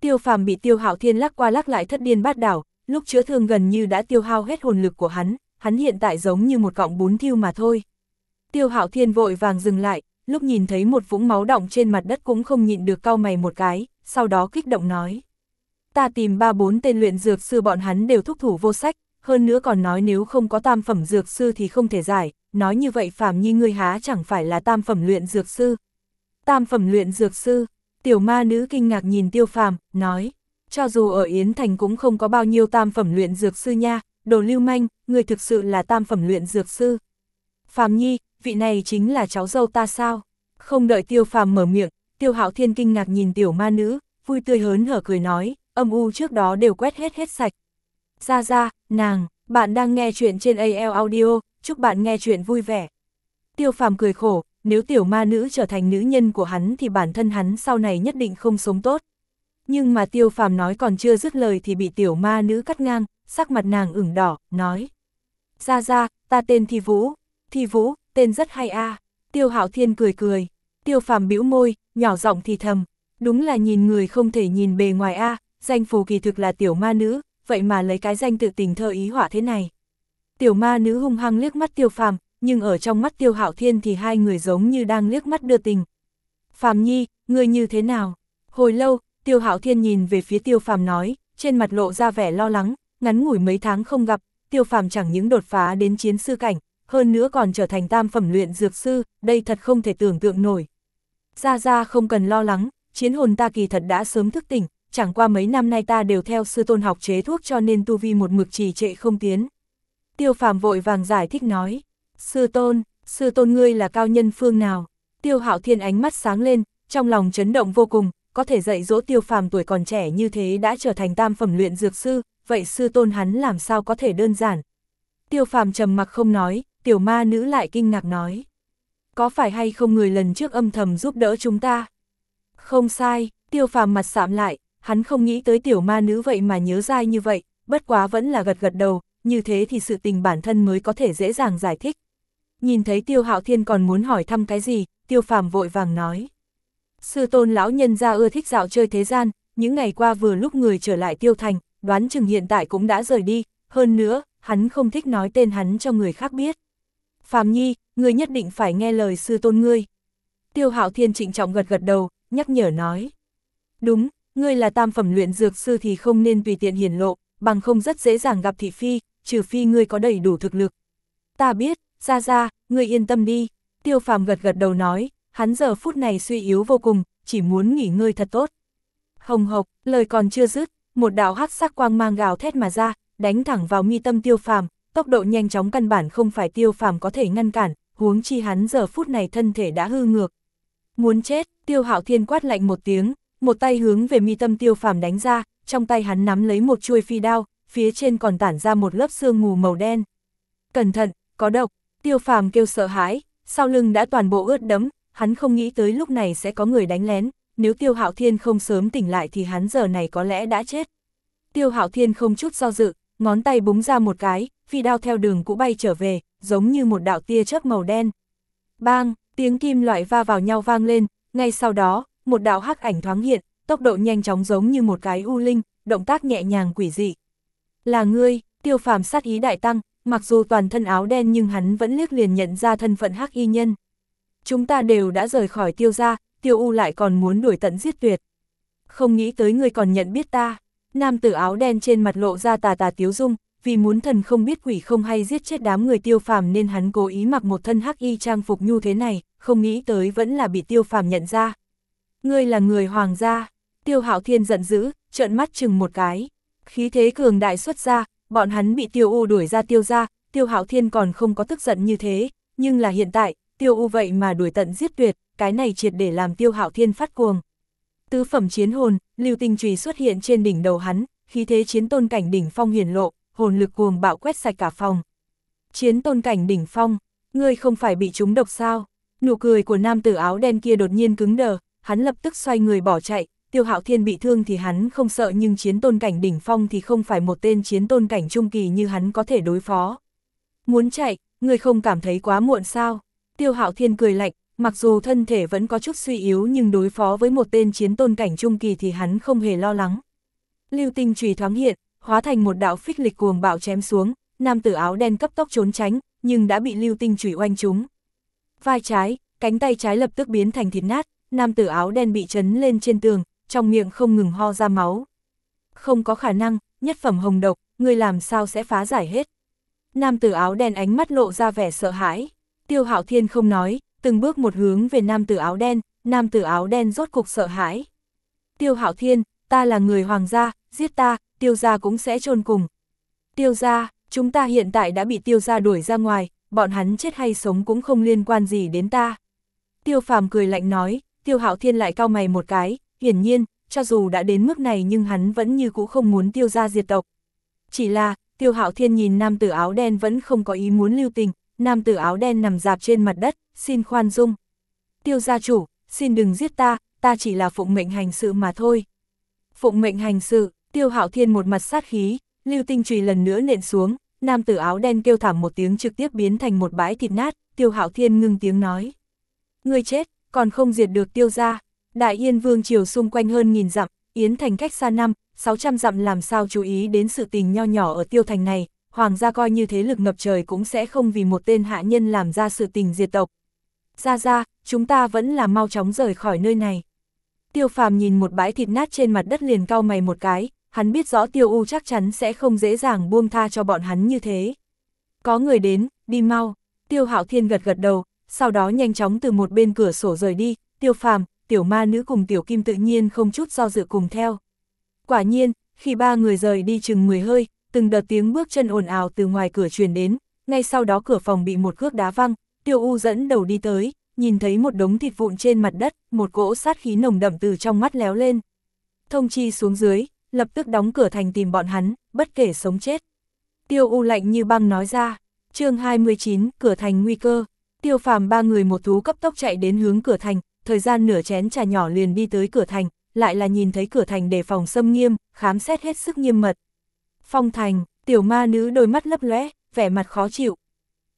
Tiêu phàm bị tiêu hạo thiên lắc qua lắc lại thất điên bát đảo, lúc chữa thương gần như đã tiêu hao hết hồn lực của hắn, hắn hiện tại giống như một cọng bún thiêu mà thôi. Tiêu hạo thiên vội vàng dừng lại, lúc nhìn thấy một vũng máu động trên mặt đất cũng không nhịn được cau mày một cái, sau đó kích động nói. Ta tìm ba bốn tên luyện dược sư bọn hắn đều thúc thủ vô sách, hơn nữa còn nói nếu không có tam phẩm dược sư thì không thể giải, nói như vậy phàm nhi ngươi há chẳng phải là tam phẩm luyện dược sư. Tam phẩm luyện dược sư, tiểu ma nữ kinh ngạc nhìn tiêu phàm, nói, cho dù ở Yến Thành cũng không có bao nhiêu tam phẩm luyện dược sư nha, đồ lưu manh, người thực sự là tam phẩm luyện dược sư. Phàm nhi, vị này chính là cháu dâu ta sao? Không đợi tiêu phàm mở miệng, tiêu hạo thiên kinh ngạc nhìn tiểu ma nữ, vui tươi hớn hở cười nói, âm u trước đó đều quét hết hết sạch. Ra ra, nàng, bạn đang nghe chuyện trên AL Audio, chúc bạn nghe chuyện vui vẻ. Tiêu phàm cười khổ, nếu tiểu ma nữ trở thành nữ nhân của hắn thì bản thân hắn sau này nhất định không sống tốt. Nhưng mà tiêu phàm nói còn chưa dứt lời thì bị tiểu ma nữ cắt ngang, sắc mặt nàng ửng đỏ, nói. Ra ra, ta tên Thi Vũ, Thi Vũ, tên rất hay a Tiêu hạo thiên cười cười, tiêu phàm bĩu môi, nhỏ giọng thì thầm, đúng là nhìn người không thể nhìn bề ngoài a danh phù kỳ thực là tiểu ma nữ, vậy mà lấy cái danh tự tình thơ ý họa thế này. Tiểu ma nữ hung hăng liếc mắt tiêu phàm, nhưng ở trong mắt tiêu hạo thiên thì hai người giống như đang liếc mắt đưa tình. Phàm nhi, ngươi như thế nào? Hồi lâu, tiêu hạo thiên nhìn về phía tiêu phàm nói, trên mặt lộ ra vẻ lo lắng, ngắn ngủi mấy tháng không gặp, tiêu phàm chẳng những đột phá đến chiến sư cảnh, hơn nữa còn trở thành tam phẩm luyện dược sư, đây thật không thể tưởng tượng nổi. Ra ra không cần lo lắng, chiến hồn ta kỳ thật đã sớm thức tỉnh, chẳng qua mấy năm nay ta đều theo sư tôn học chế thuốc cho nên tu vi một mực trì trệ không tiến. Tiêu phàm vội vàng giải thích nói, sư tôn, sư tôn ngươi là cao nhân phương nào? Tiêu hạo thiên ánh mắt sáng lên, trong lòng chấn động vô cùng, có thể dạy dỗ tiêu phàm tuổi còn trẻ như thế đã trở thành tam phẩm luyện dược sư, vậy sư tôn hắn làm sao có thể đơn giản? Tiêu phàm trầm mặc không nói, tiểu ma nữ lại kinh ngạc nói. Có phải hay không người lần trước âm thầm giúp đỡ chúng ta? Không sai, tiêu phàm mặt sạm lại, hắn không nghĩ tới tiểu ma nữ vậy mà nhớ dai như vậy, bất quá vẫn là gật gật đầu, như thế thì sự tình bản thân mới có thể dễ dàng giải thích. Nhìn thấy tiêu hạo thiên còn muốn hỏi thăm cái gì, tiêu phàm vội vàng nói. Sư tôn lão nhân ra ưa thích dạo chơi thế gian, những ngày qua vừa lúc người trở lại tiêu thành, đoán chừng hiện tại cũng đã rời đi, hơn nữa, hắn không thích nói tên hắn cho người khác biết. Phàm nhi, người nhất định phải nghe lời sư tôn ngươi. Tiêu hạo thiên trịnh trọng gật gật đầu, nhắc nhở nói. Đúng, ngươi là tam phẩm luyện dược sư thì không nên tùy tiện hiển lộ, bằng không rất dễ dàng gặp thị phi, trừ phi ngươi có đầy đủ thực lực. Ta biết, ra ra, ngươi yên tâm đi. Tiêu phàm gật gật đầu nói, hắn giờ phút này suy yếu vô cùng, chỉ muốn nghỉ ngơi thật tốt. Hồng hộc, lời còn chưa dứt, một đạo hắc sắc quang mang gào thét mà ra, đánh thẳng vào mi tâm tiêu phàm, tốc độ nhanh chóng căn bản không phải tiêu phàm có thể ngăn cản, huống chi hắn giờ phút này thân thể đã hư ngược. Muốn chết, tiêu hạo thiên quát lạnh một tiếng, một tay hướng về mi tâm tiêu phàm đánh ra, trong tay hắn nắm lấy một chuôi phi đao, phía trên còn tản ra một lớp sương mù màu đen. Cẩn thận, có độc, tiêu phàm kêu sợ hãi, sau lưng đã toàn bộ ướt đẫm, hắn không nghĩ tới lúc này sẽ có người đánh lén, nếu tiêu hạo thiên không sớm tỉnh lại thì hắn giờ này có lẽ đã chết. Tiêu hạo thiên không chút do dự, ngón tay búng ra một cái, phi đao theo đường cũ bay trở về, giống như một đạo tia chớp màu đen. Bang, tiếng kim loại va vào nhau vang lên, ngay sau đó, một đạo hắc ảnh thoáng hiện, tốc độ nhanh chóng giống như một cái u linh, động tác nhẹ nhàng quỷ dị. Là ngươi, tiêu phàm sát ý đại tăng, mặc dù toàn thân áo đen nhưng hắn vẫn liếc liền nhận ra thân phận hắc y nhân. Chúng ta đều đã rời khỏi tiêu gia, tiêu u lại còn muốn đuổi tận giết tuyệt. Không nghĩ tới ngươi còn nhận biết ta. Nam tử áo đen trên mặt lộ ra tà tà tiếu dung, vì muốn thần không biết quỷ không hay giết chết đám người tiêu phàm nên hắn cố ý mặc một thân hắc y trang phục nhu thế này, không nghĩ tới vẫn là bị tiêu phàm nhận ra. Ngươi là người hoàng gia, tiêu hạo thiên giận dữ, trợn mắt chừng một cái. Khí thế cường đại xuất ra, bọn hắn bị tiêu u đuổi ra tiêu ra, tiêu hạo thiên còn không có tức giận như thế, nhưng là hiện tại, tiêu u vậy mà đuổi tận giết tuyệt, cái này triệt để làm tiêu hạo thiên phát cuồng. Tứ phẩm chiến hồn, lưu tinh trùy xuất hiện trên đỉnh đầu hắn, khí thế chiến tôn cảnh đỉnh phong hiển lộ, hồn lực cuồng bạo quét sạch cả phòng. Chiến tôn cảnh đỉnh phong, ngươi không phải bị trúng độc sao? Nụ cười của nam tử áo đen kia đột nhiên cứng đờ, hắn lập tức xoay người bỏ chạy, tiêu hạo thiên bị thương thì hắn không sợ nhưng chiến tôn cảnh đỉnh phong thì không phải một tên chiến tôn cảnh trung kỳ như hắn có thể đối phó. Muốn chạy, người không cảm thấy quá muộn sao? Tiêu hạo thiên cười lạnh, mặc dù thân thể vẫn có chút suy yếu nhưng đối phó với một tên chiến tôn cảnh trung kỳ thì hắn không hề lo lắng. Lưu tinh trùy thoáng hiện, hóa thành một đạo phích lịch cuồng bạo chém xuống, nam tử áo đen cấp tốc trốn tránh, nhưng đã bị lưu tinh trùy oanh trúng. Vai trái, cánh tay trái lập tức biến thành thịt nát, nam tử áo đen bị chấn lên trên tường, trong miệng không ngừng ho ra máu. Không có khả năng, nhất phẩm hồng độc, người làm sao sẽ phá giải hết. Nam tử áo đen ánh mắt lộ ra vẻ sợ hãi. Tiêu hạo thiên không nói, từng bước một hướng về nam tử áo đen, nam tử áo đen rốt cục sợ hãi. Tiêu hạo thiên, ta là người hoàng gia, giết ta, tiêu gia cũng sẽ chôn cùng. Tiêu gia, chúng ta hiện tại đã bị tiêu gia đuổi ra ngoài, bọn hắn chết hay sống cũng không liên quan gì đến ta. Tiêu phàm cười lạnh nói, tiêu hạo thiên lại cao mày một cái, hiển nhiên, cho dù đã đến mức này nhưng hắn vẫn như cũ không muốn tiêu gia diệt tộc. Chỉ là, tiêu hạo thiên nhìn nam tử áo đen vẫn không có ý muốn lưu tình, nam tử áo đen nằm dạp trên mặt đất, xin khoan dung. Tiêu gia chủ, xin đừng giết ta, ta chỉ là phụng mệnh hành sự mà thôi. Phụng mệnh hành sự, tiêu hạo thiên một mặt sát khí, lưu tinh trùy lần nữa nện xuống, nam tử áo đen kêu thảm một tiếng trực tiếp biến thành một bãi thịt nát, tiêu hạo thiên ngưng tiếng nói. Người chết, còn không diệt được tiêu gia. Đại Yên Vương Triều xung quanh hơn nghìn dặm, Yến Thành cách xa năm, 600 dặm làm sao chú ý đến sự tình nho nhỏ ở tiêu thành này, hoàng gia coi như thế lực ngập trời cũng sẽ không vì một tên hạ nhân làm ra sự tình diệt tộc. Ra ra, chúng ta vẫn là mau chóng rời khỏi nơi này. Tiêu phàm nhìn một bãi thịt nát trên mặt đất liền cau mày một cái, hắn biết rõ tiêu u chắc chắn sẽ không dễ dàng buông tha cho bọn hắn như thế. Có người đến, đi mau, tiêu hạo thiên gật gật đầu, sau đó nhanh chóng từ một bên cửa sổ rời đi, tiêu phàm, tiểu ma nữ cùng tiểu kim tự nhiên không chút do dự cùng theo. Quả nhiên, khi ba người rời đi chừng 10 hơi, từng đợt tiếng bước chân ồn ào từ ngoài cửa truyền đến, ngay sau đó cửa phòng bị một cước đá văng, tiêu u dẫn đầu đi tới, nhìn thấy một đống thịt vụn trên mặt đất, một cỗ sát khí nồng đậm từ trong mắt léo lên. Thông chi xuống dưới, lập tức đóng cửa thành tìm bọn hắn, bất kể sống chết. Tiêu u lạnh như băng nói ra, chương 29, cửa thành nguy cơ, tiêu phàm ba người một thú cấp tốc chạy đến hướng cửa thành, thời gian nửa chén trà nhỏ liền đi tới cửa thành, lại là nhìn thấy cửa thành đề phòng xâm nghiêm, khám xét hết sức nghiêm mật. Phong thành, tiểu ma nữ đôi mắt lấp lóe, vẻ mặt khó chịu.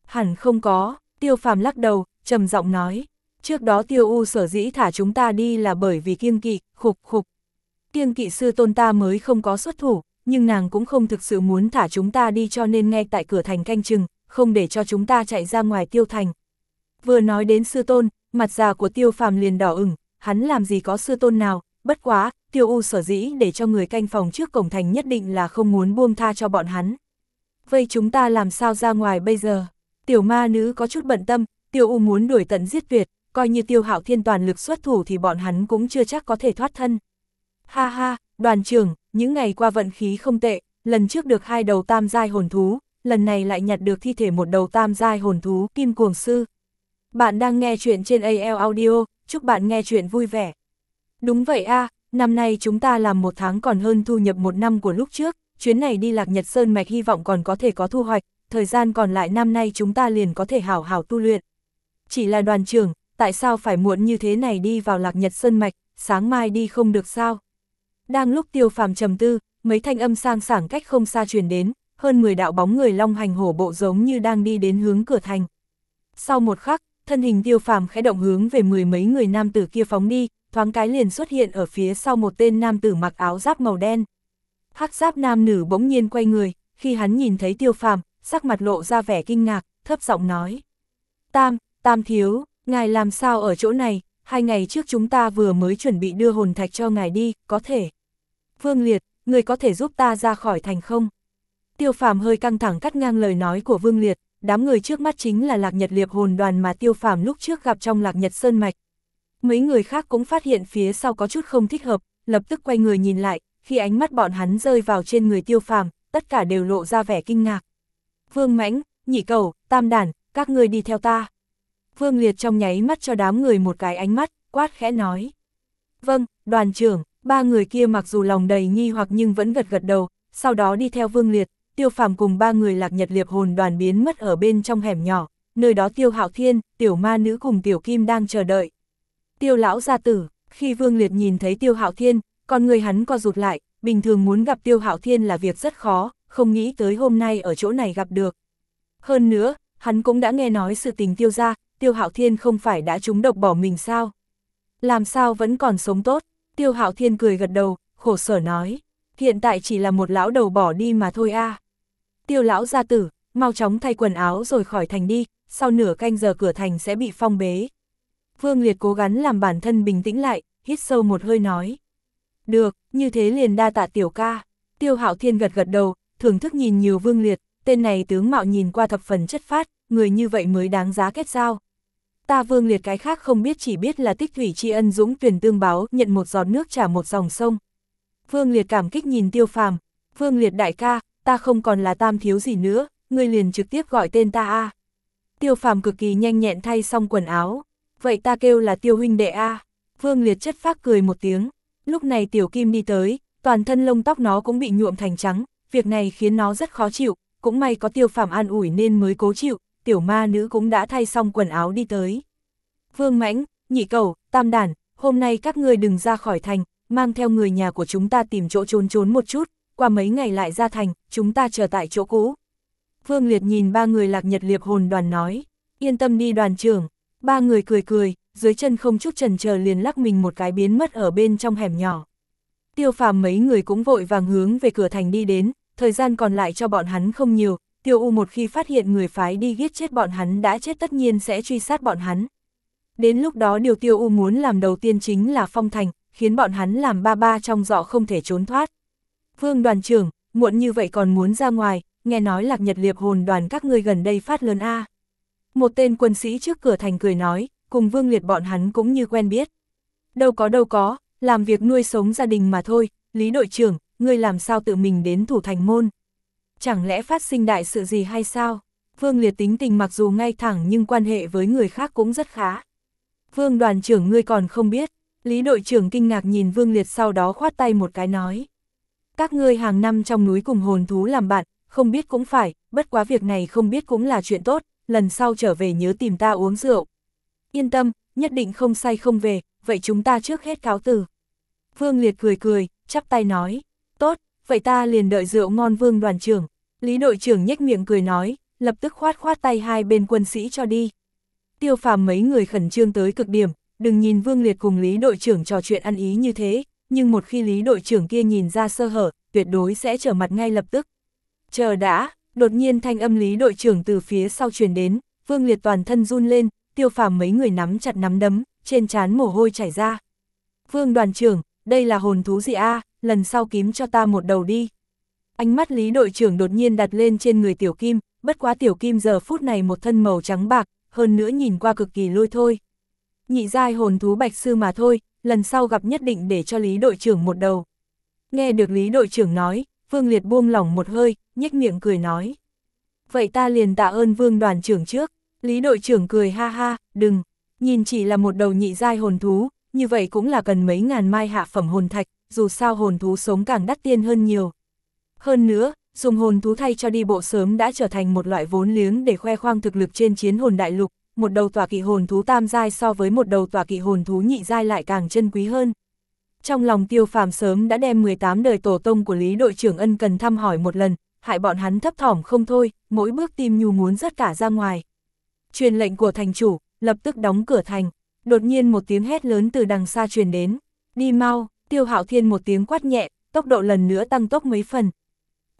Hẳn không có, tiêu phàm lắc đầu, trầm giọng nói. Trước đó tiêu u sở dĩ thả chúng ta đi là bởi vì kiêng kỵ, khục khục. Kiêng kỵ sư tôn ta mới không có xuất thủ, nhưng nàng cũng không thực sự muốn thả chúng ta đi cho nên ngay tại cửa thành canh chừng, không để cho chúng ta chạy ra ngoài tiêu thành. Vừa nói đến sư tôn, mặt già của tiêu phàm liền đỏ ửng, hắn làm gì có sư tôn nào, bất quá, tiêu u sở dĩ để cho người canh phòng trước cổng thành nhất định là không muốn buông tha cho bọn hắn. Vậy chúng ta làm sao ra ngoài bây giờ? Tiểu ma nữ có chút bận tâm, tiêu u muốn đuổi tận giết tuyệt, coi như tiêu hạo thiên toàn lực xuất thủ thì bọn hắn cũng chưa chắc có thể thoát thân. Ha ha, đoàn trưởng, những ngày qua vận khí không tệ, lần trước được hai đầu tam giai hồn thú, lần này lại nhặt được thi thể một đầu tam giai hồn thú kim cuồng sư. Bạn đang nghe chuyện trên AL Audio, chúc bạn nghe chuyện vui vẻ. Đúng vậy a năm nay chúng ta làm một tháng còn hơn thu nhập một năm của lúc trước, chuyến này đi Lạc Nhật Sơn Mạch hy vọng còn có thể có thu hoạch, thời gian còn lại năm nay chúng ta liền có thể hảo hảo tu luyện. Chỉ là đoàn trưởng, tại sao phải muộn như thế này đi vào Lạc Nhật Sơn Mạch, sáng mai đi không được sao? Đang lúc tiêu phàm trầm tư, mấy thanh âm sang sảng cách không xa truyền đến, hơn 10 đạo bóng người long hành hổ bộ giống như đang đi đến hướng cửa thành. Sau một khắc, thân hình tiêu phàm khẽ động hướng về mười mấy người nam tử kia phóng đi, thoáng cái liền xuất hiện ở phía sau một tên nam tử mặc áo giáp màu đen. Hắc giáp nam nữ bỗng nhiên quay người, khi hắn nhìn thấy tiêu phàm, sắc mặt lộ ra vẻ kinh ngạc, thấp giọng nói. Tam, tam thiếu, ngài làm sao ở chỗ này, hai ngày trước chúng ta vừa mới chuẩn bị đưa hồn thạch cho ngài đi, có thể. Vương Liệt, người có thể giúp ta ra khỏi thành không? Tiêu phàm hơi căng thẳng cắt ngang lời nói của Vương Liệt, đám người trước mắt chính là Lạc Nhật Liệp hồn đoàn mà Tiêu Phàm lúc trước gặp trong Lạc Nhật Sơn Mạch. Mấy người khác cũng phát hiện phía sau có chút không thích hợp, lập tức quay người nhìn lại, khi ánh mắt bọn hắn rơi vào trên người Tiêu Phàm, tất cả đều lộ ra vẻ kinh ngạc. Vương Mãnh, Nhị Cầu, Tam Đản, các người đi theo ta. Vương Liệt trong nháy mắt cho đám người một cái ánh mắt, quát khẽ nói. Vâng, đoàn trưởng, ba người kia mặc dù lòng đầy nghi hoặc nhưng vẫn gật gật đầu, sau đó đi theo Vương Liệt, tiêu phàm cùng ba người lạc nhật liệp hồn đoàn biến mất ở bên trong hẻm nhỏ, nơi đó tiêu hạo thiên, tiểu ma nữ cùng tiểu kim đang chờ đợi. Tiêu lão gia tử, khi Vương Liệt nhìn thấy tiêu hạo thiên, con người hắn co rụt lại, bình thường muốn gặp tiêu hạo thiên là việc rất khó, không nghĩ tới hôm nay ở chỗ này gặp được. Hơn nữa, hắn cũng đã nghe nói sự tình tiêu ra, Tiêu Hạo Thiên không phải đã trúng độc bỏ mình sao? Làm sao vẫn còn sống tốt? Tiêu Hạo Thiên cười gật đầu, khổ sở nói, hiện tại chỉ là một lão đầu bỏ đi mà thôi a. Tiêu lão gia tử, mau chóng thay quần áo rồi khỏi thành đi, sau nửa canh giờ cửa thành sẽ bị phong bế. Vương Liệt cố gắng làm bản thân bình tĩnh lại, hít sâu một hơi nói. Được, như thế liền đa tạ tiểu ca. Tiêu Hạo Thiên gật gật đầu, thưởng thức nhìn nhiều Vương Liệt, tên này tướng mạo nhìn qua thập phần chất phát, người như vậy mới đáng giá kết giao. Ta Vương Liệt cái khác không biết chỉ biết là tích thủy tri ân dũng tuyển tương báo, nhận một giọt nước trả một dòng sông. Vương Liệt cảm kích nhìn Tiêu Phàm, Vương Liệt đại ca, ta không còn là tam thiếu gì nữa, ngươi liền trực tiếp gọi tên ta a. Tiêu Phàm cực kỳ nhanh nhẹn thay xong quần áo, vậy ta kêu là Tiêu huynh đệ a. Vương Liệt chất phác cười một tiếng, lúc này Tiểu Kim đi tới, toàn thân lông tóc nó cũng bị nhuộm thành trắng, việc này khiến nó rất khó chịu, cũng may có Tiêu Phàm an ủi nên mới cố chịu, tiểu ma nữ cũng đã thay xong quần áo đi tới. Vương Mãnh, Nhị Cầu, Tam Đản, hôm nay các ngươi đừng ra khỏi thành, mang theo người nhà của chúng ta tìm chỗ trốn trốn một chút, qua mấy ngày lại ra thành, chúng ta chờ tại chỗ cũ. Vương Liệt nhìn ba người lạc nhật liệp hồn đoàn nói, yên tâm đi đoàn trưởng, ba người cười cười, dưới chân không chút trần chờ liền lắc mình một cái biến mất ở bên trong hẻm nhỏ. Tiêu phàm mấy người cũng vội vàng hướng về cửa thành đi đến, thời gian còn lại cho bọn hắn không nhiều, tiêu u một khi phát hiện người phái đi giết chết bọn hắn đã chết tất nhiên sẽ truy sát bọn hắn. Đến lúc đó điều tiêu u muốn làm đầu tiên chính là phong thành, khiến bọn hắn làm ba ba trong dọ không thể trốn thoát. Vương đoàn trưởng, muộn như vậy còn muốn ra ngoài, nghe nói lạc nhật liệp hồn đoàn các ngươi gần đây phát lớn A. Một tên quân sĩ trước cửa thành cười nói, cùng vương liệt bọn hắn cũng như quen biết. Đâu có đâu có, làm việc nuôi sống gia đình mà thôi, Lý đội trưởng, ngươi làm sao tự mình đến thủ thành môn. Chẳng lẽ phát sinh đại sự gì hay sao? Vương liệt tính tình mặc dù ngay thẳng nhưng quan hệ với người khác cũng rất khá. Vương đoàn trưởng ngươi còn không biết, Lý đội trưởng kinh ngạc nhìn Vương Liệt sau đó khoát tay một cái nói. Các ngươi hàng năm trong núi cùng hồn thú làm bạn, không biết cũng phải, bất quá việc này không biết cũng là chuyện tốt, lần sau trở về nhớ tìm ta uống rượu. Yên tâm, nhất định không say không về, vậy chúng ta trước hết cáo từ. Vương Liệt cười cười, chắp tay nói, tốt, vậy ta liền đợi rượu ngon Vương đoàn trưởng. Lý đội trưởng nhếch miệng cười nói, lập tức khoát khoát tay hai bên quân sĩ cho đi. Tiêu phàm mấy người khẩn trương tới cực điểm, đừng nhìn Vương Liệt cùng Lý đội trưởng trò chuyện ăn ý như thế, nhưng một khi Lý đội trưởng kia nhìn ra sơ hở, tuyệt đối sẽ trở mặt ngay lập tức. Chờ đã, đột nhiên thanh âm Lý đội trưởng từ phía sau truyền đến, Vương Liệt toàn thân run lên, tiêu phàm mấy người nắm chặt nắm đấm, trên trán mồ hôi chảy ra. Vương đoàn trưởng, đây là hồn thú gì a lần sau kiếm cho ta một đầu đi. Ánh mắt Lý đội trưởng đột nhiên đặt lên trên người tiểu kim, bất quá tiểu kim giờ phút này một thân màu trắng bạc, hơn nữa nhìn qua cực kỳ lôi thôi nhị giai hồn thú bạch sư mà thôi, lần sau gặp nhất định để cho Lý đội trưởng một đầu. Nghe được Lý đội trưởng nói, Vương Liệt buông lỏng một hơi, nhếch miệng cười nói. Vậy ta liền tạ ơn Vương đoàn trưởng trước, Lý đội trưởng cười ha ha, đừng, nhìn chỉ là một đầu nhị giai hồn thú, như vậy cũng là cần mấy ngàn mai hạ phẩm hồn thạch, dù sao hồn thú sống càng đắt tiền hơn nhiều. Hơn nữa, dùng hồn thú thay cho đi bộ sớm đã trở thành một loại vốn liếng để khoe khoang thực lực trên chiến hồn đại lục, một đầu tỏa kỵ hồn thú tam giai so với một đầu tỏa kỵ hồn thú nhị giai lại càng chân quý hơn. Trong lòng tiêu phàm sớm đã đem 18 đời tổ tông của Lý đội trưởng ân cần thăm hỏi một lần, hại bọn hắn thấp thỏm không thôi, mỗi bước tim nhu muốn rớt cả ra ngoài. Truyền lệnh của thành chủ, lập tức đóng cửa thành, đột nhiên một tiếng hét lớn từ đằng xa truyền đến, đi mau, tiêu hạo thiên một tiếng quát nhẹ, tốc độ lần nữa tăng tốc mấy phần.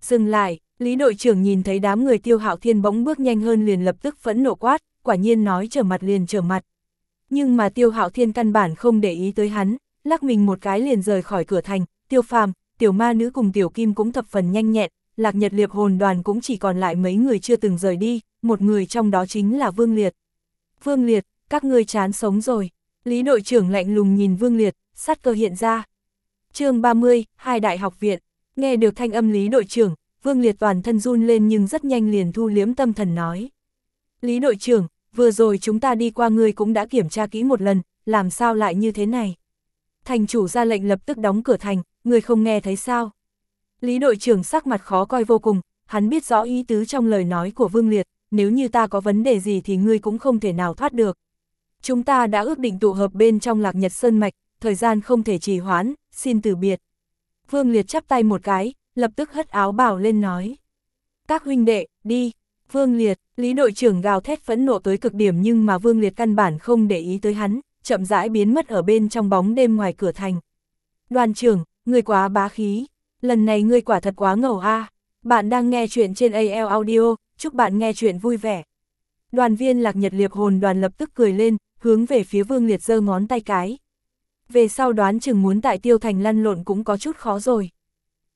Dừng lại, Lý đội trưởng nhìn thấy đám người tiêu hạo thiên bỗng bước nhanh hơn liền lập tức phẫn nộ quát, quả nhiên nói trở mặt liền trở mặt. Nhưng mà tiêu hạo thiên căn bản không để ý tới hắn, lắc mình một cái liền rời khỏi cửa thành, tiêu phàm, tiểu ma nữ cùng tiểu kim cũng thập phần nhanh nhẹn, lạc nhật liệp hồn đoàn cũng chỉ còn lại mấy người chưa từng rời đi, một người trong đó chính là Vương Liệt. Vương Liệt, các ngươi chán sống rồi. Lý đội trưởng lạnh lùng nhìn Vương Liệt, sát cơ hiện ra. chương 30, hai đại học viện, nghe được thanh âm Lý đội trưởng, Vương Liệt toàn thân run lên nhưng rất nhanh liền thu liếm tâm thần nói. Lý đội trưởng, vừa rồi chúng ta đi qua người cũng đã kiểm tra kỹ một lần, làm sao lại như thế này? Thành chủ ra lệnh lập tức đóng cửa thành, người không nghe thấy sao? Lý đội trưởng sắc mặt khó coi vô cùng, hắn biết rõ ý tứ trong lời nói của Vương Liệt, nếu như ta có vấn đề gì thì ngươi cũng không thể nào thoát được. Chúng ta đã ước định tụ hợp bên trong lạc nhật sơn mạch, thời gian không thể trì hoãn, xin từ biệt. Vương Liệt chắp tay một cái, lập tức hất áo bảo lên nói. Các huynh đệ, đi, Vương Liệt, Lý đội trưởng gào thét phẫn nộ tới cực điểm nhưng mà Vương Liệt căn bản không để ý tới hắn, chậm rãi biến mất ở bên trong bóng đêm ngoài cửa thành. Đoàn trưởng, người quá bá khí, lần này ngươi quả thật quá ngầu a. Bạn đang nghe chuyện trên AL Audio, chúc bạn nghe chuyện vui vẻ. Đoàn viên lạc nhật liệp hồn đoàn lập tức cười lên, hướng về phía Vương Liệt giơ ngón tay cái. Về sau đoán chừng muốn tại tiêu thành lăn lộn cũng có chút khó rồi.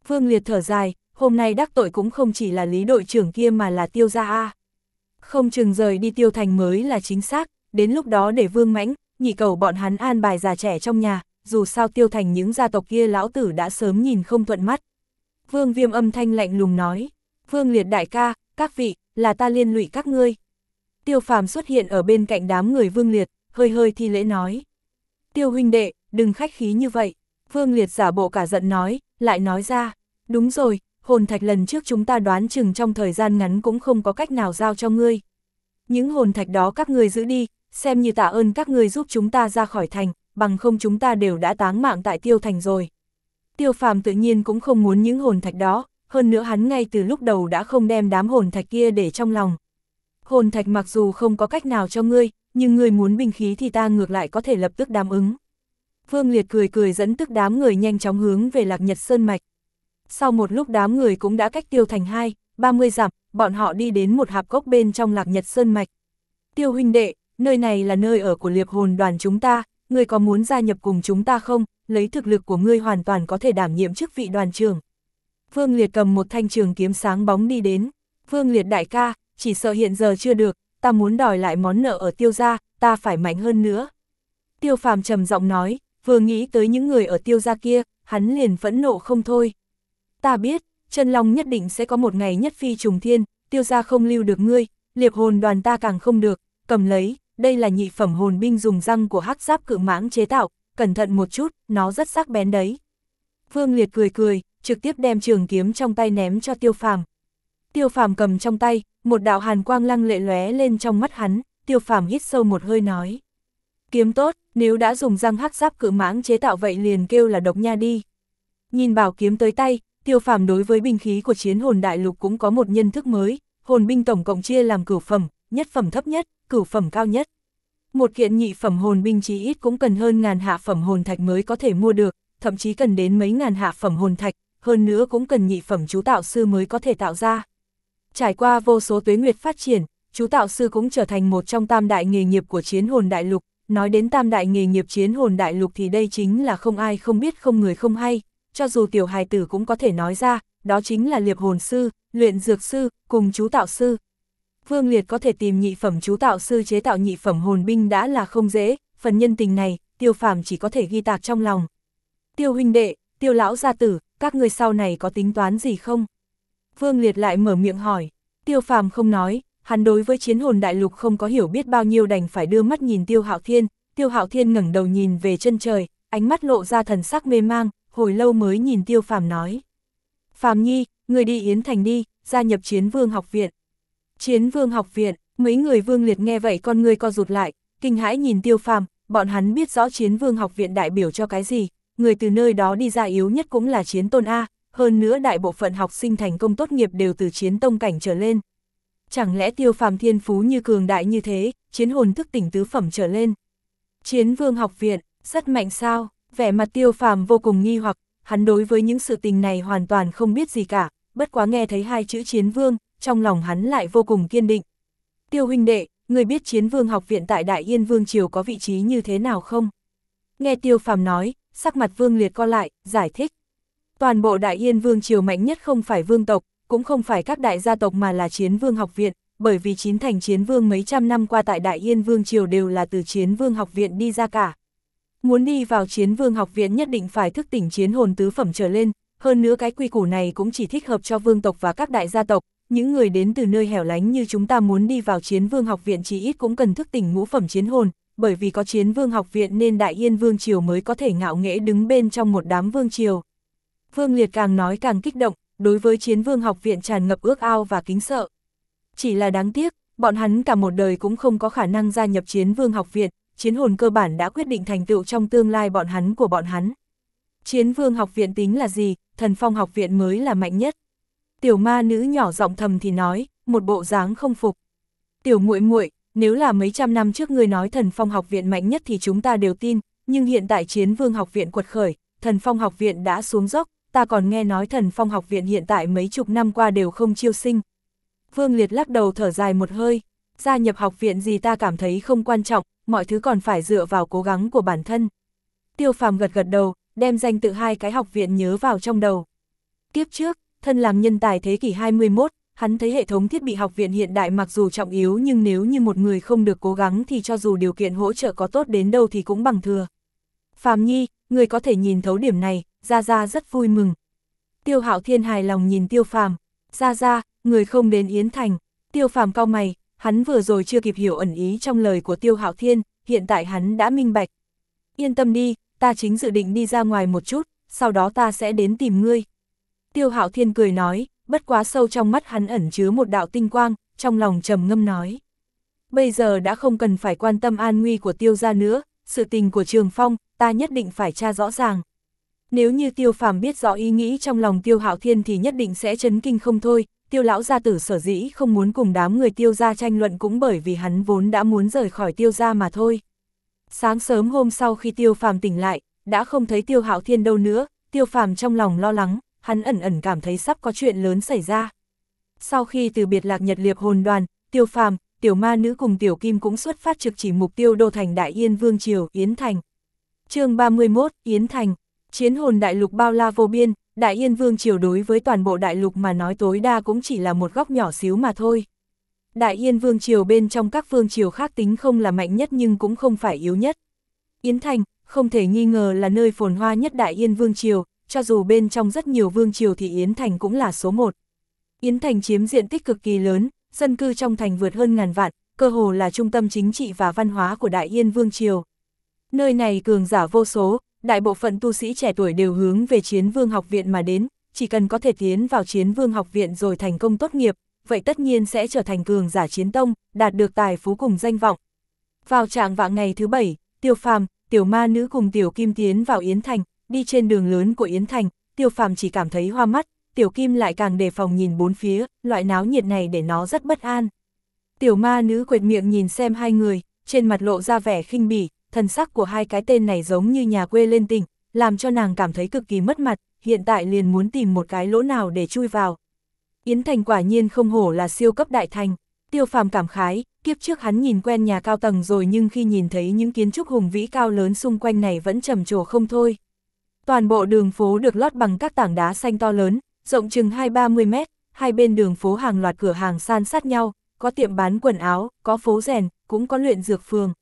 Vương Liệt thở dài, hôm nay đắc tội cũng không chỉ là lý đội trưởng kia mà là tiêu gia A. Không chừng rời đi tiêu thành mới là chính xác, đến lúc đó để vương mãnh, nhị cầu bọn hắn an bài già trẻ trong nhà, dù sao tiêu thành những gia tộc kia lão tử đã sớm nhìn không thuận mắt. Vương viêm âm thanh lạnh lùng nói, Vương liệt đại ca, các vị, là ta liên lụy các ngươi. Tiêu phàm xuất hiện ở bên cạnh đám người vương liệt, hơi hơi thi lễ nói. Tiêu huynh đệ, đừng khách khí như vậy. Vương liệt giả bộ cả giận nói, lại nói ra, đúng rồi, hồn thạch lần trước chúng ta đoán chừng trong thời gian ngắn cũng không có cách nào giao cho ngươi. Những hồn thạch đó các ngươi giữ đi, xem như tạ ơn các ngươi giúp chúng ta ra khỏi thành, bằng không chúng ta đều đã táng mạng tại tiêu thành rồi. Tiêu phàm tự nhiên cũng không muốn những hồn thạch đó, hơn nữa hắn ngay từ lúc đầu đã không đem đám hồn thạch kia để trong lòng. Hồn thạch mặc dù không có cách nào cho ngươi, nhưng ngươi muốn binh khí thì ta ngược lại có thể lập tức đáp ứng. Vương Liệt cười cười dẫn tức đám người nhanh chóng hướng về Lạc Nhật Sơn Mạch. Sau một lúc đám người cũng đã cách tiêu thành hai, 30 dặm, bọn họ đi đến một hạp cốc bên trong Lạc Nhật Sơn Mạch. Tiêu huynh đệ, nơi này là nơi ở của liệp hồn đoàn chúng ta, ngươi có muốn gia nhập cùng chúng ta không, lấy thực lực của ngươi hoàn toàn có thể đảm nhiệm chức vị đoàn trưởng. Vương Liệt cầm một thanh trường kiếm sáng bóng đi đến. Vương Liệt đại ca, chỉ sợ hiện giờ chưa được, ta muốn đòi lại món nợ ở tiêu gia, ta phải mạnh hơn nữa. Tiêu phàm trầm giọng nói, vừa nghĩ tới những người ở tiêu gia kia, hắn liền phẫn nộ không thôi. Ta biết, chân long nhất định sẽ có một ngày nhất phi trùng thiên, tiêu gia không lưu được ngươi, liệp hồn đoàn ta càng không được, cầm lấy, đây là nhị phẩm hồn binh dùng răng của hắc giáp cự mãng chế tạo, cẩn thận một chút, nó rất sắc bén đấy. Vương Liệt cười cười, trực tiếp đem trường kiếm trong tay ném cho tiêu phàm. Tiêu phàm cầm trong tay, một đạo hàn quang lăng lệ lóe lên trong mắt hắn, tiêu phàm hít sâu một hơi nói. Kiếm tốt, nếu đã dùng răng hắc giáp cự mãng chế tạo vậy liền kêu là độc nha đi. Nhìn bảo kiếm tới tay, tiêu phàm đối với binh khí của chiến hồn đại lục cũng có một nhân thức mới, hồn binh tổng cộng chia làm cửu phẩm, nhất phẩm thấp nhất, cửu phẩm cao nhất. Một kiện nhị phẩm hồn binh chí ít cũng cần hơn ngàn hạ phẩm hồn thạch mới có thể mua được, thậm chí cần đến mấy ngàn hạ phẩm hồn thạch, hơn nữa cũng cần nhị phẩm chú tạo sư mới có thể tạo ra. Trải qua vô số tuế nguyệt phát triển, chú tạo sư cũng trở thành một trong tam đại nghề nghiệp của chiến hồn đại lục, nói đến tam đại nghề nghiệp chiến hồn đại lục thì đây chính là không ai không biết không người không hay, cho dù tiểu hài tử cũng có thể nói ra, đó chính là liệp hồn sư, luyện dược sư, cùng chú tạo sư. Vương Liệt có thể tìm nhị phẩm chú tạo sư chế tạo nhị phẩm hồn binh đã là không dễ, phần nhân tình này, tiêu phàm chỉ có thể ghi tạc trong lòng. Tiêu huynh đệ, tiêu lão gia tử, các người sau này có tính toán gì không? Vương Liệt lại mở miệng hỏi, tiêu phàm không nói, hắn đối với chiến hồn đại lục không có hiểu biết bao nhiêu đành phải đưa mắt nhìn tiêu hạo thiên, tiêu hạo thiên ngẩng đầu nhìn về chân trời, ánh mắt lộ ra thần sắc mê mang, hồi lâu mới nhìn tiêu phàm nói. Phàm nhi, người đi Yến Thành đi, gia nhập chiến vương học viện. Chiến vương học viện, mấy người vương liệt nghe vậy con người co rụt lại, kinh hãi nhìn tiêu phàm, bọn hắn biết rõ chiến vương học viện đại biểu cho cái gì, người từ nơi đó đi ra yếu nhất cũng là chiến tôn A, hơn nữa đại bộ phận học sinh thành công tốt nghiệp đều từ chiến tông cảnh trở lên. Chẳng lẽ tiêu phàm thiên phú như cường đại như thế, chiến hồn thức tỉnh tứ phẩm trở lên. Chiến vương học viện, rất mạnh sao, vẻ mặt tiêu phàm vô cùng nghi hoặc, hắn đối với những sự tình này hoàn toàn không biết gì cả, bất quá nghe thấy hai chữ chiến vương, trong lòng hắn lại vô cùng kiên định. Tiêu huynh đệ, người biết chiến vương học viện tại Đại Yên Vương Triều có vị trí như thế nào không? Nghe tiêu phàm nói, sắc mặt vương liệt co lại, giải thích. Toàn bộ Đại Yên Vương Triều mạnh nhất không phải vương tộc, cũng không phải các đại gia tộc mà là chiến vương học viện, bởi vì chín thành chiến vương mấy trăm năm qua tại Đại Yên Vương Triều đều là từ chiến vương học viện đi ra cả. Muốn đi vào chiến vương học viện nhất định phải thức tỉnh chiến hồn tứ phẩm trở lên, hơn nữa cái quy củ này cũng chỉ thích hợp cho vương tộc và các đại gia tộc, những người đến từ nơi hẻo lánh như chúng ta muốn đi vào chiến vương học viện chỉ ít cũng cần thức tỉnh ngũ phẩm chiến hồn, bởi vì có chiến vương học viện nên đại yên vương triều mới có thể ngạo nghễ đứng bên trong một đám vương triều. Vương Liệt càng nói càng kích động, đối với chiến vương học viện tràn ngập ước ao và kính sợ. Chỉ là đáng tiếc, bọn hắn cả một đời cũng không có khả năng gia nhập chiến vương học viện, chiến hồn cơ bản đã quyết định thành tựu trong tương lai bọn hắn của bọn hắn. Chiến vương học viện tính là gì, thần phong học viện mới là mạnh nhất. Tiểu ma nữ nhỏ giọng thầm thì nói, một bộ dáng không phục. Tiểu muội muội, nếu là mấy trăm năm trước người nói thần phong học viện mạnh nhất thì chúng ta đều tin, nhưng hiện tại chiến vương học viện quật khởi, thần phong học viện đã xuống dốc, ta còn nghe nói thần phong học viện hiện tại mấy chục năm qua đều không chiêu sinh. Vương Liệt lắc đầu thở dài một hơi, gia nhập học viện gì ta cảm thấy không quan trọng, mọi thứ còn phải dựa vào cố gắng của bản thân. Tiêu phàm gật gật đầu, đem danh tự hai cái học viện nhớ vào trong đầu. Tiếp trước, thân làm nhân tài thế kỷ 21, hắn thấy hệ thống thiết bị học viện hiện đại mặc dù trọng yếu nhưng nếu như một người không được cố gắng thì cho dù điều kiện hỗ trợ có tốt đến đâu thì cũng bằng thừa. Phàm Nhi, người có thể nhìn thấu điểm này, Gia Gia rất vui mừng. Tiêu Hạo Thiên hài lòng nhìn Tiêu Phàm, Gia Gia, người không đến Yến Thành. Tiêu Phàm cao mày, hắn vừa rồi chưa kịp hiểu ẩn ý trong lời của Tiêu Hạo Thiên, hiện tại hắn đã minh bạch. Yên tâm đi, ta chính dự định đi ra ngoài một chút, sau đó ta sẽ đến tìm ngươi. Tiêu Hạo Thiên cười nói, bất quá sâu trong mắt hắn ẩn chứa một đạo tinh quang, trong lòng trầm ngâm nói. Bây giờ đã không cần phải quan tâm an nguy của tiêu gia nữa, sự tình của Trường Phong, ta nhất định phải tra rõ ràng. Nếu như tiêu phàm biết rõ ý nghĩ trong lòng tiêu hạo thiên thì nhất định sẽ chấn kinh không thôi, tiêu lão gia tử sở dĩ không muốn cùng đám người tiêu gia tranh luận cũng bởi vì hắn vốn đã muốn rời khỏi tiêu gia mà thôi. Sáng sớm hôm sau khi tiêu phàm tỉnh lại, đã không thấy tiêu hạo thiên đâu nữa, tiêu phàm trong lòng lo lắng, hắn ẩn ẩn cảm thấy sắp có chuyện lớn xảy ra. Sau khi từ biệt lạc nhật liệp hồn đoàn, tiêu phàm, tiểu ma nữ cùng tiểu kim cũng xuất phát trực chỉ mục tiêu đô thành Đại Yên Vương Triều, Yến Thành. chương 31, Yến Thành, chiến hồn đại lục bao la vô biên, Đại Yên Vương Triều đối với toàn bộ đại lục mà nói tối đa cũng chỉ là một góc nhỏ xíu mà thôi. Đại Yên Vương Triều bên trong các vương triều khác tính không là mạnh nhất nhưng cũng không phải yếu nhất. Yến Thành, không thể nghi ngờ là nơi phồn hoa nhất Đại Yên Vương Triều, cho dù bên trong rất nhiều vương triều thì Yến Thành cũng là số một. Yến Thành chiếm diện tích cực kỳ lớn, dân cư trong thành vượt hơn ngàn vạn, cơ hồ là trung tâm chính trị và văn hóa của Đại Yên Vương Triều. Nơi này cường giả vô số, đại bộ phận tu sĩ trẻ tuổi đều hướng về chiến vương học viện mà đến, chỉ cần có thể tiến vào chiến vương học viện rồi thành công tốt nghiệp, vậy tất nhiên sẽ trở thành cường giả chiến tông, đạt được tài phú cùng danh vọng. Vào trạng vạng ngày thứ bảy, tiêu phàm, tiểu ma nữ cùng tiểu kim tiến vào Yến Thành, đi trên đường lớn của Yến Thành, tiêu phàm chỉ cảm thấy hoa mắt, tiểu kim lại càng đề phòng nhìn bốn phía, loại náo nhiệt này để nó rất bất an. Tiểu ma nữ quệt miệng nhìn xem hai người, trên mặt lộ ra vẻ khinh bỉ, thần sắc của hai cái tên này giống như nhà quê lên tỉnh, làm cho nàng cảm thấy cực kỳ mất mặt, hiện tại liền muốn tìm một cái lỗ nào để chui vào. Yến Thành quả nhiên không hổ là siêu cấp đại thành, tiêu phàm cảm khái, kiếp trước hắn nhìn quen nhà cao tầng rồi nhưng khi nhìn thấy những kiến trúc hùng vĩ cao lớn xung quanh này vẫn trầm trồ không thôi. Toàn bộ đường phố được lót bằng các tảng đá xanh to lớn, rộng chừng 2-30 mét, hai bên đường phố hàng loạt cửa hàng san sát nhau, có tiệm bán quần áo, có phố rèn, cũng có luyện dược phường.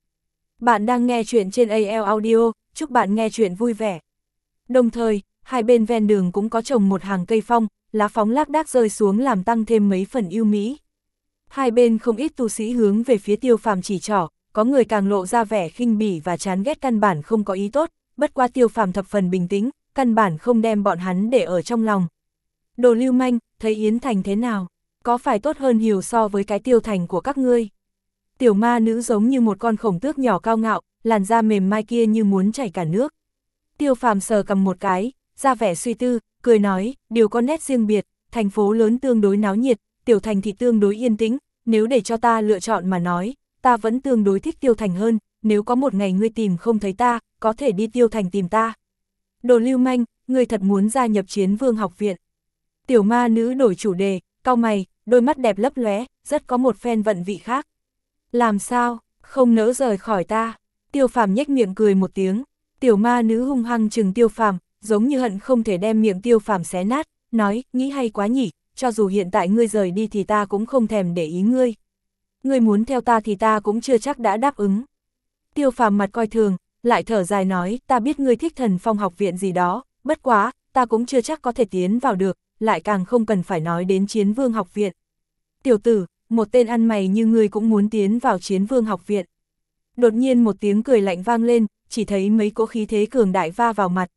Bạn đang nghe chuyện trên AL Audio, chúc bạn nghe chuyện vui vẻ. Đồng thời, hai bên ven đường cũng có trồng một hàng cây phong, lá phóng lác đác rơi xuống làm tăng thêm mấy phần yêu mỹ. Hai bên không ít tu sĩ hướng về phía tiêu phàm chỉ trỏ, có người càng lộ ra vẻ khinh bỉ và chán ghét căn bản không có ý tốt, bất qua tiêu phàm thập phần bình tĩnh, căn bản không đem bọn hắn để ở trong lòng. Đồ lưu manh, thấy Yến Thành thế nào? Có phải tốt hơn hiểu so với cái tiêu thành của các ngươi? Tiểu ma nữ giống như một con khổng tước nhỏ cao ngạo, làn da mềm mai kia như muốn chảy cả nước. Tiêu phàm sờ cầm một cái, ra vẻ suy tư, cười nói, điều có nét riêng biệt, thành phố lớn tương đối náo nhiệt, tiểu thành thì tương đối yên tĩnh, nếu để cho ta lựa chọn mà nói, ta vẫn tương đối thích tiêu thành hơn, nếu có một ngày ngươi tìm không thấy ta, có thể đi tiêu thành tìm ta. Đồ lưu manh, ngươi thật muốn gia nhập chiến vương học viện. Tiểu ma nữ đổi chủ đề, cau mày, đôi mắt đẹp lấp lóe, rất có một phen vận vị khác. Làm sao, không nỡ rời khỏi ta. Tiêu phàm nhếch miệng cười một tiếng, tiểu ma nữ hung hăng chừng tiêu phàm, giống như hận không thể đem miệng tiêu phàm xé nát, nói, nghĩ hay quá nhỉ, cho dù hiện tại ngươi rời đi thì ta cũng không thèm để ý ngươi. Ngươi muốn theo ta thì ta cũng chưa chắc đã đáp ứng. Tiêu phàm mặt coi thường, lại thở dài nói, ta biết ngươi thích thần phong học viện gì đó, bất quá, ta cũng chưa chắc có thể tiến vào được, lại càng không cần phải nói đến chiến vương học viện. Tiểu tử, một tên ăn mày như ngươi cũng muốn tiến vào chiến vương học viện. Đột nhiên một tiếng cười lạnh vang lên, chỉ thấy mấy cỗ khí thế cường đại va vào mặt.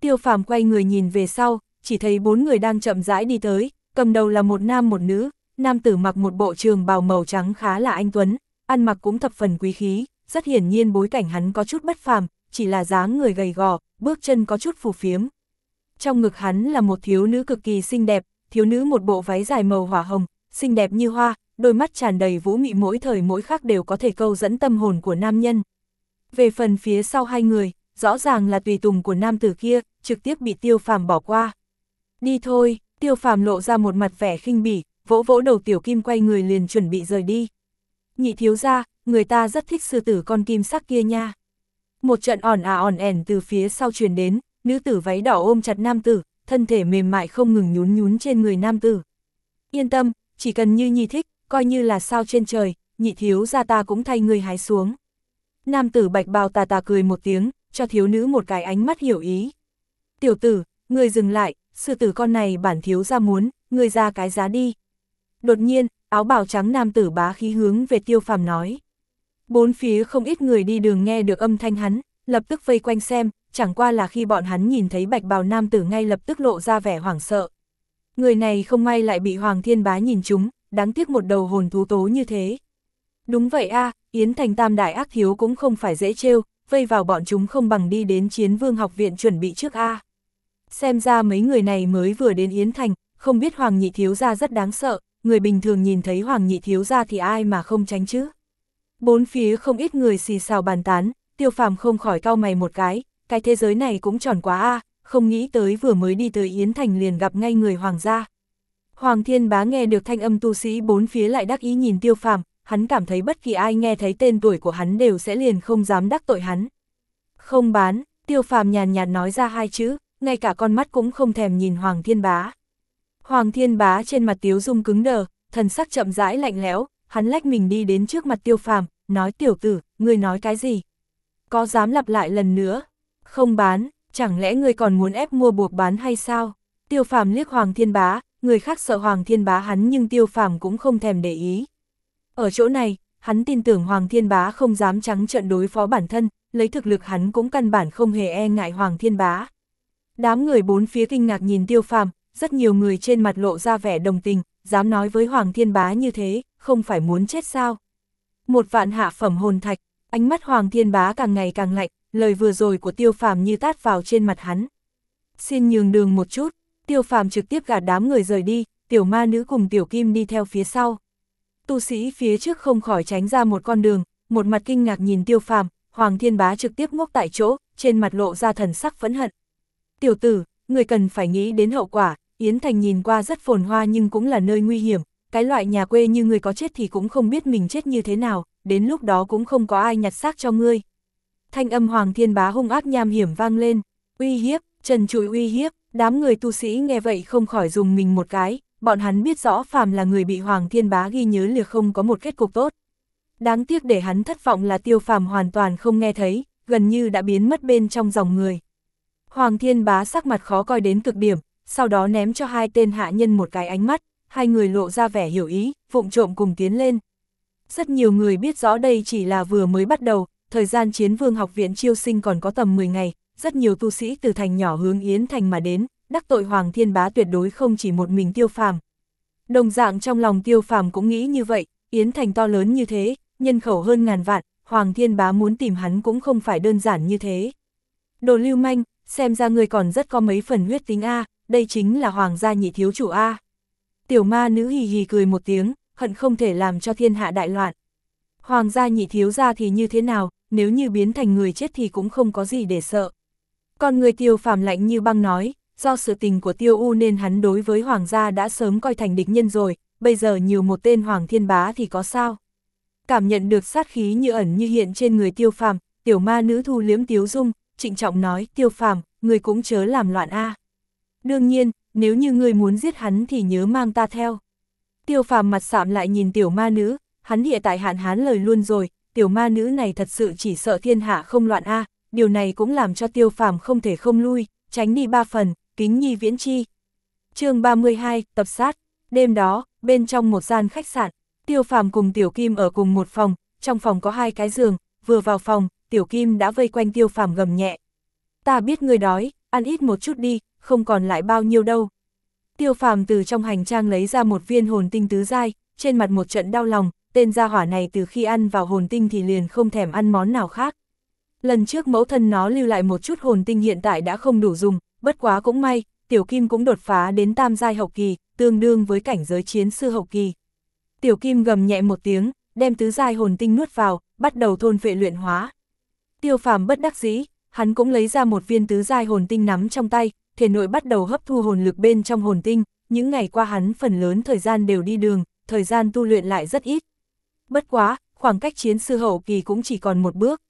Tiêu phàm quay người nhìn về sau, chỉ thấy bốn người đang chậm rãi đi tới, cầm đầu là một nam một nữ, nam tử mặc một bộ trường bào màu trắng khá là anh Tuấn, ăn mặc cũng thập phần quý khí, rất hiển nhiên bối cảnh hắn có chút bất phàm, chỉ là dáng người gầy gò, bước chân có chút phù phiếm. Trong ngực hắn là một thiếu nữ cực kỳ xinh đẹp, thiếu nữ một bộ váy dài màu hỏa hồng, xinh đẹp như hoa, đôi mắt tràn đầy vũ mị mỗi thời mỗi khắc đều có thể câu dẫn tâm hồn của nam nhân. Về phần phía sau hai người, rõ ràng là tùy tùng của nam tử kia, trực tiếp bị tiêu phàm bỏ qua. Đi thôi, tiêu phàm lộ ra một mặt vẻ khinh bỉ, vỗ vỗ đầu tiểu kim quay người liền chuẩn bị rời đi. Nhị thiếu ra, người ta rất thích sư tử con kim sắc kia nha. Một trận ỏn à ỏn ẻn từ phía sau truyền đến, nữ tử váy đỏ ôm chặt nam tử, thân thể mềm mại không ngừng nhún nhún trên người nam tử. Yên tâm, chỉ cần như nhi thích, coi như là sao trên trời, nhị thiếu ra ta cũng thay người hái xuống. Nam tử bạch bào tà tà cười một tiếng, cho thiếu nữ một cái ánh mắt hiểu ý. Tiểu tử, người dừng lại, sư tử con này bản thiếu ra muốn, người ra cái giá đi. Đột nhiên, áo bào trắng nam tử bá khí hướng về tiêu phàm nói. Bốn phía không ít người đi đường nghe được âm thanh hắn, lập tức vây quanh xem, chẳng qua là khi bọn hắn nhìn thấy bạch bào nam tử ngay lập tức lộ ra vẻ hoảng sợ. Người này không may lại bị Hoàng Thiên Bá nhìn chúng, đáng tiếc một đầu hồn thú tố như thế. Đúng vậy a Yến Thành Tam Đại ác thiếu cũng không phải dễ trêu, vây vào bọn chúng không bằng đi đến chiến vương học viện chuẩn bị trước a Xem ra mấy người này mới vừa đến Yến Thành, không biết Hoàng Nhị Thiếu Gia rất đáng sợ, người bình thường nhìn thấy Hoàng Nhị Thiếu Gia thì ai mà không tránh chứ. Bốn phía không ít người xì xào bàn tán, tiêu phàm không khỏi cau mày một cái, cái thế giới này cũng tròn quá a không nghĩ tới vừa mới đi tới Yến Thành liền gặp ngay người Hoàng gia. Hoàng Thiên Bá nghe được thanh âm tu sĩ bốn phía lại đắc ý nhìn tiêu phàm, hắn cảm thấy bất kỳ ai nghe thấy tên tuổi của hắn đều sẽ liền không dám đắc tội hắn. Không bán, tiêu phàm nhàn nhạt nói ra hai chữ, ngay cả con mắt cũng không thèm nhìn Hoàng Thiên Bá. Hoàng Thiên Bá trên mặt tiếu dung cứng đờ, thần sắc chậm rãi lạnh lẽo, hắn lách mình đi đến trước mặt tiêu phàm, nói tiểu tử, ngươi nói cái gì? Có dám lặp lại lần nữa? Không bán, chẳng lẽ ngươi còn muốn ép mua buộc bán hay sao? Tiêu phàm liếc Hoàng Thiên Bá, người khác sợ Hoàng Thiên Bá hắn nhưng tiêu phàm cũng không thèm để ý. Ở chỗ này, hắn tin tưởng Hoàng Thiên Bá không dám trắng trận đối phó bản thân, lấy thực lực hắn cũng căn bản không hề e ngại Hoàng Thiên Bá. Đám người bốn phía kinh ngạc nhìn tiêu phàm, rất nhiều người trên mặt lộ ra vẻ đồng tình, dám nói với Hoàng Thiên Bá như thế, không phải muốn chết sao. Một vạn hạ phẩm hồn thạch, ánh mắt Hoàng Thiên Bá càng ngày càng lạnh, lời vừa rồi của tiêu phàm như tát vào trên mặt hắn. Xin nhường đường một chút, tiêu phàm trực tiếp gạt đám người rời đi, tiểu ma nữ cùng tiểu kim đi theo phía sau. Tu sĩ phía trước không khỏi tránh ra một con đường, một mặt kinh ngạc nhìn tiêu phàm, Hoàng Thiên Bá trực tiếp ngốc tại chỗ, trên mặt lộ ra thần sắc phẫn hận. Tiểu tử, người cần phải nghĩ đến hậu quả, Yến Thành nhìn qua rất phồn hoa nhưng cũng là nơi nguy hiểm, cái loại nhà quê như người có chết thì cũng không biết mình chết như thế nào, đến lúc đó cũng không có ai nhặt xác cho ngươi. Thanh âm Hoàng Thiên Bá hung ác nham hiểm vang lên, uy hiếp, trần trụi uy hiếp, đám người tu sĩ nghe vậy không khỏi dùng mình một cái, bọn hắn biết rõ phàm là người bị Hoàng Thiên Bá ghi nhớ liệt không có một kết cục tốt. Đáng tiếc để hắn thất vọng là tiêu phàm hoàn toàn không nghe thấy, gần như đã biến mất bên trong dòng người. Hoàng Thiên Bá sắc mặt khó coi đến cực điểm, sau đó ném cho hai tên hạ nhân một cái ánh mắt, hai người lộ ra vẻ hiểu ý, vụng trộm cùng tiến lên. Rất nhiều người biết rõ đây chỉ là vừa mới bắt đầu, thời gian chiến vương học viện chiêu sinh còn có tầm 10 ngày, rất nhiều tu sĩ từ thành nhỏ hướng Yến Thành mà đến, đắc tội Hoàng Thiên Bá tuyệt đối không chỉ một mình tiêu phàm. Đồng dạng trong lòng tiêu phàm cũng nghĩ như vậy, Yến Thành to lớn như thế, nhân khẩu hơn ngàn vạn, Hoàng Thiên Bá muốn tìm hắn cũng không phải đơn giản như thế. Đồ lưu manh, xem ra người còn rất có mấy phần huyết tính A, đây chính là Hoàng gia nhị thiếu chủ A. Tiểu ma nữ hì hì cười một tiếng, hận không thể làm cho thiên hạ đại loạn. Hoàng gia nhị thiếu gia thì như thế nào, nếu như biến thành người chết thì cũng không có gì để sợ. Còn người tiêu phàm lạnh như băng nói, do sự tình của tiêu u nên hắn đối với hoàng gia đã sớm coi thành địch nhân rồi, bây giờ nhiều một tên hoàng thiên bá thì có sao. Cảm nhận được sát khí như ẩn như hiện trên người tiêu phàm, tiểu ma nữ thu liếm tiếu dung, trịnh trọng nói tiêu phàm, người cũng chớ làm loạn a. Đương nhiên, nếu như người muốn giết hắn thì nhớ mang ta theo. Tiêu phàm mặt sạm lại nhìn tiểu ma nữ, hắn hiện tại hạn hán lời luôn rồi, tiểu ma nữ này thật sự chỉ sợ thiên hạ không loạn a, điều này cũng làm cho tiêu phàm không thể không lui, tránh đi ba phần, kính nhi viễn chi. chương 32, tập sát, đêm đó, bên trong một gian khách sạn, tiêu phàm cùng tiểu kim ở cùng một phòng, trong phòng có hai cái giường, vừa vào phòng, tiểu kim đã vây quanh tiêu phàm gầm nhẹ. Ta biết người đói, ăn ít một chút đi, không còn lại bao nhiêu đâu. Tiêu phàm từ trong hành trang lấy ra một viên hồn tinh tứ dai, trên mặt một trận đau lòng, tên gia hỏa này từ khi ăn vào hồn tinh thì liền không thèm ăn món nào khác. Lần trước mẫu thân nó lưu lại một chút hồn tinh hiện tại đã không đủ dùng, bất quá cũng may, tiểu kim cũng đột phá đến tam giai hậu kỳ, tương đương với cảnh giới chiến sư hậu kỳ. Tiểu Kim gầm nhẹ một tiếng, đem tứ giai hồn tinh nuốt vào, bắt đầu thôn vệ luyện hóa. Tiêu phàm bất đắc dĩ, hắn cũng lấy ra một viên tứ giai hồn tinh nắm trong tay, thể nội bắt đầu hấp thu hồn lực bên trong hồn tinh, những ngày qua hắn phần lớn thời gian đều đi đường, thời gian tu luyện lại rất ít. Bất quá, khoảng cách chiến sư hậu kỳ cũng chỉ còn một bước.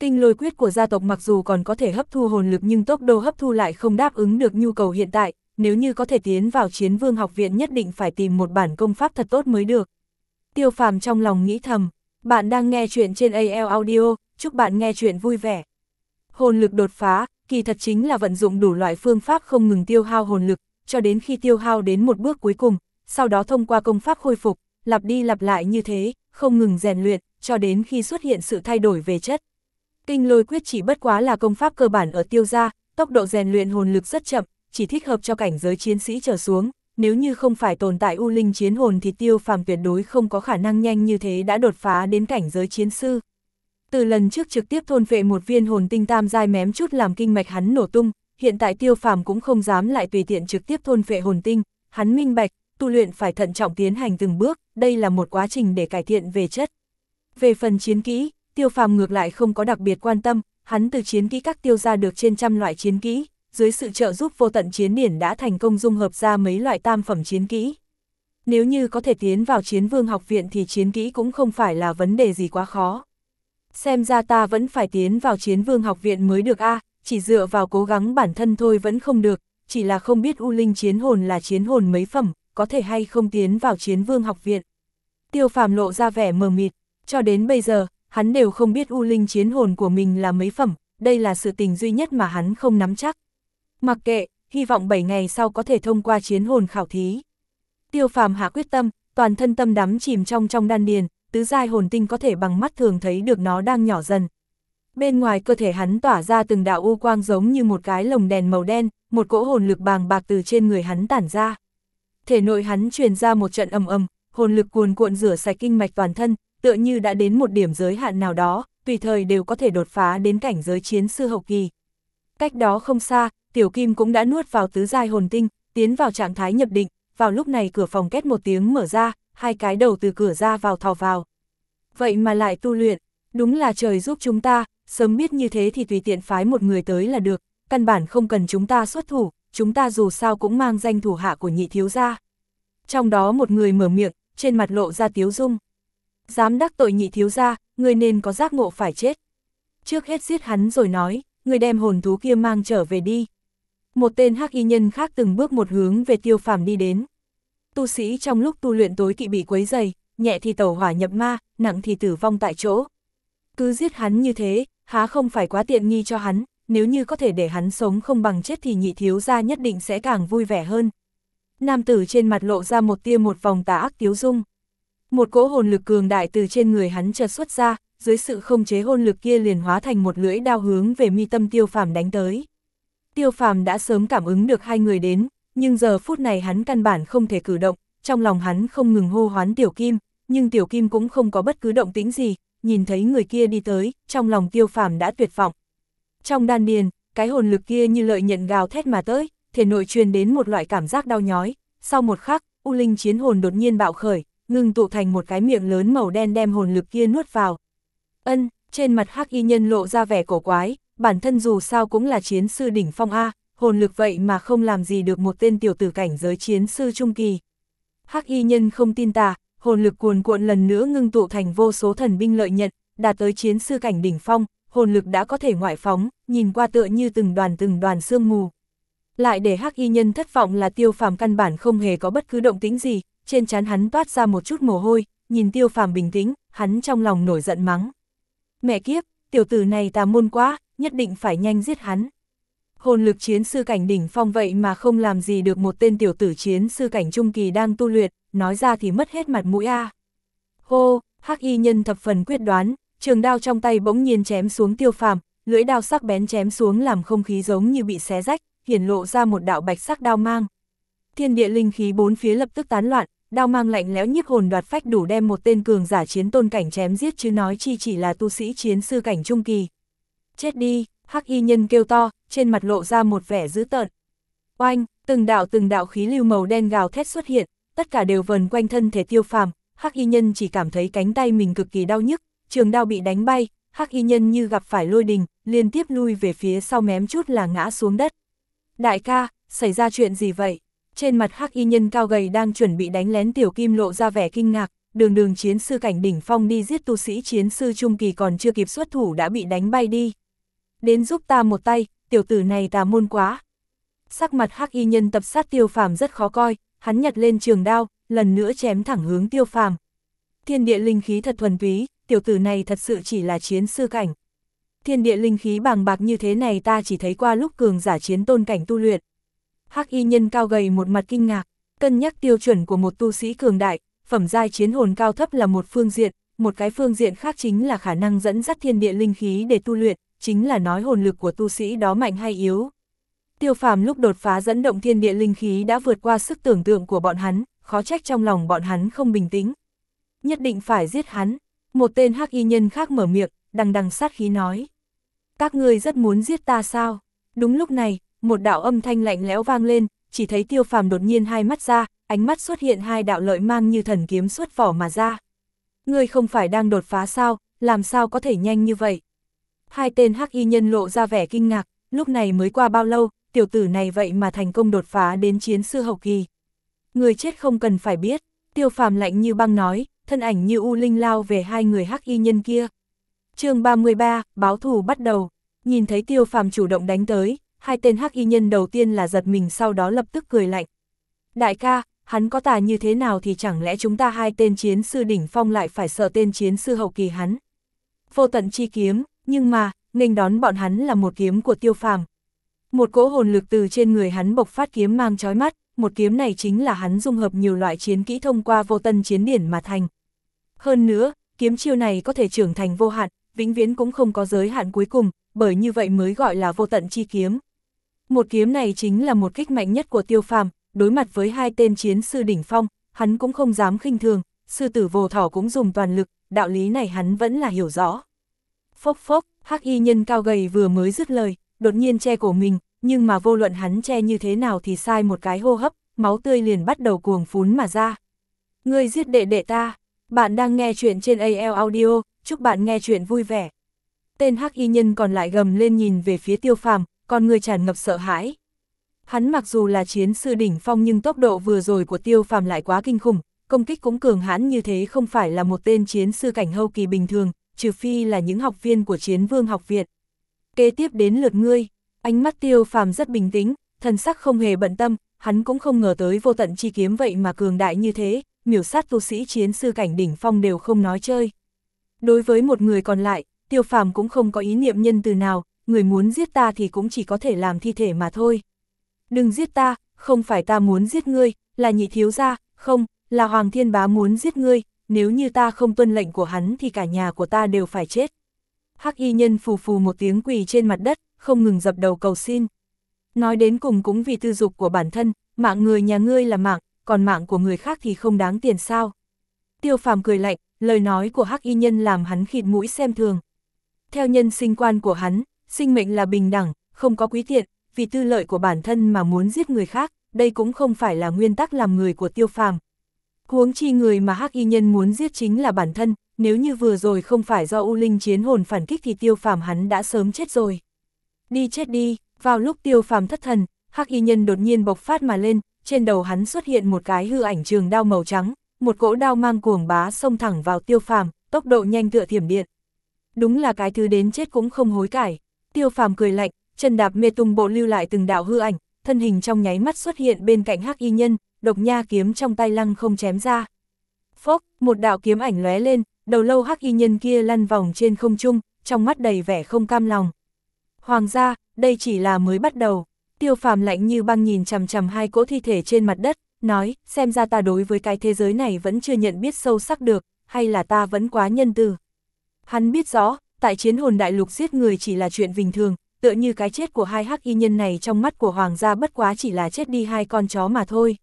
Kinh lôi quyết của gia tộc mặc dù còn có thể hấp thu hồn lực nhưng tốc độ hấp thu lại không đáp ứng được nhu cầu hiện tại, nếu như có thể tiến vào chiến vương học viện nhất định phải tìm một bản công pháp thật tốt mới được. Tiêu phàm trong lòng nghĩ thầm, bạn đang nghe chuyện trên AL Audio, chúc bạn nghe chuyện vui vẻ. Hồn lực đột phá, kỳ thật chính là vận dụng đủ loại phương pháp không ngừng tiêu hao hồn lực, cho đến khi tiêu hao đến một bước cuối cùng, sau đó thông qua công pháp khôi phục, lặp đi lặp lại như thế, không ngừng rèn luyện, cho đến khi xuất hiện sự thay đổi về chất. Kinh lôi quyết chỉ bất quá là công pháp cơ bản ở tiêu gia, tốc độ rèn luyện hồn lực rất chậm, chỉ thích hợp cho cảnh giới chiến sĩ trở xuống, nếu như không phải tồn tại u linh chiến hồn thì tiêu phàm tuyệt đối không có khả năng nhanh như thế đã đột phá đến cảnh giới chiến sư. Từ lần trước trực tiếp thôn vệ một viên hồn tinh tam dai mém chút làm kinh mạch hắn nổ tung, hiện tại tiêu phàm cũng không dám lại tùy tiện trực tiếp thôn vệ hồn tinh, hắn minh bạch, tu luyện phải thận trọng tiến hành từng bước, đây là một quá trình để cải thiện về chất. Về phần chiến kỹ, tiêu phàm ngược lại không có đặc biệt quan tâm, hắn từ chiến kỹ các tiêu ra được trên trăm loại chiến kỹ, dưới sự trợ giúp vô tận chiến điển đã thành công dung hợp ra mấy loại tam phẩm chiến kỹ. Nếu như có thể tiến vào chiến vương học viện thì chiến kỹ cũng không phải là vấn đề gì quá khó. Xem ra ta vẫn phải tiến vào chiến vương học viện mới được a chỉ dựa vào cố gắng bản thân thôi vẫn không được, chỉ là không biết U Linh chiến hồn là chiến hồn mấy phẩm, có thể hay không tiến vào chiến vương học viện. Tiêu phàm lộ ra vẻ mờ mịt, cho đến bây giờ, hắn đều không biết U Linh chiến hồn của mình là mấy phẩm, đây là sự tình duy nhất mà hắn không nắm chắc. Mặc kệ, hy vọng 7 ngày sau có thể thông qua chiến hồn khảo thí. Tiêu phàm hạ quyết tâm, toàn thân tâm đắm chìm trong trong đan điền, tứ giai hồn tinh có thể bằng mắt thường thấy được nó đang nhỏ dần. Bên ngoài cơ thể hắn tỏa ra từng đạo u quang giống như một cái lồng đèn màu đen, một cỗ hồn lực bàng bạc từ trên người hắn tản ra. Thể nội hắn truyền ra một trận ầm ầm, hồn lực cuồn cuộn rửa sạch kinh mạch toàn thân, tựa như đã đến một điểm giới hạn nào đó, tùy thời đều có thể đột phá đến cảnh giới chiến sư hậu kỳ. Cách đó không xa, Tiểu Kim cũng đã nuốt vào tứ giai hồn tinh, tiến vào trạng thái nhập định, vào lúc này cửa phòng két một tiếng mở ra, hai cái đầu từ cửa ra vào thò vào. Vậy mà lại tu luyện, đúng là trời giúp chúng ta, sớm biết như thế thì tùy tiện phái một người tới là được, căn bản không cần chúng ta xuất thủ, chúng ta dù sao cũng mang danh thủ hạ của nhị thiếu gia. Trong đó một người mở miệng, trên mặt lộ ra tiếu dung. Dám đắc tội nhị thiếu gia, người nên có giác ngộ phải chết. Trước hết giết hắn rồi nói, người đem hồn thú kia mang trở về đi. Một tên hắc y nhân khác từng bước một hướng về tiêu phàm đi đến. Tu sĩ trong lúc tu luyện tối kỵ bị quấy dày, nhẹ thì tẩu hỏa nhập ma, nặng thì tử vong tại chỗ. Cứ giết hắn như thế, há không phải quá tiện nghi cho hắn, nếu như có thể để hắn sống không bằng chết thì nhị thiếu gia nhất định sẽ càng vui vẻ hơn. Nam tử trên mặt lộ ra một tia một vòng tà ác tiếu dung. Một cỗ hồn lực cường đại từ trên người hắn chợt xuất ra, dưới sự không chế hồn lực kia liền hóa thành một lưỡi đao hướng về mi tâm tiêu phàm đánh tới. Tiêu phàm đã sớm cảm ứng được hai người đến, nhưng giờ phút này hắn căn bản không thể cử động, trong lòng hắn không ngừng hô hoán tiểu kim, nhưng tiểu kim cũng không có bất cứ động tĩnh gì, nhìn thấy người kia đi tới, trong lòng tiêu phàm đã tuyệt vọng. Trong đan điền, cái hồn lực kia như lợi nhận gào thét mà tới, thể nội truyền đến một loại cảm giác đau nhói, sau một khắc, U Linh chiến hồn đột nhiên bạo khởi, ngưng tụ thành một cái miệng lớn màu đen đem hồn lực kia nuốt vào. Ân, trên mặt hắc y nhân lộ ra vẻ cổ quái, bản thân dù sao cũng là chiến sư đỉnh phong A, hồn lực vậy mà không làm gì được một tên tiểu tử cảnh giới chiến sư trung kỳ. Hắc y nhân không tin tà, hồn lực cuồn cuộn lần nữa ngưng tụ thành vô số thần binh lợi nhận, đạt tới chiến sư cảnh đỉnh phong, hồn lực đã có thể ngoại phóng, nhìn qua tựa như từng đoàn từng đoàn sương mù. Lại để hắc y nhân thất vọng là tiêu phàm căn bản không hề có bất cứ động tĩnh gì, trên trán hắn toát ra một chút mồ hôi, nhìn tiêu phàm bình tĩnh, hắn trong lòng nổi giận mắng. Mẹ kiếp, tiểu tử này tà môn quá, nhất định phải nhanh giết hắn. Hồn lực chiến sư cảnh đỉnh phong vậy mà không làm gì được một tên tiểu tử chiến sư cảnh trung kỳ đang tu luyện, nói ra thì mất hết mặt mũi a. Hô, hắc y nhân thập phần quyết đoán, trường đao trong tay bỗng nhiên chém xuống tiêu phàm, lưỡi đao sắc bén chém xuống làm không khí giống như bị xé rách, hiển lộ ra một đạo bạch sắc đao mang. Thiên địa linh khí bốn phía lập tức tán loạn, đao mang lạnh lẽo nhiếp hồn đoạt phách đủ đem một tên cường giả chiến tôn cảnh chém giết chứ nói chi chỉ là tu sĩ chiến sư cảnh trung kỳ. Chết đi, hắc y nhân kêu to, trên mặt lộ ra một vẻ dữ tợn. Oanh, từng đạo từng đạo khí lưu màu đen gào thét xuất hiện, tất cả đều vần quanh thân thể tiêu phàm, Hắc y nhân chỉ cảm thấy cánh tay mình cực kỳ đau nhức, trường đao bị đánh bay, Hắc y nhân như gặp phải lôi đình, liên tiếp lui về phía sau mém chút là ngã xuống đất. Đại ca, xảy ra chuyện gì vậy? Trên mặt Hắc y nhân cao gầy đang chuẩn bị đánh lén tiểu kim lộ ra vẻ kinh ngạc, đường đường chiến sư cảnh đỉnh phong đi giết tu sĩ chiến sư trung kỳ còn chưa kịp xuất thủ đã bị đánh bay đi. Đến giúp ta một tay, tiểu tử này tà môn quá. Sắc mặt hắc y nhân tập sát tiêu phàm rất khó coi, hắn nhặt lên trường đao, lần nữa chém thẳng hướng tiêu phàm. Thiên địa linh khí thật thuần túy, tiểu tử này thật sự chỉ là chiến sư cảnh. Thiên địa linh khí bàng bạc như thế này ta chỉ thấy qua lúc cường giả chiến tôn cảnh tu luyện. Hắc y nhân cao gầy một mặt kinh ngạc, cân nhắc tiêu chuẩn của một tu sĩ cường đại, phẩm giai chiến hồn cao thấp là một phương diện, một cái phương diện khác chính là khả năng dẫn dắt thiên địa linh khí để tu luyện, chính là nói hồn lực của tu sĩ đó mạnh hay yếu. Tiêu phàm lúc đột phá dẫn động thiên địa linh khí đã vượt qua sức tưởng tượng của bọn hắn, khó trách trong lòng bọn hắn không bình tĩnh. Nhất định phải giết hắn, một tên hắc y nhân khác mở miệng, đằng đằng sát khí nói. Các ngươi rất muốn giết ta sao? Đúng lúc này, một đạo âm thanh lạnh lẽo vang lên, chỉ thấy tiêu phàm đột nhiên hai mắt ra, ánh mắt xuất hiện hai đạo lợi mang như thần kiếm xuất vỏ mà ra. Ngươi không phải đang đột phá sao, làm sao có thể nhanh như vậy? Hai tên hắc y nhân lộ ra vẻ kinh ngạc, lúc này mới qua bao lâu, tiểu tử này vậy mà thành công đột phá đến chiến sư hậu kỳ. Người chết không cần phải biết, tiêu phàm lạnh như băng nói, thân ảnh như u linh lao về hai người hắc y nhân kia. chương 33, báo thù bắt đầu, nhìn thấy tiêu phàm chủ động đánh tới, hai tên hắc y nhân đầu tiên là giật mình sau đó lập tức cười lạnh. Đại ca, hắn có tà như thế nào thì chẳng lẽ chúng ta hai tên chiến sư đỉnh phong lại phải sợ tên chiến sư hậu kỳ hắn. Vô tận chi kiếm, nhưng mà, nghênh đón bọn hắn là một kiếm của tiêu phàm. Một cỗ hồn lực từ trên người hắn bộc phát kiếm mang chói mắt, một kiếm này chính là hắn dung hợp nhiều loại chiến kỹ thông qua vô tân chiến điển mà thành. Hơn nữa, kiếm chiêu này có thể trưởng thành vô hạn, vĩnh viễn cũng không có giới hạn cuối cùng, bởi như vậy mới gọi là vô tận chi kiếm. Một kiếm này chính là một kích mạnh nhất của tiêu phàm, đối mặt với hai tên chiến sư đỉnh phong, hắn cũng không dám khinh thường, sư tử vô thỏ cũng dùng toàn lực, đạo lý này hắn vẫn là hiểu rõ. Phốc phốc, hắc y nhân cao gầy vừa mới dứt lời, đột nhiên che cổ mình, nhưng mà vô luận hắn che như thế nào thì sai một cái hô hấp, máu tươi liền bắt đầu cuồng phún mà ra. Ngươi giết đệ đệ ta, bạn đang nghe chuyện trên AL Audio, chúc bạn nghe chuyện vui vẻ. Tên hắc y nhân còn lại gầm lên nhìn về phía tiêu phàm, còn người tràn ngập sợ hãi. Hắn mặc dù là chiến sư đỉnh phong nhưng tốc độ vừa rồi của tiêu phàm lại quá kinh khủng, công kích cũng cường hãn như thế không phải là một tên chiến sư cảnh hâu kỳ bình thường, trừ phi là những học viên của chiến vương học viện. Kế tiếp đến lượt ngươi, ánh mắt tiêu phàm rất bình tĩnh, thần sắc không hề bận tâm, hắn cũng không ngờ tới vô tận chi kiếm vậy mà cường đại như thế, miểu sát tu sĩ chiến sư cảnh đỉnh phong đều không nói chơi. Đối với một người còn lại, tiêu phàm cũng không có ý niệm nhân từ nào, người muốn giết ta thì cũng chỉ có thể làm thi thể mà thôi. Đừng giết ta, không phải ta muốn giết ngươi, là nhị thiếu gia, không, là Hoàng Thiên Bá muốn giết ngươi, nếu như ta không tuân lệnh của hắn thì cả nhà của ta đều phải chết. Hắc y nhân phù phù một tiếng quỳ trên mặt đất, không ngừng dập đầu cầu xin. Nói đến cùng cũng vì tư dục của bản thân, mạng người nhà ngươi là mạng, còn mạng của người khác thì không đáng tiền sao. Tiêu phàm cười lạnh, lời nói của hắc y nhân làm hắn khịt mũi xem thường. Theo nhân sinh quan của hắn, sinh mệnh là bình đẳng, không có quý tiện, vì tư lợi của bản thân mà muốn giết người khác, đây cũng không phải là nguyên tắc làm người của tiêu phàm. Huống chi người mà hắc y nhân muốn giết chính là bản thân, nếu như vừa rồi không phải do U Linh chiến hồn phản kích thì tiêu phàm hắn đã sớm chết rồi. Đi chết đi, vào lúc tiêu phàm thất thần, hắc y nhân đột nhiên bộc phát mà lên, trên đầu hắn xuất hiện một cái hư ảnh trường đao màu trắng, một cỗ đao mang cuồng bá xông thẳng vào tiêu phàm, tốc độ nhanh tựa thiểm điện. Đúng là cái thứ đến chết cũng không hối cải. Tiêu phàm cười lạnh, chân đạp mê tung bộ lưu lại từng đạo hư ảnh, thân hình trong nháy mắt xuất hiện bên cạnh hắc y nhân, độc nha kiếm trong tay lăng không chém ra. Phốc, một đạo kiếm ảnh lóe lên, đầu lâu hắc y nhân kia lăn vòng trên không trung, trong mắt đầy vẻ không cam lòng. Hoàng gia, đây chỉ là mới bắt đầu. Tiêu phàm lạnh như băng nhìn chằm chằm hai cỗ thi thể trên mặt đất, nói, xem ra ta đối với cái thế giới này vẫn chưa nhận biết sâu sắc được, hay là ta vẫn quá nhân từ. Hắn biết rõ, tại chiến hồn đại lục giết người chỉ là chuyện bình thường, tựa như cái chết của hai hắc y nhân này trong mắt của hoàng gia bất quá chỉ là chết đi hai con chó mà thôi.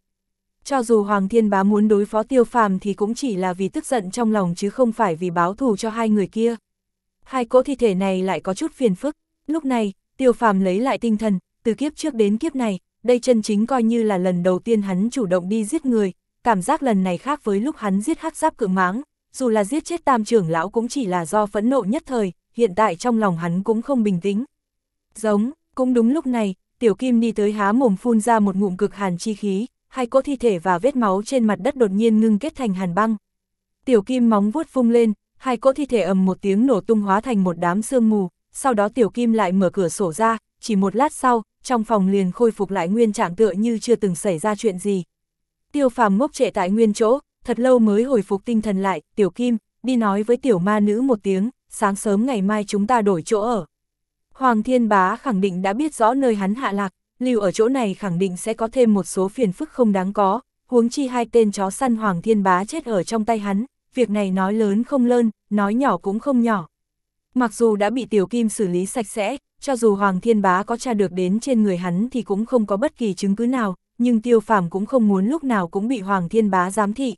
Cho dù Hoàng Thiên Bá muốn đối phó tiêu phàm thì cũng chỉ là vì tức giận trong lòng chứ không phải vì báo thù cho hai người kia. Hai cỗ thi thể này lại có chút phiền phức, lúc này, tiêu phàm lấy lại tinh thần, từ kiếp trước đến kiếp này, đây chân chính coi như là lần đầu tiên hắn chủ động đi giết người, cảm giác lần này khác với lúc hắn giết hắc giáp cự máng, dù là giết chết tam trưởng lão cũng chỉ là do phẫn nộ nhất thời, hiện tại trong lòng hắn cũng không bình tĩnh. Giống, cũng đúng lúc này, tiểu kim đi tới há mồm phun ra một ngụm cực hàn chi khí, hai cỗ thi thể và vết máu trên mặt đất đột nhiên ngưng kết thành hàn băng. Tiểu kim móng vuốt phung lên, hai cỗ thi thể ầm một tiếng nổ tung hóa thành một đám sương mù, sau đó tiểu kim lại mở cửa sổ ra, chỉ một lát sau, trong phòng liền khôi phục lại nguyên trạng tựa như chưa từng xảy ra chuyện gì. Tiêu phàm ngốc trệ tại nguyên chỗ, thật lâu mới hồi phục tinh thần lại, tiểu kim, đi nói với tiểu ma nữ một tiếng, sáng sớm ngày mai chúng ta đổi chỗ ở. Hoàng Thiên Bá khẳng định đã biết rõ nơi hắn hạ lạc, lưu ở chỗ này khẳng định sẽ có thêm một số phiền phức không đáng có, huống chi hai tên chó săn Hoàng Thiên Bá chết ở trong tay hắn, việc này nói lớn không lớn, nói nhỏ cũng không nhỏ. Mặc dù đã bị Tiểu Kim xử lý sạch sẽ, cho dù Hoàng Thiên Bá có tra được đến trên người hắn thì cũng không có bất kỳ chứng cứ nào, nhưng Tiêu Phàm cũng không muốn lúc nào cũng bị Hoàng Thiên Bá giám thị.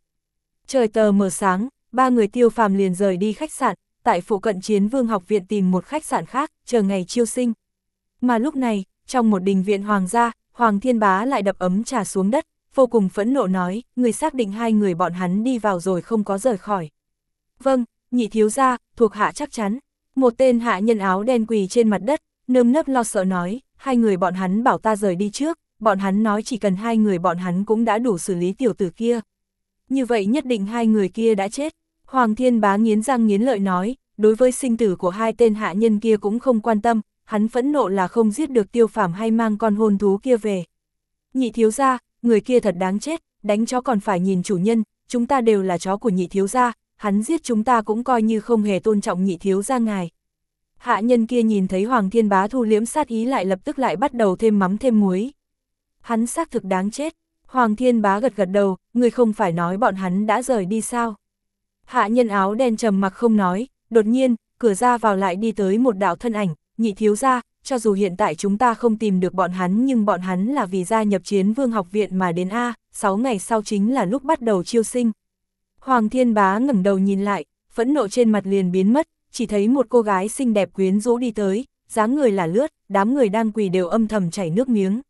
Trời tờ mờ sáng, ba người Tiêu Phàm liền rời đi khách sạn, tại phụ cận chiến vương học viện tìm một khách sạn khác, chờ ngày chiêu sinh. Mà lúc này, trong một đình viện hoàng gia, Hoàng Thiên Bá lại đập ấm trà xuống đất, vô cùng phẫn nộ nói, người xác định hai người bọn hắn đi vào rồi không có rời khỏi. Vâng, nhị thiếu gia, thuộc hạ chắc chắn. Một tên hạ nhân áo đen quỳ trên mặt đất, nơm nấp lo sợ nói, hai người bọn hắn bảo ta rời đi trước, bọn hắn nói chỉ cần hai người bọn hắn cũng đã đủ xử lý tiểu tử kia. Như vậy nhất định hai người kia đã chết. Hoàng Thiên Bá nghiến răng nghiến lợi nói, đối với sinh tử của hai tên hạ nhân kia cũng không quan tâm, hắn phẫn nộ là không giết được tiêu phàm hay mang con hôn thú kia về. Nhị thiếu gia, người kia thật đáng chết, đánh chó còn phải nhìn chủ nhân, chúng ta đều là chó của nhị thiếu gia, hắn giết chúng ta cũng coi như không hề tôn trọng nhị thiếu gia ngài. Hạ nhân kia nhìn thấy Hoàng Thiên Bá thu liếm sát ý lại lập tức lại bắt đầu thêm mắm thêm muối. Hắn xác thực đáng chết. Hoàng Thiên Bá gật gật đầu, người không phải nói bọn hắn đã rời đi sao. Hạ nhân áo đen trầm mặc không nói, đột nhiên, cửa ra vào lại đi tới một đạo thân ảnh, nhị thiếu gia, cho dù hiện tại chúng ta không tìm được bọn hắn nhưng bọn hắn là vì gia nhập chiến vương học viện mà đến A, 6 ngày sau chính là lúc bắt đầu chiêu sinh. Hoàng Thiên Bá ngẩng đầu nhìn lại, phẫn nộ trên mặt liền biến mất, chỉ thấy một cô gái xinh đẹp quyến rũ đi tới, dáng người là lướt, đám người đang quỳ đều âm thầm chảy nước miếng.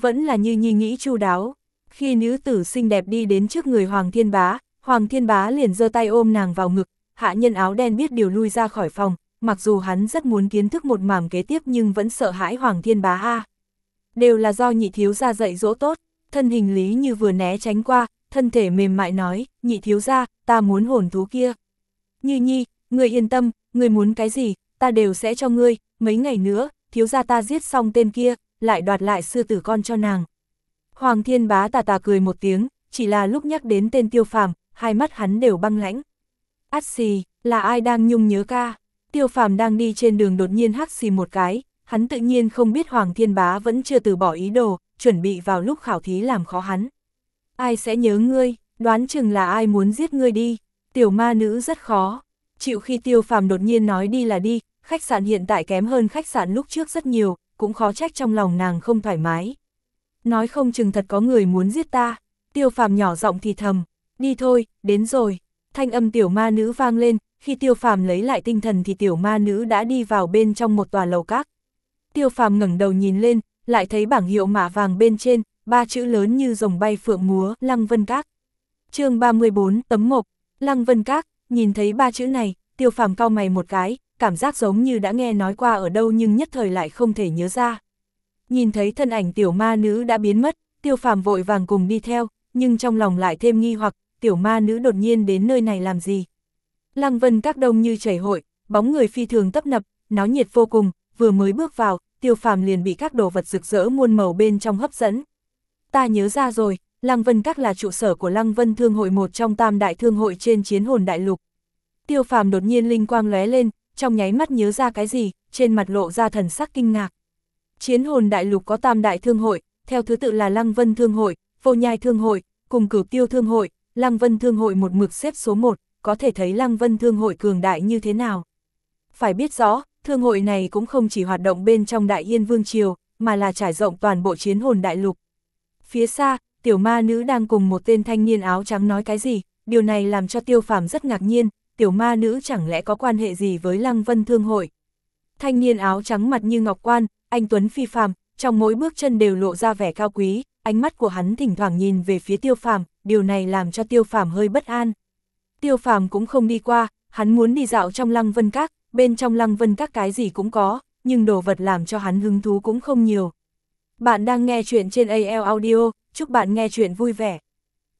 Vẫn là như nhi nghĩ chu đáo, khi nữ tử xinh đẹp đi đến trước người Hoàng Thiên Bá, Hoàng Thiên Bá liền giơ tay ôm nàng vào ngực, hạ nhân áo đen biết điều lui ra khỏi phòng, mặc dù hắn rất muốn kiến thức một mảm kế tiếp nhưng vẫn sợ hãi Hoàng Thiên Bá A. Đều là do nhị thiếu gia dạy dỗ tốt, thân hình lý như vừa né tránh qua, thân thể mềm mại nói, nhị thiếu gia, ta muốn hồn thú kia. Như nhi, người yên tâm, người muốn cái gì, ta đều sẽ cho ngươi, mấy ngày nữa, thiếu gia ta giết xong tên kia, lại đoạt lại sư tử con cho nàng. Hoàng thiên bá tà tà cười một tiếng, chỉ là lúc nhắc đến tên tiêu phàm, hai mắt hắn đều băng lãnh. Át xì, là ai đang nhung nhớ ca? Tiêu phàm đang đi trên đường đột nhiên hắc xì một cái, hắn tự nhiên không biết Hoàng Thiên Bá vẫn chưa từ bỏ ý đồ, chuẩn bị vào lúc khảo thí làm khó hắn. Ai sẽ nhớ ngươi, đoán chừng là ai muốn giết ngươi đi, tiểu ma nữ rất khó. Chịu khi tiêu phàm đột nhiên nói đi là đi, khách sạn hiện tại kém hơn khách sạn lúc trước rất nhiều, cũng khó trách trong lòng nàng không thoải mái. Nói không chừng thật có người muốn giết ta, tiêu phàm nhỏ giọng thì thầm, đi thôi, đến rồi. Thanh âm tiểu ma nữ vang lên, khi tiêu phàm lấy lại tinh thần thì tiểu ma nữ đã đi vào bên trong một tòa lầu các. Tiêu phàm ngẩng đầu nhìn lên, lại thấy bảng hiệu mạ vàng bên trên, ba chữ lớn như rồng bay phượng múa, Lăng Vân Các. chương 34, tấm mộc, Lăng Vân Các, nhìn thấy ba chữ này, tiêu phàm cau mày một cái, cảm giác giống như đã nghe nói qua ở đâu nhưng nhất thời lại không thể nhớ ra. Nhìn thấy thân ảnh tiểu ma nữ đã biến mất, tiêu phàm vội vàng cùng đi theo, nhưng trong lòng lại thêm nghi hoặc, tiểu ma nữ đột nhiên đến nơi này làm gì. Lăng Vân Các đông như chảy hội, bóng người phi thường tấp nập, náo nhiệt vô cùng, vừa mới bước vào, tiêu phàm liền bị các đồ vật rực rỡ muôn màu bên trong hấp dẫn. Ta nhớ ra rồi, Lăng Vân Các là trụ sở của Lăng Vân Thương hội một trong tam đại thương hội trên chiến hồn đại lục. Tiêu phàm đột nhiên linh quang lóe lên, trong nháy mắt nhớ ra cái gì, trên mặt lộ ra thần sắc kinh ngạc. Chiến hồn đại lục có tam đại thương hội, theo thứ tự là Lăng Vân Thương hội, Vô Nhai Thương hội, cùng Cửu Tiêu Thương hội, Lăng Vân Thương hội một mực xếp số 1, có thể thấy Lăng Vân Thương hội cường đại như thế nào. Phải biết rõ, thương hội này cũng không chỉ hoạt động bên trong Đại Yên Vương Triều, mà là trải rộng toàn bộ chiến hồn đại lục. Phía xa, tiểu ma nữ đang cùng một tên thanh niên áo trắng nói cái gì, điều này làm cho tiêu phàm rất ngạc nhiên, tiểu ma nữ chẳng lẽ có quan hệ gì với Lăng Vân Thương hội. Thanh niên áo trắng mặt như ngọc quan, anh Tuấn phi phàm, trong mỗi bước chân đều lộ ra vẻ cao quý, ánh mắt của hắn thỉnh thoảng nhìn về phía tiêu phàm, điều này làm cho tiêu phàm hơi bất an. Tiêu phàm cũng không đi qua, hắn muốn đi dạo trong lăng vân các, bên trong lăng vân các cái gì cũng có, nhưng đồ vật làm cho hắn hứng thú cũng không nhiều. Bạn đang nghe chuyện trên AL Audio, chúc bạn nghe chuyện vui vẻ.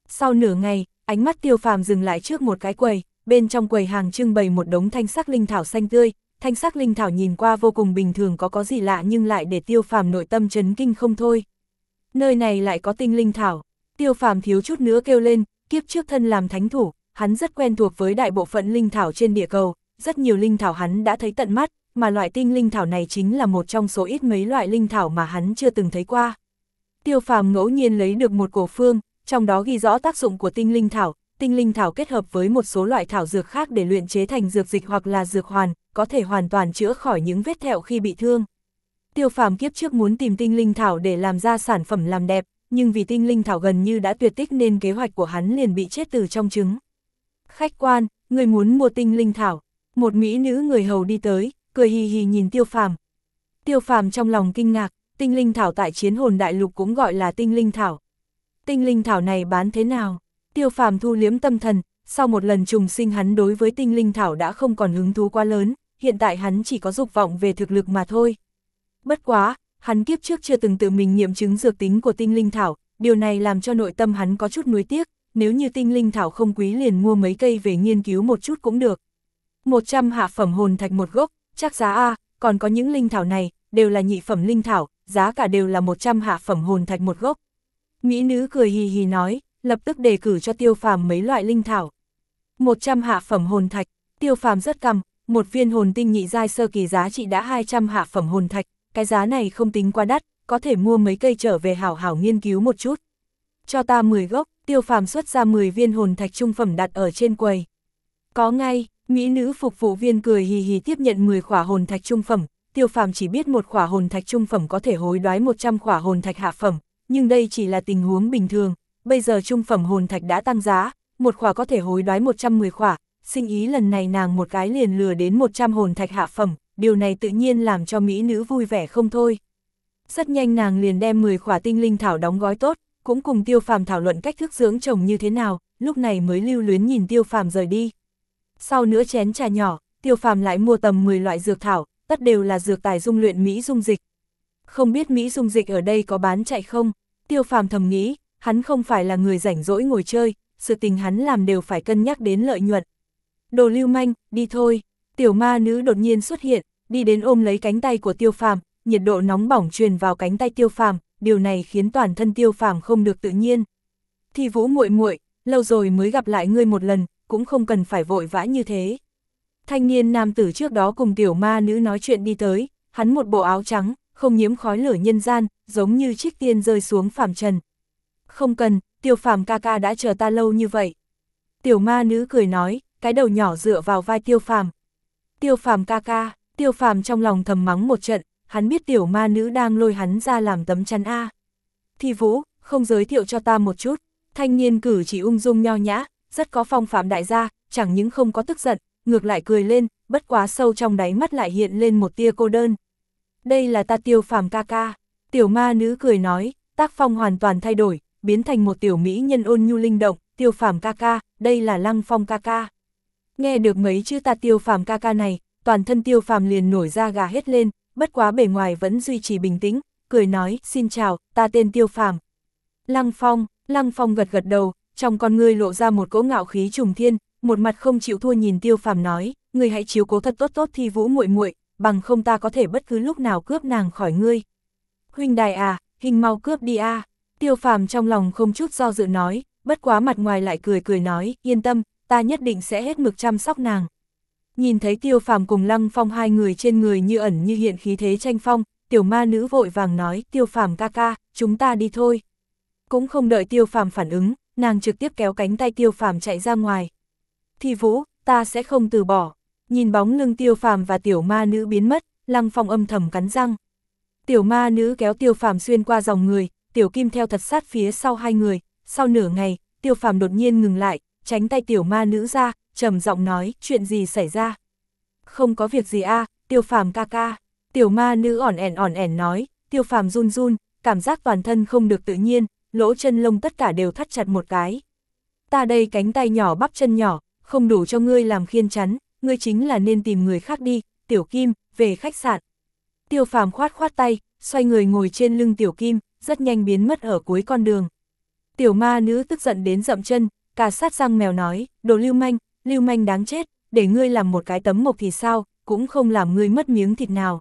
Sau nửa ngày, ánh mắt tiêu phàm dừng lại trước một cái quầy, bên trong quầy hàng trưng bày một đống thanh sắc linh thảo xanh tươi, thanh sắc linh thảo nhìn qua vô cùng bình thường có có gì lạ nhưng lại để tiêu phàm nội tâm chấn kinh không thôi. Nơi này lại có tinh linh thảo, tiêu phàm thiếu chút nữa kêu lên, kiếp trước thân làm thánh thủ, hắn rất quen thuộc với đại bộ phận linh thảo trên địa cầu, rất nhiều linh thảo hắn đã thấy tận mắt, mà loại tinh linh thảo này chính là một trong số ít mấy loại linh thảo mà hắn chưa từng thấy qua. Tiêu phàm ngẫu nhiên lấy được một cổ phương, trong đó ghi rõ tác dụng của tinh linh thảo, tinh linh thảo kết hợp với một số loại thảo dược khác để luyện chế thành dược dịch hoặc là dược hoàn, có thể hoàn toàn chữa khỏi những vết thẹo khi bị thương. Tiêu phàm kiếp trước muốn tìm tinh linh thảo để làm ra sản phẩm làm đẹp, nhưng vì tinh linh thảo gần như đã tuyệt tích nên kế hoạch của hắn liền bị chết từ trong trứng. Khách quan, người muốn mua tinh linh thảo, một mỹ nữ người hầu đi tới, cười hì hì nhìn tiêu phàm. Tiêu phàm trong lòng kinh ngạc, tinh linh thảo tại chiến hồn đại lục cũng gọi là tinh linh thảo. Tinh linh thảo này bán thế nào? Tiêu phàm thu liếm tâm thần, sau một lần trùng sinh hắn đối với tinh linh thảo đã không còn hứng thú quá lớn, hiện tại hắn chỉ có dục vọng về thực lực mà thôi. Bất quá, hắn kiếp trước chưa từng tự mình nghiệm chứng dược tính của tinh linh thảo, điều này làm cho nội tâm hắn có chút nuối tiếc, nếu như tinh linh thảo không quý liền mua mấy cây về nghiên cứu một chút cũng được. 100 hạ phẩm hồn thạch một gốc, chắc giá A, còn có những linh thảo này, đều là nhị phẩm linh thảo, giá cả đều là 100 hạ phẩm hồn thạch một gốc. Mỹ nữ cười hì hì nói, lập tức đề cử cho tiêu phàm mấy loại linh thảo. 100 hạ phẩm hồn thạch, tiêu phàm rất cầm, một viên hồn tinh nhị giai sơ kỳ giá trị đã 200 hạ phẩm hồn thạch, cái giá này không tính quá đắt, có thể mua mấy cây trở về hảo hảo nghiên cứu một chút. Cho ta 10 gốc, tiêu phàm xuất ra 10 viên hồn thạch trung phẩm đặt ở trên quầy. Có ngay, Mỹ nữ phục vụ viên cười hì hì tiếp nhận 10 khỏa hồn thạch trung phẩm, tiêu phàm chỉ biết một khỏa hồn thạch trung phẩm có thể hối đoái 100 khỏa hồn thạch hạ phẩm, nhưng đây chỉ là tình huống bình thường, bây giờ trung phẩm hồn thạch đã tăng giá, một khỏa có thể hối đoái 110 khỏa, sinh ý lần này nàng một cái liền lừa đến 100 hồn thạch hạ phẩm, điều này tự nhiên làm cho Mỹ nữ vui vẻ không thôi. Rất nhanh nàng liền đem 10 khỏa tinh linh thảo đóng gói tốt, cũng cùng tiêu phàm thảo luận cách thức dưỡng trồng như thế nào, lúc này mới lưu luyến nhìn tiêu phàm rời đi. Sau nữa chén trà nhỏ, tiêu phàm lại mua tầm 10 loại dược thảo, tất đều là dược tài dung luyện Mỹ dung dịch. Không biết Mỹ dung dịch ở đây có bán chạy không? Tiêu phàm thầm nghĩ, hắn không phải là người rảnh rỗi ngồi chơi, sự tình hắn làm đều phải cân nhắc đến lợi nhuận. Đồ lưu manh, đi thôi. Tiểu ma nữ đột nhiên xuất hiện, đi đến ôm lấy cánh tay của tiêu phàm, nhiệt độ nóng bỏng truyền vào cánh tay tiêu phàm, điều này khiến toàn thân tiêu phàm không được tự nhiên. Thì vũ muội muội lâu rồi mới gặp lại ngươi một lần, cũng không cần phải vội vã như thế. Thanh niên nam tử trước đó cùng tiểu ma nữ nói chuyện đi tới, hắn một bộ áo trắng, không nhiễm khói lửa nhân gian, giống như trích tiên rơi xuống phàm trần. Không cần, tiểu phàm ca ca đã chờ ta lâu như vậy. Tiểu ma nữ cười nói, cái đầu nhỏ dựa vào vai tiêu phàm. Tiêu phàm ca ca, tiêu phàm trong lòng thầm mắng một trận, hắn biết tiểu ma nữ đang lôi hắn ra làm tấm chắn A. Thì vũ, không giới thiệu cho ta một chút, thanh niên cử chỉ ung dung nho nhã, rất có phong phạm đại gia, chẳng những không có tức giận, ngược lại cười lên, bất quá sâu trong đáy mắt lại hiện lên một tia cô đơn. Đây là ta tiêu phàm ca ca, tiểu ma nữ cười nói, tác phong hoàn toàn thay đổi, biến thành một tiểu mỹ nhân ôn nhu linh động, tiêu phàm ca ca, đây là lăng phong ca ca. Nghe được mấy chữ ta tiêu phàm ca ca này, toàn thân tiêu phàm liền nổi ra gà hết lên, bất quá bề ngoài vẫn duy trì bình tĩnh, cười nói, xin chào, ta tên tiêu phàm. Lăng phong, lăng phong gật gật đầu, trong con ngươi lộ ra một cỗ ngạo khí trùng thiên, một mặt không chịu thua nhìn tiêu phàm nói, ngươi hãy chiếu cố thật tốt tốt thi vũ muội muội bằng không ta có thể bất cứ lúc nào cướp nàng khỏi ngươi. Huynh đài à, hình mau cướp đi a tiêu phàm trong lòng không chút do dự nói, bất quá mặt ngoài lại cười cười nói, yên tâm, ta nhất định sẽ hết mực chăm sóc nàng. Nhìn thấy tiêu phàm cùng lăng phong hai người trên người như ẩn như hiện khí thế tranh phong, tiểu ma nữ vội vàng nói, tiêu phàm ca ca, chúng ta đi thôi. Cũng không đợi tiêu phàm phản ứng, nàng trực tiếp kéo cánh tay tiêu phàm chạy ra ngoài. Thì vũ, ta sẽ không từ bỏ. Nhìn bóng lưng tiêu phàm và tiểu ma nữ biến mất, lăng phong âm thầm cắn răng. Tiểu ma nữ kéo tiêu phàm xuyên qua dòng người, tiểu kim theo thật sát phía sau hai người, sau nửa ngày, tiêu phàm đột nhiên ngừng lại, tránh tay tiểu ma nữ ra, trầm giọng nói, chuyện gì xảy ra? Không có việc gì a tiêu phàm ca ca. Tiểu ma nữ ỏn ẻn ỏn ẻn nói, tiêu phàm run run, cảm giác toàn thân không được tự nhiên, lỗ chân lông tất cả đều thắt chặt một cái. Ta đây cánh tay nhỏ bắp chân nhỏ, không đủ cho ngươi làm khiên chắn, ngươi chính là nên tìm người khác đi, tiểu kim, về khách sạn. Tiêu phàm khoát khoát tay, xoay người ngồi trên lưng tiểu kim, rất nhanh biến mất ở cuối con đường. Tiểu ma nữ tức giận đến dậm chân, cà sát răng mèo nói, đồ lưu manh, lưu manh đáng chết, để ngươi làm một cái tấm mộc thì sao, cũng không làm ngươi mất miếng thịt nào.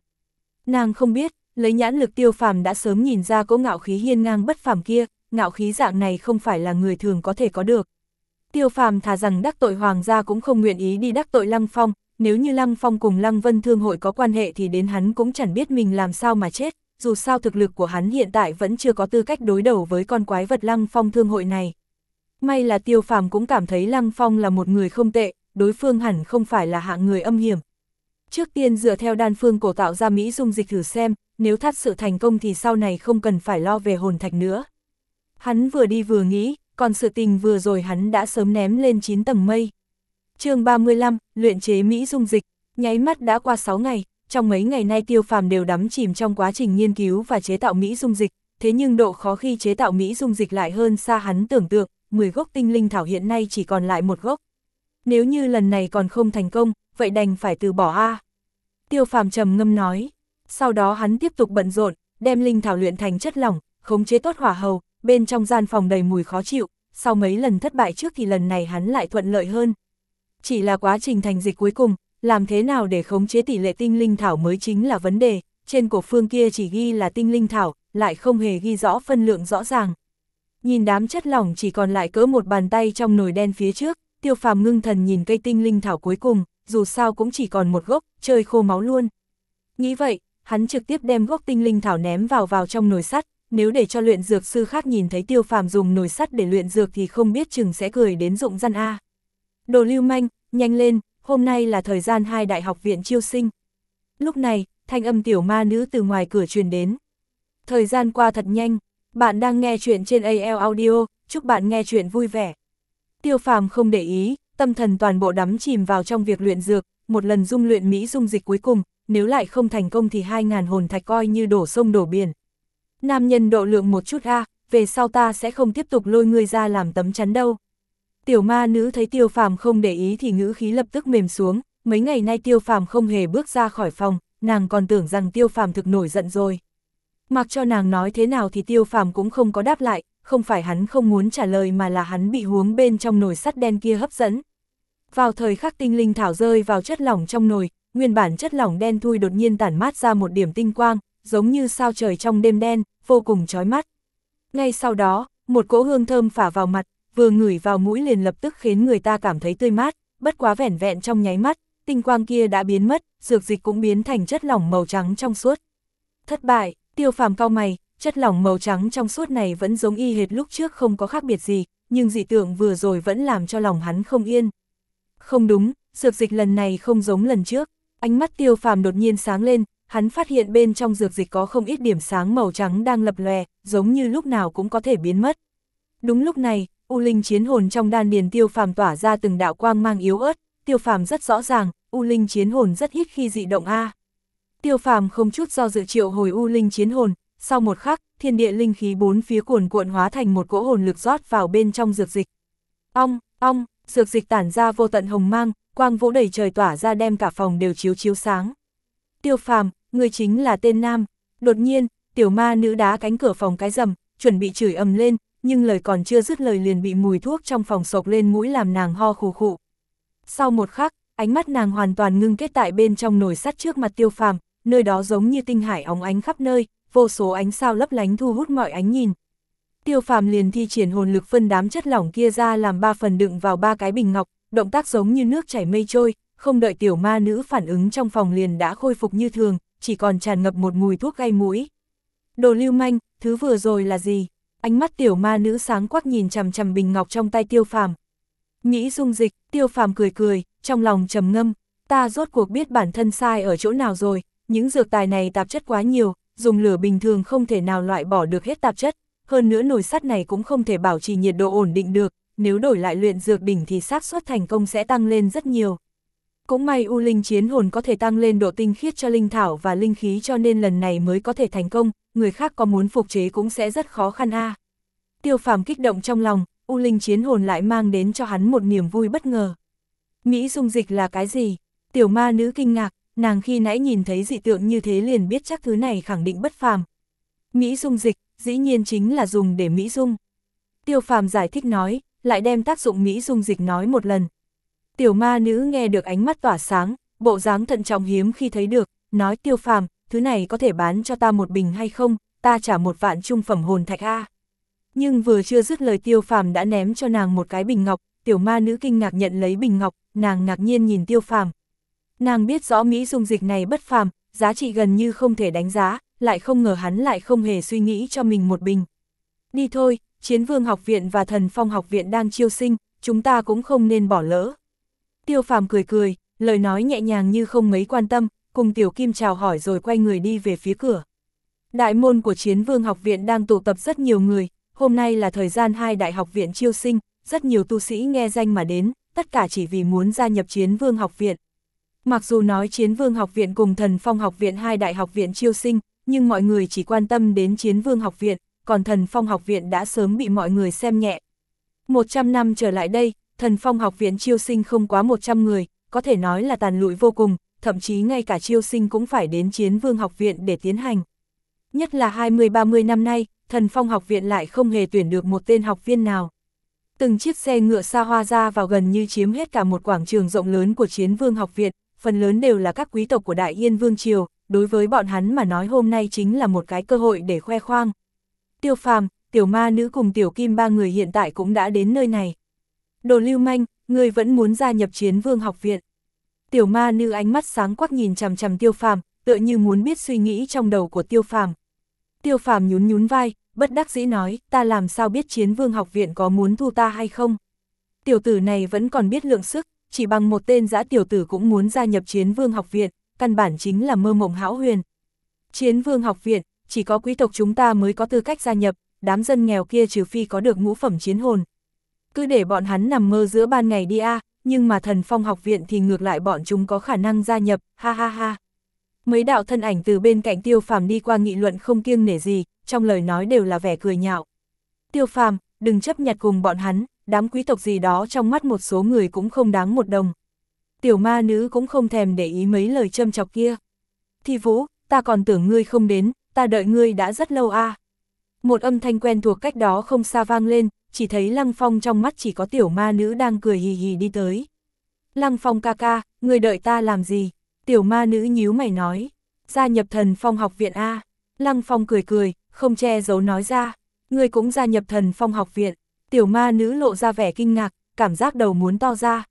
Nàng không biết, lấy nhãn lực tiêu phàm đã sớm nhìn ra cỗ ngạo khí hiên ngang bất phàm kia, ngạo khí dạng này không phải là người thường có thể có được. Tiêu phàm thà rằng đắc tội hoàng gia cũng không nguyện ý đi đắc tội Lăng Phong, nếu như Lăng Phong cùng Lăng Vân Thương hội có quan hệ thì đến hắn cũng chẳng biết mình làm sao mà chết, dù sao thực lực của hắn hiện tại vẫn chưa có tư cách đối đầu với con quái vật Lăng Phong Thương hội này. May là Tiêu phàm cũng cảm thấy Lăng Phong là một người không tệ, đối phương hẳn không phải là hạng người âm hiểm. Trước tiên dựa theo đan phương cổ tạo ra Mỹ dung dịch thử xem, nếu thắt sự thành công thì sau này không cần phải lo về hồn thạch nữa. Hắn vừa đi vừa nghĩ, còn sự tình vừa rồi hắn đã sớm ném lên 9 tầng mây. chương 35, luyện chế Mỹ dung dịch, nháy mắt đã qua 6 ngày, trong mấy ngày nay tiêu phàm đều đắm chìm trong quá trình nghiên cứu và chế tạo Mỹ dung dịch, thế nhưng độ khó khi chế tạo Mỹ dung dịch lại hơn xa hắn tưởng tượng, 10 gốc tinh linh thảo hiện nay chỉ còn lại một gốc. Nếu như lần này còn không thành công, vậy đành phải từ bỏ A. Tiêu phàm trầm ngâm nói, sau đó hắn tiếp tục bận rộn, đem linh thảo luyện thành chất lỏng, khống chế tốt hỏa hầu, bên trong gian phòng đầy mùi khó chịu, sau mấy lần thất bại trước thì lần này hắn lại thuận lợi hơn. Chỉ là quá trình thành dịch cuối cùng, làm thế nào để khống chế tỷ lệ tinh linh thảo mới chính là vấn đề, trên cổ phương kia chỉ ghi là tinh linh thảo, lại không hề ghi rõ phân lượng rõ ràng. Nhìn đám chất lỏng chỉ còn lại cỡ một bàn tay trong nồi đen phía trước, tiêu phàm ngưng thần nhìn cây tinh linh thảo cuối cùng, dù sao cũng chỉ còn một gốc, chơi khô máu luôn. Nghĩ vậy, hắn trực tiếp đem gốc tinh linh thảo ném vào vào trong nồi sắt, nếu để cho luyện dược sư khác nhìn thấy tiêu phàm dùng nồi sắt để luyện dược thì không biết chừng sẽ cười đến dụng răn A. Đồ lưu manh, nhanh lên, hôm nay là thời gian hai đại học viện chiêu sinh. Lúc này, thanh âm tiểu ma nữ từ ngoài cửa truyền đến. Thời gian qua thật nhanh, bạn đang nghe chuyện trên AL Audio, chúc bạn nghe chuyện vui vẻ. Tiêu phàm không để ý, tâm thần toàn bộ đắm chìm vào trong việc luyện dược, một lần dung luyện Mỹ dung dịch cuối cùng, nếu lại không thành công thì 2.000 hồn thạch coi như đổ sông đổ biển. Nam nhân độ lượng một chút a về sau ta sẽ không tiếp tục lôi ngươi ra làm tấm chắn đâu. Tiểu ma nữ thấy tiêu phàm không để ý thì ngữ khí lập tức mềm xuống, mấy ngày nay tiêu phàm không hề bước ra khỏi phòng, nàng còn tưởng rằng tiêu phàm thực nổi giận rồi. Mặc cho nàng nói thế nào thì tiêu phàm cũng không có đáp lại, không phải hắn không muốn trả lời mà là hắn bị huống bên trong nồi sắt đen kia hấp dẫn. Vào thời khắc tinh linh thảo rơi vào chất lỏng trong nồi, nguyên bản chất lỏng đen thui đột nhiên tản mát ra một điểm tinh quang, giống như sao trời trong đêm đen, vô cùng chói mắt. Ngay sau đó, một cỗ hương thơm phả vào mặt, vừa ngửi vào mũi liền lập tức khiến người ta cảm thấy tươi mát, bất quá vẻn vẹn trong nháy mắt, tinh quang kia đã biến mất, dược dịch cũng biến thành chất lỏng màu trắng trong suốt. Thất bại, tiêu phàm cao mày, chất lỏng màu trắng trong suốt này vẫn giống y hệt lúc trước không có khác biệt gì, nhưng dị tượng vừa rồi vẫn làm cho lòng hắn không yên. Không đúng, dược dịch lần này không giống lần trước, ánh mắt tiêu phàm đột nhiên sáng lên, hắn phát hiện bên trong dược dịch có không ít điểm sáng màu trắng đang lập lòe, giống như lúc nào cũng có thể biến mất. Đúng lúc này, U Linh chiến hồn trong đan điền tiêu phàm tỏa ra từng đạo quang mang yếu ớt, tiêu phàm rất rõ ràng, U Linh chiến hồn rất hít khi dị động A. Tiêu phàm không chút do dự triệu hồi U Linh chiến hồn, sau một khắc, thiên địa linh khí bốn phía cuồn cuộn hóa thành một cỗ hồn lực rót vào bên trong dược dịch. Ong, ong, dược dịch tản ra vô tận hồng mang, quang vũ đầy trời tỏa ra đem cả phòng đều chiếu chiếu sáng. Tiêu phàm, người chính là tên nam. Đột nhiên, tiểu ma nữ đá cánh cửa phòng cái rầm, chuẩn bị chửi ầm lên, nhưng lời còn chưa dứt lời liền bị mùi thuốc trong phòng sộc lên mũi làm nàng ho khù khụ. Sau một khắc, ánh mắt nàng hoàn toàn ngưng kết tại bên trong nồi sắt trước mặt tiêu phàm, nơi đó giống như tinh hải óng ánh khắp nơi, vô số ánh sao lấp lánh thu hút mọi ánh nhìn. Tiêu phàm liền thi triển hồn lực phân đám chất lỏng kia ra làm ba phần đựng vào ba cái bình ngọc, động tác giống như nước chảy mây trôi, không đợi tiểu ma nữ phản ứng trong phòng liền đã khôi phục như thường, chỉ còn tràn ngập một mùi thuốc gây mũi. Đồ lưu manh, thứ vừa rồi là gì? Ánh mắt tiểu ma nữ sáng quắc nhìn chằm chằm bình ngọc trong tay tiêu phàm. nghĩ dung dịch, tiêu phàm cười cười, trong lòng trầm ngâm, ta rốt cuộc biết bản thân sai ở chỗ nào rồi, những dược tài này tạp chất quá nhiều, dùng lửa bình thường không thể nào loại bỏ được hết tạp chất, hơn nữa nồi sắt này cũng không thể bảo trì nhiệt độ ổn định được, nếu đổi lại luyện dược đỉnh thì xác suất thành công sẽ tăng lên rất nhiều. Cũng may U Linh chiến hồn có thể tăng lên độ tinh khiết cho linh thảo và linh khí cho nên lần này mới có thể thành công, người khác có muốn phục chế cũng sẽ rất khó khăn a. Tiêu phàm kích động trong lòng, U Linh chiến hồn lại mang đến cho hắn một niềm vui bất ngờ. Mỹ dung dịch là cái gì? Tiểu ma nữ kinh ngạc, nàng khi nãy nhìn thấy dị tượng như thế liền biết chắc thứ này khẳng định bất phàm. Mỹ dung dịch, dĩ nhiên chính là dùng để Mỹ dung. Tiêu phàm giải thích nói, lại đem tác dụng Mỹ dung dịch nói một lần. Tiểu ma nữ nghe được ánh mắt tỏa sáng, bộ dáng thận trọng hiếm khi thấy được, nói tiêu phàm, thứ này có thể bán cho ta một bình hay không, ta trả một vạn trung phẩm hồn thạch A. Nhưng vừa chưa dứt lời tiêu phàm đã ném cho nàng một cái bình ngọc, tiểu ma nữ kinh ngạc nhận lấy bình ngọc, nàng ngạc nhiên nhìn tiêu phàm. Nàng biết rõ Mỹ dung dịch này bất phàm, giá trị gần như không thể đánh giá, lại không ngờ hắn lại không hề suy nghĩ cho mình một bình. Đi thôi, Chiến vương học viện và thần phong học viện đang chiêu sinh, chúng ta cũng không nên bỏ lỡ. Tiêu phàm cười cười, lời nói nhẹ nhàng như không mấy quan tâm, cùng tiểu kim chào hỏi rồi quay người đi về phía cửa. Đại môn của chiến vương học viện đang tụ tập rất nhiều người, hôm nay là thời gian hai đại học viện chiêu sinh, rất nhiều tu sĩ nghe danh mà đến, tất cả chỉ vì muốn gia nhập chiến vương học viện. Mặc dù nói chiến vương học viện cùng thần phong học viện hai đại học viện chiêu sinh, nhưng mọi người chỉ quan tâm đến chiến vương học viện, còn thần phong học viện đã sớm bị mọi người xem nhẹ. 100 năm trở lại đây, thần phong học viện chiêu sinh không quá 100 người, có thể nói là tàn lụi vô cùng, thậm chí ngay cả chiêu sinh cũng phải đến chiến vương học viện để tiến hành. Nhất là 20-30 năm nay, thần phong học viện lại không hề tuyển được một tên học viên nào. Từng chiếc xe ngựa xa hoa ra vào gần như chiếm hết cả một quảng trường rộng lớn của chiến vương học viện, phần lớn đều là các quý tộc của Đại Yên Vương Triều, đối với bọn hắn mà nói hôm nay chính là một cái cơ hội để khoe khoang. Tiêu phàm, tiểu ma nữ cùng tiểu kim ba người hiện tại cũng đã đến nơi này. Đồ lưu manh, người vẫn muốn gia nhập chiến vương học viện. Tiểu ma nữ ánh mắt sáng quắc nhìn chằm chằm tiêu phàm, tựa như muốn biết suy nghĩ trong đầu của tiêu phàm. Tiêu phàm nhún nhún vai, bất đắc dĩ nói, ta làm sao biết chiến vương học viện có muốn thu ta hay không. Tiểu tử này vẫn còn biết lượng sức, chỉ bằng một tên giã tiểu tử cũng muốn gia nhập chiến vương học viện, căn bản chính là mơ mộng hão huyền. Chiến vương học viện, chỉ có quý tộc chúng ta mới có tư cách gia nhập, đám dân nghèo kia trừ phi có được ngũ phẩm chiến hồn. Cứ để bọn hắn nằm mơ giữa ban ngày đi a nhưng mà thần phong học viện thì ngược lại bọn chúng có khả năng gia nhập, ha ha ha. Mấy đạo thân ảnh từ bên cạnh tiêu phàm đi qua nghị luận không kiêng nể gì, trong lời nói đều là vẻ cười nhạo. Tiêu phàm, đừng chấp nhặt cùng bọn hắn, đám quý tộc gì đó trong mắt một số người cũng không đáng một đồng. Tiểu ma nữ cũng không thèm để ý mấy lời châm chọc kia. Thi vũ, ta còn tưởng ngươi không đến, ta đợi ngươi đã rất lâu a. À. Một âm thanh quen thuộc cách đó không xa vang lên, chỉ thấy Lăng Phong trong mắt chỉ có tiểu ma nữ đang cười hì hì đi tới. Lăng Phong ca ca, người đợi ta làm gì? Tiểu ma nữ nhíu mày nói. Gia nhập thần phong học viện A. Lăng Phong cười cười, không che giấu nói ra. Người cũng gia nhập thần phong học viện. Tiểu ma nữ lộ ra vẻ kinh ngạc, cảm giác đầu muốn to ra.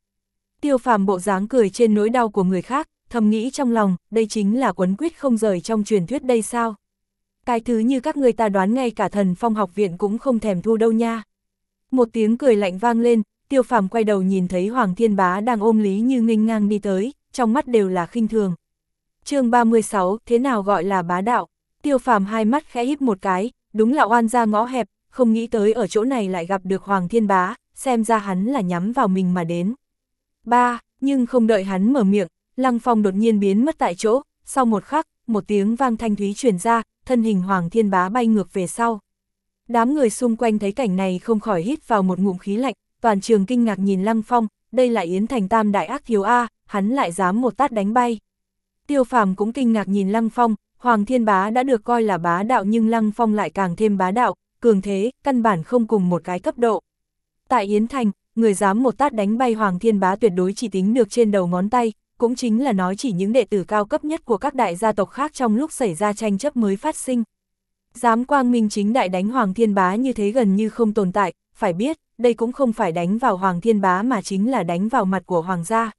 Tiêu phàm bộ dáng cười trên nỗi đau của người khác, thầm nghĩ trong lòng, đây chính là quấn quyết không rời trong truyền thuyết đây sao? Cái thứ như các người ta đoán ngay cả thần phong học viện cũng không thèm thu đâu nha. Một tiếng cười lạnh vang lên, tiêu phàm quay đầu nhìn thấy Hoàng Thiên Bá đang ôm Lý Như nghênh ngang đi tới, trong mắt đều là khinh thường. chương 36, thế nào gọi là bá đạo? Tiêu phàm hai mắt khẽ híp một cái, đúng là oan ra ngõ hẹp, không nghĩ tới ở chỗ này lại gặp được Hoàng Thiên Bá, xem ra hắn là nhắm vào mình mà đến. Ba, nhưng không đợi hắn mở miệng, Lăng Phong đột nhiên biến mất tại chỗ, sau một khắc, một tiếng vang thanh thúy truyền ra, thân hình Hoàng Thiên Bá bay ngược về sau. Đám người xung quanh thấy cảnh này không khỏi hít vào một ngụm khí lạnh, toàn trường kinh ngạc nhìn Lăng Phong, đây là Yến Thành Tam đại ác thiếu A, hắn lại dám một tát đánh bay. Tiêu phàm cũng kinh ngạc nhìn Lăng Phong, Hoàng Thiên Bá đã được coi là bá đạo nhưng Lăng Phong lại càng thêm bá đạo, cường thế, căn bản không cùng một cái cấp độ. Tại Yến Thành, người dám một tát đánh bay Hoàng Thiên Bá tuyệt đối chỉ tính được trên đầu ngón tay, cũng chính là nói chỉ những đệ tử cao cấp nhất của các đại gia tộc khác trong lúc xảy ra tranh chấp mới phát sinh. Dám quang minh chính đại đánh Hoàng Thiên Bá như thế gần như không tồn tại, phải biết, đây cũng không phải đánh vào Hoàng Thiên Bá mà chính là đánh vào mặt của Hoàng gia.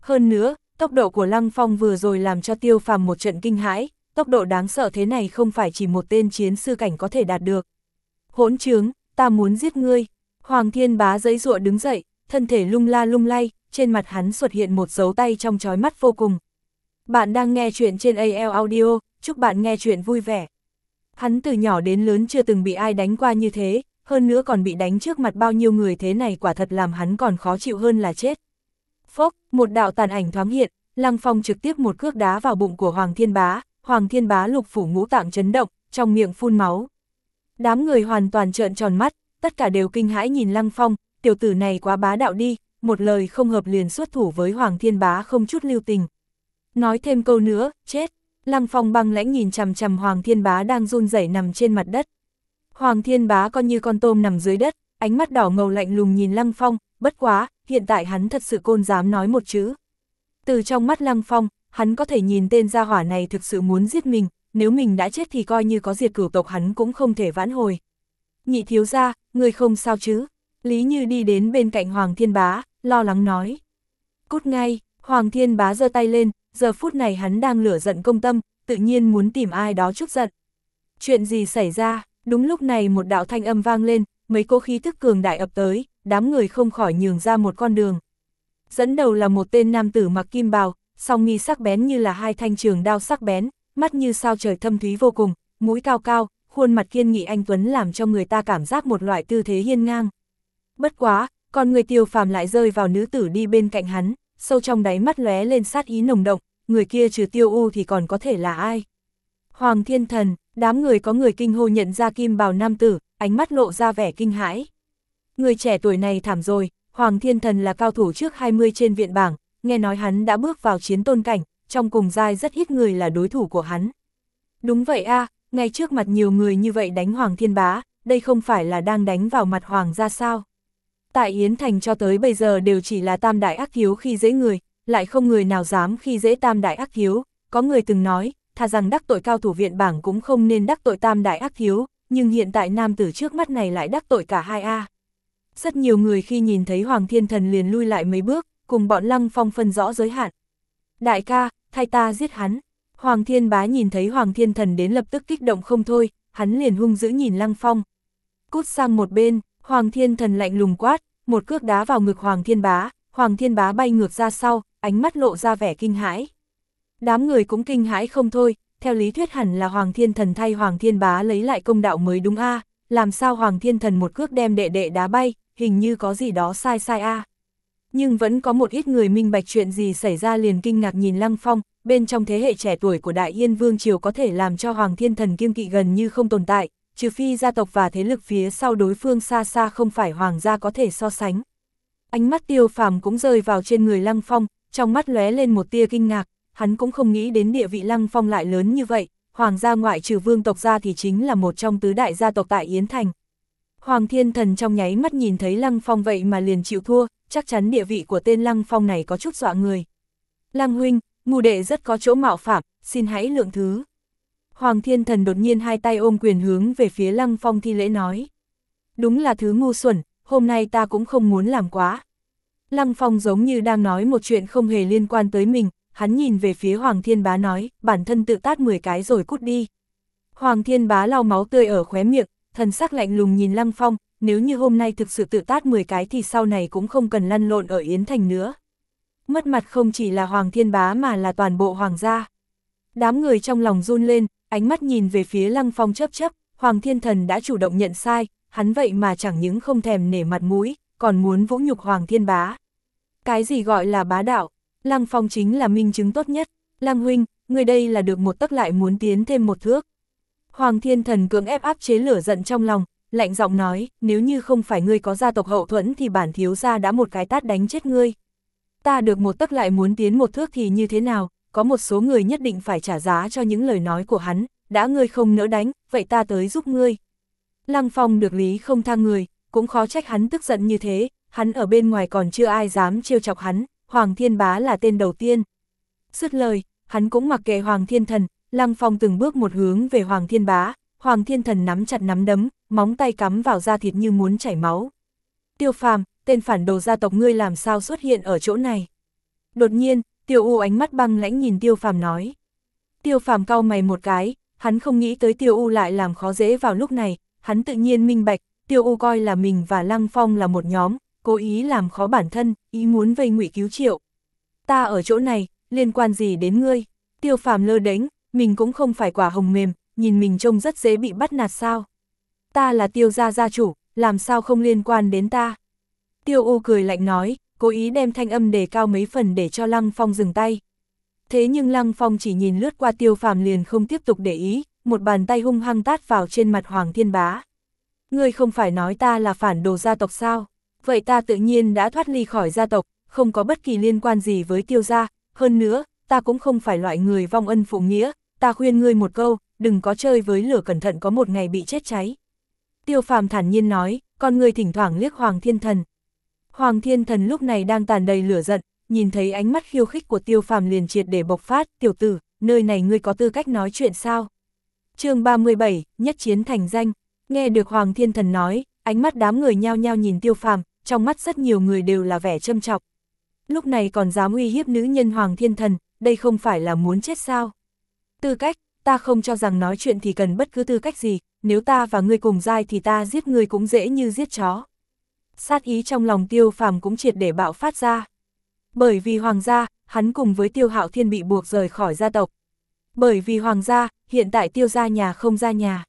Hơn nữa, tốc độ của Lăng Phong vừa rồi làm cho tiêu phàm một trận kinh hãi, tốc độ đáng sợ thế này không phải chỉ một tên chiến sư cảnh có thể đạt được. Hỗn trướng, ta muốn giết ngươi. Hoàng Thiên Bá giấy ruộng đứng dậy, thân thể lung la lung lay, trên mặt hắn xuất hiện một dấu tay trong chói mắt vô cùng. Bạn đang nghe chuyện trên AL Audio, chúc bạn nghe chuyện vui vẻ. Hắn từ nhỏ đến lớn chưa từng bị ai đánh qua như thế, hơn nữa còn bị đánh trước mặt bao nhiêu người thế này quả thật làm hắn còn khó chịu hơn là chết. Phốc, một đạo tàn ảnh thoáng hiện, Lăng Phong trực tiếp một cước đá vào bụng của Hoàng Thiên Bá, Hoàng Thiên Bá lục phủ ngũ tạng chấn động, trong miệng phun máu. Đám người hoàn toàn trợn tròn mắt, tất cả đều kinh hãi nhìn Lăng Phong, tiểu tử này quá bá đạo đi, một lời không hợp liền xuất thủ với Hoàng Thiên Bá không chút lưu tình. Nói thêm câu nữa, chết. Lăng Phong băng lãnh nhìn chằm chằm Hoàng Thiên Bá đang run rẩy nằm trên mặt đất. Hoàng Thiên Bá con như con tôm nằm dưới đất, ánh mắt đỏ ngầu lạnh lùng nhìn Lăng Phong, bất quá, hiện tại hắn thật sự côn dám nói một chữ. Từ trong mắt Lăng Phong, hắn có thể nhìn tên gia hỏa này thực sự muốn giết mình, nếu mình đã chết thì coi như có diệt cửu tộc hắn cũng không thể vãn hồi. Nhị thiếu gia, người không sao chứ? Lý Như đi đến bên cạnh Hoàng Thiên Bá, lo lắng nói. Cút ngay, Hoàng Thiên Bá giơ tay lên, giờ phút này hắn đang lửa giận công tâm, tự nhiên muốn tìm ai đó chút giận. Chuyện gì xảy ra, đúng lúc này một đạo thanh âm vang lên, mấy cỗ khí thức cường đại ập tới, đám người không khỏi nhường ra một con đường. Dẫn đầu là một tên nam tử mặc kim bào, song nghi sắc bén như là hai thanh trường đao sắc bén, mắt như sao trời thâm thúy vô cùng, mũi cao cao, khuôn mặt kiên nghị anh Tuấn làm cho người ta cảm giác một loại tư thế hiên ngang. Bất quá, còn người tiêu phàm lại rơi vào nữ tử đi bên cạnh hắn, sâu trong đáy mắt lóe lên sát ý nồng động, người kia trừ tiêu u thì còn có thể là ai? Hoàng thiên thần, đám người có người kinh hô nhận ra kim bào nam tử, ánh mắt lộ ra vẻ kinh hãi. Người trẻ tuổi này thảm rồi, Hoàng thiên thần là cao thủ trước 20 trên viện bảng, nghe nói hắn đã bước vào chiến tôn cảnh, trong cùng giai rất ít người là đối thủ của hắn. Đúng vậy a ngay trước mặt nhiều người như vậy đánh Hoàng thiên bá, đây không phải là đang đánh vào mặt Hoàng ra sao? Tại Yến Thành cho tới bây giờ đều chỉ là tam đại ác hiếu khi dễ người, lại không người nào dám khi dễ tam đại ác hiếu có người từng nói, thà rằng đắc tội cao thủ viện bảng cũng không nên đắc tội tam đại ác hiếu nhưng hiện tại nam tử trước mắt này lại đắc tội cả hai A. Rất nhiều người khi nhìn thấy Hoàng Thiên Thần liền lui lại mấy bước, cùng bọn Lăng Phong phân rõ giới hạn. Đại ca, thay ta giết hắn. Hoàng Thiên Bá nhìn thấy Hoàng Thiên Thần đến lập tức kích động không thôi, hắn liền hung dữ nhìn Lăng Phong. Cút sang một bên, Hoàng Thiên Thần lạnh lùng quát, một cước đá vào ngực Hoàng Thiên Bá, Hoàng Thiên Bá bay ngược ra sau, ánh mắt lộ ra vẻ kinh hãi. Đám người cũng kinh hãi không thôi, theo lý thuyết hẳn là Hoàng Thiên Thần thay Hoàng Thiên Bá lấy lại công đạo mới đúng a làm sao Hoàng Thiên Thần một cước đem đệ đệ đá bay, hình như có gì đó sai sai a Nhưng vẫn có một ít người minh bạch chuyện gì xảy ra liền kinh ngạc nhìn Lăng Phong, bên trong thế hệ trẻ tuổi của Đại Yên Vương Triều có thể làm cho Hoàng Thiên Thần kiêng kỵ gần như không tồn tại, trừ phi gia tộc và thế lực phía sau đối phương xa xa không phải Hoàng gia có thể so sánh. Ánh mắt tiêu phàm cũng rơi vào trên người Lăng Phong, trong mắt lóe lên một tia kinh ngạc, hắn cũng không nghĩ đến địa vị Lăng Phong lại lớn như vậy, Hoàng gia ngoại trừ vương tộc gia thì chính là một trong tứ đại gia tộc tại Yến Thành. Hoàng Thiên Thần trong nháy mắt nhìn thấy Lăng Phong vậy mà liền chịu thua, chắc chắn địa vị của tên Lăng Phong này có chút dọa người. Lăng huynh, mù đệ rất có chỗ mạo phạm, xin hãy lượng thứ. Hoàng Thiên Thần đột nhiên hai tay ôm quyền hướng về phía Lăng Phong thi lễ nói. Đúng là thứ ngu xuẩn, hôm nay ta cũng không muốn làm quá. Lăng Phong giống như đang nói một chuyện không hề liên quan tới mình, hắn nhìn về phía Hoàng Thiên Bá nói, bản thân tự tát 10 cái rồi cút đi. Hoàng Thiên Bá lau máu tươi ở khóe miệng, thần sắc lạnh lùng nhìn Lăng Phong, nếu như hôm nay thực sự tự tát 10 cái thì sau này cũng không cần lăn lộn ở Yến Thành nữa. Mất mặt không chỉ là Hoàng Thiên Bá mà là toàn bộ Hoàng gia. Đám người trong lòng run lên, ánh mắt nhìn về phía Lăng Phong chấp chấp, Hoàng Thiên Thần đã chủ động nhận sai, hắn vậy mà chẳng những không thèm nể mặt mũi, còn muốn vũ nhục Hoàng Thiên Bá. Cái gì gọi là bá đạo, Lăng Phong chính là minh chứng tốt nhất, Lăng Huynh, người đây là được một tấc lại muốn tiến thêm một thước. Hoàng Thiên Thần cưỡng ép áp chế lửa giận trong lòng, lạnh giọng nói, nếu như không phải ngươi có gia tộc hậu thuẫn thì bản thiếu gia đã một cái tát đánh chết ngươi. Ta được một tấc lại muốn tiến một thước thì như thế nào, có một số người nhất định phải trả giá cho những lời nói của hắn, đã ngươi không nỡ đánh, vậy ta tới giúp ngươi. Lăng Phong được lý không tha người, cũng khó trách hắn tức giận như thế, hắn ở bên ngoài còn chưa ai dám trêu chọc hắn, Hoàng Thiên Bá là tên đầu tiên. Dứt lời, hắn cũng mặc kệ Hoàng Thiên Thần, Lăng Phong từng bước một hướng về Hoàng Thiên Bá, Hoàng Thiên Thần nắm chặt nắm đấm, móng tay cắm vào da thịt như muốn chảy máu. Tiêu phàm, tên phản đồ gia tộc ngươi làm sao xuất hiện ở chỗ này? Đột nhiên, Tiêu U ánh mắt băng lãnh nhìn Tiêu phàm nói. Tiêu phàm cau mày một cái, hắn không nghĩ tới Tiêu U lại làm khó dễ vào lúc này, hắn tự nhiên minh bạch, Tiêu U coi là mình và Lăng Phong là một nhóm, cố ý làm khó bản thân, ý muốn vây ngụy cứu triệu. Ta ở chỗ này, liên quan gì đến ngươi? Tiêu phàm lơ đánh, mình cũng không phải quả hồng mềm, nhìn mình trông rất dễ bị bắt nạt sao. Ta là tiêu gia gia chủ, làm sao không liên quan đến ta? Tiêu U cười lạnh nói, cố ý đem thanh âm đề cao mấy phần để cho Lăng Phong dừng tay. Thế nhưng Lăng Phong chỉ nhìn lướt qua tiêu phàm liền không tiếp tục để ý, một bàn tay hung hăng tát vào trên mặt Hoàng Thiên Bá. Ngươi không phải nói ta là phản đồ gia tộc sao? Vậy ta tự nhiên đã thoát ly khỏi gia tộc, không có bất kỳ liên quan gì với tiêu gia, hơn nữa, ta cũng không phải loại người vong ân phụ nghĩa, ta khuyên ngươi một câu, đừng có chơi với lửa cẩn thận có một ngày bị chết cháy. Tiêu phàm thản nhiên nói, con người thỉnh thoảng liếc Hoàng Thiên Thần. Hoàng Thiên Thần lúc này đang tàn đầy lửa giận, nhìn thấy ánh mắt khiêu khích của tiêu phàm liền triệt để bộc phát, tiểu tử, nơi này ngươi có tư cách nói chuyện sao? chương 37, nhất chiến thành danh, nghe được Hoàng Thiên Thần nói, ánh mắt đám người nhao nhao nhìn tiêu phàm, trong mắt rất nhiều người đều là vẻ châm chọc. Lúc này còn dám uy hiếp nữ nhân Hoàng Thiên Thần, đây không phải là muốn chết sao? Tư cách, ta không cho rằng nói chuyện thì cần bất cứ tư cách gì, nếu ta và ngươi cùng dai thì ta giết ngươi cũng dễ như giết chó. Sát ý trong lòng tiêu phàm cũng triệt để bạo phát ra. Bởi vì hoàng gia, hắn cùng với tiêu hạo thiên bị buộc rời khỏi gia tộc. Bởi vì hoàng gia, hiện tại tiêu gia nhà không ra nhà.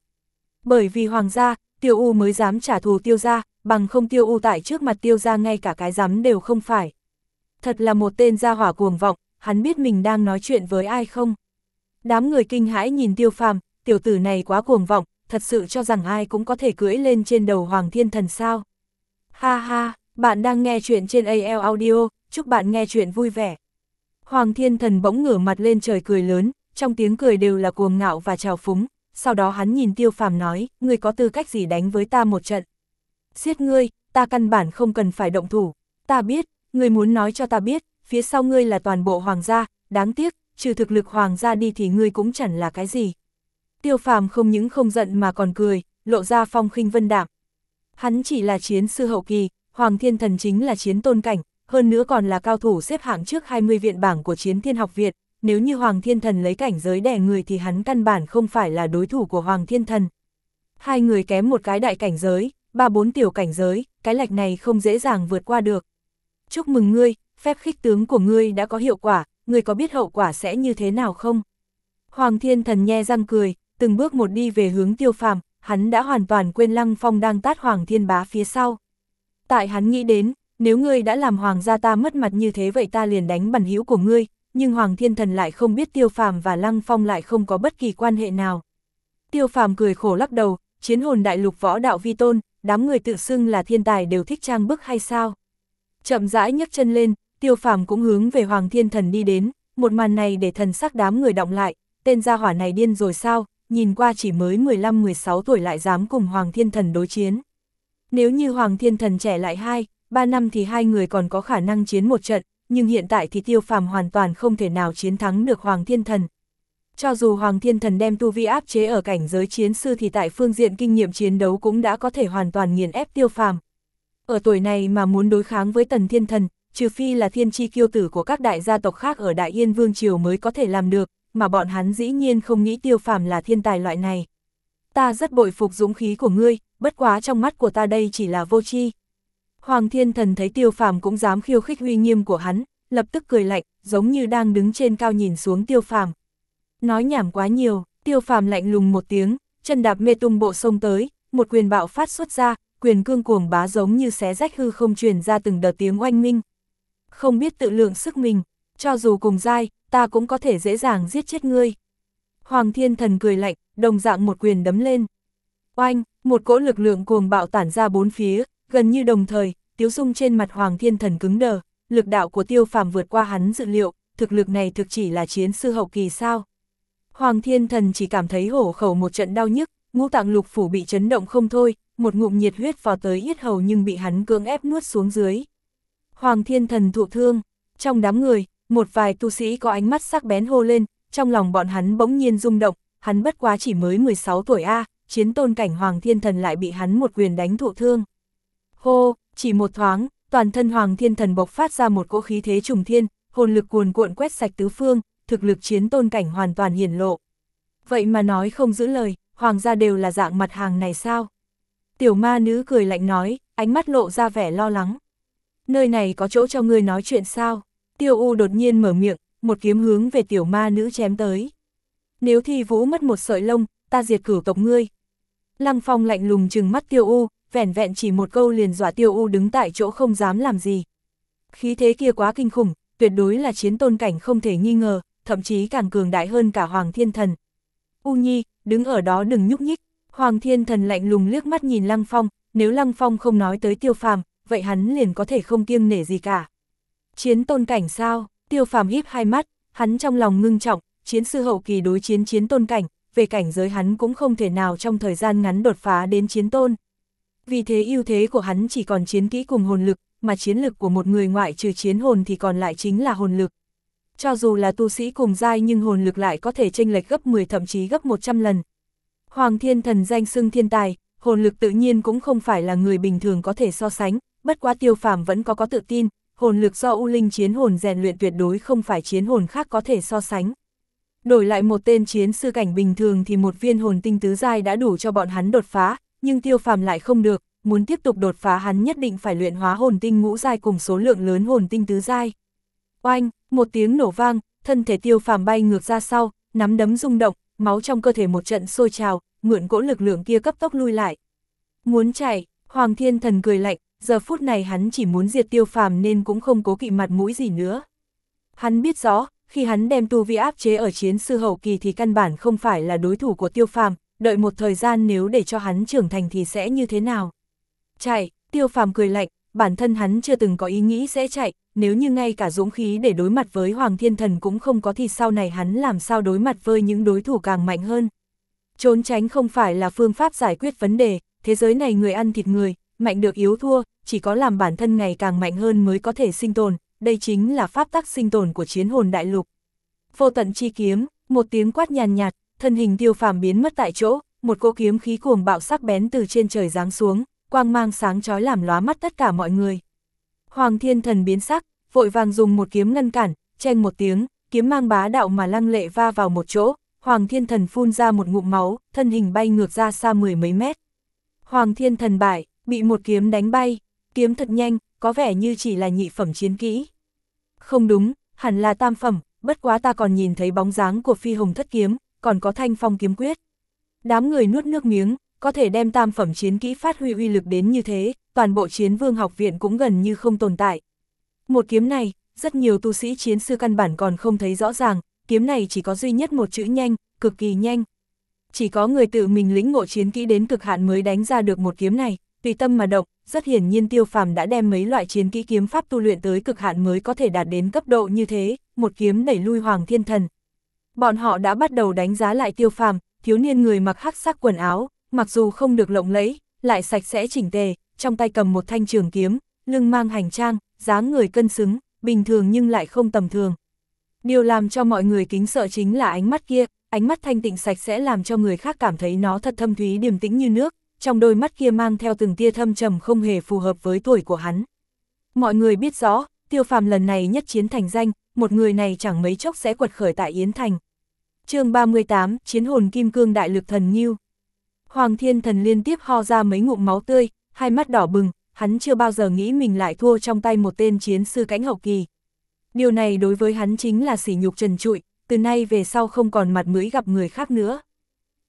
Bởi vì hoàng gia, tiêu u mới dám trả thù tiêu gia, bằng không tiêu u tại trước mặt tiêu gia ngay cả cái dám đều không phải. Thật là một tên gia hỏa cuồng vọng, hắn biết mình đang nói chuyện với ai không? Đám người kinh hãi nhìn tiêu phàm, tiểu tử này quá cuồng vọng, thật sự cho rằng ai cũng có thể cưỡi lên trên đầu Hoàng Thiên Thần sao. Ha ha, bạn đang nghe chuyện trên AL Audio, chúc bạn nghe chuyện vui vẻ. Hoàng Thiên Thần bỗng ngửa mặt lên trời cười lớn, trong tiếng cười đều là cuồng ngạo và trào phúng, sau đó hắn nhìn tiêu phàm nói, ngươi có tư cách gì đánh với ta một trận. Giết ngươi, ta căn bản không cần phải động thủ, ta biết, ngươi muốn nói cho ta biết, phía sau ngươi là toàn bộ hoàng gia, đáng tiếc, trừ thực lực hoàng gia đi thì ngươi cũng chẳng là cái gì. Tiêu phàm không những không giận mà còn cười, lộ ra phong khinh vân đạm. Hắn chỉ là chiến sư hậu kỳ, Hoàng Thiên Thần chính là chiến tôn cảnh, hơn nữa còn là cao thủ xếp hạng trước 20 viện bảng của chiến thiên học Việt, nếu như Hoàng Thiên Thần lấy cảnh giới đè người thì hắn căn bản không phải là đối thủ của Hoàng Thiên Thần. Hai người kém một cái đại cảnh giới, ba bốn tiểu cảnh giới, cái lạch này không dễ dàng vượt qua được. Chúc mừng ngươi, phép khích tướng của ngươi đã có hiệu quả, ngươi có biết hậu quả sẽ như thế nào không? Hoàng Thiên Thần nhe răng cười, từng bước một đi về hướng tiêu phàm, hắn đã hoàn toàn quên Lăng Phong đang tát Hoàng Thiên Bá phía sau. Tại hắn nghĩ đến, nếu ngươi đã làm Hoàng gia ta mất mặt như thế vậy ta liền đánh bản hữu của ngươi, nhưng Hoàng Thiên Thần lại không biết Tiêu Phàm và Lăng Phong lại không có bất kỳ quan hệ nào. Tiêu Phàm cười khổ lắc đầu, chiến hồn đại lục võ đạo vi tôn, đám người tự xưng là thiên tài đều thích trang bức hay sao? Chậm rãi nhấc chân lên, Tiêu Phàm cũng hướng về Hoàng Thiên Thần đi đến, một màn này để thần sắc đám người động lại, tên gia hỏa này điên rồi sao, nhìn qua chỉ mới 15-16 tuổi lại dám cùng Hoàng Thiên Thần đối chiến. Nếu như Hoàng Thiên Thần trẻ lại 2, 3 năm thì hai người còn có khả năng chiến một trận, nhưng hiện tại thì tiêu phàm hoàn toàn không thể nào chiến thắng được Hoàng Thiên Thần. Cho dù Hoàng Thiên Thần đem tu vi áp chế ở cảnh giới chiến sư thì tại phương diện kinh nghiệm chiến đấu cũng đã có thể hoàn toàn nghiền ép tiêu phàm. Ở tuổi này mà muốn đối kháng với Tần Thiên Thần, trừ phi là thiên chi kiêu tử của các đại gia tộc khác ở Đại Yên Vương Triều mới có thể làm được, mà bọn hắn dĩ nhiên không nghĩ tiêu phàm là thiên tài loại này. Ta rất bội phục dũng khí của ngươi, bất quá trong mắt của ta đây chỉ là vô tri. Hoàng thiên thần thấy tiêu phàm cũng dám khiêu khích uy nghiêm của hắn, lập tức cười lạnh, giống như đang đứng trên cao nhìn xuống tiêu phàm. Nói nhảm quá nhiều, tiêu phàm lạnh lùng một tiếng, chân đạp mê tung bộ sông tới, một quyền bạo phát xuất ra, quyền cương cuồng bá giống như xé rách hư không truyền ra từng đợt tiếng oanh minh. Không biết tự lượng sức mình, cho dù cùng dai, ta cũng có thể dễ dàng giết chết ngươi. Hoàng thiên thần cười lạnh, đồng dạng một quyền đấm lên. Oanh, một cỗ lực lượng cuồng bạo tản ra bốn phía, gần như đồng thời, tiếu dung trên mặt Hoàng thiên thần cứng đờ, lực đạo của tiêu phàm vượt qua hắn dự liệu, thực lực này thực chỉ là chiến sư hậu kỳ sao. Hoàng thiên thần chỉ cảm thấy hổ khẩu một trận đau nhức, ngũ tạng lục phủ bị chấn động không thôi, một ngụm nhiệt huyết vào tới yết hầu nhưng bị hắn cưỡng ép nuốt xuống dưới. Hoàng thiên thần thụ thương, trong đám người, một vài tu sĩ có ánh mắt sắc bén hô lên, trong lòng bọn hắn bỗng nhiên rung động, hắn bất quá chỉ mới 16 tuổi A, chiến tôn cảnh Hoàng Thiên Thần lại bị hắn một quyền đánh thụ thương. Hô, chỉ một thoáng, toàn thân Hoàng Thiên Thần bộc phát ra một cỗ khí thế trùng thiên, hồn lực cuồn cuộn quét sạch tứ phương, thực lực chiến tôn cảnh hoàn toàn hiển lộ. Vậy mà nói không giữ lời, Hoàng gia đều là dạng mặt hàng này sao? Tiểu ma nữ cười lạnh nói, ánh mắt lộ ra vẻ lo lắng. Nơi này có chỗ cho ngươi nói chuyện sao? Tiêu U đột nhiên mở miệng, một kiếm hướng về tiểu ma nữ chém tới. Nếu thi vũ mất một sợi lông, ta diệt cửu tộc ngươi. Lăng Phong lạnh lùng trừng mắt Tiêu U, vẻn vẹn chỉ một câu liền dọa Tiêu U đứng tại chỗ không dám làm gì. Khí thế kia quá kinh khủng, tuyệt đối là chiến tôn cảnh không thể nghi ngờ, thậm chí càng cường đại hơn cả Hoàng Thiên Thần. U Nhi, đứng ở đó đừng nhúc nhích. Hoàng Thiên Thần lạnh lùng liếc mắt nhìn Lăng Phong, nếu Lăng Phong không nói tới tiêu phàm, vậy hắn liền có thể không kiêng nể gì cả. Chiến tôn cảnh sao, tiêu phàm híp hai mắt, hắn trong lòng ngưng trọng, chiến sư hậu kỳ đối chiến chiến tôn cảnh, về cảnh giới hắn cũng không thể nào trong thời gian ngắn đột phá đến chiến tôn. Vì thế ưu thế của hắn chỉ còn chiến kỹ cùng hồn lực, mà chiến lực của một người ngoại trừ chiến hồn thì còn lại chính là hồn lực. Cho dù là tu sĩ cùng giai nhưng hồn lực lại có thể chênh lệch gấp 10 thậm chí gấp 100 lần. Hoàng thiên thần danh xưng thiên tài, hồn lực tự nhiên cũng không phải là người bình thường có thể so sánh, bất quá tiêu phàm vẫn có có tự tin, hồn lực do U Linh chiến hồn rèn luyện tuyệt đối không phải chiến hồn khác có thể so sánh. Đổi lại một tên chiến sư cảnh bình thường thì một viên hồn tinh tứ giai đã đủ cho bọn hắn đột phá, nhưng tiêu phàm lại không được, muốn tiếp tục đột phá hắn nhất định phải luyện hóa hồn tinh ngũ giai cùng số lượng lớn hồn tinh tứ giai. Oanh, một tiếng nổ vang, thân thể tiêu phàm bay ngược ra sau, nắm đấm rung động, máu trong cơ thể một trận sôi trào, mượn cỗ lực lượng kia cấp tốc lui lại. Muốn chạy, Hoàng Thiên Thần cười lạnh, giờ phút này hắn chỉ muốn diệt tiêu phàm nên cũng không cố kỵ mặt mũi gì nữa. Hắn biết rõ, khi hắn đem tu vi áp chế ở chiến sư hậu kỳ thì căn bản không phải là đối thủ của tiêu phàm, đợi một thời gian nếu để cho hắn trưởng thành thì sẽ như thế nào. Chạy, tiêu phàm cười lạnh, bản thân hắn chưa từng có ý nghĩ sẽ chạy, nếu như ngay cả dũng khí để đối mặt với Hoàng Thiên Thần cũng không có thì sau này hắn làm sao đối mặt với những đối thủ càng mạnh hơn. Trốn tránh không phải là phương pháp giải quyết vấn đề, thế giới này người ăn thịt người, mạnh được yếu thua, chỉ có làm bản thân ngày càng mạnh hơn mới có thể sinh tồn, đây chính là pháp tắc sinh tồn của chiến hồn đại lục. Vô tận chi kiếm, một tiếng quát nhàn nhạt, thân hình tiêu phàm biến mất tại chỗ, một cỗ kiếm khí cuồng bạo sắc bén từ trên trời giáng xuống, quang mang sáng chói làm lóa mắt tất cả mọi người. Hoàng thiên thần biến sắc, vội vàng dùng một kiếm ngăn cản, chen một tiếng, kiếm mang bá đạo mà lăng lệ va vào một chỗ, Hoàng thiên thần phun ra một ngụm máu, thân hình bay ngược ra xa mười mấy mét. Hoàng thiên thần bại, bị một kiếm đánh bay, kiếm thật nhanh, có vẻ như chỉ là nhị phẩm chiến kỹ. Không đúng, hẳn là tam phẩm, bất quá ta còn nhìn thấy bóng dáng của phi hồng thất kiếm, còn có thanh phong kiếm quyết. Đám người nuốt nước miếng, có thể đem tam phẩm chiến kỹ phát huy uy lực đến như thế, toàn bộ chiến vương học viện cũng gần như không tồn tại. Một kiếm này, rất nhiều tu sĩ chiến sư căn bản còn không thấy rõ ràng, kiếm này chỉ có duy nhất một chữ nhanh, cực kỳ nhanh. Chỉ có người tự mình lĩnh ngộ chiến kỹ đến cực hạn mới đánh ra được một kiếm này, tùy tâm mà động, rất hiển nhiên tiêu phàm đã đem mấy loại chiến kỹ kiếm pháp tu luyện tới cực hạn mới có thể đạt đến cấp độ như thế, một kiếm đẩy lui Hoàng Thiên Thần. Bọn họ đã bắt đầu đánh giá lại tiêu phàm, thiếu niên người mặc hắc sắc quần áo, mặc dù không được lộng lẫy, lại sạch sẽ chỉnh tề, trong tay cầm một thanh trường kiếm, lưng mang hành trang, dáng người cân xứng, bình thường nhưng lại không tầm thường. Điều làm cho mọi người kính sợ chính là ánh mắt kia, ánh mắt thanh tịnh sạch sẽ làm cho người khác cảm thấy nó thật thâm thúy điềm tĩnh như nước, trong đôi mắt kia mang theo từng tia thâm trầm không hề phù hợp với tuổi của hắn. Mọi người biết rõ, tiêu phàm lần này nhất chiến thành danh, một người này chẳng mấy chốc sẽ quật khởi tại Yến Thành. chương 38, Chiến hồn Kim Cương Đại Lực Thần Nhiêu Hoàng Thiên Thần liên tiếp ho ra mấy ngụm máu tươi, hai mắt đỏ bừng, hắn chưa bao giờ nghĩ mình lại thua trong tay một tên chiến sư cánh hậu kỳ. Điều này đối với hắn chính là sỉ nhục trần trụi, từ nay về sau không còn mặt mũi gặp người khác nữa.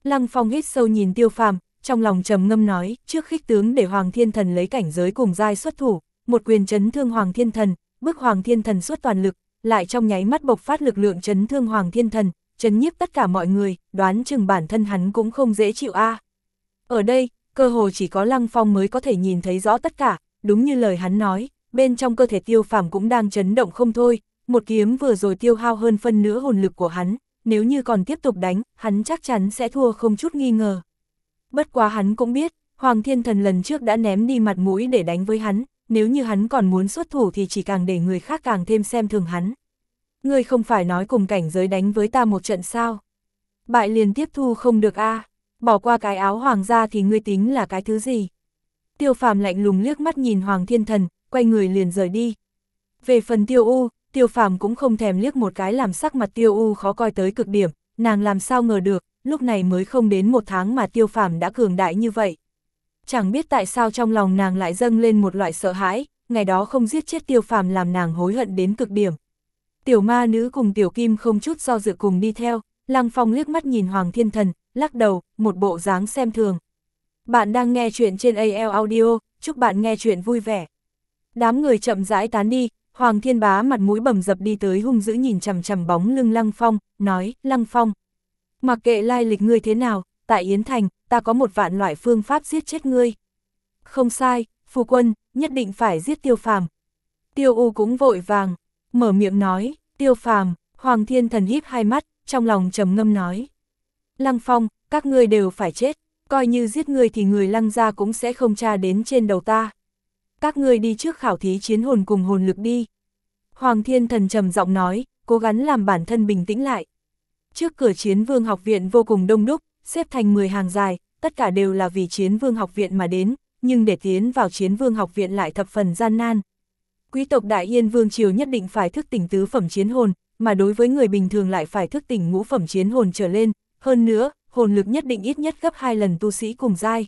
Lăng Phong hít sâu nhìn tiêu phàm, trong lòng trầm ngâm nói, trước khích tướng để Hoàng Thiên Thần lấy cảnh giới cùng giai xuất thủ, một quyền chấn thương Hoàng Thiên Thần, bức Hoàng Thiên Thần xuất toàn lực, lại trong nháy mắt bộc phát lực lượng chấn thương Hoàng Thiên Thần, chấn nhiếp tất cả mọi người, đoán chừng bản thân hắn cũng không dễ chịu a. Ở đây, cơ hồ chỉ có Lăng Phong mới có thể nhìn thấy rõ tất cả, đúng như lời hắn nói, bên trong cơ thể tiêu phàm cũng đang chấn động không thôi, một kiếm vừa rồi tiêu hao hơn phân nửa hồn lực của hắn, nếu như còn tiếp tục đánh, hắn chắc chắn sẽ thua không chút nghi ngờ. Bất quá hắn cũng biết, Hoàng Thiên Thần lần trước đã ném đi mặt mũi để đánh với hắn, nếu như hắn còn muốn xuất thủ thì chỉ càng để người khác càng thêm xem thường hắn. Ngươi không phải nói cùng cảnh giới đánh với ta một trận sao? Bại liền tiếp thu không được a bỏ qua cái áo hoàng gia thì ngươi tính là cái thứ gì? Tiêu phàm lạnh lùng liếc mắt nhìn Hoàng Thiên Thần, quay người liền rời đi. Về phần tiêu u, tiêu phàm cũng không thèm liếc một cái làm sắc mặt tiêu u khó coi tới cực điểm, nàng làm sao ngờ được, lúc này mới không đến một tháng mà tiêu phàm đã cường đại như vậy. Chẳng biết tại sao trong lòng nàng lại dâng lên một loại sợ hãi, ngày đó không giết chết tiêu phàm làm nàng hối hận đến cực điểm. Tiểu ma nữ cùng tiểu kim không chút do dự cùng đi theo, lăng phong liếc mắt nhìn Hoàng Thiên Thần, lắc đầu, một bộ dáng xem thường. Bạn đang nghe chuyện trên AL Audio, chúc bạn nghe chuyện vui vẻ. Đám người chậm rãi tán đi, Hoàng Thiên Bá mặt mũi bầm dập đi tới hung dữ nhìn chằm chằm bóng lưng Lăng Phong, nói, Lăng Phong. Mặc kệ lai lịch ngươi thế nào, tại Yến Thành, ta có một vạn loại phương pháp giết chết ngươi. Không sai, phu quân, nhất định phải giết tiêu phàm. Tiêu U cũng vội vàng, mở miệng nói, tiêu phàm, Hoàng Thiên Thần híp hai mắt, trong lòng trầm ngâm nói. Lăng Phong, các ngươi đều phải chết, coi như giết ngươi thì người lăng gia cũng sẽ không tra đến trên đầu ta. Các ngươi đi trước khảo thí chiến hồn cùng hồn lực đi. Hoàng Thiên Thần trầm giọng nói, cố gắng làm bản thân bình tĩnh lại. Trước cửa chiến vương học viện vô cùng đông đúc, xếp thành 10 hàng dài, tất cả đều là vì chiến vương học viện mà đến, nhưng để tiến vào chiến vương học viện lại thập phần gian nan. Quý tộc Đại Yên Vương Triều nhất định phải thức tỉnh tứ phẩm chiến hồn, mà đối với người bình thường lại phải thức tỉnh ngũ phẩm chiến hồn trở lên, hơn nữa, hồn lực nhất định ít nhất gấp hai lần tu sĩ cùng giai.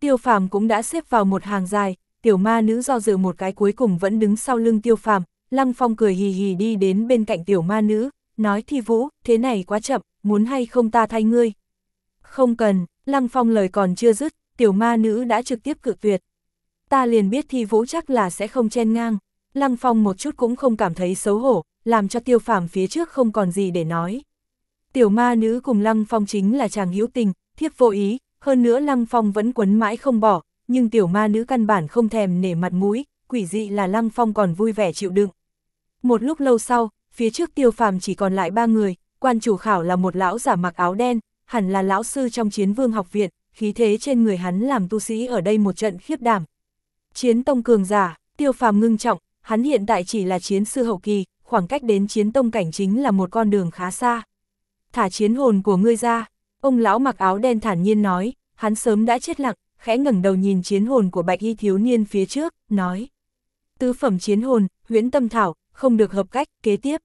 Tiêu phàm cũng đã xếp vào một hàng dài, tiểu ma nữ do dự một cái cuối cùng vẫn đứng sau lưng tiêu phàm, Lăng Phong cười hì hì đi đến bên cạnh tiểu ma nữ, nói thi vũ, thế này quá chậm, muốn hay không ta thay ngươi. Không cần, Lăng Phong lời còn chưa dứt, tiểu ma nữ đã trực tiếp cự tuyệt. Ta liền biết thi vũ chắc là sẽ không chen ngang. Lăng Phong một chút cũng không cảm thấy xấu hổ, làm cho tiêu phàm phía trước không còn gì để nói. Tiểu ma nữ cùng Lăng Phong chính là chàng hữu tình, thiếp vô ý, hơn nữa Lăng Phong vẫn quấn mãi không bỏ, nhưng tiểu ma nữ căn bản không thèm nể mặt mũi, quỷ dị là Lăng Phong còn vui vẻ chịu đựng. Một lúc lâu sau, phía trước tiêu phàm chỉ còn lại ba người, quan chủ khảo là một lão giả mặc áo đen, hẳn là lão sư trong chiến vương học viện, khí thế trên người hắn làm tu sĩ ở đây một trận khiếp đảm. Chiến tông cường giả, tiêu phàm ngưng trọng, hắn hiện tại chỉ là chiến sư hậu kỳ, khoảng cách đến chiến tông cảnh chính là một con đường khá xa. Thả chiến hồn của ngươi ra, ông lão mặc áo đen thản nhiên nói, hắn sớm đã chết lặng, khẽ ngẩng đầu nhìn chiến hồn của bạch y thiếu niên phía trước, nói. Tứ phẩm chiến hồn, huyễn tâm thảo, không được hợp cách, kế tiếp.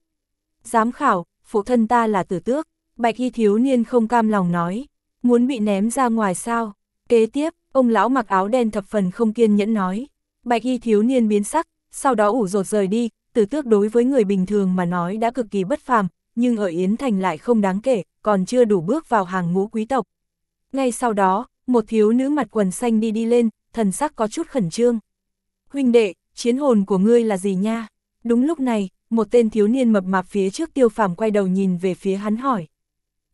Giám khảo, phụ thân ta là tử tước, bạch y thiếu niên không cam lòng nói, muốn bị ném ra ngoài sao. Kế tiếp, ông lão mặc áo đen thập phần không kiên nhẫn nói. Bạch y thiếu niên biến sắc, sau đó ủ rột rời đi, tử tước đối với người bình thường mà nói đã cực kỳ bất phàm, nhưng ở Yến Thành lại không đáng kể, còn chưa đủ bước vào hàng ngũ quý tộc. Ngay sau đó, một thiếu nữ mặt quần xanh đi đi lên, thần sắc có chút khẩn trương. Huynh đệ, chiến hồn của ngươi là gì nha? Đúng lúc này, một tên thiếu niên mập mạp phía trước tiêu phàm quay đầu nhìn về phía hắn hỏi.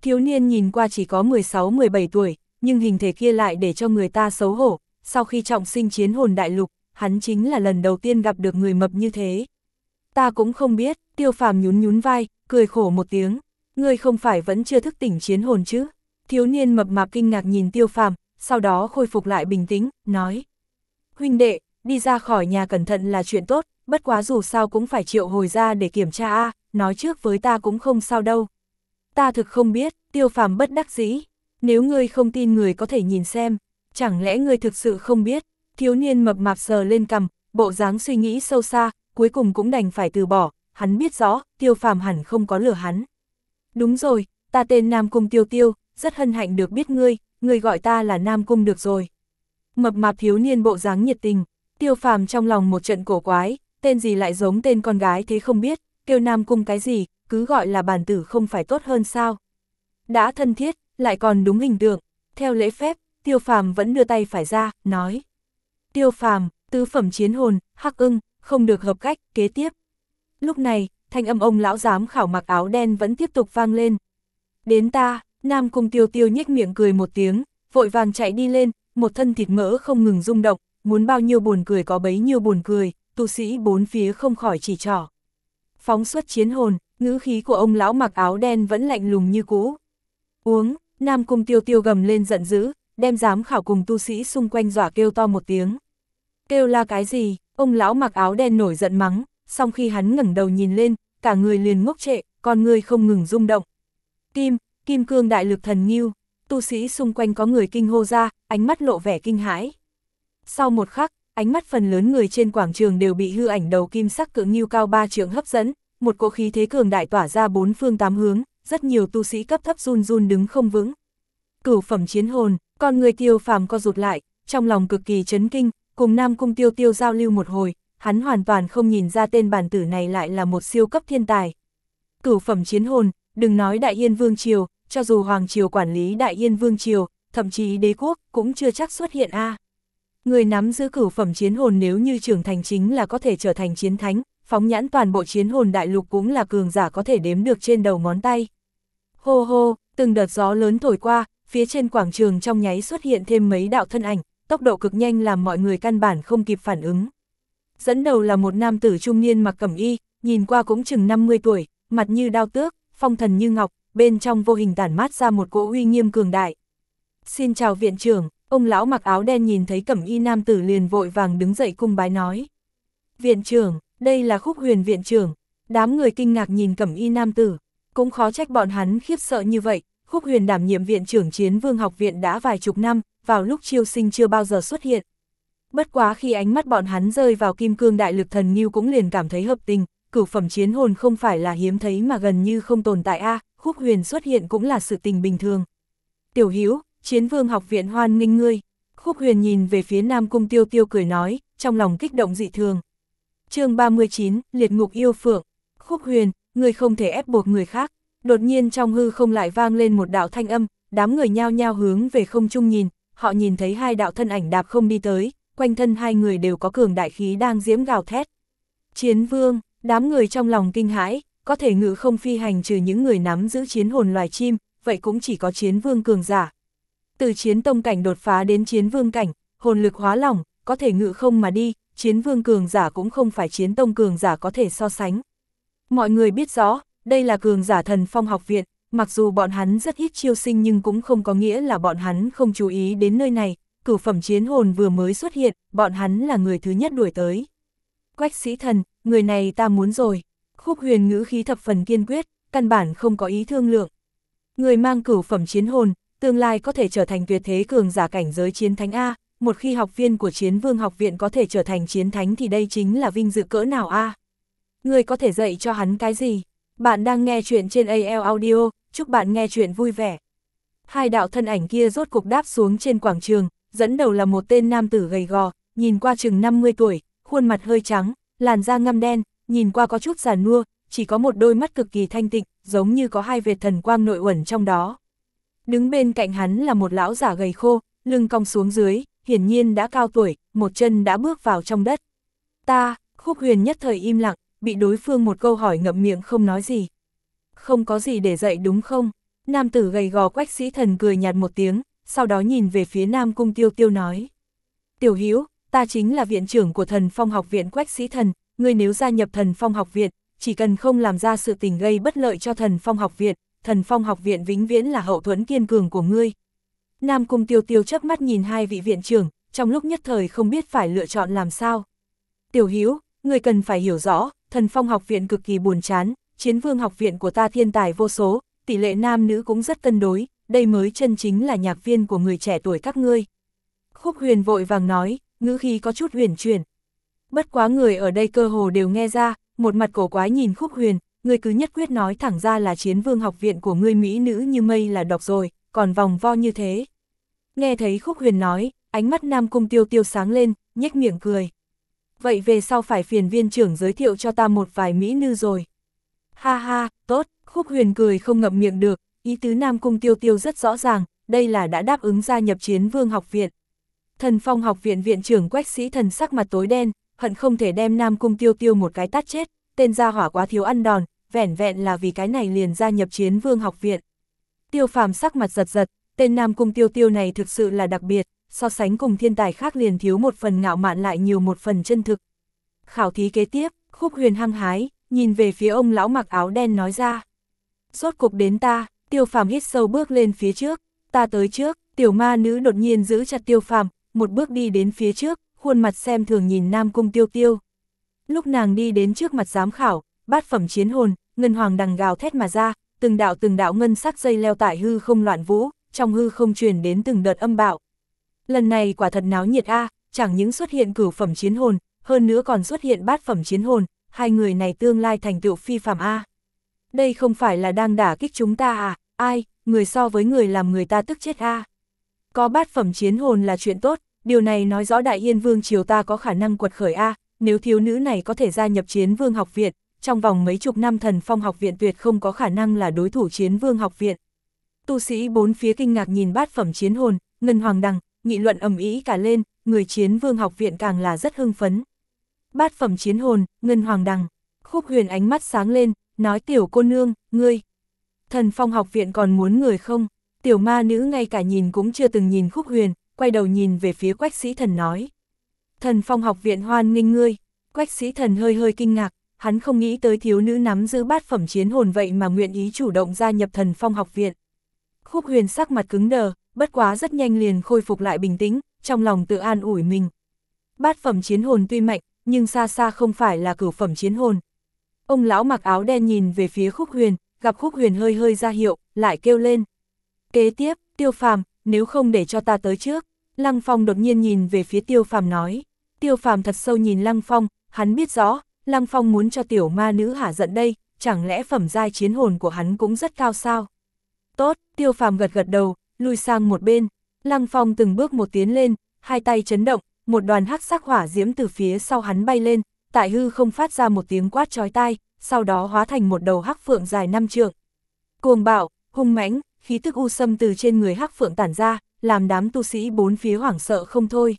Thiếu niên nhìn qua chỉ có 16-17 tuổi, nhưng hình thể kia lại để cho người ta xấu hổ, sau khi trọng sinh chiến hồn đại lục, hắn chính là lần đầu tiên gặp được người mập như thế. Ta cũng không biết, tiêu phàm nhún nhún vai, cười khổ một tiếng, ngươi không phải vẫn chưa thức tỉnh chiến hồn chứ? Thiếu niên mập mạp kinh ngạc nhìn tiêu phàm, sau đó khôi phục lại bình tĩnh, nói. Huynh đệ, đi ra khỏi nhà cẩn thận là chuyện tốt, bất quá dù sao cũng phải triệu hồi ra để kiểm tra a nói trước với ta cũng không sao đâu. Ta thực không biết, tiêu phàm bất đắc dĩ, nếu ngươi không tin người có thể nhìn xem, chẳng lẽ ngươi thực sự không biết, thiếu niên mập mạp sờ lên cầm, bộ dáng suy nghĩ sâu xa, cuối cùng cũng đành phải từ bỏ, hắn biết rõ, tiêu phàm hẳn không có lừa hắn. Đúng rồi, ta tên Nam Cung Tiêu Tiêu, rất hân hạnh được biết ngươi, ngươi gọi ta là Nam Cung được rồi. Mập mạp thiếu niên bộ dáng nhiệt tình, tiêu phàm trong lòng một trận cổ quái, tên gì lại giống tên con gái thế không biết, kêu Nam Cung cái gì, cứ gọi là bản tử không phải tốt hơn sao. Đã thân thiết, lại còn đúng hình tượng, theo lễ phép, tiêu phàm vẫn đưa tay phải ra, nói. Tiêu phàm, tứ phẩm chiến hồn, hắc ưng, không được hợp cách, kế tiếp. Lúc này, thanh âm ông lão giám khảo mặc áo đen vẫn tiếp tục vang lên. Đến ta, Nam Cung tiêu tiêu nhếch miệng cười một tiếng, vội vàng chạy đi lên, một thân thịt mỡ không ngừng rung động, muốn bao nhiêu buồn cười có bấy nhiêu buồn cười, tu sĩ bốn phía không khỏi chỉ trỏ. Phóng xuất chiến hồn, ngữ khí của ông lão mặc áo đen vẫn lạnh lùng như cũ. Uống, Nam Cung tiêu tiêu gầm lên giận dữ, đem giám khảo cùng tu sĩ xung quanh dọa kêu to một tiếng. Kêu là cái gì, ông lão mặc áo đen nổi giận mắng, song khi hắn ngẩng đầu nhìn lên, cả người liền ngốc trệ, con người không ngừng rung động. Kim, kim cương đại lực thần nghiêu, tu sĩ xung quanh có người kinh hô ra, ánh mắt lộ vẻ kinh hãi. Sau một khắc, ánh mắt phần lớn người trên quảng trường đều bị hư ảnh đầu kim sắc cưỡng nghiêu cao ba trượng hấp dẫn, một cỗ khí thế cường đại tỏa ra bốn phương tám hướng, rất nhiều tu sĩ cấp thấp run run đứng không vững. Cửu phẩm chiến hồn, con người tiêu phàm co rụt lại, trong lòng cực kỳ chấn kinh, cùng Nam Cung Tiêu Tiêu giao lưu một hồi, hắn hoàn toàn không nhìn ra tên bản tử này lại là một siêu cấp thiên tài. Cửu phẩm chiến hồn, đừng nói Đại Yên Vương Triều, cho dù Hoàng Triều quản lý Đại Yên Vương Triều, thậm chí đế quốc cũng chưa chắc xuất hiện a. Người nắm giữ cửu phẩm chiến hồn nếu như trưởng thành chính là có thể trở thành chiến thánh, phóng nhãn toàn bộ chiến hồn đại lục cũng là cường giả có thể đếm được trên đầu ngón tay. Hô hô, từng đợt gió lớn thổi qua, phía trên quảng trường trong nháy xuất hiện thêm mấy đạo thân ảnh, tốc độ cực nhanh làm mọi người căn bản không kịp phản ứng. Dẫn đầu là một nam tử trung niên mặc cẩm y, nhìn qua cũng chừng 50 tuổi, mặt như đao tước, phong thần như ngọc, bên trong vô hình tản mát ra một cỗ uy nghiêm cường đại. Xin chào viện trưởng, ông lão mặc áo đen nhìn thấy cẩm y nam tử liền vội vàng đứng dậy cung bái nói. Viện trưởng, đây là khúc huyền viện trưởng, đám người kinh ngạc nhìn cẩm y nam tử, cũng khó trách bọn hắn khiếp sợ như vậy, khúc huyền đảm nhiệm viện trưởng chiến vương học viện đã vài chục năm, vào lúc chiêu sinh chưa bao giờ xuất hiện. Bất quá khi ánh mắt bọn hắn rơi vào kim cương đại lực thần nghiêu cũng liền cảm thấy hợp tình, cửu phẩm chiến hồn không phải là hiếm thấy mà gần như không tồn tại a khúc huyền xuất hiện cũng là sự tình bình thường. Tiểu Hiếu, chiến vương học viện hoan nghênh ngươi. Khúc huyền nhìn về phía Nam Cung Tiêu Tiêu cười nói, trong lòng kích động dị thường. chương 39, Liệt ngục yêu phượng. Khúc huyền, ngươi không thể ép buộc người khác. Đột nhiên trong hư không lại vang lên một đạo thanh âm, đám người nhao nhao hướng về không trung nhìn, họ nhìn thấy hai đạo thân ảnh đạp không đi tới, quanh thân hai người đều có cường đại khí đang diễm gào thét. Chiến vương, đám người trong lòng kinh hãi, có thể ngự không phi hành trừ những người nắm giữ chiến hồn loài chim, vậy cũng chỉ có chiến vương cường giả. Từ chiến tông cảnh đột phá đến chiến vương cảnh, hồn lực hóa lỏng, có thể ngự không mà đi, chiến vương cường giả cũng không phải chiến tông cường giả có thể so sánh. Mọi người biết rõ, đây là cường giả thần phong học viện, mặc dù bọn hắn rất ít chiêu sinh nhưng cũng không có nghĩa là bọn hắn không chú ý đến nơi này, cửu phẩm chiến hồn vừa mới xuất hiện, bọn hắn là người thứ nhất đuổi tới. Quách sĩ thần, người này ta muốn rồi. Khúc huyền ngữ khí thập phần kiên quyết, căn bản không có ý thương lượng. Người mang cửu phẩm chiến hồn, tương lai có thể trở thành tuyệt thế cường giả cảnh giới chiến thánh A, một khi học viên của chiến vương học viện có thể trở thành chiến thánh thì đây chính là vinh dự cỡ nào A. Người có thể dạy cho hắn cái gì? Bạn đang nghe chuyện trên AL Audio, chúc bạn nghe chuyện vui vẻ. Hai đạo thân ảnh kia rốt cục đáp xuống trên quảng trường, dẫn đầu là một tên nam tử gầy gò, nhìn qua chừng 50 tuổi, khuôn mặt hơi trắng, làn da ngăm đen, nhìn qua có chút già nua, chỉ có một đôi mắt cực kỳ thanh tịnh, giống như có hai vệt thần quang nội uẩn trong đó. Đứng bên cạnh hắn là một lão giả gầy khô, lưng cong xuống dưới, hiển nhiên đã cao tuổi, một chân đã bước vào trong đất. Ta, khúc huyền nhất thời im lặng, bị đối phương một câu hỏi ngậm miệng không nói gì. Không có gì để dạy đúng không? Nam tử gầy gò quách sĩ thần cười nhạt một tiếng, sau đó nhìn về phía Nam Cung Tiêu Tiêu nói. Tiểu Hiếu, ta chính là viện trưởng của thần phong học viện quách sĩ thần, ngươi nếu gia nhập thần phong học viện, chỉ cần không làm ra sự tình gây bất lợi cho thần phong học viện, thần phong học viện vĩnh viễn là hậu thuẫn kiên cường của ngươi. Nam Cung Tiêu Tiêu chớp mắt nhìn hai vị viện trưởng, trong lúc nhất thời không biết phải lựa chọn làm sao. Tiểu Hiếu, người cần phải hiểu rõ, thần phong học viện cực kỳ buồn chán, chiến vương học viện của ta thiên tài vô số, tỷ lệ nam nữ cũng rất cân đối, đây mới chân chính là nhạc viên của người trẻ tuổi các ngươi. Khúc huyền vội vàng nói, ngữ khí có chút huyền chuyển. Bất quá người ở đây cơ hồ đều nghe ra, một mặt cổ quái nhìn khúc huyền, ngươi cứ nhất quyết nói thẳng ra là chiến vương học viện của ngươi Mỹ nữ như mây là độc rồi, còn vòng vo như thế. Nghe thấy khúc huyền nói, ánh mắt nam cung tiêu tiêu sáng lên, nhếch miệng cười. Vậy về sau phải phiền viên trưởng giới thiệu cho ta một vài Mỹ nữ rồi. Ha ha, tốt, khúc huyền cười không ngậm miệng được, ý tứ nam cung tiêu tiêu rất rõ ràng, đây là đã đáp ứng gia nhập chiến vương học viện. Thần phong học viện viện trưởng quách sĩ thần sắc mặt tối đen, hận không thể đem nam cung tiêu tiêu một cái tát chết, tên gia hỏa quá thiếu ăn đòn, vẻn vẹn là vì cái này liền gia nhập chiến vương học viện. Tiêu phàm sắc mặt giật giật, tên nam cung tiêu tiêu này thực sự là đặc biệt, so sánh cùng thiên tài khác liền thiếu một phần ngạo mạn lại nhiều một phần chân thực. Khảo thí kế tiếp, khúc huyền hăng hái, nhìn về phía ông lão mặc áo đen nói ra. Rốt cục đến ta, tiêu phàm hít sâu bước lên phía trước, ta tới trước, tiểu ma nữ đột nhiên giữ chặt tiêu phàm, một bước đi đến phía trước, khuôn mặt xem thường nhìn nam cung tiêu tiêu. Lúc nàng đi đến trước mặt giám khảo, bát phẩm chiến hồn, ngân hoàng đằng gào thét mà ra, từng đạo từng đạo ngân sắc dây leo tại hư không loạn vũ, trong hư không truyền đến từng đợt âm bạo. Lần này quả thật náo nhiệt a, chẳng những xuất hiện cửu phẩm chiến hồn, hơn nữa còn xuất hiện bát phẩm chiến hồn, hai người này tương lai thành tựu phi phàm a. Đây không phải là đang đả kích chúng ta à, ai, người so với người làm người ta tức chết a. Có bát phẩm chiến hồn là chuyện tốt, điều này nói rõ Đại Yên Vương triều ta có khả năng quật khởi a, nếu thiếu nữ này có thể gia nhập chiến vương học viện, trong vòng mấy chục năm thần phong học viện tuyệt không có khả năng là đối thủ chiến vương học viện. Tu sĩ bốn phía kinh ngạc nhìn bát phẩm chiến hồn, ngân hoàng đằng, nghị luận ầm ĩ cả lên, người chiến vương học viện càng là rất hưng phấn. Bát phẩm chiến hồn, ngân hoàng đằng, khúc huyền ánh mắt sáng lên, nói tiểu cô nương, ngươi. Thần phong học viện còn muốn người không? Tiểu ma nữ ngay cả nhìn cũng chưa từng nhìn khúc huyền, quay đầu nhìn về phía quách sĩ thần nói. Thần phong học viện hoan nghênh ngươi, quách sĩ thần hơi hơi kinh ngạc, hắn không nghĩ tới thiếu nữ nắm giữ bát phẩm chiến hồn vậy mà nguyện ý chủ động gia nhập thần phong học viện. Khúc huyền sắc mặt cứng đờ, bất quá rất nhanh liền khôi phục lại bình tĩnh, trong lòng tự an ủi mình. Bát phẩm chiến hồn tuy mạnh, nhưng xa xa không phải là cửu phẩm chiến hồn. Ông lão mặc áo đen nhìn về phía khúc huyền, gặp khúc huyền hơi hơi ra hiệu, lại kêu lên. Kế tiếp, tiêu phàm, nếu không để cho ta tới trước. Lăng Phong đột nhiên nhìn về phía tiêu phàm nói. Tiêu phàm thật sâu nhìn Lăng Phong, hắn biết rõ, Lăng Phong muốn cho tiểu ma nữ hả giận đây, chẳng lẽ phẩm giai chiến hồn của hắn cũng rất cao sao? Tốt, tiêu phàm gật gật đầu, lui sang một bên. Lăng Phong từng bước một tiến lên, hai tay chấn động, một đoàn hắc sắc hỏa diễm từ phía sau hắn bay lên, tại hư không phát ra một tiếng quát chói tai, sau đó hóa thành một đầu hắc phượng dài năm trượng. Cuồng bạo, hung mãnh, khí tức u sâm từ trên người hắc phượng tản ra, làm đám tu sĩ bốn phía hoảng sợ không thôi.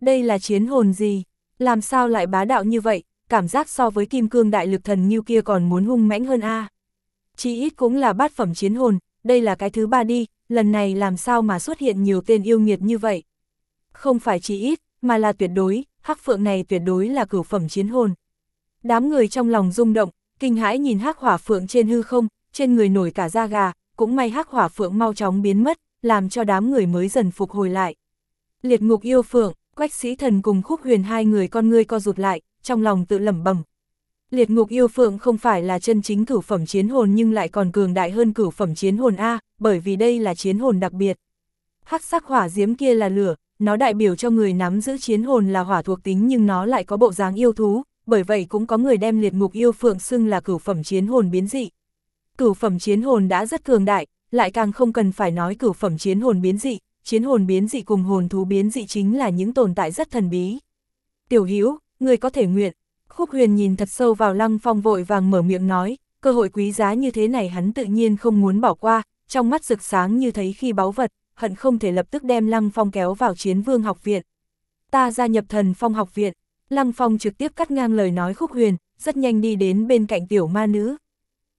Đây là chiến hồn gì? Làm sao lại bá đạo như vậy? Cảm giác so với kim cương đại lực thần như kia còn muốn hung mãnh hơn a. Chỉ ít cũng là bát phẩm chiến hồn, đây là cái thứ ba đi, lần này làm sao mà xuất hiện nhiều tên yêu nghiệt như vậy? Không phải chỉ ít, mà là tuyệt đối, hắc phượng này tuyệt đối là cửu phẩm chiến hồn. Đám người trong lòng rung động, kinh hãi nhìn hắc hỏa phượng trên hư không, trên người nổi cả da gà, cũng may hắc hỏa phượng mau chóng biến mất, làm cho đám người mới dần phục hồi lại. Liệt ngục yêu phượng, quách sĩ thần cùng khúc huyền hai người con ngươi co rụt lại, trong lòng tự lẩm bẩm. Liệt ngục yêu phượng không phải là chân chính cửu phẩm chiến hồn nhưng lại còn cường đại hơn cửu phẩm chiến hồn A, bởi vì đây là chiến hồn đặc biệt. Hắc sắc hỏa diễm kia là lửa, nó đại biểu cho người nắm giữ chiến hồn là hỏa thuộc tính nhưng nó lại có bộ dáng yêu thú, bởi vậy cũng có người đem liệt ngục yêu phượng xưng là cửu phẩm chiến hồn biến dị. Cửu phẩm chiến hồn đã rất cường đại, lại càng không cần phải nói cửu phẩm chiến hồn biến dị, chiến hồn biến dị cùng hồn thú biến dị chính là những tồn tại rất thần bí. Tiểu Hữu người có thể nguyện, Khúc Huyền nhìn thật sâu vào Lăng Phong vội vàng mở miệng nói, cơ hội quý giá như thế này hắn tự nhiên không muốn bỏ qua, trong mắt rực sáng như thấy khi báu vật, hận không thể lập tức đem Lăng Phong kéo vào chiến vương học viện. Ta gia nhập thần phong học viện, Lăng Phong trực tiếp cắt ngang lời nói Khúc Huyền, rất nhanh đi đến bên cạnh tiểu ma nữ.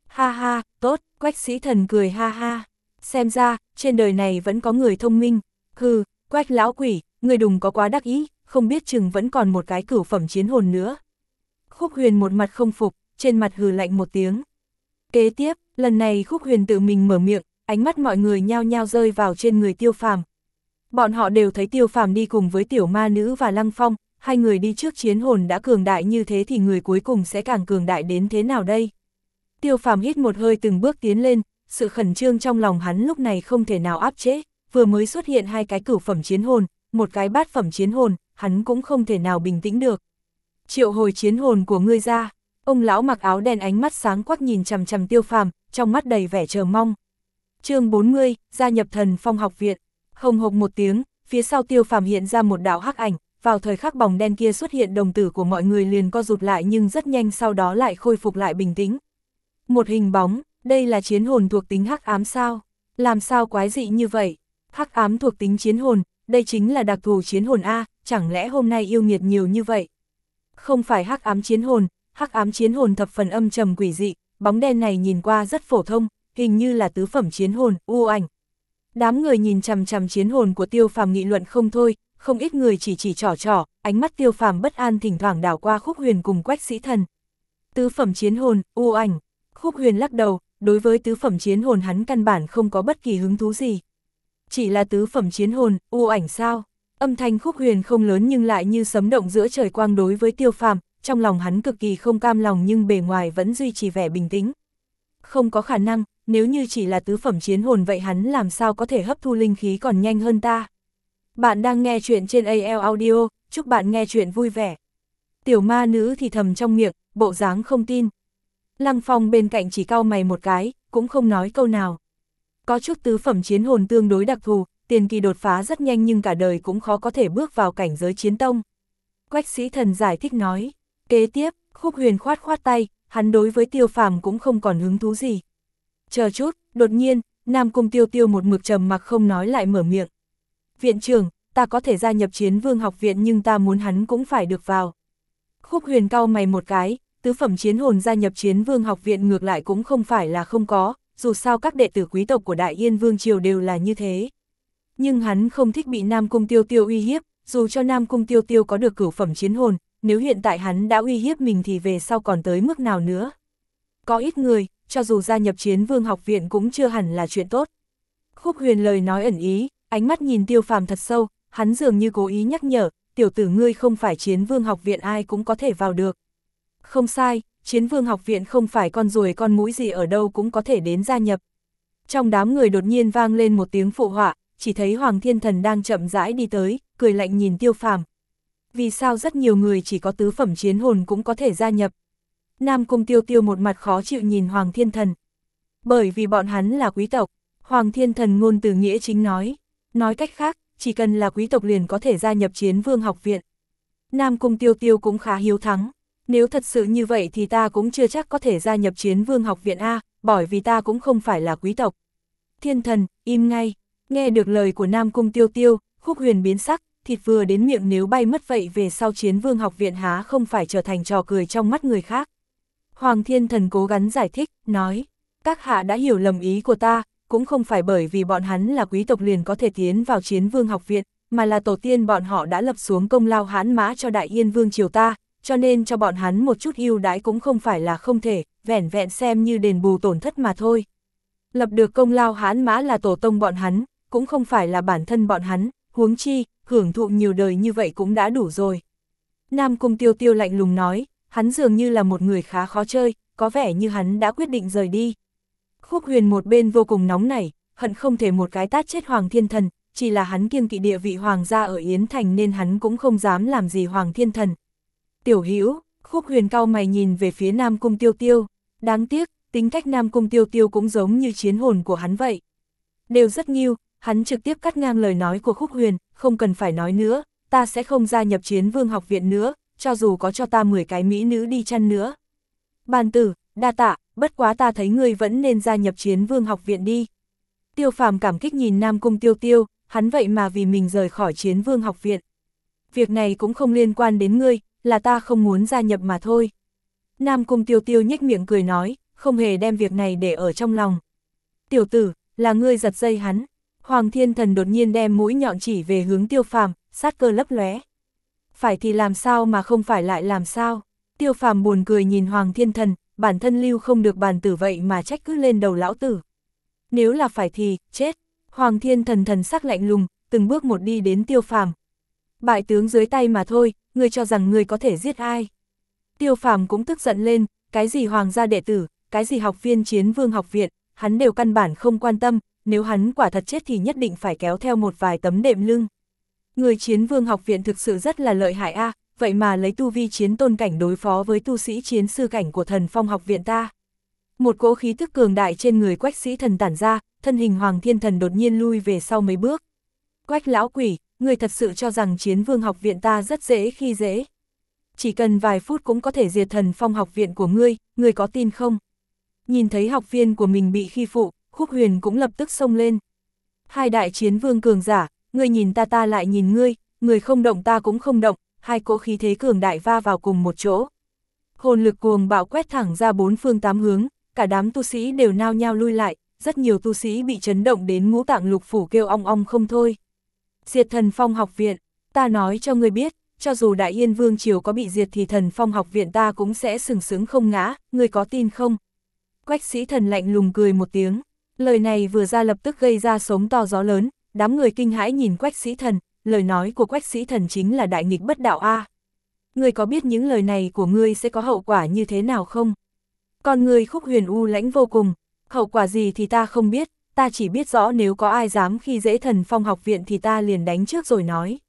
Ha ha, tốt, quách sĩ thần cười ha ha. Xem ra, trên đời này vẫn có người thông minh. Hừ, quách lão quỷ, người đùng có quá đắc ý, không biết chừng vẫn còn một cái cửu phẩm chiến hồn nữa. Khúc huyền một mặt không phục, trên mặt hừ lạnh một tiếng. Kế tiếp, lần này khúc huyền tự mình mở miệng, ánh mắt mọi người nhao nhao rơi vào trên người tiêu phàm. Bọn họ đều thấy tiêu phàm đi cùng với tiểu ma nữ và lăng phong, hai người đi trước chiến hồn đã cường đại như thế thì người cuối cùng sẽ càng cường đại đến thế nào đây? Tiêu phàm hít một hơi từng bước tiến lên, sự khẩn trương trong lòng hắn lúc này không thể nào áp chế, vừa mới xuất hiện hai cái cửu phẩm chiến hồn, một cái bát phẩm chiến hồn, hắn cũng không thể nào bình tĩnh được. Triệu hồi chiến hồn của ngươi ra, ông lão mặc áo đen ánh mắt sáng quắc nhìn chằm chằm tiêu phàm, trong mắt đầy vẻ chờ mong. chương 40, gia nhập thần phong học viện, hồng hộc một tiếng, phía sau tiêu phàm hiện ra một đạo hắc ảnh, vào thời khắc bóng đen kia xuất hiện đồng tử của mọi người liền co rụt lại nhưng rất nhanh sau đó lại khôi phục lại bình tĩnh. Một hình bóng, đây là chiến hồn thuộc tính hắc ám sao? Làm sao quái dị như vậy? Hắc ám thuộc tính chiến hồn, đây chính là đặc thù chiến hồn A, chẳng lẽ hôm nay yêu nghiệt nhiều như vậy? Không phải hắc ám chiến hồn, hắc ám chiến hồn thập phần âm trầm quỷ dị, bóng đen này nhìn qua rất phổ thông, hình như là tứ phẩm chiến hồn, u ảnh. Đám người nhìn chằm chằm chiến hồn của tiêu phàm nghị luận không thôi, không ít người chỉ chỉ trỏ trỏ, ánh mắt tiêu phàm bất an thỉnh thoảng đảo qua khúc huyền cùng quách sĩ thần. Tứ phẩm chiến hồn, u ảnh, Khúc huyền lắc đầu, đối với tứ phẩm chiến hồn hắn căn bản không có bất kỳ hứng thú gì. Chỉ là tứ phẩm chiến hồn, u ảnh sao? Âm thanh khúc huyền không lớn nhưng lại như sấm động giữa trời quang đối với tiêu phàm, trong lòng hắn cực kỳ không cam lòng nhưng bề ngoài vẫn duy trì vẻ bình tĩnh. Không có khả năng, nếu như chỉ là tứ phẩm chiến hồn vậy hắn làm sao có thể hấp thu linh khí còn nhanh hơn ta. Bạn đang nghe chuyện trên AL Audio, chúc bạn nghe chuyện vui vẻ. Tiểu ma nữ thì thầm trong miệng, bộ dáng không tin, Lăng Phong bên cạnh chỉ cau mày một cái, cũng không nói câu nào. Có chút tứ phẩm chiến hồn tương đối đặc thù, tiền kỳ đột phá rất nhanh nhưng cả đời cũng khó có thể bước vào cảnh giới chiến tông. Quách sĩ thần giải thích nói. Kế tiếp, khúc huyền khoát khoát tay, hắn đối với tiêu phàm cũng không còn hứng thú gì. Chờ chút, đột nhiên, Nam Cung tiêu tiêu một mực trầm mặc không nói lại mở miệng. Viện trưởng, ta có thể gia nhập chiến vương học viện nhưng ta muốn hắn cũng phải được vào. Khúc huyền cau mày một cái, tứ phẩm chiến hồn gia nhập chiến vương học viện ngược lại cũng không phải là không có, dù sao các đệ tử quý tộc của Đại Yên Vương Triều đều là như thế. Nhưng hắn không thích bị Nam Cung Tiêu Tiêu uy hiếp, dù cho Nam Cung Tiêu Tiêu có được cửu phẩm chiến hồn, nếu hiện tại hắn đã uy hiếp mình thì về sau còn tới mức nào nữa. Có ít người, cho dù gia nhập chiến vương học viện cũng chưa hẳn là chuyện tốt. Khúc huyền lời nói ẩn ý, ánh mắt nhìn tiêu phàm thật sâu, hắn dường như cố ý nhắc nhở, tiểu tử ngươi không phải chiến vương học viện ai cũng có thể vào được. Không sai, chiến vương học viện không phải con ruồi con mũi gì ở đâu cũng có thể đến gia nhập. Trong đám người đột nhiên vang lên một tiếng phụ họa, chỉ thấy Hoàng Thiên Thần đang chậm rãi đi tới, cười lạnh nhìn tiêu phàm. Vì sao rất nhiều người chỉ có tứ phẩm chiến hồn cũng có thể gia nhập? Nam Cung Tiêu Tiêu một mặt khó chịu nhìn Hoàng Thiên Thần. Bởi vì bọn hắn là quý tộc, Hoàng Thiên Thần ngôn từ nghĩa chính nói. Nói cách khác, chỉ cần là quý tộc liền có thể gia nhập chiến vương học viện. Nam Cung Tiêu Tiêu cũng khá hiếu thắng. Nếu thật sự như vậy thì ta cũng chưa chắc có thể gia nhập chiến vương học viện A, bởi vì ta cũng không phải là quý tộc. Thiên thần, im ngay, nghe được lời của Nam Cung Tiêu Tiêu, khúc huyền biến sắc, thịt vừa đến miệng nếu bay mất vậy về sau chiến vương học viện há không phải trở thành trò cười trong mắt người khác. Hoàng Thiên Thần cố gắng giải thích, nói, các hạ đã hiểu lầm ý của ta, cũng không phải bởi vì bọn hắn là quý tộc liền có thể tiến vào chiến vương học viện, mà là tổ tiên bọn họ đã lập xuống công lao hãn mã cho đại yên vương triều ta, cho nên cho bọn hắn một chút ưu đãi cũng không phải là không thể, vẻn vẹn xem như đền bù tổn thất mà thôi. Lập được công lao hãn mã là tổ tông bọn hắn, cũng không phải là bản thân bọn hắn, huống chi, hưởng thụ nhiều đời như vậy cũng đã đủ rồi. Nam Cung Tiêu Tiêu lạnh lùng nói, hắn dường như là một người khá khó chơi, có vẻ như hắn đã quyết định rời đi. Khúc huyền một bên vô cùng nóng nảy, hận không thể một cái tát chết Hoàng Thiên Thần, chỉ là hắn kiêng kỵ địa vị Hoàng gia ở Yến Thành nên hắn cũng không dám làm gì Hoàng Thiên Thần. Tiểu Hữu khúc huyền cao mày nhìn về phía Nam Cung Tiêu Tiêu, đáng tiếc, tính cách Nam Cung Tiêu Tiêu cũng giống như chiến hồn của hắn vậy. Đều rất nghiêu, hắn trực tiếp cắt ngang lời nói của khúc huyền, không cần phải nói nữa, ta sẽ không gia nhập chiến vương học viện nữa, cho dù có cho ta 10 cái mỹ nữ đi chăn nữa. Bàn tử, đa tạ, bất quá ta thấy ngươi vẫn nên gia nhập chiến vương học viện đi. Tiêu phàm cảm kích nhìn Nam Cung Tiêu Tiêu, hắn vậy mà vì mình rời khỏi chiến vương học viện. Việc này cũng không liên quan đến ngươi, là ta không muốn gia nhập mà thôi. Nam Cung Tiêu Tiêu nhếch miệng cười nói, không hề đem việc này để ở trong lòng. Tiểu tử, là ngươi giật dây hắn. Hoàng Thiên Thần đột nhiên đem mũi nhọn chỉ về hướng tiêu phàm, sát cơ lấp lóe. Phải thì làm sao mà không phải lại làm sao? Tiêu phàm buồn cười nhìn Hoàng Thiên Thần, bản thân lưu không được bàn tử vậy mà trách cứ lên đầu lão tử. Nếu là phải thì, chết. Hoàng Thiên Thần thần sắc lạnh lùng, từng bước một đi đến tiêu phàm. Bại tướng dưới tay mà thôi, ngươi cho rằng ngươi có thể giết ai. Tiêu phàm cũng tức giận lên, cái gì hoàng gia đệ tử, cái gì học viên chiến vương học viện, hắn đều căn bản không quan tâm, nếu hắn quả thật chết thì nhất định phải kéo theo một vài tấm đệm lưng. Người chiến vương học viện thực sự rất là lợi hại a vậy mà lấy tu vi chiến tôn cảnh đối phó với tu sĩ chiến sư cảnh của thần phong học viện ta. Một cỗ khí tức cường đại trên người quách sĩ thần tản ra, thân hình hoàng thiên thần đột nhiên lui về sau mấy bước. Quách lão quỷ, người thật sự cho rằng chiến vương học viện ta rất dễ khi dễ. Chỉ cần vài phút cũng có thể diệt thần phong học viện của ngươi, ngươi có tin không? Nhìn thấy học viên của mình bị khi phụ, khúc huyền cũng lập tức xông lên. Hai đại chiến vương cường giả, ngươi nhìn ta ta lại nhìn ngươi, người không động ta cũng không động, hai cỗ khí thế cường đại va vào cùng một chỗ. Hồn lực cuồng bạo quét thẳng ra bốn phương tám hướng, cả đám tu sĩ đều nao nhao lui lại, rất nhiều tu sĩ bị chấn động đến ngũ tạng lục phủ kêu ong ong không thôi. Diệt thần phong học viện, ta nói cho ngươi biết, cho dù Đại Yên Vương Triều có bị diệt thì thần phong học viện ta cũng sẽ sừng sướng không ngã, ngươi có tin không? Quách sĩ thần lạnh lùng cười một tiếng, lời này vừa ra lập tức gây ra sống to gió lớn, đám người kinh hãi nhìn quách sĩ thần, lời nói của quách sĩ thần chính là đại nghịch bất đạo A. Ngươi có biết những lời này của ngươi sẽ có hậu quả như thế nào không? Còn ngươi khúc huyền u lãnh vô cùng, hậu quả gì thì ta không biết, ta chỉ biết rõ nếu có ai dám khi dễ thần phong học viện thì ta liền đánh trước rồi nói.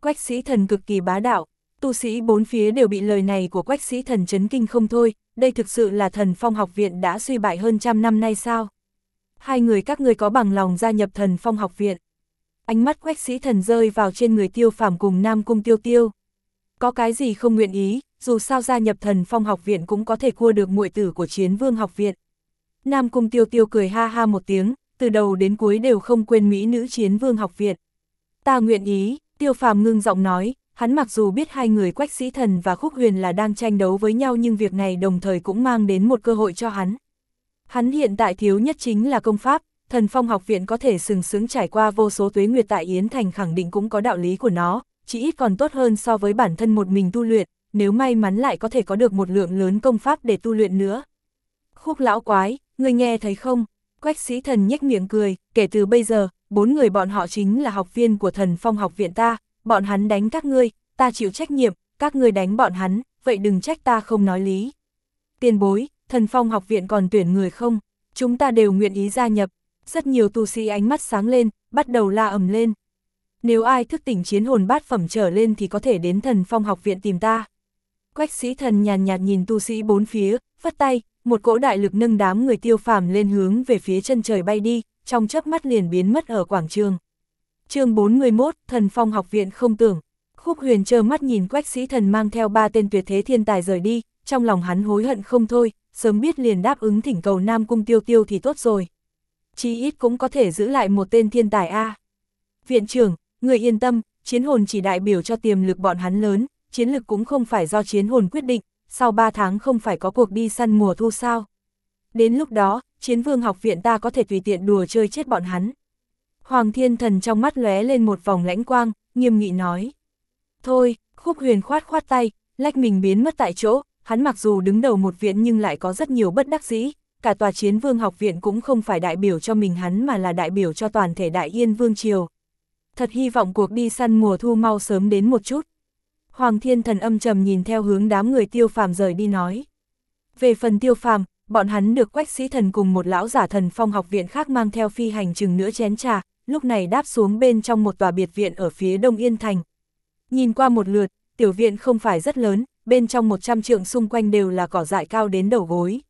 Quách sĩ thần cực kỳ bá đạo, tu sĩ bốn phía đều bị lời này của quách sĩ thần chấn kinh không thôi, đây thực sự là thần phong học viện đã suy bại hơn trăm năm nay sao? Hai người các người có bằng lòng gia nhập thần phong học viện. Ánh mắt quách sĩ thần rơi vào trên người tiêu phàm cùng nam cung tiêu tiêu. Có cái gì không nguyện ý, dù sao gia nhập thần phong học viện cũng có thể cua được muội tử của chiến vương học viện. Nam cung tiêu tiêu cười ha ha một tiếng, từ đầu đến cuối đều không quên mỹ nữ chiến vương học viện. Ta nguyện ý, tiêu phàm ngưng giọng nói, hắn mặc dù biết hai người quách sĩ thần và khúc huyền là đang tranh đấu với nhau nhưng việc này đồng thời cũng mang đến một cơ hội cho hắn. Hắn hiện tại thiếu nhất chính là công pháp, thần phong học viện có thể sừng sướng trải qua vô số tuế nguyệt tại Yến Thành khẳng định cũng có đạo lý của nó, chỉ ít còn tốt hơn so với bản thân một mình tu luyện, nếu may mắn lại có thể có được một lượng lớn công pháp để tu luyện nữa. Khúc lão quái, người nghe thấy không? Quách sĩ thần nhếch miệng cười, kể từ bây giờ, bốn người bọn họ chính là học viên của thần phong học viện ta, bọn hắn đánh các ngươi, ta chịu trách nhiệm, các ngươi đánh bọn hắn, vậy đừng trách ta không nói lý. Tiền bối, thần phong học viện còn tuyển người không? Chúng ta đều nguyện ý gia nhập. Rất nhiều tu sĩ ánh mắt sáng lên, bắt đầu la ầm lên. Nếu ai thức tỉnh chiến hồn bát phẩm trở lên thì có thể đến thần phong học viện tìm ta. Quách sĩ thần nhàn nhạt nhìn tu sĩ bốn phía, phất tay, một cỗ đại lực nâng đám người tiêu phàm lên hướng về phía chân trời bay đi, trong chớp mắt liền biến mất ở quảng trường. chương 41, thần phong học viện không tưởng. Khúc huyền trơ mắt nhìn quách sĩ thần mang theo ba tên tuyệt thế thiên tài rời đi, trong lòng hắn hối hận không thôi, sớm biết liền đáp ứng thỉnh cầu Nam Cung tiêu tiêu thì tốt rồi. Chí ít cũng có thể giữ lại một tên thiên tài A. Viện trưởng, người yên tâm, chiến hồn chỉ đại biểu cho tiềm lực bọn hắn lớn, chiến lực cũng không phải do chiến hồn quyết định, sau 3 tháng không phải có cuộc đi săn mùa thu sao. Đến lúc đó, chiến vương học viện ta có thể tùy tiện đùa chơi chết bọn hắn. Hoàng thiên thần trong mắt lóe lên một vòng lãnh quang, nghiêm nghị nói. Thôi, khúc huyền khoát khoát tay, lách mình biến mất tại chỗ, hắn mặc dù đứng đầu một viện nhưng lại có rất nhiều bất đắc dĩ, cả tòa chiến vương học viện cũng không phải đại biểu cho mình hắn mà là đại biểu cho toàn thể đại yên vương triều. Thật hy vọng cuộc đi săn mùa thu mau sớm đến một chút. Hoàng thiên thần âm trầm nhìn theo hướng đám người tiêu phàm rời đi nói. Về phần tiêu phàm, bọn hắn được quách sĩ thần cùng một lão giả thần phong học viện khác mang theo phi hành chừng nữa chén trà, lúc này đáp xuống bên trong một tòa biệt viện ở phía đông Yên Thành. Nhìn qua một lượt, tiểu viện không phải rất lớn, bên trong 100 trượng xung quanh đều là cỏ dại cao đến đầu gối.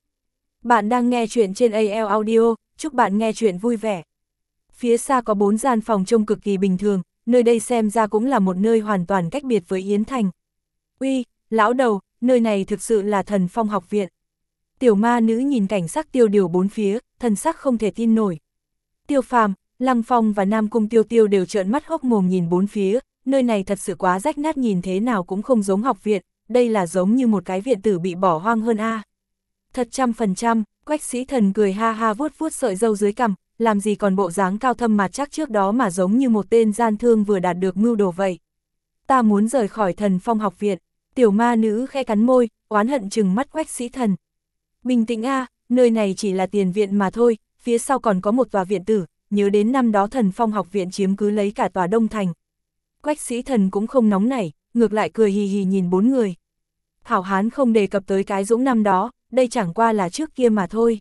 Bạn đang nghe chuyện trên AL Audio, chúc bạn nghe chuyện vui vẻ. Phía xa có bốn gian phòng trông cực kỳ bình thường, nơi đây xem ra cũng là một nơi hoàn toàn cách biệt với Yến Thành. Uy, lão đầu, nơi này thực sự là thần phong học viện. Tiểu ma nữ nhìn cảnh sắc tiêu điều bốn phía, thần sắc không thể tin nổi. Tiêu phàm, Lăng Phong và Nam Cung Tiêu Tiêu đều trợn mắt hốc mồm nhìn bốn phía, nơi này thật sự quá rách nát nhìn thế nào cũng không giống học viện, đây là giống như một cái viện tử bị bỏ hoang hơn a. Thật trăm phần trăm, quách sĩ thần cười ha ha vuốt vuốt sợi dâu dưới cằm, làm gì còn bộ dáng cao thâm mà chắc trước đó mà giống như một tên gian thương vừa đạt được mưu đồ vậy. Ta muốn rời khỏi thần phong học viện, tiểu ma nữ khe cắn môi, oán hận chừng mắt quách sĩ thần. Bình tĩnh a, nơi này chỉ là tiền viện mà thôi, phía sau còn có một tòa viện tử, nhớ đến năm đó thần phong học viện chiếm cứ lấy cả tòa đông thành. Quách sĩ thần cũng không nóng nảy, ngược lại cười hì hì nhìn bốn người. Hảo hán không đề cập tới cái dũng năm đó, đây chẳng qua là trước kia mà thôi.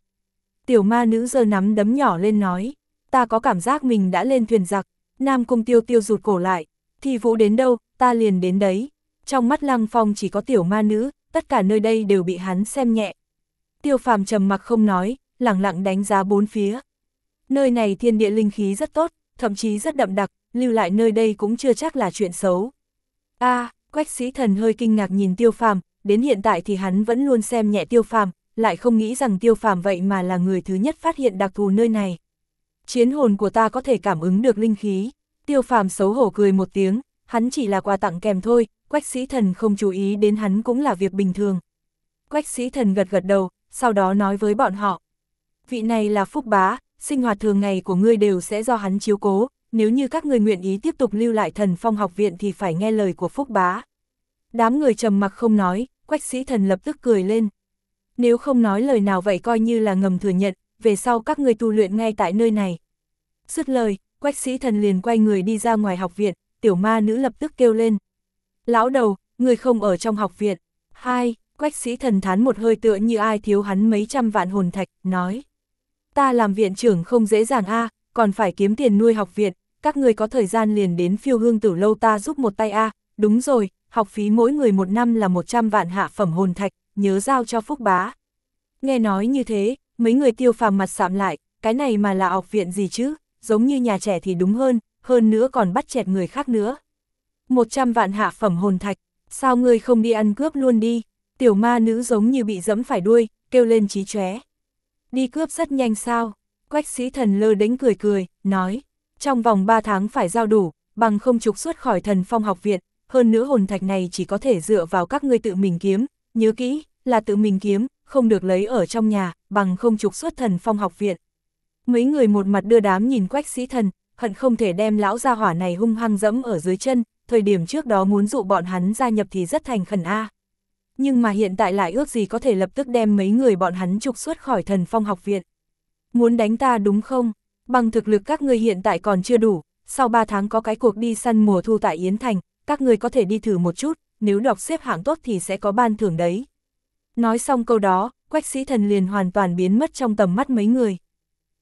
Tiểu ma nữ giơ nắm đấm nhỏ lên nói, ta có cảm giác mình đã lên thuyền giặc, Nam Cung Tiêu Tiêu rụt cổ lại, thì vũ đến đâu, ta liền đến đấy. Trong mắt Lăng Phong chỉ có tiểu ma nữ, tất cả nơi đây đều bị hắn xem nhẹ. Tiêu phàm trầm mặc không nói, lặng lặng đánh giá bốn phía. Nơi này thiên địa linh khí rất tốt, thậm chí rất đậm đặc, lưu lại nơi đây cũng chưa chắc là chuyện xấu. a à, quách sĩ thần hơi kinh ngạc nhìn tiêu phàm, đến hiện tại thì hắn vẫn luôn xem nhẹ tiêu phàm, lại không nghĩ rằng tiêu phàm vậy mà là người thứ nhất phát hiện đặc thù nơi này. Chiến hồn của ta có thể cảm ứng được linh khí, tiêu phàm xấu hổ cười một tiếng, hắn chỉ là quà tặng kèm thôi, quách sĩ thần không chú ý đến hắn cũng là việc bình thường. Quách sĩ thần gật gật đầu, sau đó nói với bọn họ. Vị này là Phúc Bá, sinh hoạt thường ngày của ngươi đều sẽ do hắn chiếu cố, nếu như các người nguyện ý tiếp tục lưu lại thần phong học viện thì phải nghe lời của Phúc Bá. Đám người trầm mặc không nói, quách sĩ thần lập tức cười lên. Nếu không nói lời nào vậy coi như là ngầm thừa nhận, về sau các người tu luyện ngay tại nơi này. Dứt lời, quách sĩ thần liền quay người đi ra ngoài học viện, tiểu ma nữ lập tức kêu lên. Lão đầu, người không ở trong học viện. Hai, quách sĩ thần thán một hơi tựa như ai thiếu hắn mấy trăm vạn hồn thạch, nói. Ta làm viện trưởng không dễ dàng a còn phải kiếm tiền nuôi học viện, các người có thời gian liền đến phiêu hương tử lâu ta giúp một tay a đúng rồi, học phí mỗi người một năm là 100 vạn hạ phẩm hồn thạch, nhớ giao cho Phúc Bá. Nghe nói như thế, mấy người tiêu phàm mặt sạm lại, cái này mà là học viện gì chứ, giống như nhà trẻ thì đúng hơn, hơn nữa còn bắt chẹt người khác nữa. 100 vạn hạ phẩm hồn thạch, sao ngươi không đi ăn cướp luôn đi, tiểu ma nữ giống như bị dẫm phải đuôi, kêu lên trí chóe. Đi cướp rất nhanh sao, quách sĩ thần lơ đánh cười cười, nói, trong vòng 3 tháng phải giao đủ, bằng không trục xuất khỏi thần phong học viện, hơn nữa hồn thạch này chỉ có thể dựa vào các ngươi tự mình kiếm, nhớ kỹ, là tự mình kiếm, không được lấy ở trong nhà, bằng không trục xuất thần phong học viện. Mấy người một mặt đưa đám nhìn quách sĩ thần, hận không thể đem lão gia hỏa này hung hăng dẫm ở dưới chân, thời điểm trước đó muốn dụ bọn hắn gia nhập thì rất thành khẩn A. Nhưng mà hiện tại lại ước gì có thể lập tức đem mấy người bọn hắn trục xuất khỏi thần phong học viện. Muốn đánh ta đúng không? Bằng thực lực các ngươi hiện tại còn chưa đủ, sau 3 tháng có cái cuộc đi săn mùa thu tại Yến Thành, các người có thể đi thử một chút, nếu đọc xếp hạng tốt thì sẽ có ban thưởng đấy. Nói xong câu đó, quách sĩ thần liền hoàn toàn biến mất trong tầm mắt mấy người.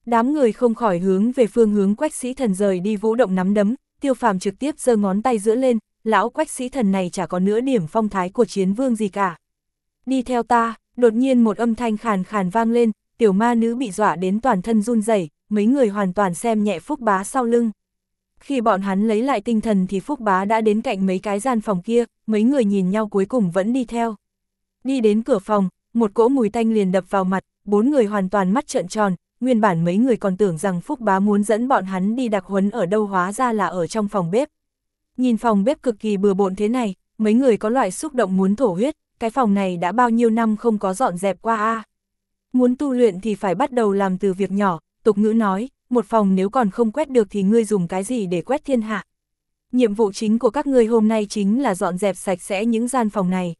Đám người không khỏi hướng về phương hướng quách sĩ thần rời đi vũ động nắm đấm, tiêu phàm trực tiếp giơ ngón tay giữa lên, lão quách sĩ thần này chả có nửa điểm phong thái của chiến vương gì cả. Đi theo ta, đột nhiên một âm thanh khàn khàn vang lên, tiểu ma nữ bị dọa đến toàn thân run rẩy mấy người hoàn toàn xem nhẹ phúc bá sau lưng. Khi bọn hắn lấy lại tinh thần thì phúc bá đã đến cạnh mấy cái gian phòng kia, mấy người nhìn nhau cuối cùng vẫn đi theo. Đi đến cửa phòng, một cỗ mùi tanh liền đập vào mặt, bốn người hoàn toàn mắt trợn tròn, nguyên bản mấy người còn tưởng rằng Phúc Bá muốn dẫn bọn hắn đi đặc huấn ở đâu hóa ra là ở trong phòng bếp. Nhìn phòng bếp cực kỳ bừa bộn thế này, mấy người có loại xúc động muốn thổ huyết, cái phòng này đã bao nhiêu năm không có dọn dẹp qua a. Muốn tu luyện thì phải bắt đầu làm từ việc nhỏ, tục ngữ nói, một phòng nếu còn không quét được thì ngươi dùng cái gì để quét thiên hạ. Nhiệm vụ chính của các ngươi hôm nay chính là dọn dẹp sạch sẽ những gian phòng này.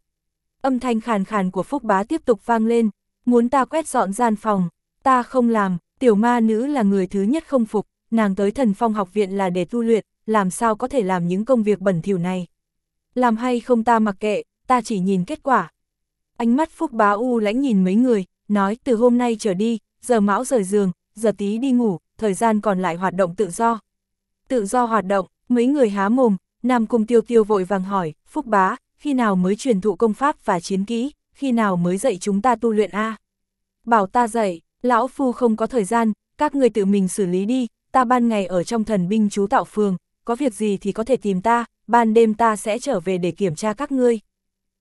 Âm thanh khàn khàn của Phúc Bá tiếp tục vang lên, muốn ta quét dọn gian phòng, ta không làm, tiểu ma nữ là người thứ nhất không phục, nàng tới thần phong học viện là để tu luyện, làm sao có thể làm những công việc bẩn thỉu này. Làm hay không ta mặc kệ, ta chỉ nhìn kết quả. Ánh mắt Phúc Bá U lãnh nhìn mấy người, nói từ hôm nay trở đi, giờ mão rời giường, giờ tí đi ngủ, thời gian còn lại hoạt động tự do. Tự do hoạt động, mấy người há mồm, Nam Cung Tiêu Tiêu vội vàng hỏi, Phúc Bá, khi nào mới truyền thụ công pháp và chiến kỹ, khi nào mới dạy chúng ta tu luyện A. Bảo ta dạy, lão phu không có thời gian, các người tự mình xử lý đi, ta ban ngày ở trong thần binh chú tạo phường, có việc gì thì có thể tìm ta, ban đêm ta sẽ trở về để kiểm tra các ngươi.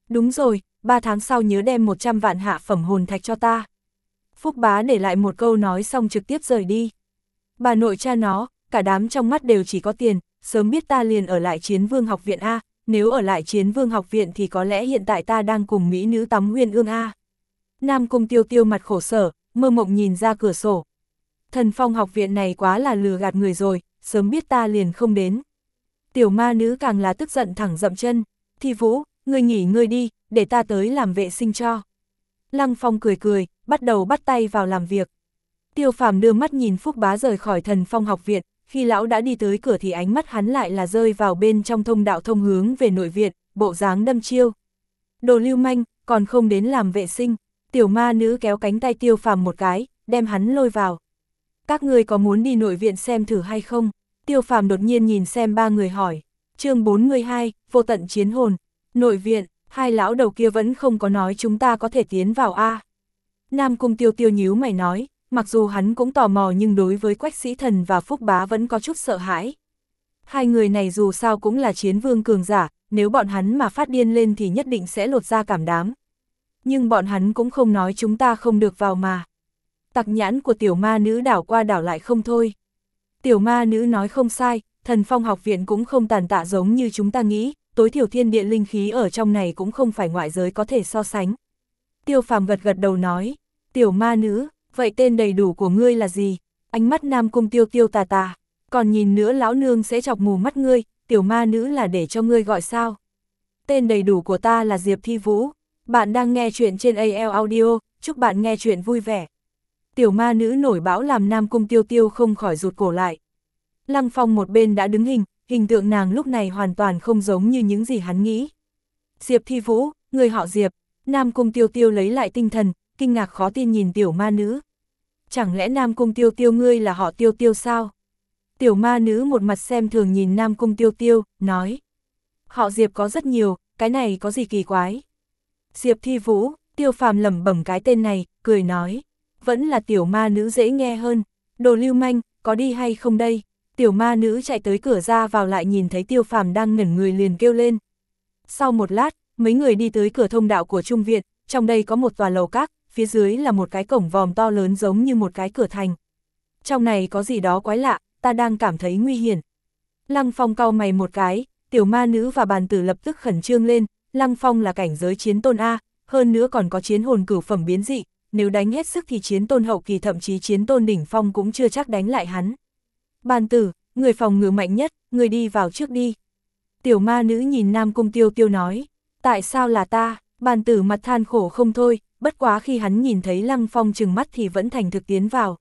Đúng rồi, ba tháng sau nhớ đem 100 vạn hạ phẩm hồn thạch cho ta. Phúc bá để lại một câu nói xong trực tiếp rời đi. Bà nội cha nó, cả đám trong mắt đều chỉ có tiền, sớm biết ta liền ở lại chiến vương học viện A, nếu ở lại chiến vương học viện thì có lẽ hiện tại ta đang cùng Mỹ nữ tắm huyền ương A. Nam Cung tiêu tiêu mặt khổ sở, mơ mộng nhìn ra cửa sổ. Thần phong học viện này quá là lừa gạt người rồi, sớm biết ta liền không đến. Tiểu ma nữ càng là tức giận thẳng dậm chân, thi vũ, ngươi nghỉ ngươi đi, để ta tới làm vệ sinh cho. Lăng phong cười cười, bắt đầu bắt tay vào làm việc. Tiêu phàm đưa mắt nhìn Phúc Bá rời khỏi thần phong học viện, khi lão đã đi tới cửa thì ánh mắt hắn lại là rơi vào bên trong thông đạo thông hướng về nội viện, bộ dáng đâm chiêu. Đồ lưu manh, còn không đến làm vệ sinh, tiểu ma nữ kéo cánh tay tiêu phàm một cái, đem hắn lôi vào. Các người có muốn đi nội viện xem thử hay không? Tiêu phàm đột nhiên nhìn xem ba người hỏi. chương 42, vô tận chiến hồn. Nội viện, hai lão đầu kia vẫn không có nói chúng ta có thể tiến vào A. Nam cung tiêu tiêu nhíu mày nói, mặc dù hắn cũng tò mò nhưng đối với Quách Sĩ Thần và Phúc Bá vẫn có chút sợ hãi. Hai người này dù sao cũng là chiến vương cường giả, nếu bọn hắn mà phát điên lên thì nhất định sẽ lột ra cảm đám. Nhưng bọn hắn cũng không nói chúng ta không được vào mà. Tặc nhãn của tiểu ma nữ đảo qua đảo lại không thôi. Tiểu ma nữ nói không sai, thần phong học viện cũng không tàn tạ giống như chúng ta nghĩ, tối thiểu thiên địa linh khí ở trong này cũng không phải ngoại giới có thể so sánh. Tiêu phàm gật gật đầu nói, tiểu ma nữ, vậy tên đầy đủ của ngươi là gì? Ánh mắt nam cung tiêu tiêu tà tà, còn nhìn nữa lão nương sẽ chọc mù mắt ngươi, tiểu ma nữ là để cho ngươi gọi sao? Tên đầy đủ của ta là Diệp Thi Vũ, bạn đang nghe chuyện trên AL Audio, chúc bạn nghe chuyện vui vẻ. Tiểu ma nữ nổi bão làm nam cung tiêu tiêu không khỏi rụt cổ lại. Lăng phong một bên đã đứng hình, hình tượng nàng lúc này hoàn toàn không giống như những gì hắn nghĩ. Diệp Thi Vũ, người họ Diệp, Nam Cung Tiêu Tiêu lấy lại tinh thần, kinh ngạc khó tin nhìn tiểu ma nữ. Chẳng lẽ Nam Cung Tiêu Tiêu ngươi là họ Tiêu Tiêu sao? Tiểu ma nữ một mặt xem thường nhìn Nam Cung Tiêu Tiêu, nói. Họ Diệp có rất nhiều, cái này có gì kỳ quái? Diệp Thi Vũ, Tiêu Phàm lẩm bẩm cái tên này, cười nói. Vẫn là tiểu ma nữ dễ nghe hơn. Đồ lưu manh, có đi hay không đây? Tiểu ma nữ chạy tới cửa ra vào lại nhìn thấy Tiêu Phàm đang ngẩn người liền kêu lên. Sau một lát, mấy người đi tới cửa thông đạo của Trung Viện, trong đây có một tòa lầu các, phía dưới là một cái cổng vòm to lớn giống như một cái cửa thành. Trong này có gì đó quái lạ, ta đang cảm thấy nguy hiểm. Lăng Phong cau mày một cái, tiểu ma nữ và bàn tử lập tức khẩn trương lên, Lăng Phong là cảnh giới chiến tôn A, hơn nữa còn có chiến hồn cửu phẩm biến dị, nếu đánh hết sức thì chiến tôn hậu kỳ thậm chí chiến tôn đỉnh phong cũng chưa chắc đánh lại hắn. Bàn tử, người phòng ngự mạnh nhất, người đi vào trước đi. Tiểu ma nữ nhìn Nam Cung Tiêu Tiêu nói, tại sao là ta, bàn tử mặt than khổ không thôi, bất quá khi hắn nhìn thấy Lăng Phong chừng mắt thì vẫn thành thực tiến vào.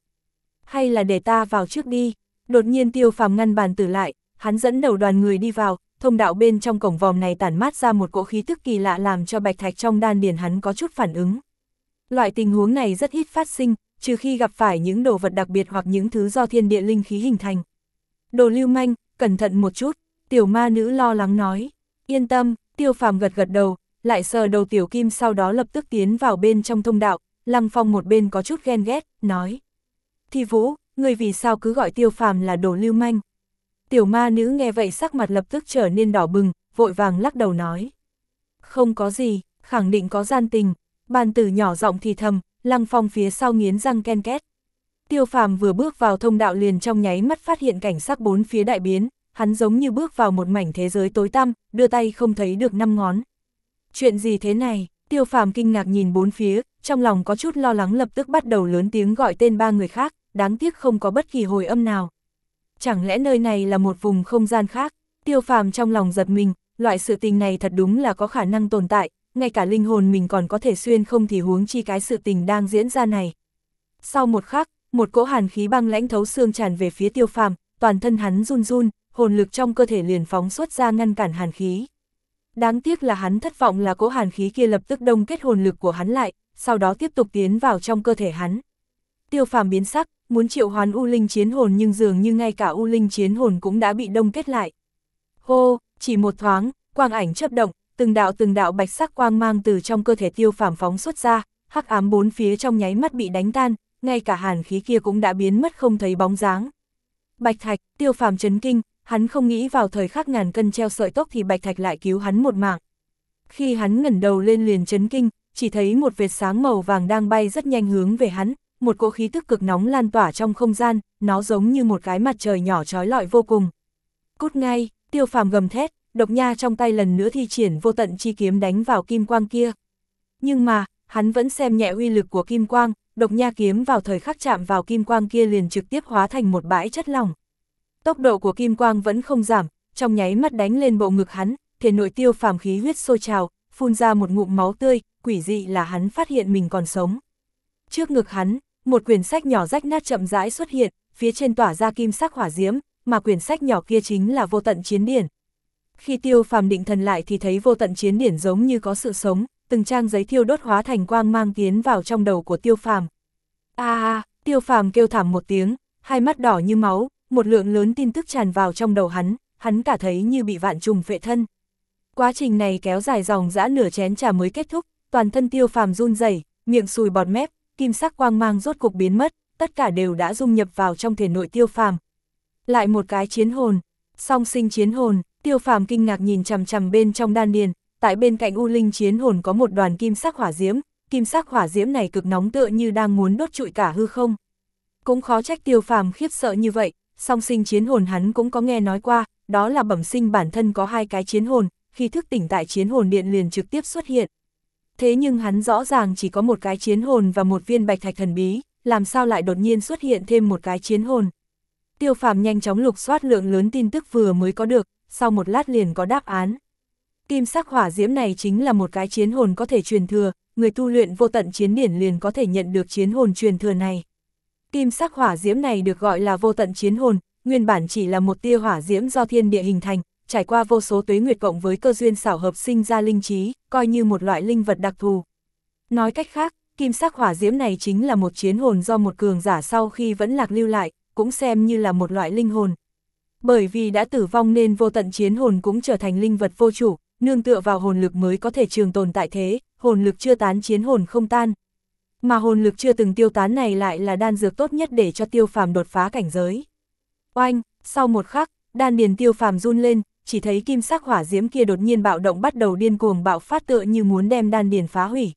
Hay là để ta vào trước đi, đột nhiên Tiêu Phàm ngăn bàn tử lại, hắn dẫn đầu đoàn người đi vào, thông đạo bên trong cổng vòm này tản mát ra một cỗ khí thức kỳ lạ làm cho bạch thạch trong đan điền hắn có chút phản ứng. Loại tình huống này rất ít phát sinh, trừ khi gặp phải những đồ vật đặc biệt hoặc những thứ do thiên địa linh khí hình thành. Đồ lưu manh, cẩn thận một chút, tiểu ma nữ lo lắng nói. Yên tâm, tiêu phàm gật gật đầu, lại sờ đầu tiểu kim sau đó lập tức tiến vào bên trong thông đạo, lăng phong một bên có chút ghen ghét, nói. Thi vũ, người vì sao cứ gọi tiêu phàm là đồ lưu manh? Tiểu ma nữ nghe vậy sắc mặt lập tức trở nên đỏ bừng, vội vàng lắc đầu nói. Không có gì, khẳng định có gian tình, bàn tử nhỏ giọng thì thầm, lăng phong phía sau nghiến răng ken két. Tiêu phàm vừa bước vào thông đạo liền trong nháy mắt phát hiện cảnh sắc bốn phía đại biến, hắn giống như bước vào một mảnh thế giới tối tăm, đưa tay không thấy được năm ngón. Chuyện gì thế này? Tiêu phàm kinh ngạc nhìn bốn phía, trong lòng có chút lo lắng lập tức bắt đầu lớn tiếng gọi tên ba người khác, đáng tiếc không có bất kỳ hồi âm nào. Chẳng lẽ nơi này là một vùng không gian khác? Tiêu phàm trong lòng giật mình, loại sự tình này thật đúng là có khả năng tồn tại, ngay cả linh hồn mình còn có thể xuyên không thì huống chi cái sự tình đang diễn ra này. Sau một khắc, một cỗ hàn khí băng lãnh thấu xương tràn về phía tiêu phàm, toàn thân hắn run run, hồn lực trong cơ thể liền phóng xuất ra ngăn cản hàn khí. Đáng tiếc là hắn thất vọng là cỗ hàn khí kia lập tức đông kết hồn lực của hắn lại, sau đó tiếp tục tiến vào trong cơ thể hắn. Tiêu phàm biến sắc, muốn triệu hoán U Linh chiến hồn nhưng dường như ngay cả U Linh chiến hồn cũng đã bị đông kết lại. Hô, chỉ một thoáng, quang ảnh chấp động, từng đạo từng đạo bạch sắc quang mang từ trong cơ thể tiêu phàm phóng xuất ra, hắc ám bốn phía trong nháy mắt bị đánh tan, ngay cả hàn khí kia cũng đã biến mất không thấy bóng dáng. Bạch Thạch, tiêu phàm chấn kinh, hắn không nghĩ vào thời khắc ngàn cân treo sợi tóc thì Bạch Thạch lại cứu hắn một mạng. Khi hắn ngẩng đầu lên liền chấn kinh, chỉ thấy một vệt sáng màu vàng đang bay rất nhanh hướng về hắn, một cỗ khí tức cực nóng lan tỏa trong không gian, nó giống như một cái mặt trời nhỏ trói lọi vô cùng. Cút ngay, tiêu phàm gầm thét, độc nha trong tay lần nữa thi triển vô tận chi kiếm đánh vào kim quang kia. Nhưng mà, hắn vẫn xem nhẹ uy lực của kim quang, độc nha kiếm vào thời khắc chạm vào kim quang kia liền trực tiếp hóa thành một bãi chất lỏng. Tốc độ của kim quang vẫn không giảm, trong nháy mắt đánh lên bộ ngực hắn, thể nội tiêu phàm khí huyết sôi trào, phun ra một ngụm máu tươi, quỷ dị là hắn phát hiện mình còn sống. Trước ngực hắn, một quyển sách nhỏ rách nát chậm rãi xuất hiện, phía trên tỏa ra kim sắc hỏa diễm, mà quyển sách nhỏ kia chính là vô tận chiến điển. Khi tiêu phàm định thần lại thì thấy vô tận chiến điển giống như có sự sống, từng trang giấy thiêu đốt hóa thành quang mang tiến vào trong đầu của tiêu phàm. A à, tiêu phàm kêu thảm một tiếng, hai mắt đỏ như máu, một lượng lớn tin tức tràn vào trong đầu hắn, hắn cả thấy như bị vạn trùng phệ thân. Quá trình này kéo dài dòng dã nửa chén trà mới kết thúc, toàn thân tiêu phàm run rẩy, miệng sùi bọt mép, kim sắc quang mang rốt cục biến mất, tất cả đều đã dung nhập vào trong thể nội tiêu phàm. Lại một cái chiến hồn, song sinh chiến hồn, tiêu phàm kinh ngạc nhìn chằm chằm bên trong đan điền, tại bên cạnh U Linh chiến hồn có một đoàn kim sắc hỏa diễm, kim sắc hỏa diễm này cực nóng tựa như đang muốn đốt trụi cả hư không. Cũng khó trách tiêu phàm khiếp sợ như vậy, song sinh chiến hồn hắn cũng có nghe nói qua, đó là bẩm sinh bản thân có hai cái chiến hồn, khi thức tỉnh tại chiến hồn điện liền trực tiếp xuất hiện. Thế nhưng hắn rõ ràng chỉ có một cái chiến hồn và một viên bạch thạch thần bí, làm sao lại đột nhiên xuất hiện thêm một cái chiến hồn. Tiêu phàm nhanh chóng lục soát lượng lớn tin tức vừa mới có được, sau một lát liền có đáp án. Kim sắc hỏa diễm này chính là một cái chiến hồn có thể truyền thừa, người tu luyện vô tận chiến điển liền có thể nhận được chiến hồn truyền thừa này. Kim sắc hỏa diễm này được gọi là vô tận chiến hồn, nguyên bản chỉ là một tia hỏa diễm do thiên địa hình thành, trải qua vô số tuế nguyệt cộng với cơ duyên xảo hợp sinh ra linh trí, coi như một loại linh vật đặc thù. Nói cách khác, kim sắc hỏa diễm này chính là một chiến hồn do một cường giả sau khi vẫn lạc lưu lại, cũng xem như là một loại linh hồn. Bởi vì đã tử vong nên vô tận chiến hồn cũng trở thành linh vật vô chủ, nương tựa vào hồn lực mới có thể trường tồn tại thế, hồn lực chưa tán chiến hồn không tan. Mà hồn lực chưa từng tiêu tán này lại là đan dược tốt nhất để cho tiêu phàm đột phá cảnh giới. Oanh, sau một khắc, đan điền tiêu phàm run lên, chỉ thấy kim sắc hỏa diễm kia đột nhiên bạo động bắt đầu điên cuồng bạo phát tựa như muốn đem đan điền phá hủy.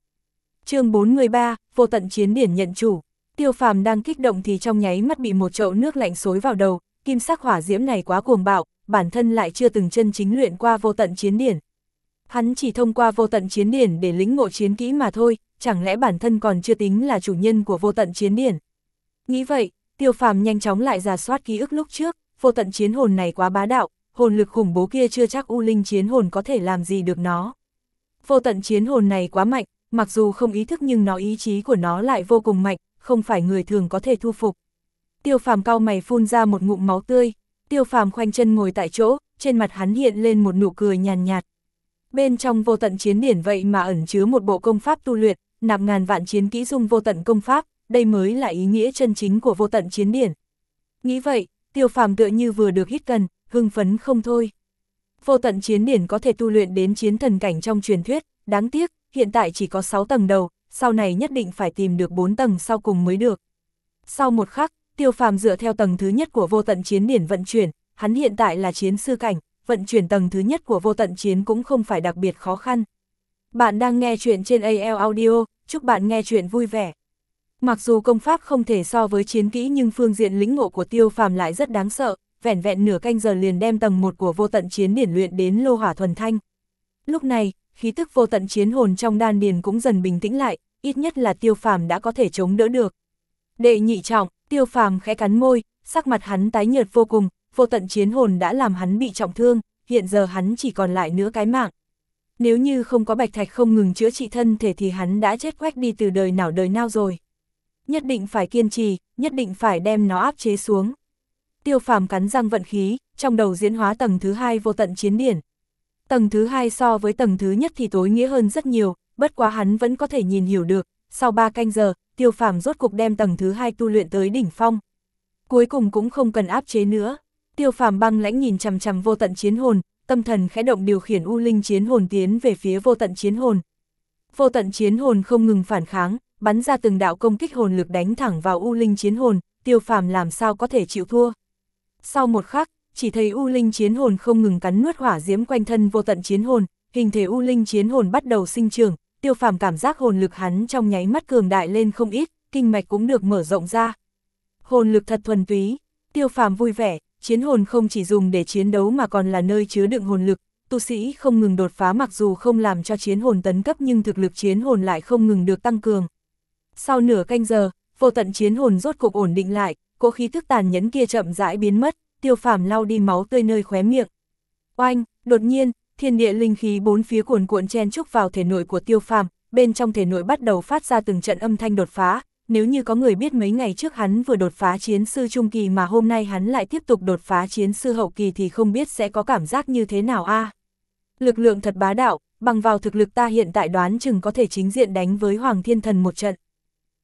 chương 43, vô tận chiến điển nhận chủ. Tiêu phàm đang kích động thì trong nháy mắt bị một chậu nước lạnh xối vào đầu, kim sắc hỏa diễm này quá cuồng bạo, bản thân lại chưa từng chân chính luyện qua vô tận chiến điển. Hắn chỉ thông qua vô tận chiến điển để lĩnh ngộ chiến kỹ mà thôi, chẳng lẽ bản thân còn chưa tính là chủ nhân của vô tận chiến điển. Nghĩ vậy, tiêu phàm nhanh chóng lại giả soát ký ức lúc trước, vô tận chiến hồn này quá bá đạo, hồn lực khủng bố kia chưa chắc U Linh chiến hồn có thể làm gì được nó. Vô tận chiến hồn này quá mạnh, mặc dù không ý thức nhưng nó ý chí của nó lại vô cùng mạnh, không phải người thường có thể thu phục. Tiêu phàm cao mày phun ra một ngụm máu tươi, tiêu phàm khoanh chân ngồi tại chỗ, trên mặt hắn hiện lên một nụ cười nhàn nhạt. Bên trong vô tận chiến điển vậy mà ẩn chứa một bộ công pháp tu luyện, nạp ngàn vạn chiến kỹ dung vô tận công pháp, đây mới là ý nghĩa chân chính của vô tận chiến điển. Nghĩ vậy, tiêu phàm tựa như vừa được hít cần, hưng phấn không thôi. Vô tận chiến điển có thể tu luyện đến chiến thần cảnh trong truyền thuyết, đáng tiếc, hiện tại chỉ có 6 tầng đầu, sau này nhất định phải tìm được 4 tầng sau cùng mới được. Sau một khắc, tiêu phàm dựa theo tầng thứ nhất của vô tận chiến điển vận chuyển, hắn hiện tại là chiến sư cảnh, vận chuyển tầng thứ nhất của vô tận chiến cũng không phải đặc biệt khó khăn. Bạn đang nghe chuyện trên AL Audio, chúc bạn nghe chuyện vui vẻ. Mặc dù công pháp không thể so với chiến kỹ nhưng phương diện lĩnh ngộ của tiêu phàm lại rất đáng sợ, vẻn vẹn nửa canh giờ liền đem tầng 1 của vô tận chiến điển luyện đến lô hỏa thuần thanh. Lúc này, khí tức vô tận chiến hồn trong đan điền cũng dần bình tĩnh lại, ít nhất là tiêu phàm đã có thể chống đỡ được. Đệ nhị trọng, tiêu phàm khẽ cắn môi, sắc mặt hắn tái nhợt vô cùng, vô tận chiến hồn đã làm hắn bị trọng thương, hiện giờ hắn chỉ còn lại nửa cái mạng. Nếu như không có bạch thạch không ngừng chữa trị thân thể thì hắn đã chết quách đi từ đời nào đời nào rồi. Nhất định phải kiên trì, nhất định phải đem nó áp chế xuống. Tiêu phàm cắn răng vận khí, trong đầu diễn hóa tầng thứ hai vô tận chiến điển. Tầng thứ hai so với tầng thứ nhất thì tối nghĩa hơn rất nhiều, bất quá hắn vẫn có thể nhìn hiểu được, sau 3 canh giờ, tiêu phàm rốt cục đem tầng thứ hai tu luyện tới đỉnh phong. Cuối cùng cũng không cần áp chế nữa. Tiêu phàm băng lãnh nhìn chằm chằm vô tận chiến hồn, tâm thần khẽ động điều khiển U Linh chiến hồn tiến về phía vô tận chiến hồn. Vô tận chiến hồn không ngừng phản kháng, bắn ra từng đạo công kích hồn lực đánh thẳng vào U Linh chiến hồn, tiêu phàm làm sao có thể chịu thua. Sau một khắc, chỉ thấy U Linh chiến hồn không ngừng cắn nuốt hỏa diễm quanh thân vô tận chiến hồn, hình thể U Linh chiến hồn bắt đầu sinh trưởng, tiêu phàm cảm giác hồn lực hắn trong nháy mắt cường đại lên không ít, kinh mạch cũng được mở rộng ra. Hồn lực thật thuần túy, tiêu phàm vui vẻ, chiến hồn không chỉ dùng để chiến đấu mà còn là nơi chứa đựng hồn lực, tu sĩ không ngừng đột phá mặc dù không làm cho chiến hồn tấn cấp nhưng thực lực chiến hồn lại không ngừng được tăng cường. Sau nửa canh giờ, vô tận chiến hồn rốt cục ổn định lại, cỗ khí thức tàn nhẫn kia chậm rãi biến mất, tiêu phàm lau đi máu tươi nơi khóe miệng. Oanh, đột nhiên, thiên địa linh khí bốn phía cuồn cuộn chen chúc vào thể nội của tiêu phàm, bên trong thể nội bắt đầu phát ra từng trận âm thanh đột phá, nếu như có người biết mấy ngày trước hắn vừa đột phá chiến sư trung kỳ mà hôm nay hắn lại tiếp tục đột phá chiến sư hậu kỳ thì không biết sẽ có cảm giác như thế nào a. Lực lượng thật bá đạo, bằng vào thực lực ta hiện tại đoán chừng có thể chính diện đánh với Hoàng Thiên Thần một trận.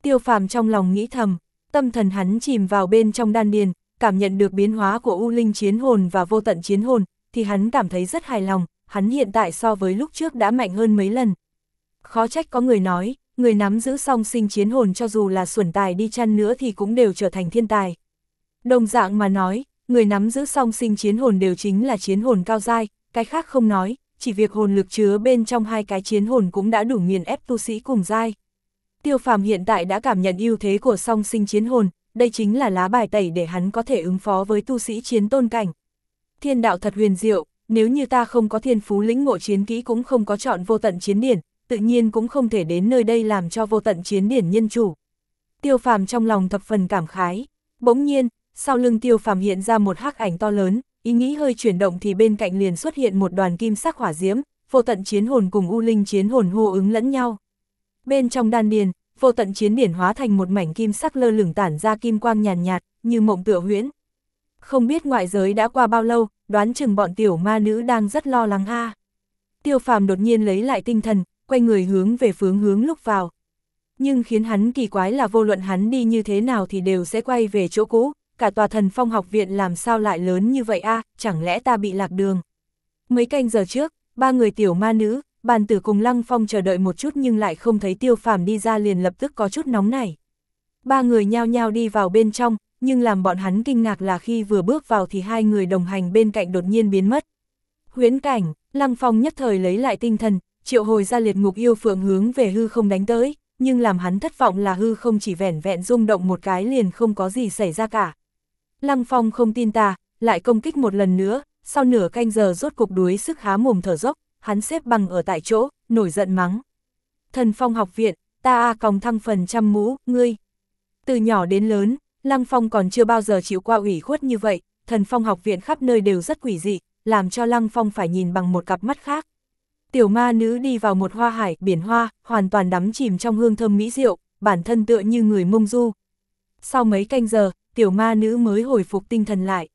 Tiêu phàm trong lòng nghĩ thầm, tâm thần hắn chìm vào bên trong đan điền, cảm nhận được biến hóa của U Linh chiến hồn và vô tận chiến hồn, thì hắn cảm thấy rất hài lòng, hắn hiện tại so với lúc trước đã mạnh hơn mấy lần. Khó trách có người nói, người nắm giữ song sinh chiến hồn cho dù là xuẩn tài đi chăng nữa thì cũng đều trở thành thiên tài. Đồng dạng mà nói, người nắm giữ song sinh chiến hồn đều chính là chiến hồn cao dai, cái khác không nói, chỉ việc hồn lực chứa bên trong hai cái chiến hồn cũng đã đủ nghiền ép tu sĩ cùng dai. Tiêu phàm hiện tại đã cảm nhận ưu thế của song sinh chiến hồn, đây chính là lá bài tẩy để hắn có thể ứng phó với tu sĩ chiến tôn cảnh. Thiên đạo thật huyền diệu, nếu như ta không có thiên phú lĩnh ngộ chiến kỹ cũng không có chọn vô tận chiến điển, tự nhiên cũng không thể đến nơi đây làm cho vô tận chiến điển nhân chủ. Tiêu phàm trong lòng thập phần cảm khái, bỗng nhiên, sau lưng tiêu phàm hiện ra một hắc ảnh to lớn, ý nghĩ hơi chuyển động thì bên cạnh liền xuất hiện một đoàn kim sắc hỏa diễm, vô tận chiến hồn cùng u linh chiến hồn hô ứng lẫn nhau. Bên trong đan điền, vô tận chiến điển hóa thành một mảnh kim sắc lơ lửng tản ra kim quang nhàn nhạt, như mộng tựa huyễn. Không biết ngoại giới đã qua bao lâu, đoán chừng bọn tiểu ma nữ đang rất lo lắng ha. Tiêu phàm đột nhiên lấy lại tinh thần, quay người hướng về phương hướng lúc vào. Nhưng khiến hắn kỳ quái là vô luận hắn đi như thế nào thì đều sẽ quay về chỗ cũ, cả tòa thần phong học viện làm sao lại lớn như vậy a chẳng lẽ ta bị lạc đường. Mấy canh giờ trước, ba người tiểu ma nữ, bàn tử cùng lăng phong chờ đợi một chút nhưng lại không thấy tiêu phàm đi ra liền lập tức có chút nóng nảy. Ba người nhao nhao đi vào bên trong, nhưng làm bọn hắn kinh ngạc là khi vừa bước vào thì hai người đồng hành bên cạnh đột nhiên biến mất. Huyễn cảnh, lăng phong nhất thời lấy lại tinh thần, triệu hồi ra liệt ngục yêu phượng hướng về hư không đánh tới, nhưng làm hắn thất vọng là hư không chỉ vẻn vẹn rung động một cái liền không có gì xảy ra cả. Lăng phong không tin ta, lại công kích một lần nữa, sau nửa canh giờ rốt cục đuối sức há mồm thở dốc, hắn xếp bằng ở tại chỗ, nổi giận mắng. Thần phong học viện, ta a còng thăng phần trăm mũ, ngươi. Từ nhỏ đến lớn, Lăng Phong còn chưa bao giờ chịu qua ủy khuất như vậy, thần phong học viện khắp nơi đều rất quỷ dị, làm cho Lăng Phong phải nhìn bằng một cặp mắt khác. Tiểu ma nữ đi vào một hoa hải, biển hoa, hoàn toàn đắm chìm trong hương thơm mỹ rượu, bản thân tựa như người mông du. Sau mấy canh giờ, tiểu ma nữ mới hồi phục tinh thần lại.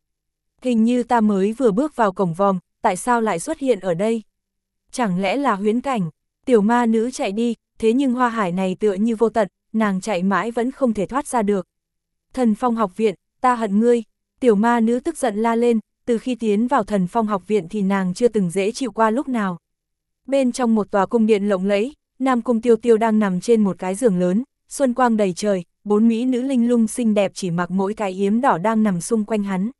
Hình như ta mới vừa bước vào cổng vòm, tại sao lại xuất hiện ở đây? Chẳng lẽ là huyến cảnh? Tiểu ma nữ chạy đi, thế nhưng hoa hải này tựa như vô tận, nàng chạy mãi vẫn không thể thoát ra được. Thần phong học viện, ta hận ngươi. Tiểu ma nữ tức giận la lên, từ khi tiến vào thần phong học viện thì nàng chưa từng dễ chịu qua lúc nào. Bên trong một tòa cung điện lộng lẫy, Nam Cung Tiêu Tiêu đang nằm trên một cái giường lớn, xuân quang đầy trời, bốn mỹ nữ linh lung xinh đẹp chỉ mặc mỗi cái yếm đỏ đang nằm xung quanh hắn.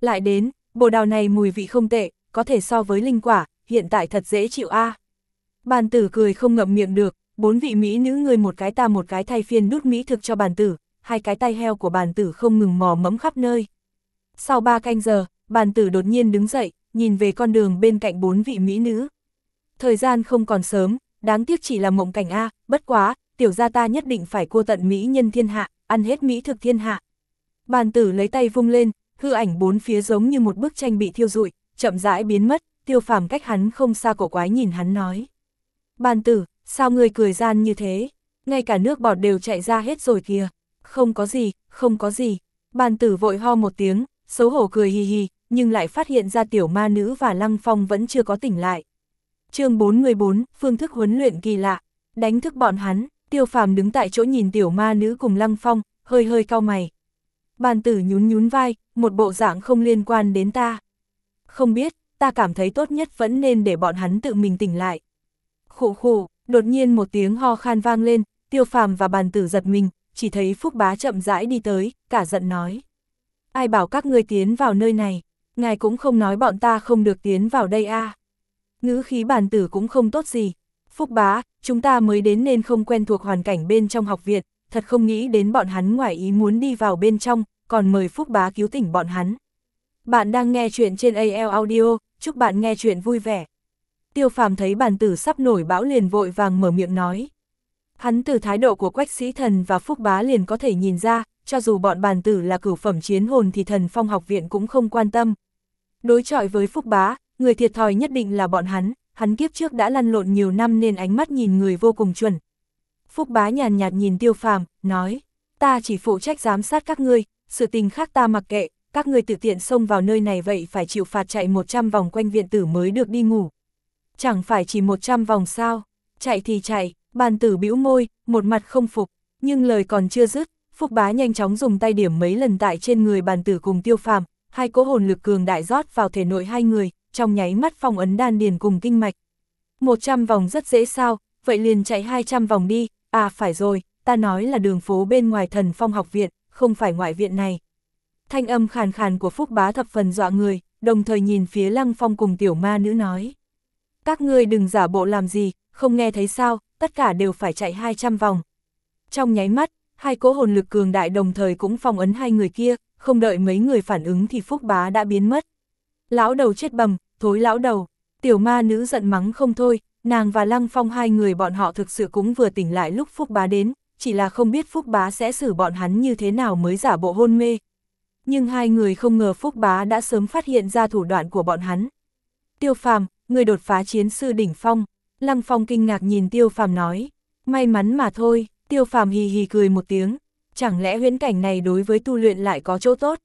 Lại đến, bồ đào này mùi vị không tệ, có thể so với linh quả, hiện tại thật dễ chịu a. À. Bàn tử cười không ngậm miệng được, bốn vị mỹ nữ người một cái ta một cái thay phiên đút mỹ thực cho bàn tử, hai cái tay heo của bàn tử không ngừng mò mẫm khắp nơi. Sau ba canh giờ, bàn tử đột nhiên đứng dậy, nhìn về con đường bên cạnh bốn vị mỹ nữ. Thời gian không còn sớm, đáng tiếc chỉ là mộng cảnh A, bất quá, tiểu gia ta nhất định phải cua tận mỹ nhân thiên hạ, ăn hết mỹ thực thiên hạ. Bàn tử lấy tay vung lên, hư ảnh bốn phía giống như một bức tranh bị thiêu rụi, chậm rãi biến mất, tiêu phàm cách hắn không xa cổ quái nhìn hắn nói. Bàn tử, sao người cười gian như thế? Ngay cả nước bọt đều chạy ra hết rồi kìa. Không có gì, không có gì. Bàn tử vội ho một tiếng, xấu hổ cười hì hì, nhưng lại phát hiện ra tiểu ma nữ và lăng phong vẫn chưa có tỉnh lại chương 414, phương thức huấn luyện kỳ lạ, đánh thức bọn hắn, tiêu phàm đứng tại chỗ nhìn tiểu ma nữ cùng lăng phong, hơi hơi cau mày. Bàn tử nhún nhún vai, một bộ dạng không liên quan đến ta. Không biết, ta cảm thấy tốt nhất vẫn nên để bọn hắn tự mình tỉnh lại. Khụ khụ, đột nhiên một tiếng ho khan vang lên, tiêu phàm và bàn tử giật mình, chỉ thấy Phúc Bá chậm rãi đi tới, cả giận nói. Ai bảo các ngươi tiến vào nơi này, ngài cũng không nói bọn ta không được tiến vào đây a à. Ngữ khí bàn tử cũng không tốt gì. Phúc Bá, chúng ta mới đến nên không quen thuộc hoàn cảnh bên trong học viện, thật không nghĩ đến bọn hắn ngoài ý muốn đi vào bên trong, còn mời Phúc Bá cứu tỉnh bọn hắn. Bạn đang nghe chuyện trên AL Audio, chúc bạn nghe chuyện vui vẻ. Tiêu phàm thấy bàn tử sắp nổi bão liền vội vàng mở miệng nói. Hắn từ thái độ của quách sĩ thần và phúc bá liền có thể nhìn ra, cho dù bọn bàn tử là cửu phẩm chiến hồn thì thần phong học viện cũng không quan tâm. Đối chọi với phúc bá, người thiệt thòi nhất định là bọn hắn, hắn kiếp trước đã lăn lộn nhiều năm nên ánh mắt nhìn người vô cùng chuẩn. Phúc bá nhàn nhạt nhìn tiêu phàm, nói, ta chỉ phụ trách giám sát các ngươi, sự tình khác ta mặc kệ, các ngươi tự tiện xông vào nơi này vậy phải chịu phạt chạy 100 vòng quanh viện tử mới được đi ngủ. Chẳng phải chỉ 100 vòng sao, chạy thì chạy, bàn tử bĩu môi, một mặt không phục, nhưng lời còn chưa dứt, Phúc Bá nhanh chóng dùng tay điểm mấy lần tại trên người bàn tử cùng tiêu phàm, hai cỗ hồn lực cường đại rót vào thể nội hai người, trong nháy mắt phong ấn đan điền cùng kinh mạch. 100 vòng rất dễ sao, vậy liền chạy 200 vòng đi, à phải rồi, ta nói là đường phố bên ngoài thần phong học viện, không phải ngoại viện này. Thanh âm khàn khàn của Phúc Bá thập phần dọa người, đồng thời nhìn phía lăng phong cùng tiểu ma nữ nói. Các ngươi đừng giả bộ làm gì, không nghe thấy sao, tất cả đều phải chạy 200 vòng. Trong nháy mắt, hai cỗ hồn lực cường đại đồng thời cũng phong ấn hai người kia, không đợi mấy người phản ứng thì Phúc Bá đã biến mất. Lão đầu chết bầm, thối lão đầu, tiểu ma nữ giận mắng không thôi, nàng và Lăng Phong hai người bọn họ thực sự cũng vừa tỉnh lại lúc Phúc Bá đến, chỉ là không biết Phúc Bá sẽ xử bọn hắn như thế nào mới giả bộ hôn mê. Nhưng hai người không ngờ Phúc Bá đã sớm phát hiện ra thủ đoạn của bọn hắn. Tiêu phàm, người đột phá chiến sư đỉnh phong, Lăng Phong kinh ngạc nhìn Tiêu Phàm nói, may mắn mà thôi, Tiêu Phàm hì hì cười một tiếng, chẳng lẽ huyễn cảnh này đối với tu luyện lại có chỗ tốt.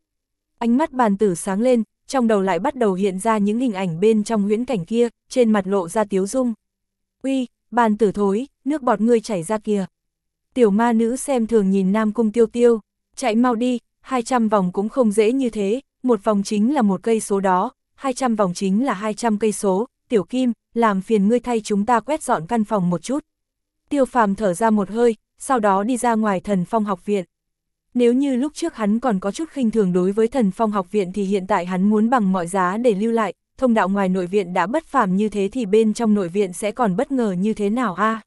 Ánh mắt bàn tử sáng lên, trong đầu lại bắt đầu hiện ra những hình ảnh bên trong huyễn cảnh kia, trên mặt lộ ra tiếu dung. Uy, bàn tử thối, nước bọt ngươi chảy ra kìa. Tiểu ma nữ xem thường nhìn Nam Cung Tiêu Tiêu, chạy mau đi, 200 vòng cũng không dễ như thế, một vòng chính là một cây số đó, 200 vòng chính là 200 cây số, Tiểu Kim, làm phiền ngươi thay chúng ta quét dọn căn phòng một chút. Tiêu phàm thở ra một hơi, sau đó đi ra ngoài thần phong học viện. Nếu như lúc trước hắn còn có chút khinh thường đối với thần phong học viện thì hiện tại hắn muốn bằng mọi giá để lưu lại, thông đạo ngoài nội viện đã bất phàm như thế thì bên trong nội viện sẽ còn bất ngờ như thế nào a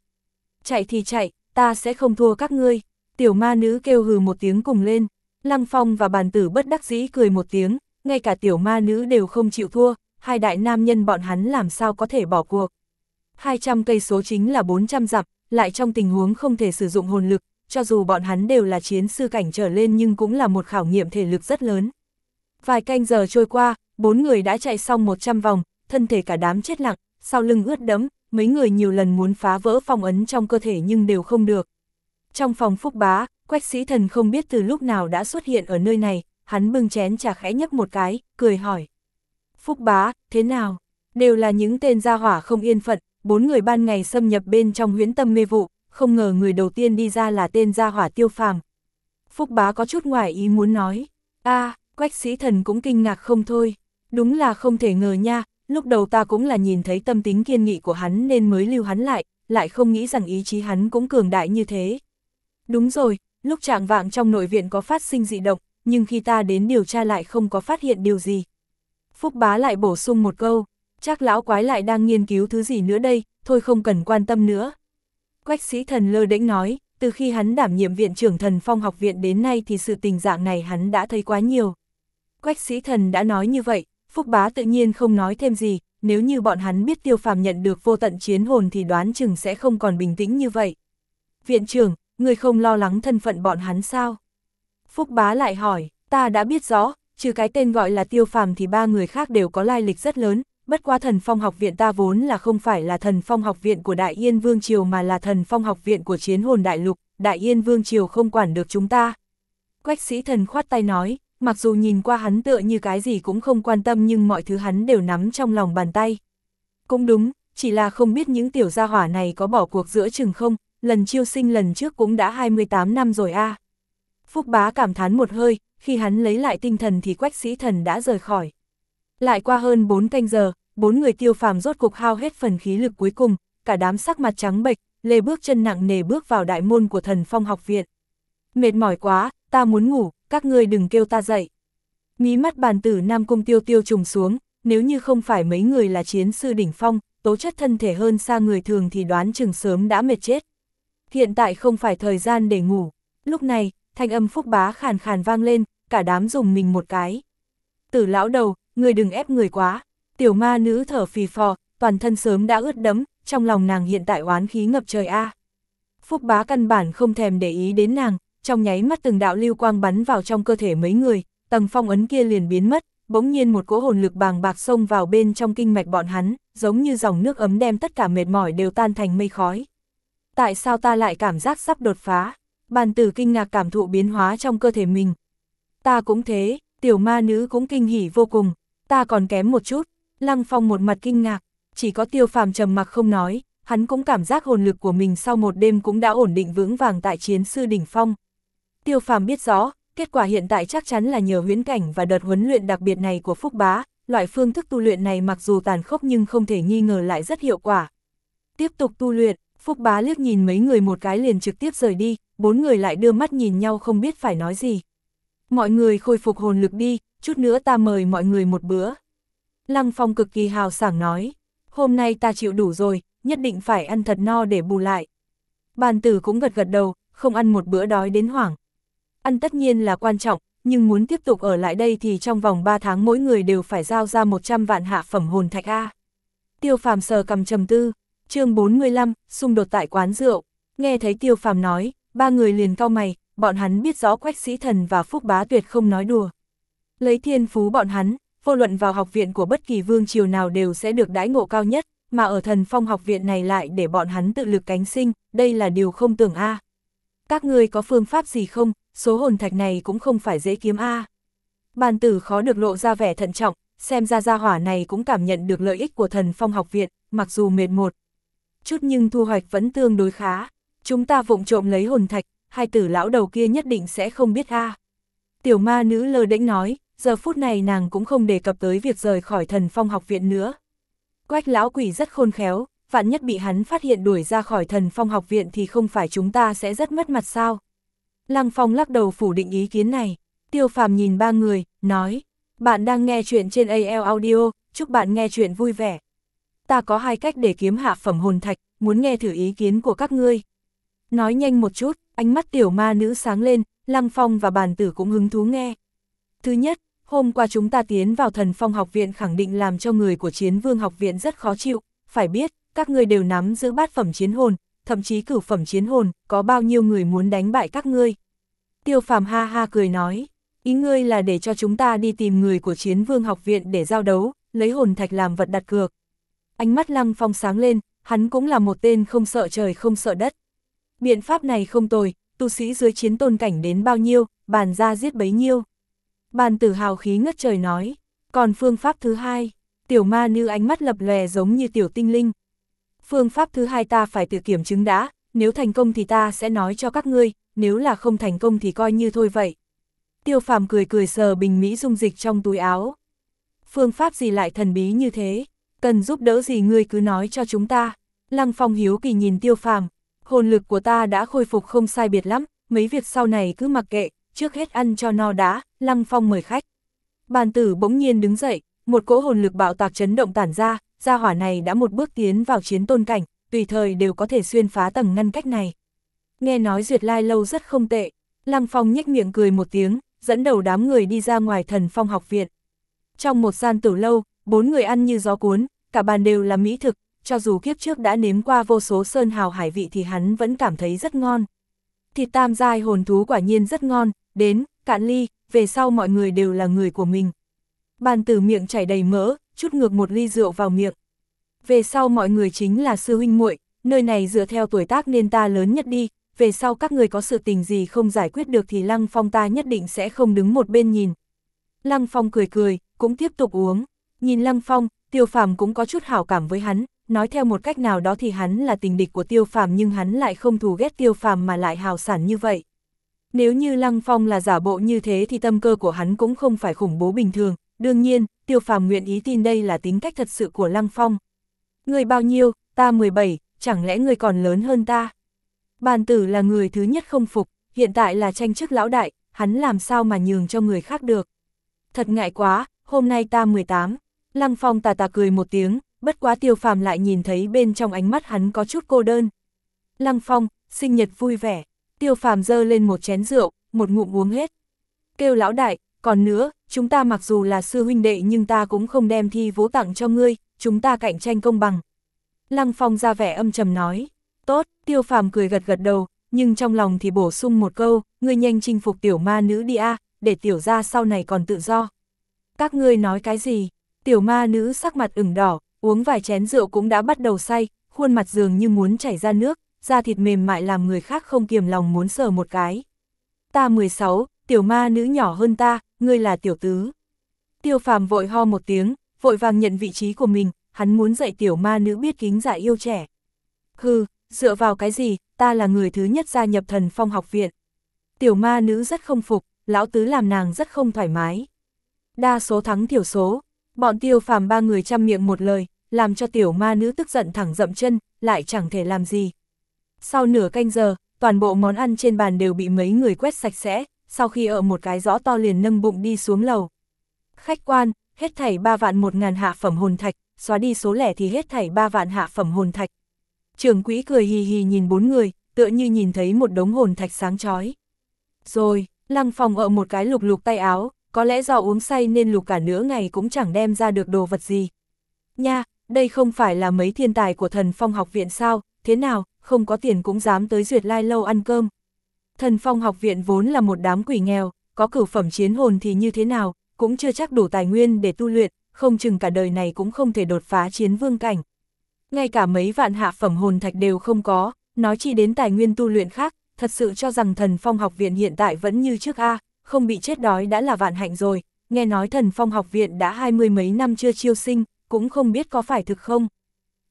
Chạy thì chạy, ta sẽ không thua các ngươi. Tiểu ma nữ kêu hừ một tiếng cùng lên, Lăng Phong và bàn tử bất đắc dĩ cười một tiếng, ngay cả tiểu ma nữ đều không chịu thua, hai đại nam nhân bọn hắn làm sao có thể bỏ cuộc. 200 cây số chính là 400 dặm, lại trong tình huống không thể sử dụng hồn lực, cho dù bọn hắn đều là chiến sư cảnh trở lên nhưng cũng là một khảo nghiệm thể lực rất lớn. Vài canh giờ trôi qua, bốn người đã chạy xong 100 vòng, thân thể cả đám chết lặng, sau lưng ướt đẫm, mấy người nhiều lần muốn phá vỡ phong ấn trong cơ thể nhưng đều không được. Trong phòng phúc bá, quách sĩ thần không biết từ lúc nào đã xuất hiện ở nơi này, hắn bưng chén trà khẽ nhấp một cái, cười hỏi. Phúc bá, thế nào? Đều là những tên gia hỏa không yên phận, bốn người ban ngày xâm nhập bên trong huyễn tâm mê vụ, không ngờ người đầu tiên đi ra là tên gia hỏa tiêu phàm. Phúc bá có chút ngoài ý muốn nói, a quách sĩ thần cũng kinh ngạc không thôi, đúng là không thể ngờ nha, lúc đầu ta cũng là nhìn thấy tâm tính kiên nghị của hắn nên mới lưu hắn lại, lại không nghĩ rằng ý chí hắn cũng cường đại như thế. Đúng rồi, lúc trạng vạng trong nội viện có phát sinh dị động, nhưng khi ta đến điều tra lại không có phát hiện điều gì. Phúc bá lại bổ sung một câu, chắc lão quái lại đang nghiên cứu thứ gì nữa đây, thôi không cần quan tâm nữa. Quách sĩ thần lơ đễnh nói, từ khi hắn đảm nhiệm viện trưởng thần phong học viện đến nay thì sự tình dạng này hắn đã thấy quá nhiều. Quách sĩ thần đã nói như vậy, Phúc Bá tự nhiên không nói thêm gì, nếu như bọn hắn biết tiêu phàm nhận được vô tận chiến hồn thì đoán chừng sẽ không còn bình tĩnh như vậy. Viện trưởng, người không lo lắng thân phận bọn hắn sao? Phúc Bá lại hỏi, ta đã biết rõ, trừ cái tên gọi là tiêu phàm thì ba người khác đều có lai lịch rất lớn, bất qua thần phong học viện ta vốn là không phải là thần phong học viện của Đại Yên Vương Triều mà là thần phong học viện của chiến hồn đại lục, Đại Yên Vương Triều không quản được chúng ta. Quách sĩ thần khoát tay nói, mặc dù nhìn qua hắn tựa như cái gì cũng không quan tâm nhưng mọi thứ hắn đều nắm trong lòng bàn tay. Cũng đúng, chỉ là không biết những tiểu gia hỏa này có bỏ cuộc giữa chừng không, lần chiêu sinh lần trước cũng đã 28 năm rồi a. Phúc bá cảm thán một hơi, khi hắn lấy lại tinh thần thì quách sĩ thần đã rời khỏi. Lại qua hơn 4 canh giờ, bốn người tiêu phàm rốt cục hao hết phần khí lực cuối cùng, cả đám sắc mặt trắng bệch, lê bước chân nặng nề bước vào đại môn của thần phong học viện. Mệt mỏi quá, ta muốn ngủ, các ngươi đừng kêu ta dậy. Mí mắt bàn tử Nam Cung tiêu tiêu trùng xuống, nếu như không phải mấy người là chiến sư đỉnh phong, tố chất thân thể hơn xa người thường thì đoán chừng sớm đã mệt chết. Hiện tại không phải thời gian để ngủ. Lúc này, thanh âm phúc bá khàn khàn vang lên, cả đám dùng mình một cái. Tử lão đầu, người đừng ép người quá. Tiểu ma nữ thở phì phò, toàn thân sớm đã ướt đẫm, trong lòng nàng hiện tại oán khí ngập trời a. Phúc bá căn bản không thèm để ý đến nàng, trong nháy mắt từng đạo lưu quang bắn vào trong cơ thể mấy người, tầng phong ấn kia liền biến mất, bỗng nhiên một cỗ hồn lực bàng bạc xông vào bên trong kinh mạch bọn hắn, giống như dòng nước ấm đem tất cả mệt mỏi đều tan thành mây khói. Tại sao ta lại cảm giác sắp đột phá? Bàn tử kinh ngạc cảm thụ biến hóa trong cơ thể mình. Ta cũng thế, tiểu ma nữ cũng kinh hỉ vô cùng, ta còn kém một chút. Lăng Phong một mặt kinh ngạc, chỉ có tiêu phàm trầm mặc không nói, hắn cũng cảm giác hồn lực của mình sau một đêm cũng đã ổn định vững vàng tại chiến sư đỉnh phong. Tiêu phàm biết rõ, kết quả hiện tại chắc chắn là nhờ huyễn cảnh và đợt huấn luyện đặc biệt này của Phúc Bá, loại phương thức tu luyện này mặc dù tàn khốc nhưng không thể nghi ngờ lại rất hiệu quả. Tiếp tục tu luyện, Phúc Bá liếc nhìn mấy người một cái liền trực tiếp rời đi, bốn người lại đưa mắt nhìn nhau không biết phải nói gì. Mọi người khôi phục hồn lực đi, chút nữa ta mời mọi người một bữa. Lăng Phong cực kỳ hào sảng nói, hôm nay ta chịu đủ rồi, nhất định phải ăn thật no để bù lại. Bàn tử cũng gật gật đầu, không ăn một bữa đói đến hoảng. Ăn tất nhiên là quan trọng, nhưng muốn tiếp tục ở lại đây thì trong vòng 3 tháng mỗi người đều phải giao ra 100 vạn hạ phẩm hồn thạch A. Tiêu phàm sờ cầm trầm tư, chương 45, xung đột tại quán rượu. Nghe thấy tiêu phàm nói, ba người liền cau mày, bọn hắn biết rõ quách sĩ thần và phúc bá tuyệt không nói đùa. Lấy thiên phú bọn hắn, vô luận vào học viện của bất kỳ vương triều nào đều sẽ được đãi ngộ cao nhất, mà ở thần phong học viện này lại để bọn hắn tự lực cánh sinh, đây là điều không tưởng a. Các ngươi có phương pháp gì không, số hồn thạch này cũng không phải dễ kiếm a. Bàn tử khó được lộ ra vẻ thận trọng, xem ra gia hỏa này cũng cảm nhận được lợi ích của thần phong học viện, mặc dù mệt một. Chút nhưng thu hoạch vẫn tương đối khá, chúng ta vụng trộm lấy hồn thạch, hai tử lão đầu kia nhất định sẽ không biết a. Tiểu ma nữ lơ đễnh nói, giờ phút này nàng cũng không đề cập tới việc rời khỏi thần phong học viện nữa. Quách lão quỷ rất khôn khéo, vạn nhất bị hắn phát hiện đuổi ra khỏi thần phong học viện thì không phải chúng ta sẽ rất mất mặt sao. Lăng Phong lắc đầu phủ định ý kiến này, tiêu phàm nhìn ba người, nói, bạn đang nghe chuyện trên AL Audio, chúc bạn nghe chuyện vui vẻ. Ta có hai cách để kiếm hạ phẩm hồn thạch, muốn nghe thử ý kiến của các ngươi. Nói nhanh một chút, ánh mắt tiểu ma nữ sáng lên, Lăng Phong và bàn tử cũng hứng thú nghe. Thứ nhất, hôm qua chúng ta tiến vào thần phong học viện khẳng định làm cho người của chiến vương học viện rất khó chịu, phải biết, các ngươi đều nắm giữ bát phẩm chiến hồn, thậm chí cửu phẩm chiến hồn, có bao nhiêu người muốn đánh bại các ngươi. Tiêu phàm ha ha cười nói, ý ngươi là để cho chúng ta đi tìm người của chiến vương học viện để giao đấu, lấy hồn thạch làm vật đặt cược. Ánh mắt lăng phong sáng lên, hắn cũng là một tên không sợ trời không sợ đất. Biện pháp này không tồi, tu sĩ dưới chiến tôn cảnh đến bao nhiêu, bàn ra giết bấy nhiêu. Bàn tử hào khí ngất trời nói, còn phương pháp thứ hai, tiểu ma như ánh mắt lập lòe giống như tiểu tinh linh. Phương pháp thứ hai ta phải tự kiểm chứng đã, nếu thành công thì ta sẽ nói cho các ngươi, nếu là không thành công thì coi như thôi vậy. Tiêu phàm cười cười sờ bình mỹ dung dịch trong túi áo. Phương pháp gì lại thần bí như thế, cần giúp đỡ gì ngươi cứ nói cho chúng ta. Lăng phong hiếu kỳ nhìn tiêu phàm, hồn lực của ta đã khôi phục không sai biệt lắm, mấy việc sau này cứ mặc kệ, trước hết ăn cho no đã, lăng phong mời khách. Bàn tử bỗng nhiên đứng dậy, một cỗ hồn lực bạo tạc chấn động tản ra, gia hỏa này đã một bước tiến vào chiến tôn cảnh, tùy thời đều có thể xuyên phá tầng ngăn cách này. Nghe nói duyệt lai lâu rất không tệ, lăng phong nhếch miệng cười một tiếng, dẫn đầu đám người đi ra ngoài thần phong học viện. Trong một gian tử lâu, bốn người ăn như gió cuốn, cả bàn đều là mỹ thực, cho dù kiếp trước đã nếm qua vô số sơn hào hải vị thì hắn vẫn cảm thấy rất ngon. Thịt tam giai hồn thú quả nhiên rất ngon, đến, cạn ly, về sau mọi người đều là người của mình. Bàn tử miệng chảy đầy mỡ, chút ngược một ly rượu vào miệng. Về sau mọi người chính là sư huynh muội, nơi này dựa theo tuổi tác nên ta lớn nhất đi, về sau các người có sự tình gì không giải quyết được thì Lăng Phong ta nhất định sẽ không đứng một bên nhìn. Lăng Phong cười cười, cũng tiếp tục uống. Nhìn Lăng Phong, Tiêu Phàm cũng có chút hảo cảm với hắn, nói theo một cách nào đó thì hắn là tình địch của Tiêu Phàm nhưng hắn lại không thù ghét Tiêu Phàm mà lại hào sản như vậy. Nếu như Lăng Phong là giả bộ như thế thì tâm cơ của hắn cũng không phải khủng bố bình thường, đương nhiên, Tiêu Phàm nguyện ý tin đây là tính cách thật sự của Lăng Phong. Người bao nhiêu, ta 17, chẳng lẽ người còn lớn hơn ta? Bàn tử là người thứ nhất không phục, hiện tại là tranh chức lão đại, hắn làm sao mà nhường cho người khác được. Thật ngại quá, hôm nay ta 18. Lăng Phong tà tà cười một tiếng, bất quá tiêu phàm lại nhìn thấy bên trong ánh mắt hắn có chút cô đơn. Lăng Phong, sinh nhật vui vẻ, tiêu phàm dơ lên một chén rượu, một ngụm uống hết. Kêu lão đại, còn nữa, chúng ta mặc dù là sư huynh đệ nhưng ta cũng không đem thi vố tặng cho ngươi, chúng ta cạnh tranh công bằng. Lăng Phong ra vẻ âm trầm nói, tốt, tiêu phàm cười gật gật đầu, nhưng trong lòng thì bổ sung một câu, ngươi nhanh chinh phục tiểu ma nữ đi a, để tiểu ra sau này còn tự do. Các ngươi nói cái gì? Tiểu ma nữ sắc mặt ửng đỏ, uống vài chén rượu cũng đã bắt đầu say, khuôn mặt dường như muốn chảy ra nước, da thịt mềm mại làm người khác không kiềm lòng muốn sờ một cái. Ta 16, tiểu ma nữ nhỏ hơn ta, ngươi là tiểu tứ. Tiêu phàm vội ho một tiếng, vội vàng nhận vị trí của mình, hắn muốn dạy tiểu ma nữ biết kính dạ yêu trẻ. Hừ, dựa vào cái gì, ta là người thứ nhất gia nhập thần phong học viện. Tiểu ma nữ rất không phục, lão tứ làm nàng rất không thoải mái. Đa số thắng thiểu số, bọn tiêu phàm ba người chăm miệng một lời, làm cho tiểu ma nữ tức giận thẳng dậm chân, lại chẳng thể làm gì. Sau nửa canh giờ, toàn bộ món ăn trên bàn đều bị mấy người quét sạch sẽ, sau khi ở một cái rõ to liền nâng bụng đi xuống lầu. Khách quan, hết thảy 3 vạn 1 ngàn hạ phẩm hồn thạch, xóa đi số lẻ thì hết thảy 3 vạn hạ phẩm hồn thạch. Trưởng quỹ cười hì hì nhìn bốn người, tựa như nhìn thấy một đống hồn thạch sáng chói. Rồi, Lăng Phong ở một cái lục lục tay áo, có lẽ do uống say nên lục cả nửa ngày cũng chẳng đem ra được đồ vật gì. Nha, đây không phải là mấy thiên tài của thần phong học viện sao, thế nào, không có tiền cũng dám tới duyệt lai lâu ăn cơm. Thần phong học viện vốn là một đám quỷ nghèo, có cửu phẩm chiến hồn thì như thế nào, cũng chưa chắc đủ tài nguyên để tu luyện, không chừng cả đời này cũng không thể đột phá chiến vương cảnh. Ngay cả mấy vạn hạ phẩm hồn thạch đều không có, nói chi đến tài nguyên tu luyện khác, thật sự cho rằng thần phong học viện hiện tại vẫn như trước A, không bị chết đói đã là vạn hạnh rồi, nghe nói thần phong học viện đã hai mươi mấy năm chưa chiêu sinh, cũng không biết có phải thực không.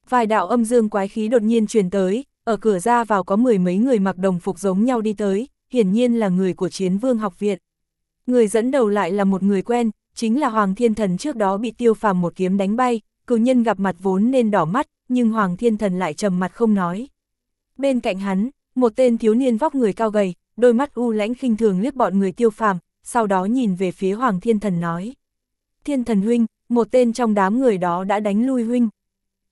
Vài đạo âm dương quái khí đột nhiên truyền tới, ở cửa ra vào có mười mấy người mặc đồng phục giống nhau đi tới, hiển nhiên là người của chiến vương học viện. Người dẫn đầu lại là một người quen, chính là Hoàng Thiên Thần trước đó bị tiêu phàm một kiếm đánh bay, cử nhân gặp mặt vốn nên đỏ mắt, nhưng Hoàng Thiên Thần lại trầm mặt không nói. Bên cạnh hắn, một tên thiếu niên vóc người cao gầy, đôi mắt u lãnh khinh thường liếc bọn người tiêu phàm, sau đó nhìn về phía Hoàng Thiên Thần nói. Thiên Thần Huynh, một tên trong đám người đó đã đánh lui Huynh.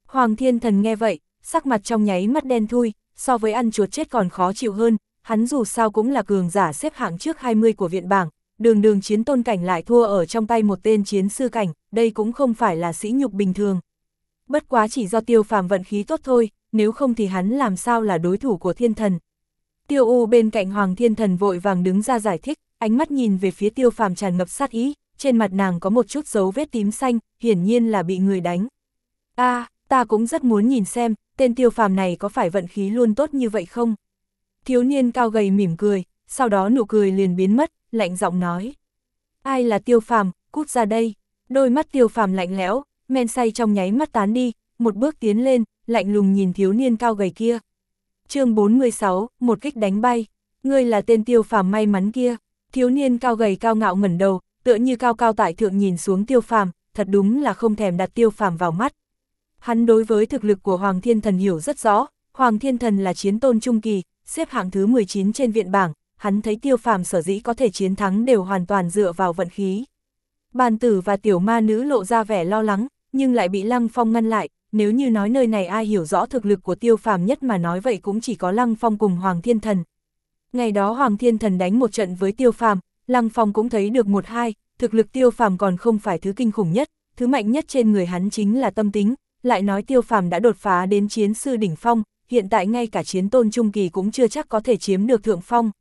Hoàng Thiên Thần nghe vậy, sắc mặt trong nháy mắt đen thui, so với ăn chuột chết còn khó chịu hơn, hắn dù sao cũng là cường giả xếp hạng trước 20 của viện bảng, đường đường chiến tôn cảnh lại thua ở trong tay một tên chiến sư cảnh, đây cũng không phải là sĩ nhục bình thường. Bất quá chỉ do tiêu phàm vận khí tốt thôi, nếu không thì hắn làm sao là đối thủ của thiên thần. Tiêu U bên cạnh Hoàng Thiên Thần vội vàng đứng ra giải thích, ánh mắt nhìn về phía tiêu phàm tràn ngập sát ý, trên mặt nàng có một chút dấu vết tím xanh, hiển nhiên là bị người đánh. a à, ta cũng rất muốn nhìn xem, tên tiêu phàm này có phải vận khí luôn tốt như vậy không? Thiếu niên cao gầy mỉm cười, sau đó nụ cười liền biến mất, lạnh giọng nói. Ai là tiêu phàm, cút ra đây. Đôi mắt tiêu phàm lạnh lẽo, men say trong nháy mắt tán đi, một bước tiến lên, lạnh lùng nhìn thiếu niên cao gầy kia. chương 46, một kích đánh bay. Ngươi là tên tiêu phàm may mắn kia. Thiếu niên cao gầy cao ngạo ngẩn đầu, tựa như cao cao tại thượng nhìn xuống tiêu phàm, thật đúng là không thèm đặt tiêu phàm vào mắt. Hắn đối với thực lực của Hoàng Thiên Thần hiểu rất rõ, Hoàng Thiên Thần là chiến tôn trung kỳ, xếp hạng thứ 19 trên viện bảng, hắn thấy tiêu phàm sở dĩ có thể chiến thắng đều hoàn toàn dựa vào vận khí. Bàn tử và tiểu ma nữ lộ ra vẻ lo lắng, nhưng lại bị Lăng Phong ngăn lại, nếu như nói nơi này ai hiểu rõ thực lực của tiêu phàm nhất mà nói vậy cũng chỉ có Lăng Phong cùng Hoàng Thiên Thần. Ngày đó Hoàng Thiên Thần đánh một trận với tiêu phàm, Lăng Phong cũng thấy được một hai, thực lực tiêu phàm còn không phải thứ kinh khủng nhất, thứ mạnh nhất trên người hắn chính là tâm tính, lại nói tiêu phàm đã đột phá đến chiến sư đỉnh phong, hiện tại ngay cả chiến tôn trung kỳ cũng chưa chắc có thể chiếm được thượng phong.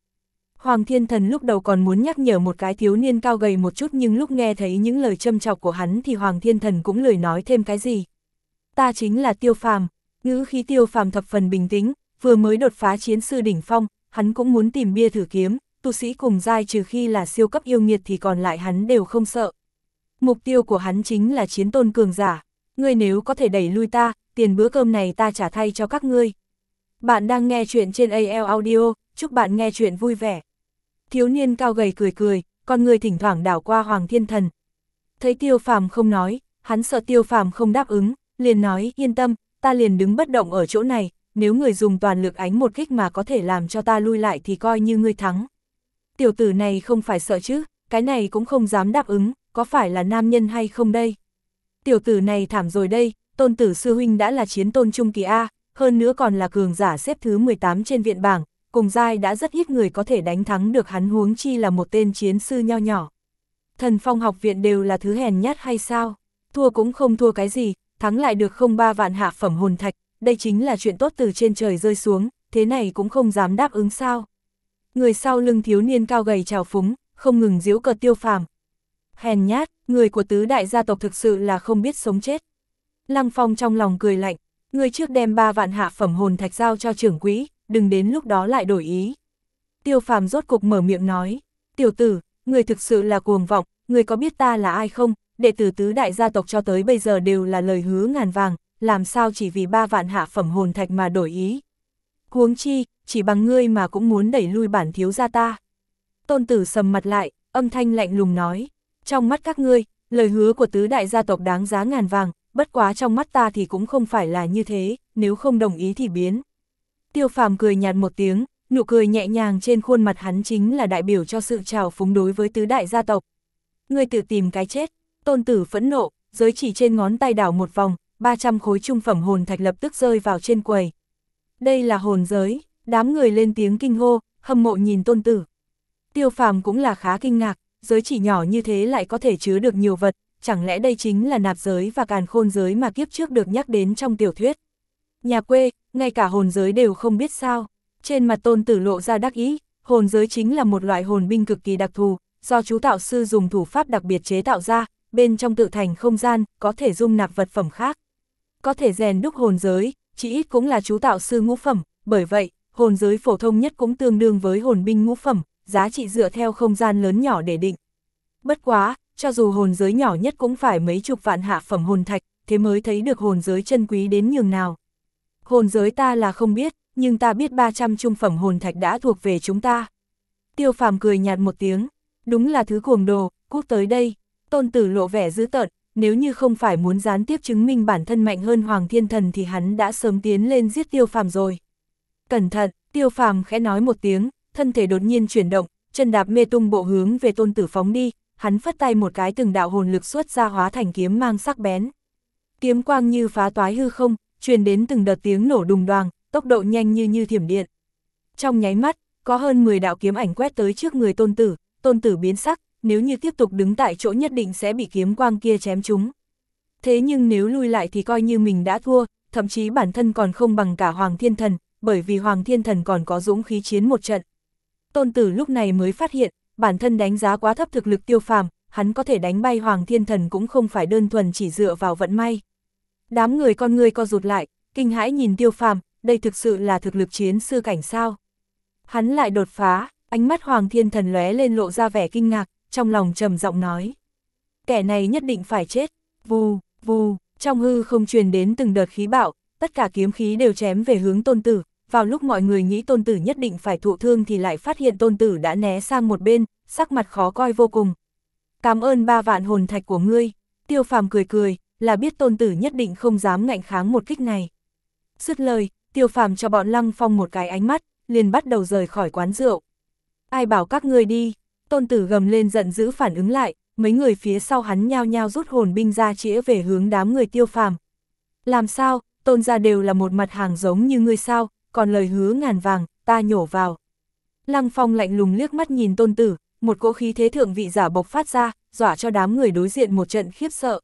Hoàng Thiên Thần lúc đầu còn muốn nhắc nhở một cái thiếu niên cao gầy một chút nhưng lúc nghe thấy những lời châm chọc của hắn thì Hoàng Thiên Thần cũng lười nói thêm cái gì. Ta chính là tiêu phàm, ngữ khí tiêu phàm thập phần bình tĩnh, vừa mới đột phá chiến sư đỉnh phong, hắn cũng muốn tìm bia thử kiếm, tu sĩ cùng giai trừ khi là siêu cấp yêu nghiệt thì còn lại hắn đều không sợ. Mục tiêu của hắn chính là chiến tôn cường giả, ngươi nếu có thể đẩy lui ta, tiền bữa cơm này ta trả thay cho các ngươi. Bạn đang nghe chuyện trên AL Audio, chúc bạn nghe chuyện vui vẻ. Thiếu niên cao gầy cười cười, con người thỉnh thoảng đảo qua Hoàng Thiên Thần. Thấy tiêu phàm không nói, hắn sợ tiêu phàm không đáp ứng, liền nói yên tâm, ta liền đứng bất động ở chỗ này, nếu người dùng toàn lực ánh một kích mà có thể làm cho ta lui lại thì coi như ngươi thắng. Tiểu tử này không phải sợ chứ, cái này cũng không dám đáp ứng, có phải là nam nhân hay không đây? Tiểu tử này thảm rồi đây, tôn tử sư huynh đã là chiến tôn trung kỳ A, hơn nữa còn là cường giả xếp thứ 18 trên viện bảng, cùng giai đã rất ít người có thể đánh thắng được hắn huống chi là một tên chiến sư nho nhỏ. Thần phong học viện đều là thứ hèn nhát hay sao? Thua cũng không thua cái gì, thắng lại được không ba vạn hạ phẩm hồn thạch, đây chính là chuyện tốt từ trên trời rơi xuống, thế này cũng không dám đáp ứng sao. Người sau lưng thiếu niên cao gầy trào phúng, không ngừng diễu cợt tiêu phàm. Hèn nhát, người của tứ đại gia tộc thực sự là không biết sống chết. Lăng Phong trong lòng cười lạnh, người trước đem ba vạn hạ phẩm hồn thạch giao cho trưởng quỹ, đừng đến lúc đó lại đổi ý. Tiêu phàm rốt cục mở miệng nói, tiểu tử, người thực sự là cuồng vọng, người có biết ta là ai không, đệ tử tứ đại gia tộc cho tới bây giờ đều là lời hứa ngàn vàng, làm sao chỉ vì ba vạn hạ phẩm hồn thạch mà đổi ý. Huống chi, chỉ bằng ngươi mà cũng muốn đẩy lui bản thiếu gia ta. Tôn tử sầm mặt lại, âm thanh lạnh lùng nói, trong mắt các ngươi, lời hứa của tứ đại gia tộc đáng giá ngàn vàng, bất quá trong mắt ta thì cũng không phải là như thế, nếu không đồng ý thì biến. Tiêu phàm cười nhạt một tiếng, nụ cười nhẹ nhàng trên khuôn mặt hắn chính là đại biểu cho sự trào phúng đối với tứ đại gia tộc. Ngươi tự tìm cái chết, tôn tử phẫn nộ, giới chỉ trên ngón tay đảo một vòng, 300 khối trung phẩm hồn thạch lập tức rơi vào trên quầy. Đây là hồn giới, đám người lên tiếng kinh hô, hâm mộ nhìn tôn tử. Tiêu phàm cũng là khá kinh ngạc, giới chỉ nhỏ như thế lại có thể chứa được nhiều vật, chẳng lẽ đây chính là nạp giới và càn khôn giới mà kiếp trước được nhắc đến trong tiểu thuyết. Nhà quê, ngay cả hồn giới đều không biết sao. Trên mặt tôn tử lộ ra đắc ý, hồn giới chính là một loại hồn binh cực kỳ đặc thù, do chú tạo sư dùng thủ pháp đặc biệt chế tạo ra, bên trong tự thành không gian, có thể dung nạp vật phẩm khác. Có thể rèn đúc hồn giới, chỉ ít cũng là chú tạo sư ngũ phẩm, bởi vậy, hồn giới phổ thông nhất cũng tương đương với hồn binh ngũ phẩm, giá trị dựa theo không gian lớn nhỏ để định. Bất quá, cho dù hồn giới nhỏ nhất cũng phải mấy chục vạn hạ phẩm hồn thạch, thế mới thấy được hồn giới chân quý đến nhường nào. Hồn giới ta là không biết, nhưng ta biết 300 trung phẩm hồn thạch đã thuộc về chúng ta. Tiêu phàm cười nhạt một tiếng, đúng là thứ cuồng đồ, cút tới đây. Tôn tử lộ vẻ dữ tợn, nếu như không phải muốn gián tiếp chứng minh bản thân mạnh hơn Hoàng Thiên Thần thì hắn đã sớm tiến lên giết tiêu phàm rồi. Cẩn thận, tiêu phàm khẽ nói một tiếng, thân thể đột nhiên chuyển động, chân đạp mê tung bộ hướng về tôn tử phóng đi, hắn phất tay một cái từng đạo hồn lực xuất ra hóa thành kiếm mang sắc bén. Kiếm quang như phá toái hư không, truyền đến từng đợt tiếng nổ đùng đoàng, tốc độ nhanh như như thiểm điện. Trong nháy mắt, có hơn 10 đạo kiếm ảnh quét tới trước người tôn tử, tôn tử biến sắc, nếu như tiếp tục đứng tại chỗ nhất định sẽ bị kiếm quang kia chém chúng. Thế nhưng nếu lui lại thì coi như mình đã thua, thậm chí bản thân còn không bằng cả Hoàng Thiên Thần, bởi vì Hoàng Thiên Thần còn có dũng khí chiến một trận. Tôn Tử lúc này mới phát hiện, bản thân đánh giá quá thấp thực lực tiêu phàm, hắn có thể đánh bay Hoàng Thiên Thần cũng không phải đơn thuần chỉ dựa vào vận may. Đám người con người co rụt lại, kinh hãi nhìn tiêu phàm, đây thực sự là thực lực chiến sư cảnh sao. Hắn lại đột phá, ánh mắt Hoàng Thiên Thần lóe lên lộ ra vẻ kinh ngạc, trong lòng trầm giọng nói. Kẻ này nhất định phải chết, vù, vù, trong hư không truyền đến từng đợt khí bạo, tất cả kiếm khí đều chém về hướng tôn tử, vào lúc mọi người nghĩ tôn tử nhất định phải thụ thương thì lại phát hiện tôn tử đã né sang một bên, sắc mặt khó coi vô cùng. Cảm ơn ba vạn hồn thạch của ngươi, tiêu phàm cười cười, là biết tôn tử nhất định không dám ngạnh kháng một kích này. Dứt lời, tiêu phàm cho bọn lăng phong một cái ánh mắt, liền bắt đầu rời khỏi quán rượu. Ai bảo các ngươi đi, tôn tử gầm lên giận dữ phản ứng lại, mấy người phía sau hắn nhao nhao rút hồn binh ra chĩa về hướng đám người tiêu phàm. Làm sao, tôn ra đều là một mặt hàng giống như ngươi sao, còn lời hứa ngàn vàng, ta nhổ vào. Lăng phong lạnh lùng liếc mắt nhìn tôn tử, một cỗ khí thế thượng vị giả bộc phát ra, dọa cho đám người đối diện một trận khiếp sợ.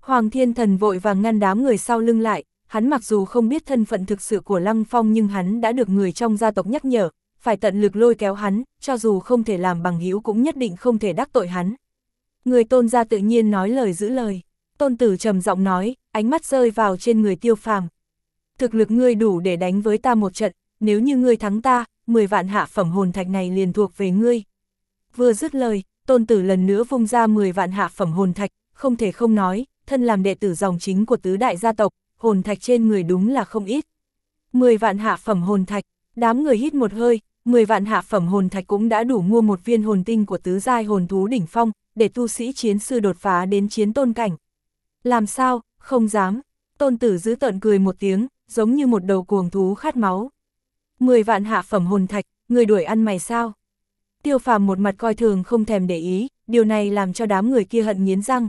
Hoàng thiên thần vội vàng ngăn đám người sau lưng lại, hắn mặc dù không biết thân phận thực sự của Lăng Phong nhưng hắn đã được người trong gia tộc nhắc nhở, phải tận lực lôi kéo hắn, cho dù không thể làm bằng hữu cũng nhất định không thể đắc tội hắn. Người tôn gia tự nhiên nói lời giữ lời. Tôn tử trầm giọng nói, ánh mắt rơi vào trên người tiêu phàm. Thực lực ngươi đủ để đánh với ta một trận, nếu như ngươi thắng ta, 10 vạn hạ phẩm hồn thạch này liền thuộc về ngươi. Vừa dứt lời, tôn tử lần nữa vung ra 10 vạn hạ phẩm hồn thạch, không thể không nói, thân làm đệ tử dòng chính của tứ đại gia tộc, hồn thạch trên người đúng là không ít. 10 vạn hạ phẩm hồn thạch, đám người hít một hơi, 10 vạn hạ phẩm hồn thạch cũng đã đủ mua một viên hồn tinh của tứ giai hồn thú đỉnh phong, để tu sĩ chiến sư đột phá đến chiến tôn cảnh. Làm sao, không dám, tôn tử giữ tận cười một tiếng, giống như một đầu cuồng thú khát máu. 10 vạn hạ phẩm hồn thạch, người đuổi ăn mày sao? Tiêu phàm một mặt coi thường không thèm để ý, điều này làm cho đám người kia hận nghiến răng.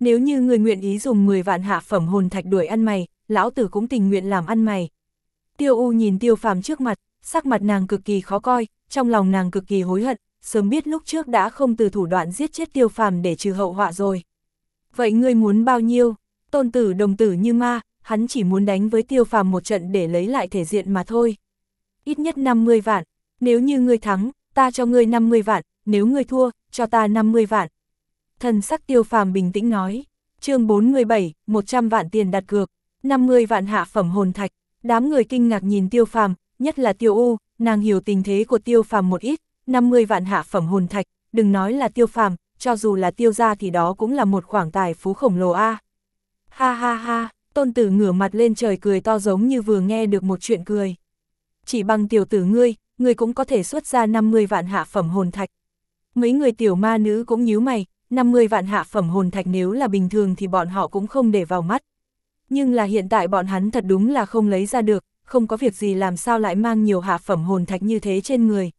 Nếu như người nguyện ý dùng 10 vạn hạ phẩm hồn thạch đuổi ăn mày, lão tử cũng tình nguyện làm ăn mày. Tiêu U nhìn tiêu phàm trước mặt, sắc mặt nàng cực kỳ khó coi, trong lòng nàng cực kỳ hối hận, sớm biết lúc trước đã không từ thủ đoạn giết chết tiêu phàm để trừ hậu họa rồi. Vậy ngươi muốn bao nhiêu? Tôn tử đồng tử như ma, hắn chỉ muốn đánh với tiêu phàm một trận để lấy lại thể diện mà thôi. Ít nhất 50 vạn, nếu như ngươi thắng, ta cho ngươi 50 vạn, nếu ngươi thua, cho ta 50 vạn. Thần sắc tiêu phàm bình tĩnh nói, chương 47, 100 vạn tiền đặt cược, 50 vạn hạ phẩm hồn thạch, đám người kinh ngạc nhìn tiêu phàm, nhất là tiêu u, nàng hiểu tình thế của tiêu phàm một ít, 50 vạn hạ phẩm hồn thạch, đừng nói là tiêu phàm, cho dù là tiêu gia thì đó cũng là một khoản tài phú khổng lồ a. Ha ha ha, tôn tử ngửa mặt lên trời cười to giống như vừa nghe được một chuyện cười. Chỉ bằng tiểu tử ngươi, ngươi cũng có thể xuất ra 50 vạn hạ phẩm hồn thạch. Mấy người tiểu ma nữ cũng nhíu mày, 50 vạn hạ phẩm hồn thạch nếu là bình thường thì bọn họ cũng không để vào mắt. Nhưng là hiện tại bọn hắn thật đúng là không lấy ra được, không có việc gì làm sao lại mang nhiều hạ phẩm hồn thạch như thế trên người.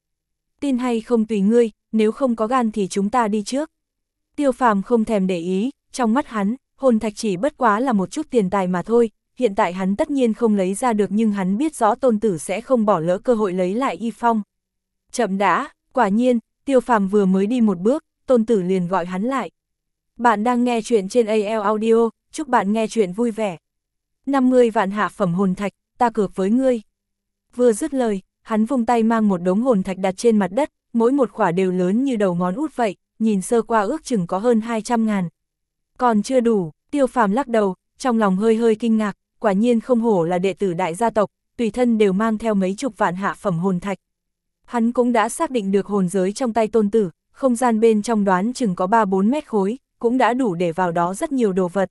Tin hay không tùy ngươi, nếu không có gan thì chúng ta đi trước. Tiêu phàm không thèm để ý, trong mắt hắn, hồn thạch chỉ bất quá là một chút tiền tài mà thôi, hiện tại hắn tất nhiên không lấy ra được nhưng hắn biết rõ tôn tử sẽ không bỏ lỡ cơ hội lấy lại y phong. Chậm đã, quả nhiên, tiêu phàm vừa mới đi một bước, tôn tử liền gọi hắn lại. Bạn đang nghe chuyện trên AL Audio, chúc bạn nghe chuyện vui vẻ. 50 vạn hạ phẩm hồn thạch, ta cược với ngươi. Vừa dứt lời, hắn vung tay mang một đống hồn thạch đặt trên mặt đất, mỗi một khỏa đều lớn như đầu ngón út vậy, nhìn sơ qua ước chừng có hơn 200 ngàn. Còn chưa đủ, tiêu phàm lắc đầu, trong lòng hơi hơi kinh ngạc, quả nhiên không hổ là đệ tử đại gia tộc, tùy thân đều mang theo mấy chục vạn hạ phẩm hồn thạch. Hắn cũng đã xác định được hồn giới trong tay tôn tử, không gian bên trong đoán chừng có 3-4 mét khối, cũng đã đủ để vào đó rất nhiều đồ vật.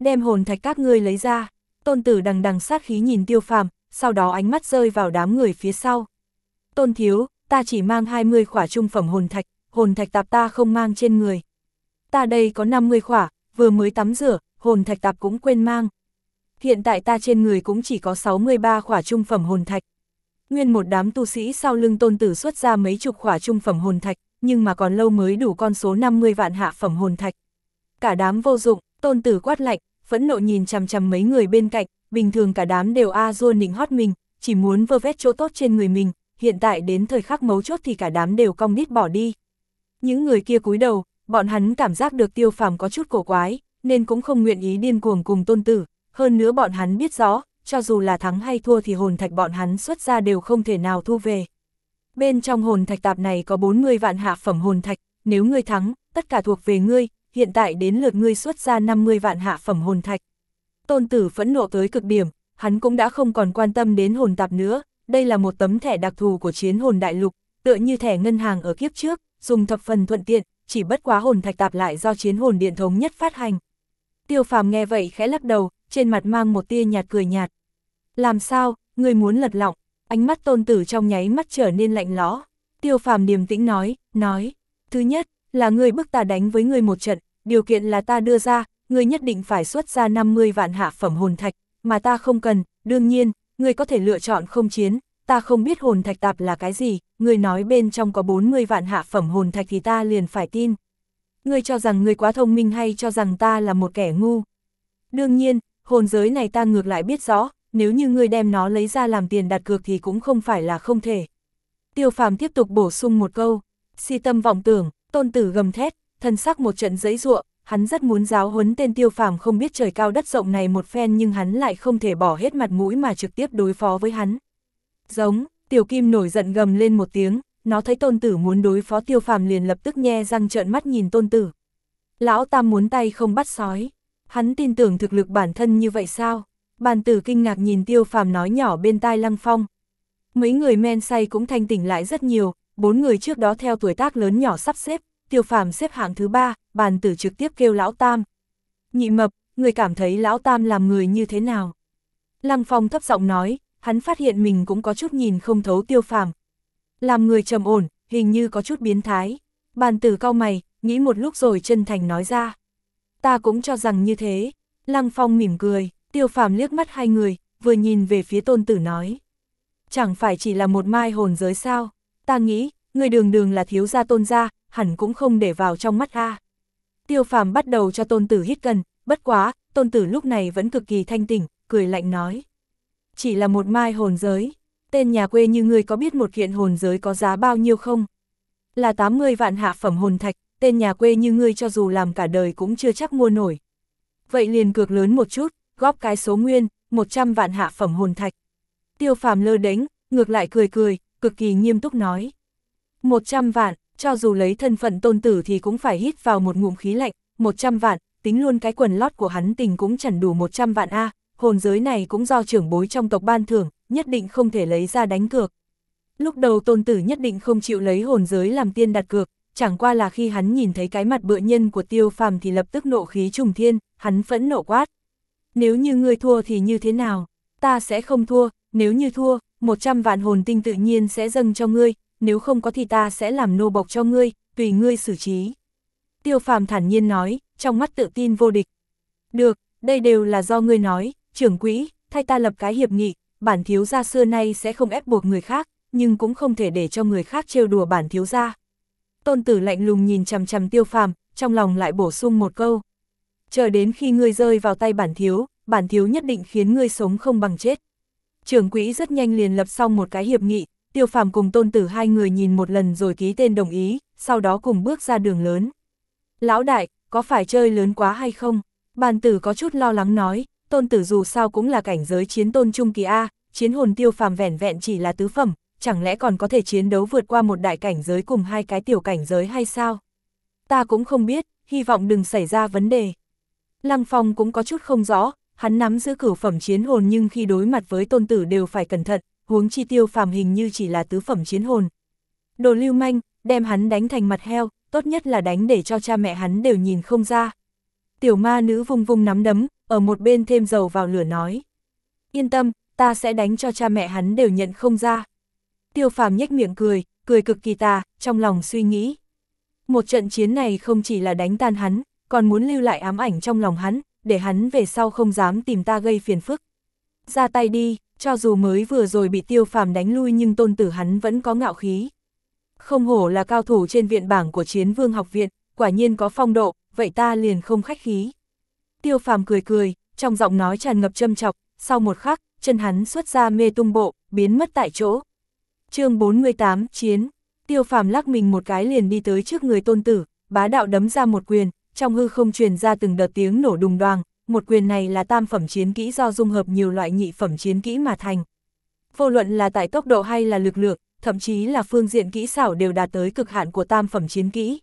Đem hồn thạch các ngươi lấy ra, tôn tử đằng đằng sát khí nhìn tiêu phàm, sau đó ánh mắt rơi vào đám người phía sau. Tôn thiếu, ta chỉ mang 20 khỏa trung phẩm hồn thạch, hồn thạch tạp ta không mang trên người. Ta đây có 50 khỏa, vừa mới tắm rửa, hồn thạch tạp cũng quên mang. Hiện tại ta trên người cũng chỉ có 63 khỏa trung phẩm hồn thạch. Nguyên một đám tu sĩ sau lưng tôn tử xuất ra mấy chục khỏa trung phẩm hồn thạch, nhưng mà còn lâu mới đủ con số 50 vạn hạ phẩm hồn thạch. Cả đám vô dụng, tôn tử quát lạnh, phẫn nộ nhìn chằm chằm mấy người bên cạnh, bình thường cả đám đều a à nịnh hót mình, chỉ muốn vơ vét chỗ tốt trên người mình, hiện tại đến thời khắc mấu chốt thì cả đám đều cong đít bỏ đi. Những người kia cúi đầu, bọn hắn cảm giác được tiêu phàm có chút cổ quái, nên cũng không nguyện ý điên cuồng cùng tôn tử, hơn nữa bọn hắn biết rõ, cho dù là thắng hay thua thì hồn thạch bọn hắn xuất ra đều không thể nào thu về. Bên trong hồn thạch tạp này có 40 vạn hạ phẩm hồn thạch, nếu ngươi thắng, tất cả thuộc về ngươi, hiện tại đến lượt ngươi xuất ra 50 vạn hạ phẩm hồn thạch. Tôn tử phẫn nộ tới cực điểm, hắn cũng đã không còn quan tâm đến hồn tạp nữa, đây là một tấm thẻ đặc thù của chiến hồn đại lục, tựa như thẻ ngân hàng ở kiếp trước, dùng thập phần thuận tiện, chỉ bất quá hồn thạch tạp lại do chiến hồn điện thống nhất phát hành. Tiêu phàm nghe vậy khẽ lắc đầu, trên mặt mang một tia nhạt cười nhạt. Làm sao, người muốn lật lọng, ánh mắt tôn tử trong nháy mắt trở nên lạnh lõ. Tiêu phàm điềm tĩnh nói, nói, thứ nhất, là người bức ta đánh với người một trận, điều kiện là ta đưa ra, người nhất định phải xuất ra 50 vạn hạ phẩm hồn thạch, mà ta không cần, đương nhiên, người có thể lựa chọn không chiến, ta không biết hồn thạch tạp là cái gì, người nói bên trong có 40 vạn hạ phẩm hồn thạch thì ta liền phải tin. Ngươi cho rằng ngươi quá thông minh hay cho rằng ta là một kẻ ngu. Đương nhiên, hồn giới này ta ngược lại biết rõ, nếu như ngươi đem nó lấy ra làm tiền đặt cược thì cũng không phải là không thể. Tiêu phàm tiếp tục bổ sung một câu, si tâm vọng tưởng, tôn tử gầm thét, thân sắc một trận giấy ruộng, hắn rất muốn giáo huấn tên tiêu phàm không biết trời cao đất rộng này một phen nhưng hắn lại không thể bỏ hết mặt mũi mà trực tiếp đối phó với hắn. Giống, tiểu kim nổi giận gầm lên một tiếng, nó thấy tôn tử muốn đối phó tiêu phàm liền lập tức nhe răng trợn mắt nhìn tôn tử. Lão tam muốn tay không bắt sói, hắn tin tưởng thực lực bản thân như vậy sao? Bàn tử kinh ngạc nhìn tiêu phàm nói nhỏ bên tai lăng phong. Mấy người men say cũng thanh tỉnh lại rất nhiều, bốn người trước đó theo tuổi tác lớn nhỏ sắp xếp, tiêu phàm xếp hạng thứ ba, bàn tử trực tiếp kêu lão tam. Nhị mập, người cảm thấy lão tam làm người như thế nào? Lăng phong thấp giọng nói, hắn phát hiện mình cũng có chút nhìn không thấu tiêu phàm. Làm người trầm ổn, hình như có chút biến thái. Bàn tử cao mày, nghĩ một lúc rồi chân thành nói ra. Ta cũng cho rằng như thế. Lăng phong mỉm cười, tiêu phàm liếc mắt hai người, vừa nhìn về phía tôn tử nói. Chẳng phải chỉ là một mai hồn giới sao, ta nghĩ, người đường đường là thiếu gia tôn gia, hẳn cũng không để vào trong mắt a. Tiêu phàm bắt đầu cho tôn tử hít cần, bất quá, tôn tử lúc này vẫn cực kỳ thanh tỉnh, cười lạnh nói. Chỉ là một mai hồn giới, tên nhà quê như ngươi có biết một kiện hồn giới có giá bao nhiêu không? Là 80 vạn hạ phẩm hồn thạch, tên nhà quê như ngươi cho dù làm cả đời cũng chưa chắc mua nổi. Vậy liền cược lớn một chút, góp cái số nguyên, 100 vạn hạ phẩm hồn thạch. Tiêu phàm lơ đánh, ngược lại cười cười, cực kỳ nghiêm túc nói. 100 vạn, cho dù lấy thân phận tôn tử thì cũng phải hít vào một ngụm khí lạnh, 100 vạn, tính luôn cái quần lót của hắn tình cũng chẳng đủ 100 vạn A, hồn giới này cũng do trưởng bối trong tộc ban thưởng, nhất định không thể lấy ra đánh cược. Lúc đầu tôn tử nhất định không chịu lấy hồn giới làm tiên đặt cược, chẳng qua là khi hắn nhìn thấy cái mặt bựa nhân của tiêu phàm thì lập tức nộ khí trùng thiên, hắn phẫn nộ quát. Nếu như ngươi thua thì như thế nào? Ta sẽ không thua, nếu như thua, 100 vạn hồn tinh tự nhiên sẽ dâng cho ngươi, nếu không có thì ta sẽ làm nô bộc cho ngươi, tùy ngươi xử trí. Tiêu phàm thản nhiên nói, trong mắt tự tin vô địch. Được, đây đều là do ngươi nói, trưởng quỹ, thay ta lập cái hiệp nghị, bản thiếu gia xưa nay sẽ không ép buộc người khác, nhưng cũng không thể để cho người khác trêu đùa bản thiếu gia. Tôn tử lạnh lùng nhìn chằm chằm tiêu phàm, trong lòng lại bổ sung một câu. Chờ đến khi ngươi rơi vào tay bản thiếu, bản thiếu nhất định khiến ngươi sống không bằng chết. Trưởng quỹ rất nhanh liền lập xong một cái hiệp nghị, tiêu phàm cùng tôn tử hai người nhìn một lần rồi ký tên đồng ý, sau đó cùng bước ra đường lớn. Lão đại, có phải chơi lớn quá hay không? Bàn tử có chút lo lắng nói, tôn tử dù sao cũng là cảnh giới chiến tôn trung kỳ A, chiến hồn tiêu phàm vẻn vẹn chỉ là tứ phẩm, chẳng lẽ còn có thể chiến đấu vượt qua một đại cảnh giới cùng hai cái tiểu cảnh giới hay sao? Ta cũng không biết, hy vọng đừng xảy ra vấn đề. Lăng Phong cũng có chút không rõ, hắn nắm giữ cửu phẩm chiến hồn nhưng khi đối mặt với tôn tử đều phải cẩn thận, huống chi tiêu phàm hình như chỉ là tứ phẩm chiến hồn. Đồ lưu manh, đem hắn đánh thành mặt heo, tốt nhất là đánh để cho cha mẹ hắn đều nhìn không ra. Tiểu ma nữ vung vung nắm đấm, ở một bên thêm dầu vào lửa nói. Yên tâm, ta sẽ đánh cho cha mẹ hắn đều nhận không ra. Tiêu phàm nhếch miệng cười, cười cực kỳ tà, trong lòng suy nghĩ. Một trận chiến này không chỉ là đánh tan hắn, còn muốn lưu lại ám ảnh trong lòng hắn, để hắn về sau không dám tìm ta gây phiền phức. Ra tay đi, cho dù mới vừa rồi bị tiêu phàm đánh lui nhưng tôn tử hắn vẫn có ngạo khí. Không hổ là cao thủ trên viện bảng của chiến vương học viện, quả nhiên có phong độ, vậy ta liền không khách khí. Tiêu phàm cười cười, trong giọng nói tràn ngập châm chọc, sau một khắc, chân hắn xuất ra mê tung bộ, biến mất tại chỗ. chương 48, Chiến Tiêu phàm lắc mình một cái liền đi tới trước người tôn tử, bá đạo đấm ra một quyền, trong hư không truyền ra từng đợt tiếng nổ đùng đoàng, một quyền này là tam phẩm chiến kỹ do dung hợp nhiều loại nhị phẩm chiến kỹ mà thành. Vô luận là tại tốc độ hay là lực lượng, thậm chí là phương diện kỹ xảo đều đạt tới cực hạn của tam phẩm chiến kỹ.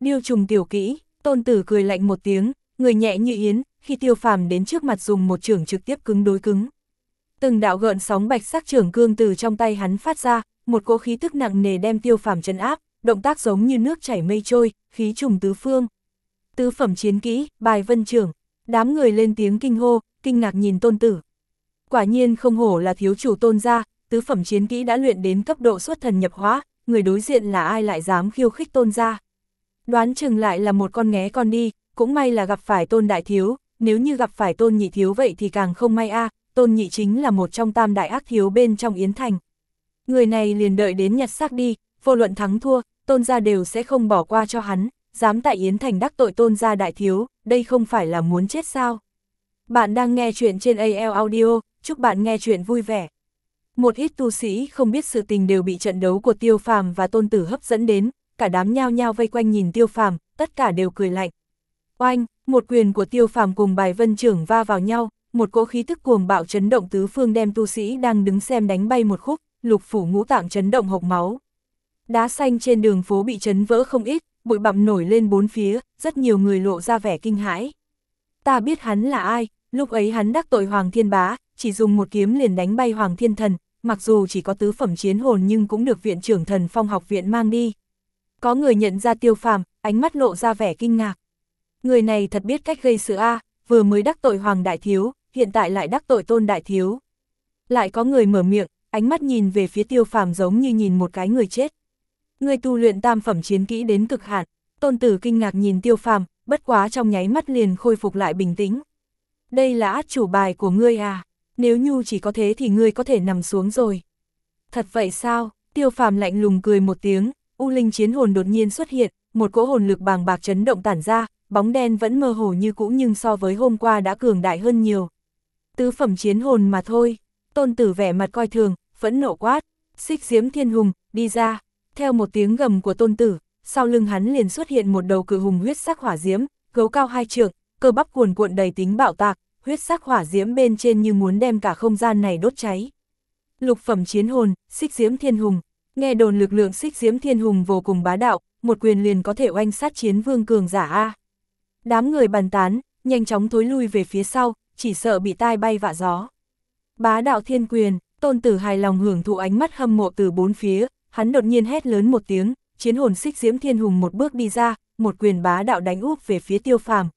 Điêu trùng tiểu kỹ, tôn tử cười lạnh một tiếng, người nhẹ như yến, khi tiêu phàm đến trước mặt dùng một trường trực tiếp cứng đối cứng. Từng đạo gợn sóng bạch sắc trường cương từ trong tay hắn phát ra, một cỗ khí tức nặng nề đem tiêu phàm chân áp, động tác giống như nước chảy mây trôi, khí trùng tứ phương. Tứ phẩm chiến kỹ, bài vân trưởng, đám người lên tiếng kinh hô, kinh ngạc nhìn tôn tử. Quả nhiên không hổ là thiếu chủ tôn gia, tứ phẩm chiến kỹ đã luyện đến cấp độ xuất thần nhập hóa, người đối diện là ai lại dám khiêu khích tôn gia. Đoán chừng lại là một con nghé con đi, cũng may là gặp phải tôn đại thiếu, nếu như gặp phải tôn nhị thiếu vậy thì càng không may a tôn nhị chính là một trong tam đại ác thiếu bên trong Yến Thành. Người này liền đợi đến nhặt xác đi, vô luận thắng thua, tôn gia đều sẽ không bỏ qua cho hắn, dám tại Yến Thành đắc tội tôn gia đại thiếu, đây không phải là muốn chết sao. Bạn đang nghe chuyện trên AL Audio, chúc bạn nghe chuyện vui vẻ. Một ít tu sĩ không biết sự tình đều bị trận đấu của Tiêu Phàm và Tôn Tử hấp dẫn đến, cả đám nhao nhao vây quanh nhìn Tiêu Phàm, tất cả đều cười lạnh. Oanh, một quyền của Tiêu Phàm cùng bài vân trưởng va vào nhau, một cỗ khí tức cuồng bạo chấn động tứ phương đem tu sĩ đang đứng xem đánh bay một khúc, lục phủ ngũ tạng chấn động hộc máu. Đá xanh trên đường phố bị chấn vỡ không ít, bụi bặm nổi lên bốn phía, rất nhiều người lộ ra vẻ kinh hãi. Ta biết hắn là ai, lúc ấy hắn đắc tội Hoàng Thiên Bá, chỉ dùng một kiếm liền đánh bay Hoàng Thiên Thần, mặc dù chỉ có tứ phẩm chiến hồn nhưng cũng được viện trưởng thần phong học viện mang đi. Có người nhận ra tiêu phàm, ánh mắt lộ ra vẻ kinh ngạc. Người này thật biết cách gây sự A, vừa mới đắc tội Hoàng Đại Thiếu, hiện tại lại đắc tội Tôn Đại Thiếu. Lại có người mở miệng, ánh mắt nhìn về phía tiêu phàm giống như nhìn một cái người chết. Người tu luyện tam phẩm chiến kỹ đến cực hạn, tôn tử kinh ngạc nhìn tiêu phàm, bất quá trong nháy mắt liền khôi phục lại bình tĩnh. Đây là át chủ bài của ngươi à, nếu nhu chỉ có thế thì ngươi có thể nằm xuống rồi. Thật vậy sao, tiêu phàm lạnh lùng cười một tiếng, U Linh chiến hồn đột nhiên xuất hiện, một cỗ hồn lực bàng bạc chấn động tản ra, bóng đen vẫn mơ hồ như cũ nhưng so với hôm qua đã cường đại hơn nhiều. Tứ phẩm chiến hồn mà thôi, tôn tử vẻ mặt coi thường, vẫn nộ quát, xích diếm thiên hùng, đi ra, theo một tiếng gầm của tôn tử, sau lưng hắn liền xuất hiện một đầu cự hùng huyết sắc hỏa diễm, gấu cao hai trượng, cơ bắp cuồn cuộn đầy tính bạo tạc, huyết sắc hỏa diễm bên trên như muốn đem cả không gian này đốt cháy. Lục phẩm chiến hồn, xích diễm thiên hùng, nghe đồn lực lượng xích diễm thiên hùng vô cùng bá đạo, một quyền liền có thể oanh sát chiến vương cường giả A. Đám người bàn tán, nhanh chóng thối lui về phía sau, chỉ sợ bị tai bay vạ gió. Bá đạo thiên quyền, tôn tử hài lòng hưởng thụ ánh mắt hâm mộ từ bốn phía, hắn đột nhiên hét lớn một tiếng, chiến hồn xích diễm thiên hùng một bước đi ra, một quyền bá đạo đánh úp về phía tiêu phàm.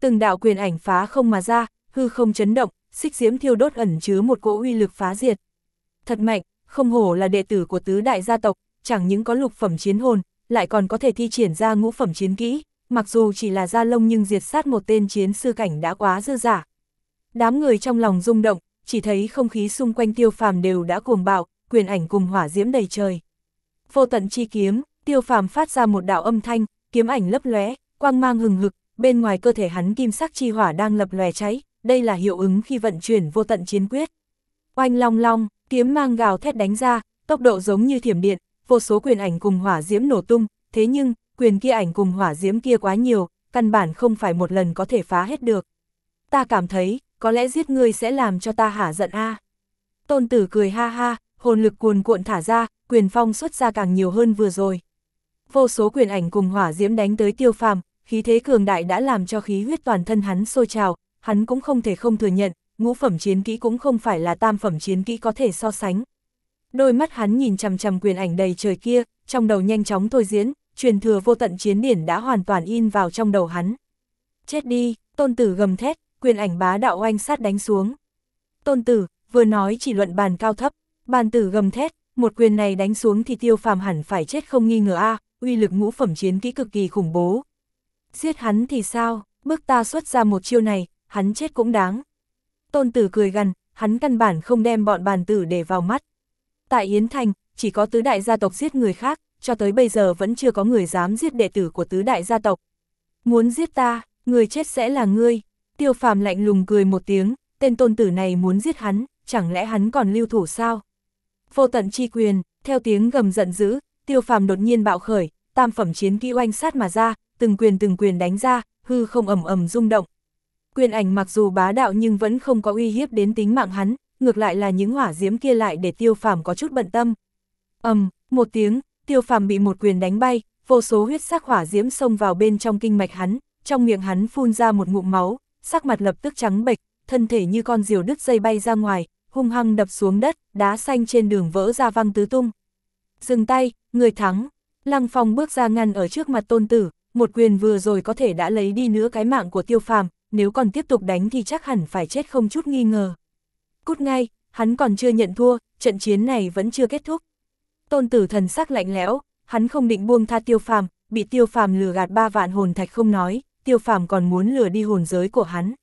Từng đạo quyền ảnh phá không mà ra, hư không chấn động, xích diễm thiêu đốt ẩn chứa một cỗ uy lực phá diệt. Thật mạnh, không hổ là đệ tử của tứ đại gia tộc, chẳng những có lục phẩm chiến hồn, lại còn có thể thi triển ra ngũ phẩm chiến kỹ, mặc dù chỉ là gia lông nhưng diệt sát một tên chiến sư cảnh đã quá dư giả. Đám người trong lòng rung động, chỉ thấy không khí xung quanh tiêu phàm đều đã cuồng bạo, quyền ảnh cùng hỏa diễm đầy trời. Vô tận chi kiếm, tiêu phàm phát ra một đạo âm thanh, kiếm ảnh lấp lóe, quang mang hừng hực, bên ngoài cơ thể hắn kim sắc chi hỏa đang lập lòe cháy, đây là hiệu ứng khi vận chuyển vô tận chiến quyết. Oanh long long, kiếm mang gào thét đánh ra, tốc độ giống như thiểm điện, vô số quyền ảnh cùng hỏa diễm nổ tung, thế nhưng, quyền kia ảnh cùng hỏa diễm kia quá nhiều, căn bản không phải một lần có thể phá hết được. Ta cảm thấy, có lẽ giết ngươi sẽ làm cho ta hả giận a. Tôn tử cười ha ha, hồn lực cuồn cuộn thả ra, quyền phong xuất ra càng nhiều hơn vừa rồi. Vô số quyền ảnh cùng hỏa diễm đánh tới tiêu phàm, khí thế cường đại đã làm cho khí huyết toàn thân hắn sôi trào, hắn cũng không thể không thừa nhận, ngũ phẩm chiến kỹ cũng không phải là tam phẩm chiến kỹ có thể so sánh. Đôi mắt hắn nhìn chằm chằm quyền ảnh đầy trời kia, trong đầu nhanh chóng thôi diễn, truyền thừa vô tận chiến điển đã hoàn toàn in vào trong đầu hắn. Chết đi, tôn tử gầm thét, quyền ảnh bá đạo oanh sát đánh xuống. Tôn tử, vừa nói chỉ luận bàn cao thấp, bàn tử gầm thét, một quyền này đánh xuống thì tiêu phàm hẳn phải chết không nghi ngờ a à, uy lực ngũ phẩm chiến kỹ cực kỳ khủng bố. Giết hắn thì sao, bước ta xuất ra một chiêu này, hắn chết cũng đáng. Tôn tử cười gần, hắn căn bản không đem bọn bàn tử để vào mắt. Tại Yến Thành, chỉ có tứ đại gia tộc giết người khác, cho tới bây giờ vẫn chưa có người dám giết đệ tử của tứ đại gia tộc. Muốn giết ta, người chết sẽ là ngươi. Tiêu phàm lạnh lùng cười một tiếng, tên tôn tử này muốn giết hắn, chẳng lẽ hắn còn lưu thủ sao? Vô tận chi quyền, theo tiếng gầm giận dữ, tiêu phàm đột nhiên bạo khởi, tam phẩm chiến kỹ oanh sát mà ra, từng quyền từng quyền đánh ra, hư không ầm ầm rung động. Quyền ảnh mặc dù bá đạo nhưng vẫn không có uy hiếp đến tính mạng hắn, ngược lại là những hỏa diễm kia lại để tiêu phàm có chút bận tâm. ầm, một tiếng, tiêu phàm bị một quyền đánh bay, vô số huyết sắc hỏa diễm xông vào bên trong kinh mạch hắn, trong miệng hắn phun ra một ngụm máu, sắc mặt lập tức trắng bệch, thân thể như con diều đứt dây bay ra ngoài, hung hăng đập xuống đất, đá xanh trên đường vỡ ra văng tứ tung. Dừng tay, người thắng. Lăng Phong bước ra ngăn ở trước mặt tôn tử, một quyền vừa rồi có thể đã lấy đi nữa cái mạng của tiêu phàm, nếu còn tiếp tục đánh thì chắc hẳn phải chết không chút nghi ngờ. Cút ngay, hắn còn chưa nhận thua, trận chiến này vẫn chưa kết thúc. Tôn tử thần sắc lạnh lẽo, hắn không định buông tha tiêu phàm, bị tiêu phàm lừa gạt ba vạn hồn thạch không nói, tiêu phàm còn muốn lừa đi hồn giới của hắn.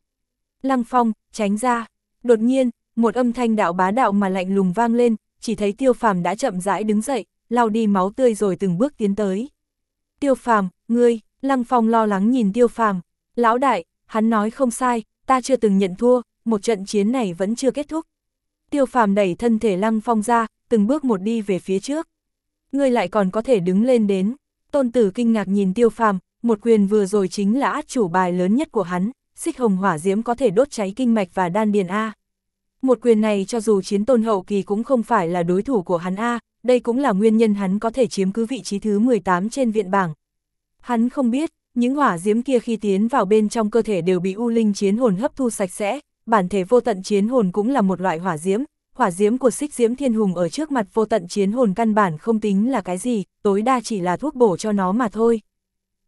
Lăng Phong, tránh ra. Đột nhiên, một âm thanh đạo bá đạo mà lạnh lùng vang lên, chỉ thấy tiêu phàm đã chậm rãi đứng dậy, lau đi máu tươi rồi từng bước tiến tới. Tiêu phàm, ngươi, Lăng Phong lo lắng nhìn tiêu phàm. Lão đại, hắn nói không sai, ta chưa từng nhận thua, một trận chiến này vẫn chưa kết thúc. Tiêu phàm đẩy thân thể Lăng Phong ra, từng bước một đi về phía trước. Ngươi lại còn có thể đứng lên đến. Tôn tử kinh ngạc nhìn tiêu phàm, một quyền vừa rồi chính là át chủ bài lớn nhất của hắn, xích hồng hỏa diễm có thể đốt cháy kinh mạch và đan điền A. Một quyền này cho dù chiến tôn hậu kỳ cũng không phải là đối thủ của hắn A, đây cũng là nguyên nhân hắn có thể chiếm cứ vị trí thứ 18 trên viện bảng. Hắn không biết, những hỏa diễm kia khi tiến vào bên trong cơ thể đều bị u linh chiến hồn hấp thu sạch sẽ, bản thể vô tận chiến hồn cũng là một loại hỏa diễm, hỏa diễm của xích diễm thiên hùng ở trước mặt vô tận chiến hồn căn bản không tính là cái gì, tối đa chỉ là thuốc bổ cho nó mà thôi.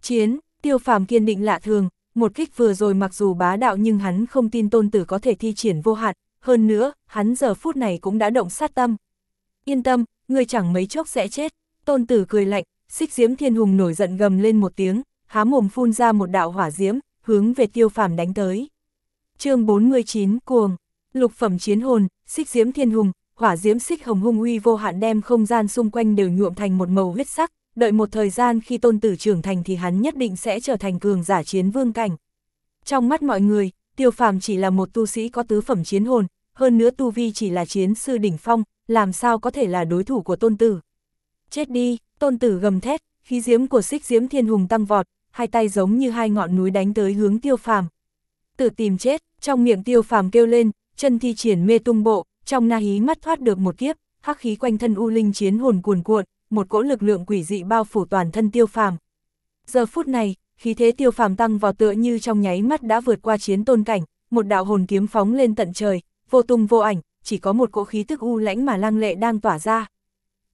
Chiến, tiêu phàm kiên định lạ thường, một kích vừa rồi mặc dù bá đạo nhưng hắn không tin tôn tử có thể thi triển vô hạn, hơn nữa, hắn giờ phút này cũng đã động sát tâm. Yên tâm, người chẳng mấy chốc sẽ chết, tôn tử cười lạnh, xích diễm thiên hùng nổi giận gầm lên một tiếng, há mồm phun ra một đạo hỏa diễm, hướng về tiêu phàm đánh tới. chương 49 cuồng, lục phẩm chiến hồn, xích diễm thiên hùng, hỏa diễm xích hồng hung uy vô hạn đem không gian xung quanh đều nhuộm thành một màu huyết sắc, đợi một thời gian khi tôn tử trưởng thành thì hắn nhất định sẽ trở thành cường giả chiến vương cảnh. Trong mắt mọi người, tiêu phàm chỉ là một tu sĩ có tứ phẩm chiến hồn, hơn nữa tu vi chỉ là chiến sư đỉnh phong, làm sao có thể là đối thủ của tôn tử. Chết đi, tôn tử gầm thét, khí diễm của xích diễm thiên hùng tăng vọt, hai tay giống như hai ngọn núi đánh tới hướng tiêu phàm. Tự tìm chết, trong miệng tiêu phàm kêu lên, chân thi triển mê tung bộ, trong na hí mắt thoát được một kiếp, hắc khí quanh thân u linh chiến hồn cuồn cuộn, một cỗ lực lượng quỷ dị bao phủ toàn thân tiêu phàm. Giờ phút này, khí thế tiêu phàm tăng vào tựa như trong nháy mắt đã vượt qua chiến tôn cảnh, một đạo hồn kiếm phóng lên tận trời, vô tung vô ảnh, chỉ có một cỗ khí tức u lãnh mà lang lệ đang tỏa ra.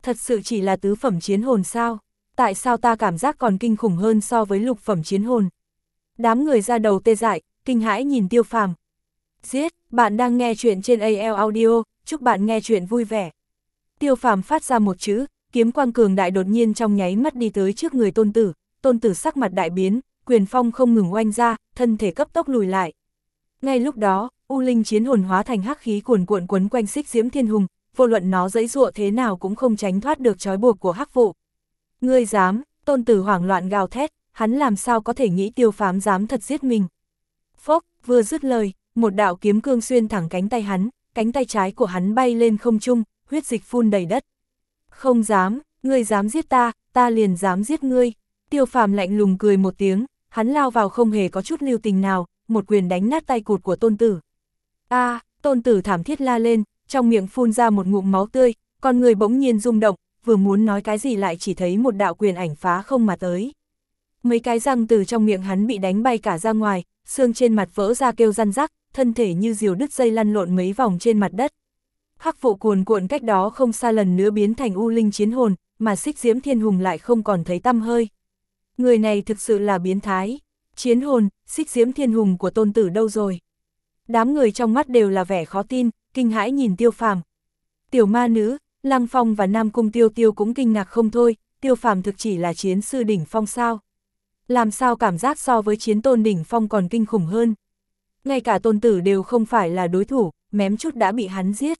Thật sự chỉ là tứ phẩm chiến hồn sao? Tại sao ta cảm giác còn kinh khủng hơn so với lục phẩm chiến hồn? Đám người ra đầu tê dại, kinh hãi nhìn tiêu phàm. Giết, bạn đang nghe chuyện trên AL Audio, chúc bạn nghe chuyện vui vẻ. Tiêu phàm phát ra một chữ, kiếm quang cường đại đột nhiên trong nháy mắt đi tới trước người tôn tử, tôn tử sắc mặt đại biến, quyền phong không ngừng oanh ra, thân thể cấp tốc lùi lại. Ngay lúc đó, U Linh chiến hồn hóa thành hắc khí cuồn cuộn quấn quanh xích diễm thiên hùng, vô luận nó dẫy dụa thế nào cũng không tránh thoát được trói buộc của hắc vụ. Ngươi dám, tôn tử hoảng loạn gào thét, hắn làm sao có thể nghĩ tiêu phám dám thật giết mình. Phốc, vừa dứt lời, một đạo kiếm cương xuyên thẳng cánh tay hắn, cánh tay trái của hắn bay lên không trung, huyết dịch phun đầy đất. Không dám, ngươi dám giết ta, ta liền dám giết ngươi. Tiêu phàm lạnh lùng cười một tiếng, hắn lao vào không hề có chút lưu tình nào, một quyền đánh nát tay cụt của tôn tử. a tôn tử thảm thiết la lên, trong miệng phun ra một ngụm máu tươi, con người bỗng nhiên rung động, vừa muốn nói cái gì lại chỉ thấy một đạo quyền ảnh phá không mà tới. Mấy cái răng từ trong miệng hắn bị đánh bay cả ra ngoài, xương trên mặt vỡ ra kêu răn rắc, thân thể như diều đứt dây lăn lộn mấy vòng trên mặt đất. Hắc vụ cuồn cuộn cách đó không xa lần nữa biến thành u linh chiến hồn, mà xích diễm thiên hùng lại không còn thấy tâm hơi. Người này thực sự là biến thái. Chiến hồn, xích diễm thiên hùng của tôn tử đâu rồi? Đám người trong mắt đều là vẻ khó tin, kinh hãi nhìn tiêu phàm. Tiểu ma nữ, Lăng Phong và Nam Cung Tiêu Tiêu cũng kinh ngạc không thôi, tiêu phàm thực chỉ là chiến sư đỉnh phong sao. Làm sao cảm giác so với chiến tôn đỉnh phong còn kinh khủng hơn. Ngay cả tôn tử đều không phải là đối thủ, mém chút đã bị hắn giết.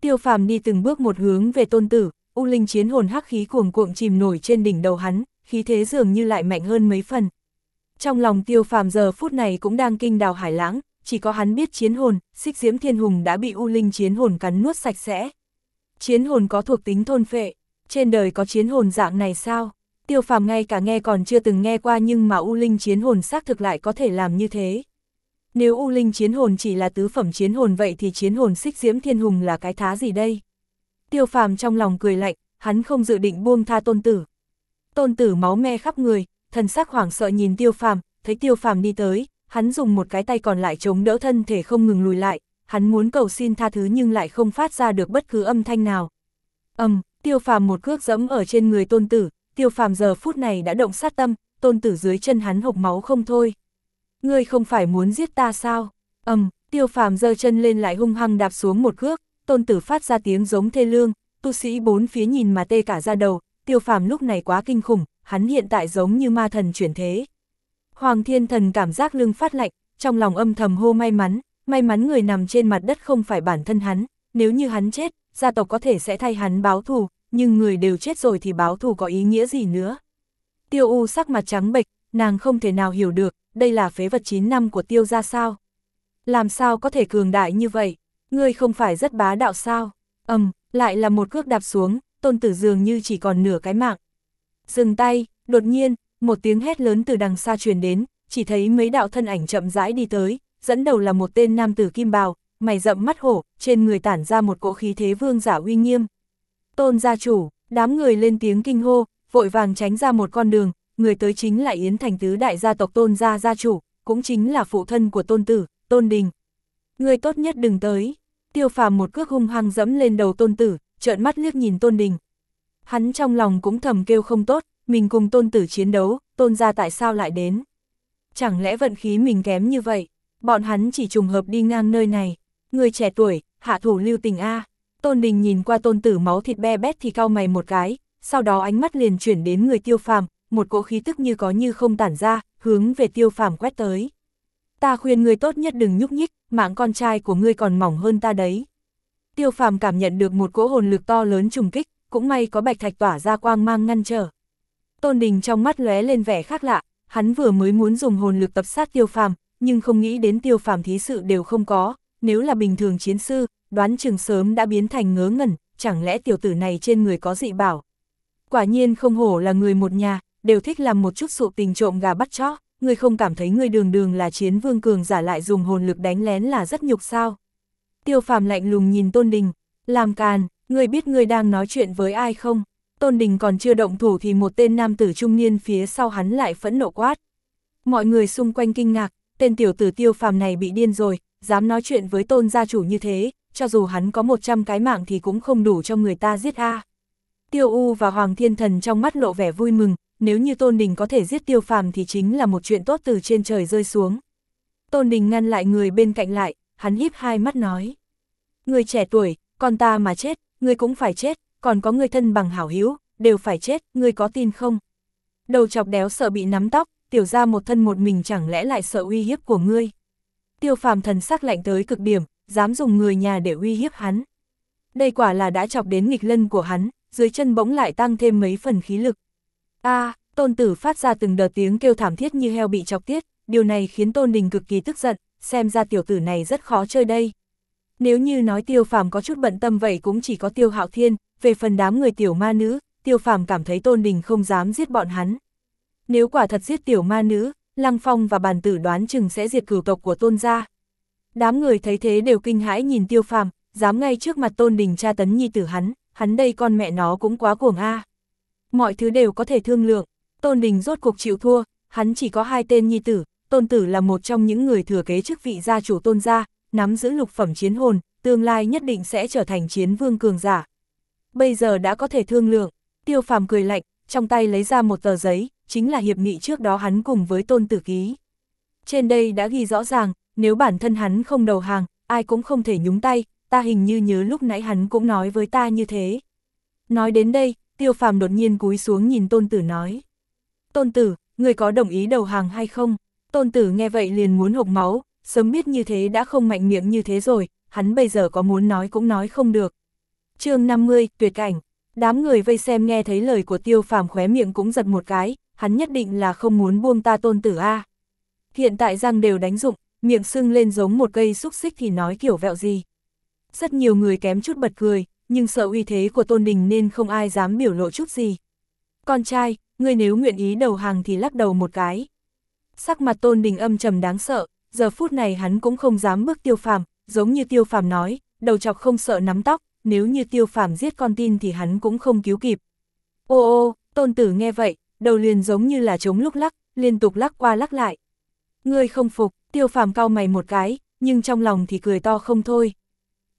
Tiêu phàm đi từng bước một hướng về tôn tử, u linh chiến hồn hắc khí cuồng cuộn chìm nổi trên đỉnh đầu hắn, khí thế dường như lại mạnh hơn mấy phần. Trong lòng tiêu phàm giờ phút này cũng đang kinh đào hải lãng, chỉ có hắn biết chiến hồn, xích diễm thiên hùng đã bị u linh chiến hồn cắn nuốt sạch sẽ. Chiến hồn có thuộc tính thôn phệ, Trên đời có chiến hồn dạng này sao? Tiêu phàm ngay cả nghe còn chưa từng nghe qua nhưng mà U Linh chiến hồn xác thực lại có thể làm như thế. Nếu U Linh chiến hồn chỉ là tứ phẩm chiến hồn vậy thì chiến hồn xích diễm thiên hùng là cái thá gì đây? Tiêu phàm trong lòng cười lạnh, hắn không dự định buông tha tôn tử. Tôn tử máu me khắp người, thần sắc hoảng sợ nhìn tiêu phàm, thấy tiêu phàm đi tới, hắn dùng một cái tay còn lại chống đỡ thân thể không ngừng lùi lại, hắn muốn cầu xin tha thứ nhưng lại không phát ra được bất cứ âm thanh nào. Âm, tiêu phàm một cước dẫm ở trên người tôn tử, tiêu phàm giờ phút này đã động sát tâm, tôn tử dưới chân hắn hộc máu không thôi. Ngươi không phải muốn giết ta sao? Âm, tiêu phàm giơ chân lên lại hung hăng đạp xuống một cước, tôn tử phát ra tiếng giống thê lương, tu sĩ bốn phía nhìn mà tê cả ra đầu, tiêu phàm lúc này quá kinh khủng, hắn hiện tại giống như ma thần chuyển thế. Hoàng thiên thần cảm giác lưng phát lạnh, trong lòng âm thầm hô may mắn, may mắn người nằm trên mặt đất không phải bản thân hắn, nếu như hắn chết, gia tộc có thể sẽ thay hắn báo thù, nhưng người đều chết rồi thì báo thù có ý nghĩa gì nữa. Tiêu U sắc mặt trắng bệch, nàng không thể nào hiểu được, đây là phế vật 9 năm của tiêu ra sao. Làm sao có thể cường đại như vậy, ngươi không phải rất bá đạo sao, ầm, um, lại là một cước đạp xuống, tôn tử dường như chỉ còn nửa cái mạng. Dừng tay, đột nhiên, một tiếng hét lớn từ đằng xa truyền đến, chỉ thấy mấy đạo thân ảnh chậm rãi đi tới, dẫn đầu là một tên nam tử kim bào, mày rậm mắt hổ, trên người tản ra một cỗ khí thế vương giả uy nghiêm. Tôn gia chủ, đám người lên tiếng kinh hô, vội vàng tránh ra một con đường, người tới chính là Yến Thành Tứ đại gia tộc Tôn gia gia chủ, cũng chính là phụ thân của Tôn Tử, Tôn Đình. Người tốt nhất đừng tới. Tiêu phàm một cước hung hăng dẫm lên đầu Tôn Tử, trợn mắt liếc nhìn Tôn Đình. Hắn trong lòng cũng thầm kêu không tốt, mình cùng Tôn Tử chiến đấu, Tôn gia tại sao lại đến? Chẳng lẽ vận khí mình kém như vậy? Bọn hắn chỉ trùng hợp đi ngang nơi này. Người trẻ tuổi, hạ thủ lưu tình A. Tôn Đình nhìn qua tôn tử máu thịt be bét thì cau mày một cái, sau đó ánh mắt liền chuyển đến người tiêu phàm, một cỗ khí tức như có như không tản ra, hướng về tiêu phàm quét tới. Ta khuyên ngươi tốt nhất đừng nhúc nhích, mạng con trai của ngươi còn mỏng hơn ta đấy. Tiêu phàm cảm nhận được một cỗ hồn lực to lớn trùng kích, cũng may có bạch thạch tỏa ra quang mang ngăn trở. Tôn Đình trong mắt lóe lên vẻ khác lạ, hắn vừa mới muốn dùng hồn lực tập sát tiêu phàm, nhưng không nghĩ đến tiêu phàm thí sự đều không có, nếu là bình thường chiến sư, đoán chừng sớm đã biến thành ngớ ngẩn, chẳng lẽ tiểu tử này trên người có dị bảo. Quả nhiên không hổ là người một nhà, đều thích làm một chút sụ tình trộm gà bắt chó, người không cảm thấy người đường đường là chiến vương cường giả lại dùng hồn lực đánh lén là rất nhục sao. Tiêu phàm lạnh lùng nhìn Tôn Đình, làm càn, người biết người đang nói chuyện với ai không? Tôn Đình còn chưa động thủ thì một tên nam tử trung niên phía sau hắn lại phẫn nộ quát. Mọi người xung quanh kinh ngạc, tên tiểu tử tiêu phàm này bị điên rồi, dám nói chuyện với tôn gia chủ như thế, cho dù hắn có 100 cái mạng thì cũng không đủ cho người ta giết a. Tiêu U và Hoàng Thiên Thần trong mắt lộ vẻ vui mừng, nếu như Tôn Đình có thể giết Tiêu Phàm thì chính là một chuyện tốt từ trên trời rơi xuống. Tôn Đình ngăn lại người bên cạnh lại, hắn híp hai mắt nói. Người trẻ tuổi, con ta mà chết, người cũng phải chết, còn có người thân bằng hảo hữu đều phải chết, người có tin không? Đầu chọc đéo sợ bị nắm tóc, tiểu ra một thân một mình chẳng lẽ lại sợ uy hiếp của ngươi. Tiêu phàm thần sắc lạnh tới cực điểm, dám dùng người nhà để uy hiếp hắn. Đây quả là đã chọc đến nghịch lân của hắn, dưới chân bỗng lại tăng thêm mấy phần khí lực. a tôn tử phát ra từng đợt tiếng kêu thảm thiết như heo bị chọc tiết, điều này khiến tôn đình cực kỳ tức giận, xem ra tiểu tử này rất khó chơi đây. Nếu như nói tiêu phàm có chút bận tâm vậy cũng chỉ có tiêu hạo thiên, về phần đám người tiểu ma nữ, tiêu phàm cảm thấy tôn đình không dám giết bọn hắn. Nếu quả thật giết tiểu ma nữ, Lăng Phong và bàn tử đoán chừng sẽ diệt cửu tộc của tôn gia. Đám người thấy thế đều kinh hãi nhìn tiêu phàm, dám ngay trước mặt tôn đình tra tấn nhi tử hắn, hắn đây con mẹ nó cũng quá cuồng a. Mọi thứ đều có thể thương lượng, tôn đình rốt cuộc chịu thua, hắn chỉ có hai tên nhi tử, tôn tử là một trong những người thừa kế chức vị gia chủ tôn gia, nắm giữ lục phẩm chiến hồn, tương lai nhất định sẽ trở thành chiến vương cường giả. Bây giờ đã có thể thương lượng, tiêu phàm cười lạnh, trong tay lấy ra một tờ giấy, chính là hiệp nghị trước đó hắn cùng với tôn tử ký. Trên đây đã ghi rõ ràng, nếu bản thân hắn không đầu hàng, ai cũng không thể nhúng tay, ta hình như nhớ lúc nãy hắn cũng nói với ta như thế. Nói đến đây, tiêu phàm đột nhiên cúi xuống nhìn tôn tử nói. Tôn tử, người có đồng ý đầu hàng hay không? Tôn tử nghe vậy liền muốn hộc máu, sớm biết như thế đã không mạnh miệng như thế rồi, hắn bây giờ có muốn nói cũng nói không được. chương 50, tuyệt cảnh, đám người vây xem nghe thấy lời của tiêu phàm khóe miệng cũng giật một cái, hắn nhất định là không muốn buông ta tôn tử A. Hiện tại răng đều đánh rụng miệng sưng lên giống một cây xúc xích thì nói kiểu vẹo gì. Rất nhiều người kém chút bật cười, nhưng sợ uy thế của tôn đình nên không ai dám biểu lộ chút gì. Con trai, ngươi nếu nguyện ý đầu hàng thì lắc đầu một cái. Sắc mặt tôn đình âm trầm đáng sợ, giờ phút này hắn cũng không dám bước tiêu phàm, giống như tiêu phàm nói, đầu chọc không sợ nắm tóc, nếu như tiêu phàm giết con tin thì hắn cũng không cứu kịp. Ô ô, tôn tử nghe vậy, đầu liền giống như là trống lúc lắc, liên tục lắc qua lắc lại. Ngươi không phục, tiêu phàm cao mày một cái, nhưng trong lòng thì cười to không thôi.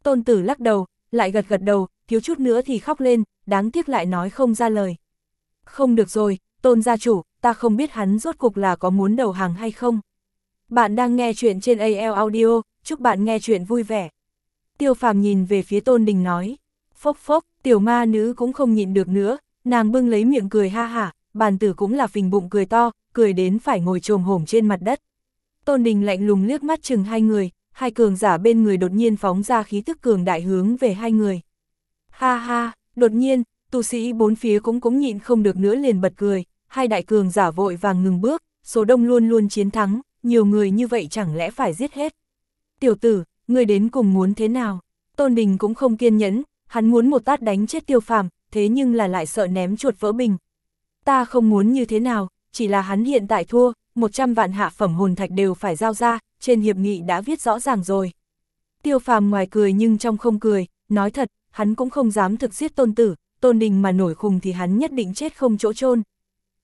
Tôn tử lắc đầu, lại gật gật đầu, thiếu chút nữa thì khóc lên, đáng tiếc lại nói không ra lời. Không được rồi, tôn gia chủ, ta không biết hắn rốt cục là có muốn đầu hàng hay không. Bạn đang nghe chuyện trên AL Audio, chúc bạn nghe chuyện vui vẻ. Tiêu phàm nhìn về phía tôn đình nói, phốc phốc, tiểu ma nữ cũng không nhịn được nữa, nàng bưng lấy miệng cười ha hả, bàn tử cũng là phình bụng cười to, cười đến phải ngồi trồm hổm trên mặt đất. Tôn đình lạnh lùng liếc mắt chừng hai người, hai cường giả bên người đột nhiên phóng ra khí thức cường đại hướng về hai người. Ha ha, đột nhiên, tu sĩ bốn phía cũng cũng nhịn không được nữa liền bật cười, hai đại cường giả vội vàng ngừng bước, số đông luôn luôn chiến thắng, nhiều người như vậy chẳng lẽ phải giết hết. Tiểu tử, người đến cùng muốn thế nào? Tôn Đình cũng không kiên nhẫn, hắn muốn một tát đánh chết tiêu phàm, thế nhưng là lại sợ ném chuột vỡ bình. Ta không muốn như thế nào, chỉ là hắn hiện tại thua, 100 vạn hạ phẩm hồn thạch đều phải giao ra, trên hiệp nghị đã viết rõ ràng rồi. Tiêu phàm ngoài cười nhưng trong không cười, nói thật, hắn cũng không dám thực giết tôn tử, tôn đình mà nổi khùng thì hắn nhất định chết không chỗ chôn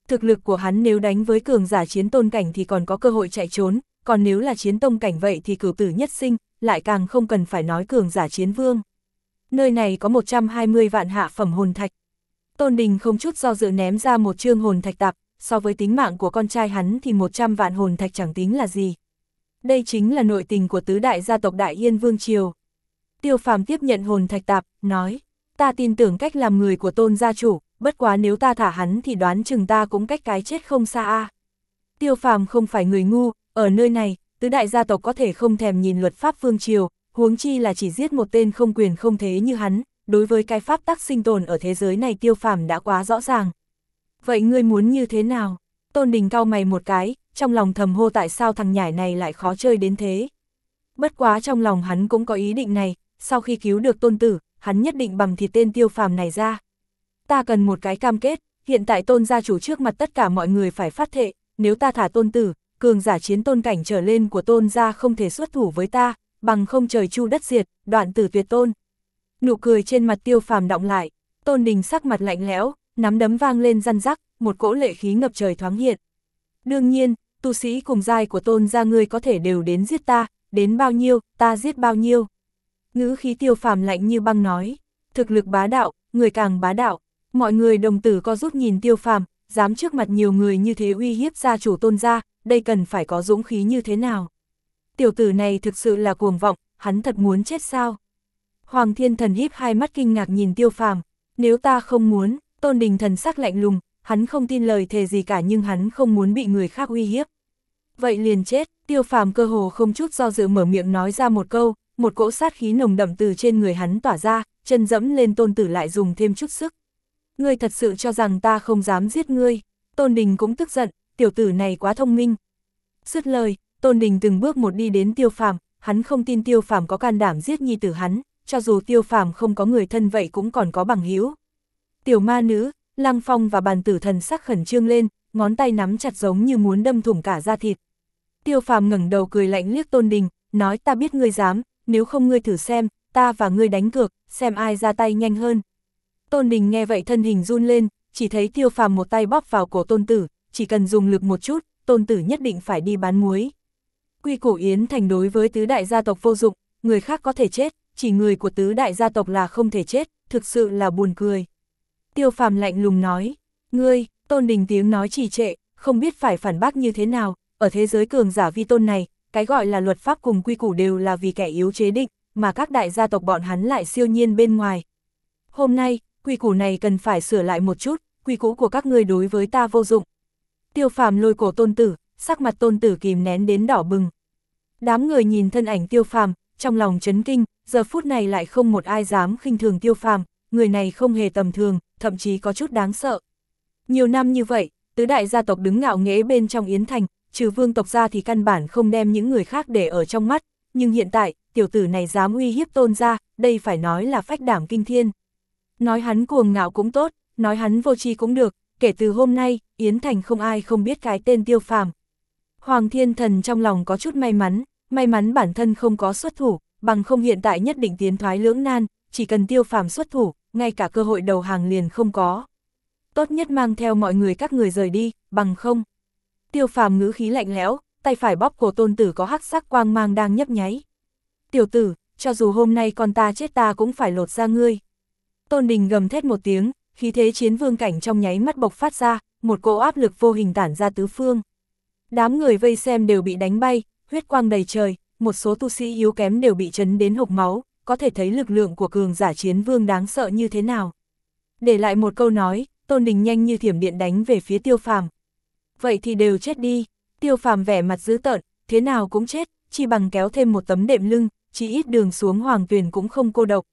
Thực lực của hắn nếu đánh với cường giả chiến tôn cảnh thì còn có cơ hội chạy trốn, còn nếu là chiến tông cảnh vậy thì cửu tử nhất sinh, lại càng không cần phải nói cường giả chiến vương. Nơi này có 120 vạn hạ phẩm hồn thạch. Tôn Đình không chút do dự ném ra một chương hồn thạch tạp, so với tính mạng của con trai hắn thì 100 vạn hồn thạch chẳng tính là gì. Đây chính là nội tình của tứ đại gia tộc Đại Yên Vương Triều. Tiêu phàm tiếp nhận hồn thạch tạp, nói, ta tin tưởng cách làm người của tôn gia chủ, bất quá nếu ta thả hắn thì đoán chừng ta cũng cách cái chết không xa a. Tiêu phàm không phải người ngu, ở nơi này, tứ đại gia tộc có thể không thèm nhìn luật pháp vương triều, huống chi là chỉ giết một tên không quyền không thế như hắn, đối với cái pháp tắc sinh tồn ở thế giới này tiêu phàm đã quá rõ ràng. Vậy ngươi muốn như thế nào? Tôn Đình cao mày một cái, trong lòng thầm hô tại sao thằng nhải này lại khó chơi đến thế. Bất quá trong lòng hắn cũng có ý định này, sau khi cứu được tôn tử, hắn nhất định bằng thịt tên tiêu phàm này ra. Ta cần một cái cam kết, hiện tại tôn gia chủ trước mặt tất cả mọi người phải phát thệ, nếu ta thả tôn tử, cường giả chiến tôn cảnh trở lên của tôn gia không thể xuất thủ với ta, bằng không trời chu đất diệt, đoạn tử tuyệt tôn. Nụ cười trên mặt tiêu phàm động lại, tôn đình sắc mặt lạnh lẽo, nắm đấm vang lên răn rắc, một cỗ lệ khí ngập trời thoáng hiện. Đương nhiên, tu sĩ cùng giai của tôn gia ngươi có thể đều đến giết ta, đến bao nhiêu, ta giết bao nhiêu. Ngữ khí tiêu phàm lạnh như băng nói, thực lực bá đạo, người càng bá đạo, mọi người đồng tử co rút nhìn tiêu phàm, dám trước mặt nhiều người như thế uy hiếp gia chủ tôn gia, đây cần phải có dũng khí như thế nào. Tiểu tử này thực sự là cuồng vọng, hắn thật muốn chết sao. Hoàng thiên thần híp hai mắt kinh ngạc nhìn tiêu phàm, nếu ta không muốn, tôn đình thần sắc lạnh lùng, hắn không tin lời thề gì cả nhưng hắn không muốn bị người khác uy hiếp. Vậy liền chết, tiêu phàm cơ hồ không chút do dự mở miệng nói ra một câu, một cỗ sát khí nồng đậm từ trên người hắn tỏa ra, chân dẫm lên tôn tử lại dùng thêm chút sức. Ngươi thật sự cho rằng ta không dám giết ngươi, tôn đình cũng tức giận, tiểu tử này quá thông minh. Dứt lời, tôn đình từng bước một đi đến tiêu phàm, hắn không tin tiêu phàm có can đảm giết nhi tử hắn, cho dù tiêu phàm không có người thân vậy cũng còn có bằng hữu Tiểu ma nữ, lăng phong và bàn tử thần sắc khẩn trương lên, ngón tay nắm chặt giống như muốn đâm thủng cả da thịt. Tiêu phàm ngẩng đầu cười lạnh liếc tôn đình, nói ta biết ngươi dám, nếu không ngươi thử xem, ta và ngươi đánh cược, xem ai ra tay nhanh hơn. Tôn đình nghe vậy thân hình run lên, chỉ thấy tiêu phàm một tay bóp vào cổ tôn tử, chỉ cần dùng lực một chút, tôn tử nhất định phải đi bán muối. Quy củ Yến Thành đối với tứ đại gia tộc vô dụng, người khác có thể chết, chỉ người của tứ đại gia tộc là không thể chết, thực sự là buồn cười. Tiêu phàm lạnh lùng nói, ngươi, tôn đình tiếng nói trì trệ, không biết phải phản bác như thế nào, ở thế giới cường giả vi tôn này, cái gọi là luật pháp cùng quy củ đều là vì kẻ yếu chế định, mà các đại gia tộc bọn hắn lại siêu nhiên bên ngoài. Hôm nay, quy củ này cần phải sửa lại một chút, quy củ của các ngươi đối với ta vô dụng. Tiêu phàm lôi cổ tôn tử, sắc mặt tôn tử kìm nén đến đỏ bừng. Đám người nhìn thân ảnh tiêu phàm, trong lòng chấn kinh, giờ phút này lại không một ai dám khinh thường tiêu phàm, người này không hề tầm thường, thậm chí có chút đáng sợ. Nhiều năm như vậy, tứ đại gia tộc đứng ngạo nghễ bên trong Yến Thành, trừ vương tộc ra thì căn bản không đem những người khác để ở trong mắt, nhưng hiện tại, tiểu tử này dám uy hiếp tôn ra, đây phải nói là phách đảm kinh thiên. Nói hắn cuồng ngạo cũng tốt, nói hắn vô tri cũng được, kể từ hôm nay, Yến Thành không ai không biết cái tên tiêu phàm. Hoàng Thiên Thần trong lòng có chút may mắn, may mắn bản thân không có xuất thủ, bằng không hiện tại nhất định tiến thoái lưỡng nan, chỉ cần tiêu phàm xuất thủ, ngay cả cơ hội đầu hàng liền không có. Tốt nhất mang theo mọi người các người rời đi, bằng không. Tiêu phàm ngữ khí lạnh lẽo, tay phải bóp cổ tôn tử có hắc sắc quang mang đang nhấp nháy. Tiểu tử, cho dù hôm nay con ta chết ta cũng phải lột ra ngươi. Tôn đình gầm thét một tiếng, khí thế chiến vương cảnh trong nháy mắt bộc phát ra, một cỗ áp lực vô hình tản ra tứ phương. Đám người vây xem đều bị đánh bay, huyết quang đầy trời, một số tu sĩ yếu kém đều bị chấn đến hộc máu, có thể thấy lực lượng của cường giả chiến vương đáng sợ như thế nào. Để lại một câu nói, Tôn Đình nhanh như thiểm điện đánh về phía tiêu phàm. Vậy thì đều chết đi, tiêu phàm vẻ mặt dữ tợn, thế nào cũng chết, chỉ bằng kéo thêm một tấm đệm lưng, chỉ ít đường xuống hoàng tuyền cũng không cô độc.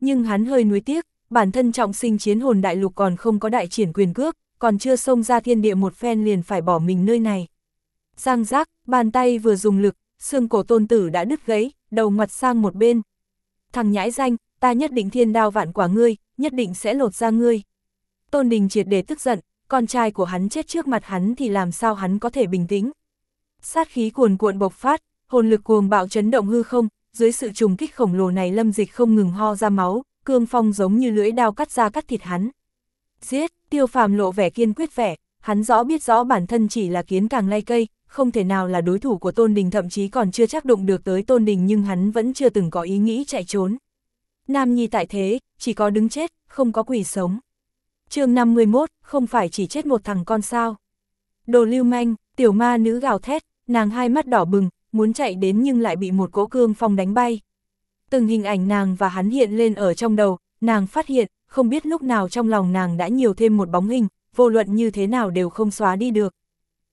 Nhưng hắn hơi nuối tiếc, bản thân trọng sinh chiến hồn đại lục còn không có đại triển quyền cước, còn chưa xông ra thiên địa một phen liền phải bỏ mình nơi này. Giang giác, bàn tay vừa dùng lực, xương cổ tôn tử đã đứt gãy, đầu mặt sang một bên. Thằng nhãi danh, ta nhất định thiên đao vạn quả ngươi, nhất định sẽ lột ra ngươi. Tôn Đình triệt để tức giận, con trai của hắn chết trước mặt hắn thì làm sao hắn có thể bình tĩnh. Sát khí cuồn cuộn bộc phát, hồn lực cuồng bạo chấn động hư không, dưới sự trùng kích khổng lồ này lâm dịch không ngừng ho ra máu, cương phong giống như lưỡi đao cắt ra cắt thịt hắn. Giết, tiêu phàm lộ vẻ kiên quyết vẻ, hắn rõ biết rõ bản thân chỉ là kiến càng lay cây, không thể nào là đối thủ của Tôn Đình thậm chí còn chưa chắc đụng được tới Tôn Đình nhưng hắn vẫn chưa từng có ý nghĩ chạy trốn. Nam Nhi tại thế, chỉ có đứng chết, không có quỷ sống. chương 51, không phải chỉ chết một thằng con sao. Đồ lưu manh, tiểu ma nữ gào thét, nàng hai mắt đỏ bừng, muốn chạy đến nhưng lại bị một cỗ cương phong đánh bay. Từng hình ảnh nàng và hắn hiện lên ở trong đầu, nàng phát hiện, không biết lúc nào trong lòng nàng đã nhiều thêm một bóng hình, vô luận như thế nào đều không xóa đi được.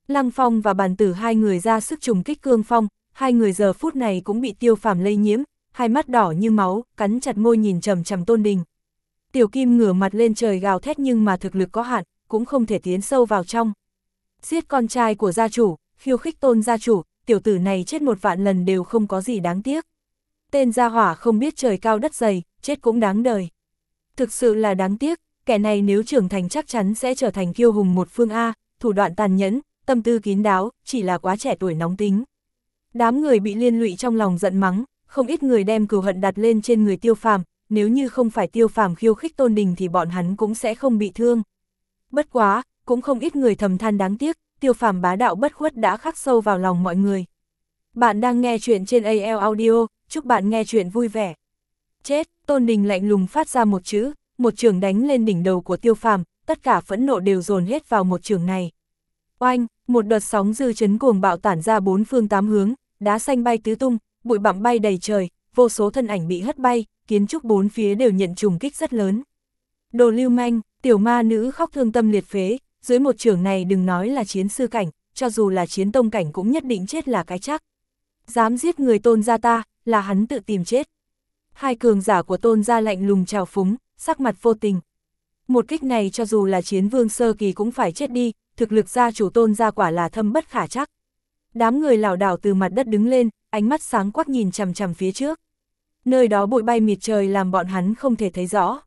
Lăng Phong và bàn tử hai người ra sức trùng kích cương phong, hai người giờ phút này cũng bị tiêu phàm lây nhiễm, hai mắt đỏ như máu, cắn chặt môi nhìn trầm trầm tôn đình. Tiểu Kim ngửa mặt lên trời gào thét nhưng mà thực lực có hạn, cũng không thể tiến sâu vào trong. Giết con trai của gia chủ, khiêu khích tôn gia chủ, tiểu tử này chết một vạn lần đều không có gì đáng tiếc. Tên gia hỏa không biết trời cao đất dày, chết cũng đáng đời. Thực sự là đáng tiếc, kẻ này nếu trưởng thành chắc chắn sẽ trở thành kiêu hùng một phương A, thủ đoạn tàn nhẫn, tâm tư kín đáo, chỉ là quá trẻ tuổi nóng tính. Đám người bị liên lụy trong lòng giận mắng, không ít người đem cừu hận đặt lên trên người tiêu phàm, nếu như không phải tiêu phàm khiêu khích tôn đình thì bọn hắn cũng sẽ không bị thương. Bất quá, cũng không ít người thầm than đáng tiếc, tiêu phàm bá đạo bất khuất đã khắc sâu vào lòng mọi người. Bạn đang nghe chuyện trên AL Audio, chúc bạn nghe chuyện vui vẻ. Chết, tôn đình lạnh lùng phát ra một chữ, một trường đánh lên đỉnh đầu của tiêu phàm, tất cả phẫn nộ đều dồn hết vào một trường này. Oanh, một đợt sóng dư chấn cuồng bạo tản ra bốn phương tám hướng, đá xanh bay tứ tung, bụi bặm bay đầy trời, vô số thân ảnh bị hất bay, kiến trúc bốn phía đều nhận trùng kích rất lớn. Đồ lưu manh, tiểu ma nữ khóc thương tâm liệt phế, dưới một trường này đừng nói là chiến sư cảnh, cho dù là chiến tông cảnh cũng nhất định chết là cái chắc. Dám giết người tôn gia ta, là hắn tự tìm chết. Hai cường giả của tôn gia lạnh lùng trào phúng, sắc mặt vô tình. Một kích này cho dù là chiến vương sơ kỳ cũng phải chết đi, thực lực gia chủ tôn gia quả là thâm bất khả chắc. Đám người lảo đảo từ mặt đất đứng lên, ánh mắt sáng quắc nhìn chằm chằm phía trước. Nơi đó bụi bay mịt trời làm bọn hắn không thể thấy rõ.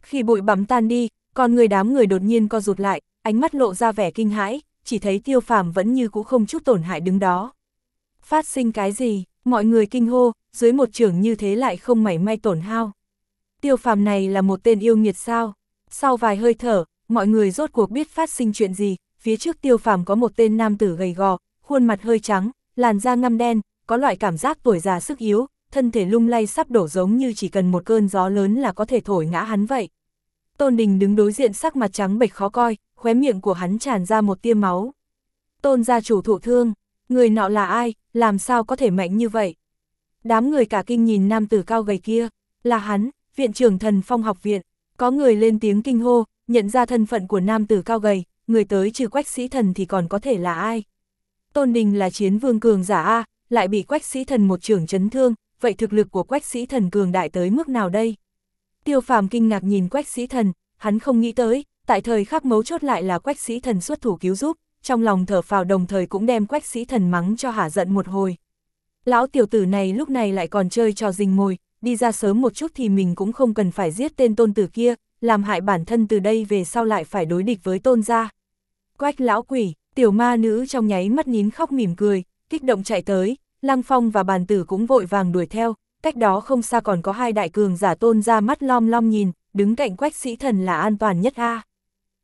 Khi bụi bắm tan đi, còn người đám người đột nhiên co rụt lại, ánh mắt lộ ra vẻ kinh hãi, chỉ thấy tiêu phàm vẫn như cũ không chút tổn hại đứng đó. Phát sinh cái gì, mọi người kinh hô, dưới một trường như thế lại không mảy may tổn hao. Tiêu phàm này là một tên yêu nghiệt sao? Sau vài hơi thở, mọi người rốt cuộc biết phát sinh chuyện gì, phía trước tiêu phàm có một tên nam tử gầy gò, khuôn mặt hơi trắng, làn da ngăm đen, có loại cảm giác tuổi già sức yếu, thân thể lung lay sắp đổ giống như chỉ cần một cơn gió lớn là có thể thổi ngã hắn vậy. Tôn Đình đứng đối diện sắc mặt trắng bệch khó coi, khóe miệng của hắn tràn ra một tia máu. Tôn gia chủ thụ thương, người nọ là ai, làm sao có thể mạnh như vậy? Đám người cả kinh nhìn nam tử cao gầy kia, là hắn, viện trưởng thần phong học viện, có người lên tiếng kinh hô, nhận ra thân phận của nam tử cao gầy, người tới trừ quách sĩ thần thì còn có thể là ai? Tôn Đình là chiến vương cường giả A, lại bị quách sĩ thần một trưởng chấn thương, vậy thực lực của quách sĩ thần cường đại tới mức nào đây? Tiêu phàm kinh ngạc nhìn quách sĩ thần, hắn không nghĩ tới, tại thời khắc mấu chốt lại là quách sĩ thần xuất thủ cứu giúp, trong lòng thở phào đồng thời cũng đem quách sĩ thần mắng cho hả giận một hồi. Lão tiểu tử này lúc này lại còn chơi trò rình mồi, đi ra sớm một chút thì mình cũng không cần phải giết tên tôn tử kia, làm hại bản thân từ đây về sau lại phải đối địch với tôn gia. Quách lão quỷ, tiểu ma nữ trong nháy mắt nín khóc mỉm cười, kích động chạy tới, Lăng Phong và bàn tử cũng vội vàng đuổi theo, cách đó không xa còn có hai đại cường giả tôn ra mắt lom lom nhìn, đứng cạnh quách sĩ thần là an toàn nhất a.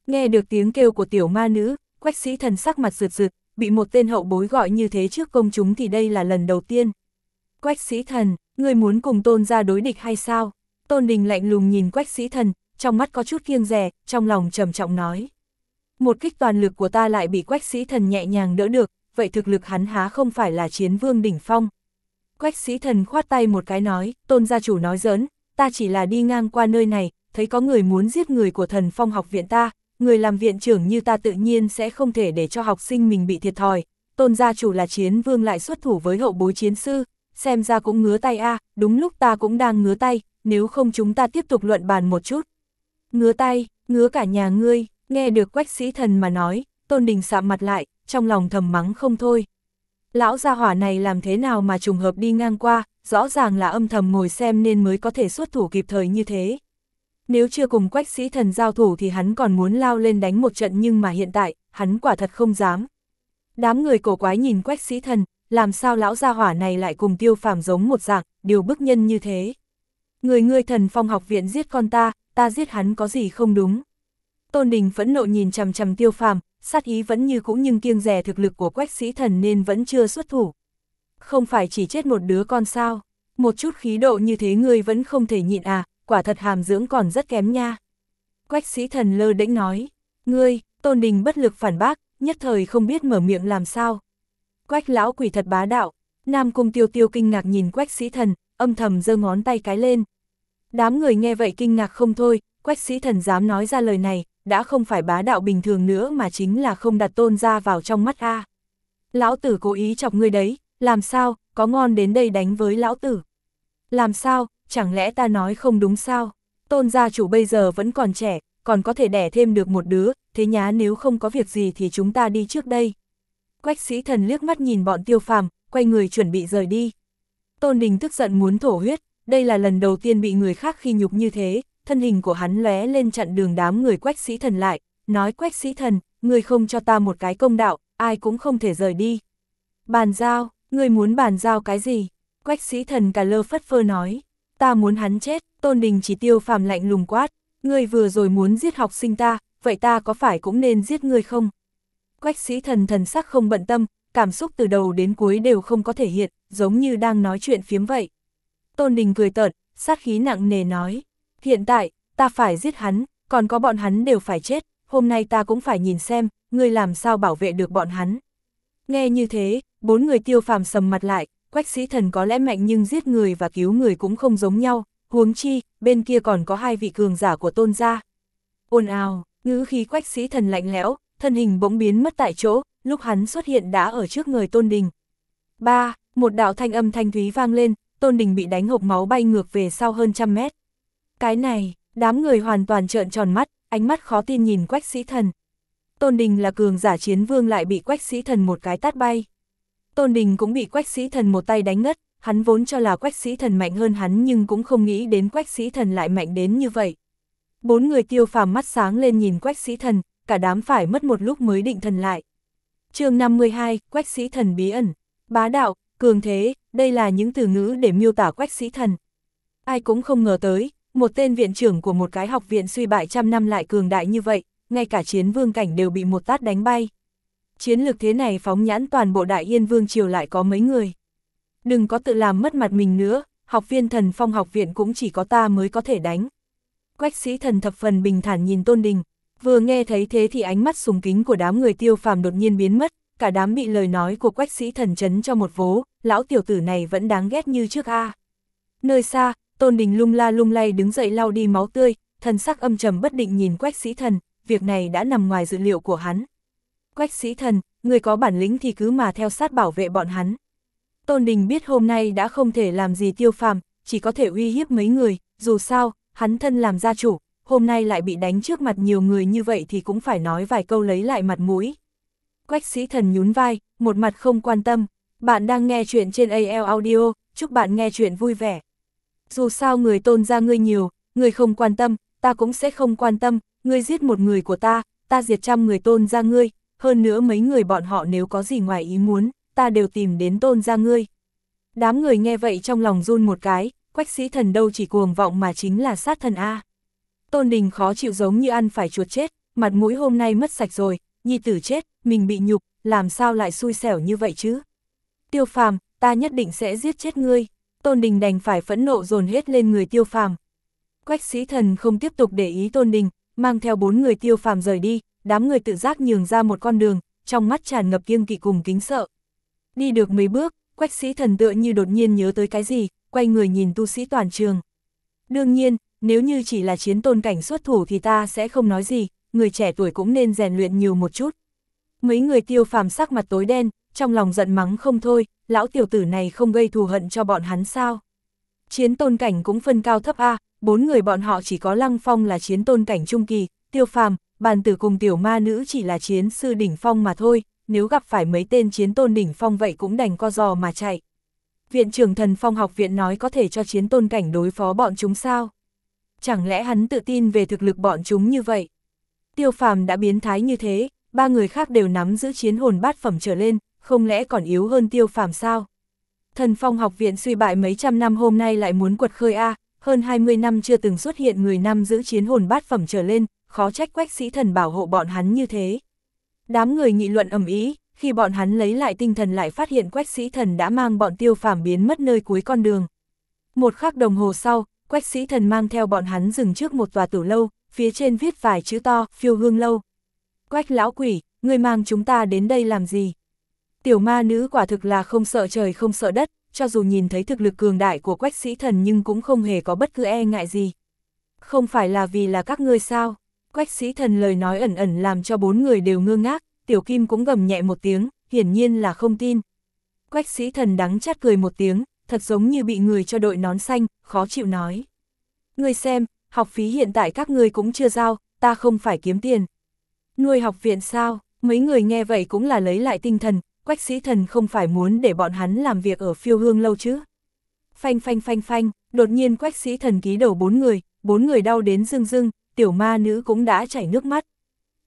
Nghe được tiếng kêu của tiểu ma nữ, quách sĩ thần sắc mặt rượt rượt, bị một tên hậu bối gọi như thế trước công chúng thì đây là lần đầu tiên. Quách sĩ thần, người muốn cùng tôn ra đối địch hay sao? Tôn đình lạnh lùng nhìn quách sĩ thần, trong mắt có chút kiêng rẻ, trong lòng trầm trọng nói. Một kích toàn lực của ta lại bị quách sĩ thần nhẹ nhàng đỡ được, vậy thực lực hắn há không phải là chiến vương đỉnh phong. Quách sĩ thần khoát tay một cái nói, tôn gia chủ nói giỡn, ta chỉ là đi ngang qua nơi này, thấy có người muốn giết người của thần phong học viện ta, người làm viện trưởng như ta tự nhiên sẽ không thể để cho học sinh mình bị thiệt thòi. Tôn gia chủ là chiến vương lại xuất thủ với hậu bối chiến sư, xem ra cũng ngứa tay a đúng lúc ta cũng đang ngứa tay, nếu không chúng ta tiếp tục luận bàn một chút. Ngứa tay, ngứa cả nhà ngươi, nghe được quách sĩ thần mà nói, tôn đình sạm mặt lại, trong lòng thầm mắng không thôi. Lão gia hỏa này làm thế nào mà trùng hợp đi ngang qua, rõ ràng là âm thầm ngồi xem nên mới có thể xuất thủ kịp thời như thế. Nếu chưa cùng quách sĩ thần giao thủ thì hắn còn muốn lao lên đánh một trận nhưng mà hiện tại, hắn quả thật không dám. Đám người cổ quái nhìn quách sĩ thần, làm sao lão gia hỏa này lại cùng tiêu phàm giống một dạng, điều bức nhân như thế. Người ngươi thần phong học viện giết con ta, ta giết hắn có gì không đúng. Tôn Đình phẫn nộ nhìn chằm chằm tiêu phàm, sát ý vẫn như cũ nhưng kiêng rè thực lực của quách sĩ thần nên vẫn chưa xuất thủ. Không phải chỉ chết một đứa con sao, một chút khí độ như thế ngươi vẫn không thể nhịn à, quả thật hàm dưỡng còn rất kém nha. Quách sĩ thần lơ đễnh nói, ngươi, tôn đình bất lực phản bác, nhất thời không biết mở miệng làm sao. Quách lão quỷ thật bá đạo, Nam Cung tiêu tiêu kinh ngạc nhìn quách sĩ thần, âm thầm giơ ngón tay cái lên. Đám người nghe vậy kinh ngạc không thôi, quách sĩ thần dám nói ra lời này, đã không phải bá đạo bình thường nữa mà chính là không đặt tôn ra vào trong mắt A. Lão tử cố ý chọc ngươi đấy, làm sao, có ngon đến đây đánh với lão tử. Làm sao, chẳng lẽ ta nói không đúng sao? Tôn gia chủ bây giờ vẫn còn trẻ, còn có thể đẻ thêm được một đứa, thế nhá nếu không có việc gì thì chúng ta đi trước đây. Quách sĩ thần liếc mắt nhìn bọn tiêu phàm, quay người chuẩn bị rời đi. Tôn Đình tức giận muốn thổ huyết, đây là lần đầu tiên bị người khác khi nhục như thế, thân hình của hắn lóe lên chặn đường đám người quách sĩ thần lại, nói quách sĩ thần, người không cho ta một cái công đạo, ai cũng không thể rời đi. Bàn giao, người muốn bàn giao cái gì? Quách sĩ thần cả lơ phất phơ nói, ta muốn hắn chết, tôn đình chỉ tiêu phàm lạnh lùng quát, người vừa rồi muốn giết học sinh ta, vậy ta có phải cũng nên giết người không? Quách sĩ thần thần sắc không bận tâm, cảm xúc từ đầu đến cuối đều không có thể hiện, giống như đang nói chuyện phiếm vậy. Tôn đình cười tợn, sát khí nặng nề nói, Hiện tại, ta phải giết hắn, còn có bọn hắn đều phải chết, hôm nay ta cũng phải nhìn xem, ngươi làm sao bảo vệ được bọn hắn. Nghe như thế, bốn người tiêu phàm sầm mặt lại, quách sĩ thần có lẽ mạnh nhưng giết người và cứu người cũng không giống nhau, huống chi, bên kia còn có hai vị cường giả của tôn gia. Ôn ào, ngữ khí quách sĩ thần lạnh lẽo, thân hình bỗng biến mất tại chỗ, lúc hắn xuất hiện đã ở trước người tôn đình. ba Một đạo thanh âm thanh thúy vang lên, tôn đình bị đánh hộp máu bay ngược về sau hơn trăm mét. Cái này, đám người hoàn toàn trợn tròn mắt, ánh mắt khó tin nhìn quách sĩ thần. Tôn Đình là cường giả chiến vương lại bị quách sĩ thần một cái tát bay. Tôn Đình cũng bị quách sĩ thần một tay đánh ngất, hắn vốn cho là quách sĩ thần mạnh hơn hắn nhưng cũng không nghĩ đến quách sĩ thần lại mạnh đến như vậy. Bốn người tiêu phàm mắt sáng lên nhìn quách sĩ thần, cả đám phải mất một lúc mới định thần lại. chương 52, quách sĩ thần bí ẩn, bá đạo, cường thế, đây là những từ ngữ để miêu tả quách sĩ thần. Ai cũng không ngờ tới, một tên viện trưởng của một cái học viện suy bại trăm năm lại cường đại như vậy, ngay cả chiến vương cảnh đều bị một tát đánh bay. Chiến lược thế này phóng nhãn toàn bộ đại yên vương triều lại có mấy người. Đừng có tự làm mất mặt mình nữa, học viên thần phong học viện cũng chỉ có ta mới có thể đánh. Quách sĩ thần thập phần bình thản nhìn tôn đình, vừa nghe thấy thế thì ánh mắt sùng kính của đám người tiêu phàm đột nhiên biến mất, cả đám bị lời nói của quách sĩ thần chấn cho một vố, lão tiểu tử này vẫn đáng ghét như trước a. Nơi xa, Tôn Đình lung la lung lay đứng dậy lau đi máu tươi, thần sắc âm trầm bất định nhìn Quách Sĩ Thần, việc này đã nằm ngoài dự liệu của hắn. Quách Sĩ Thần, người có bản lĩnh thì cứ mà theo sát bảo vệ bọn hắn. Tôn Đình biết hôm nay đã không thể làm gì tiêu phàm, chỉ có thể uy hiếp mấy người, dù sao, hắn thân làm gia chủ, hôm nay lại bị đánh trước mặt nhiều người như vậy thì cũng phải nói vài câu lấy lại mặt mũi. Quách sĩ thần nhún vai, một mặt không quan tâm, Bạn đang nghe chuyện trên AL Audio, chúc bạn nghe chuyện vui vẻ. Dù sao người tôn ra ngươi nhiều, người không quan tâm, ta cũng sẽ không quan tâm, ngươi giết một người của ta, ta diệt trăm người tôn ra ngươi, hơn nữa mấy người bọn họ nếu có gì ngoài ý muốn, ta đều tìm đến tôn ra ngươi. Đám người nghe vậy trong lòng run một cái, quách sĩ thần đâu chỉ cuồng vọng mà chính là sát thần A. Tôn đình khó chịu giống như ăn phải chuột chết, mặt mũi hôm nay mất sạch rồi, nhi tử chết, mình bị nhục, làm sao lại xui xẻo như vậy chứ? Tiêu phàm, ta nhất định sẽ giết chết ngươi. Tôn Đình đành phải phẫn nộ dồn hết lên người tiêu phàm. Quách sĩ thần không tiếp tục để ý Tôn Đình, mang theo bốn người tiêu phàm rời đi, đám người tự giác nhường ra một con đường, trong mắt tràn ngập kiêng kỵ cùng kính sợ. Đi được mấy bước, quách sĩ thần tựa như đột nhiên nhớ tới cái gì, quay người nhìn tu sĩ toàn trường. Đương nhiên, nếu như chỉ là chiến tôn cảnh xuất thủ thì ta sẽ không nói gì, người trẻ tuổi cũng nên rèn luyện nhiều một chút. Mấy người tiêu phàm sắc mặt tối đen, trong lòng giận mắng không thôi, lão tiểu tử này không gây thù hận cho bọn hắn sao. Chiến tôn cảnh cũng phân cao thấp A, bốn người bọn họ chỉ có lăng phong là chiến tôn cảnh trung kỳ, tiêu phàm, bàn tử cùng tiểu ma nữ chỉ là chiến sư đỉnh phong mà thôi, nếu gặp phải mấy tên chiến tôn đỉnh phong vậy cũng đành co giò mà chạy. Viện trưởng thần phong học viện nói có thể cho chiến tôn cảnh đối phó bọn chúng sao? Chẳng lẽ hắn tự tin về thực lực bọn chúng như vậy? Tiêu phàm đã biến thái như thế, ba người khác đều nắm giữ chiến hồn bát phẩm trở lên, không lẽ còn yếu hơn tiêu phàm sao? Thần phong học viện suy bại mấy trăm năm hôm nay lại muốn quật khơi A, hơn 20 năm chưa từng xuất hiện người nam giữ chiến hồn bát phẩm trở lên, khó trách quách sĩ thần bảo hộ bọn hắn như thế. Đám người nghị luận ầm ý, khi bọn hắn lấy lại tinh thần lại phát hiện quách sĩ thần đã mang bọn tiêu phàm biến mất nơi cuối con đường. Một khắc đồng hồ sau, quách sĩ thần mang theo bọn hắn dừng trước một tòa tử lâu, phía trên viết vài chữ to, phiêu hương lâu. Quách lão quỷ, người mang chúng ta đến đây làm gì? Tiểu ma nữ quả thực là không sợ trời không sợ đất, cho dù nhìn thấy thực lực cường đại của quách sĩ thần nhưng cũng không hề có bất cứ e ngại gì. Không phải là vì là các ngươi sao? Quách sĩ thần lời nói ẩn ẩn làm cho bốn người đều ngơ ngác, tiểu kim cũng gầm nhẹ một tiếng, hiển nhiên là không tin. Quách sĩ thần đắng chát cười một tiếng, thật giống như bị người cho đội nón xanh, khó chịu nói. Ngươi xem, học phí hiện tại các ngươi cũng chưa giao, ta không phải kiếm tiền. Nuôi học viện sao, mấy người nghe vậy cũng là lấy lại tinh thần, quách sĩ thần không phải muốn để bọn hắn làm việc ở phiêu hương lâu chứ. Phanh phanh phanh phanh, đột nhiên quách sĩ thần ký đầu bốn người, bốn người đau đến rưng rưng, tiểu ma nữ cũng đã chảy nước mắt.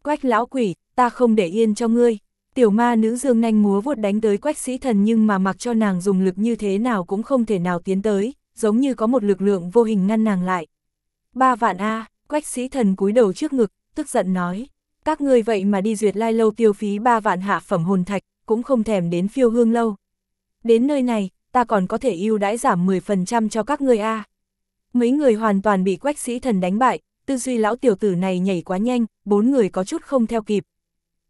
Quách lão quỷ, ta không để yên cho ngươi. Tiểu ma nữ dương nanh múa vuốt đánh tới quách sĩ thần nhưng mà mặc cho nàng dùng lực như thế nào cũng không thể nào tiến tới, giống như có một lực lượng vô hình ngăn nàng lại. Ba vạn A, quách sĩ thần cúi đầu trước ngực, tức giận nói. Các ngươi vậy mà đi duyệt lai lâu tiêu phí ba vạn hạ phẩm hồn thạch, cũng không thèm đến phiêu hương lâu. Đến nơi này, ta còn có thể ưu đãi giảm 10% cho các ngươi A. Mấy người hoàn toàn bị quách sĩ thần đánh bại, tư duy lão tiểu tử này nhảy quá nhanh, bốn người có chút không theo kịp.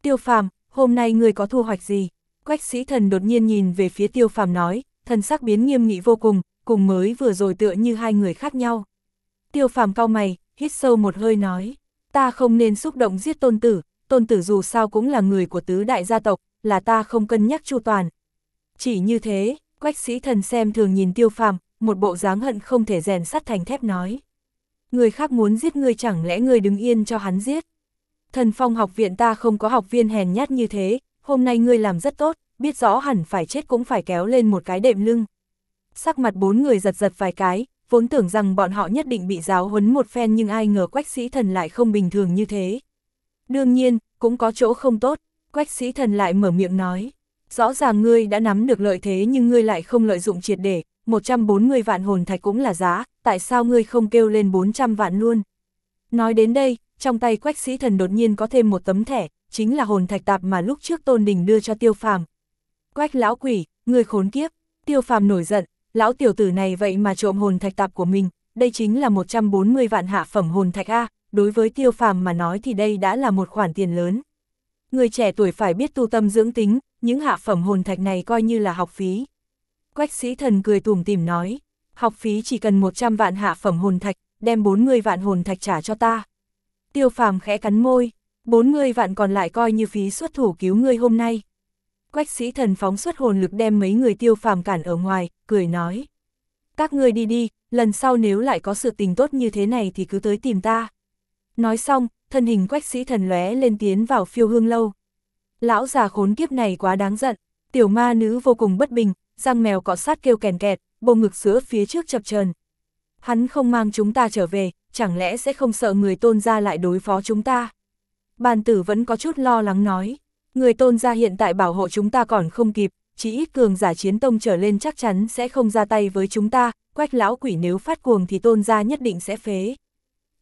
Tiêu phàm, hôm nay người có thu hoạch gì? Quách sĩ thần đột nhiên nhìn về phía tiêu phàm nói, thần sắc biến nghiêm nghị vô cùng, cùng mới vừa rồi tựa như hai người khác nhau. Tiêu phàm cau mày, hít sâu một hơi nói, ta không nên xúc động giết tôn tử, tôn tử dù sao cũng là người của tứ đại gia tộc, là ta không cân nhắc chu toàn. Chỉ như thế, quách sĩ thần xem thường nhìn tiêu phàm, một bộ dáng hận không thể rèn sắt thành thép nói người khác muốn giết ngươi chẳng lẽ ngươi đứng yên cho hắn giết. Thần phong học viện ta không có học viên hèn nhát như thế, hôm nay ngươi làm rất tốt, biết rõ hẳn phải chết cũng phải kéo lên một cái đệm lưng. Sắc mặt bốn người giật giật vài cái, vốn tưởng rằng bọn họ nhất định bị giáo huấn một phen nhưng ai ngờ quách sĩ thần lại không bình thường như thế. Đương nhiên, cũng có chỗ không tốt, quách sĩ thần lại mở miệng nói. Rõ ràng ngươi đã nắm được lợi thế nhưng ngươi lại không lợi dụng triệt để, 140 vạn hồn thạch cũng là giá, tại sao ngươi không kêu lên 400 vạn luôn? Nói đến đây, trong tay quách sĩ thần đột nhiên có thêm một tấm thẻ, chính là hồn thạch tạp mà lúc trước Tôn Đình đưa cho tiêu phàm. Quách lão quỷ, người khốn kiếp, tiêu phàm nổi giận, lão tiểu tử này vậy mà trộm hồn thạch tạp của mình, đây chính là 140 vạn hạ phẩm hồn thạch A, đối với tiêu phàm mà nói thì đây đã là một khoản tiền lớn. Người trẻ tuổi phải biết tu tâm dưỡng tính, những hạ phẩm hồn thạch này coi như là học phí. Quách sĩ thần cười tùm tìm nói, học phí chỉ cần 100 vạn hạ phẩm hồn thạch, đem 40 vạn hồn thạch trả cho ta. Tiêu phàm khẽ cắn môi, 40 vạn còn lại coi như phí xuất thủ cứu ngươi hôm nay. Quách sĩ thần phóng xuất hồn lực đem mấy người tiêu phàm cản ở ngoài, cười nói. Các ngươi đi đi, lần sau nếu lại có sự tình tốt như thế này thì cứ tới tìm ta. Nói xong, thân hình quách sĩ thần lóe lên tiến vào phiêu hương lâu. Lão già khốn kiếp này quá đáng giận, Tiểu ma nữ vô cùng bất bình, răng mèo cọ sát kêu kèn kẹt, bầu ngực sữa phía trước chập chờn. Hắn không mang chúng ta trở về, chẳng lẽ sẽ không sợ người tôn gia lại đối phó chúng ta? Bàn tử vẫn có chút lo lắng nói, người tôn gia hiện tại bảo hộ chúng ta còn không kịp, chỉ ít cường giả chiến tông trở lên chắc chắn sẽ không ra tay với chúng ta, quách lão quỷ nếu phát cuồng thì tôn gia nhất định sẽ phế.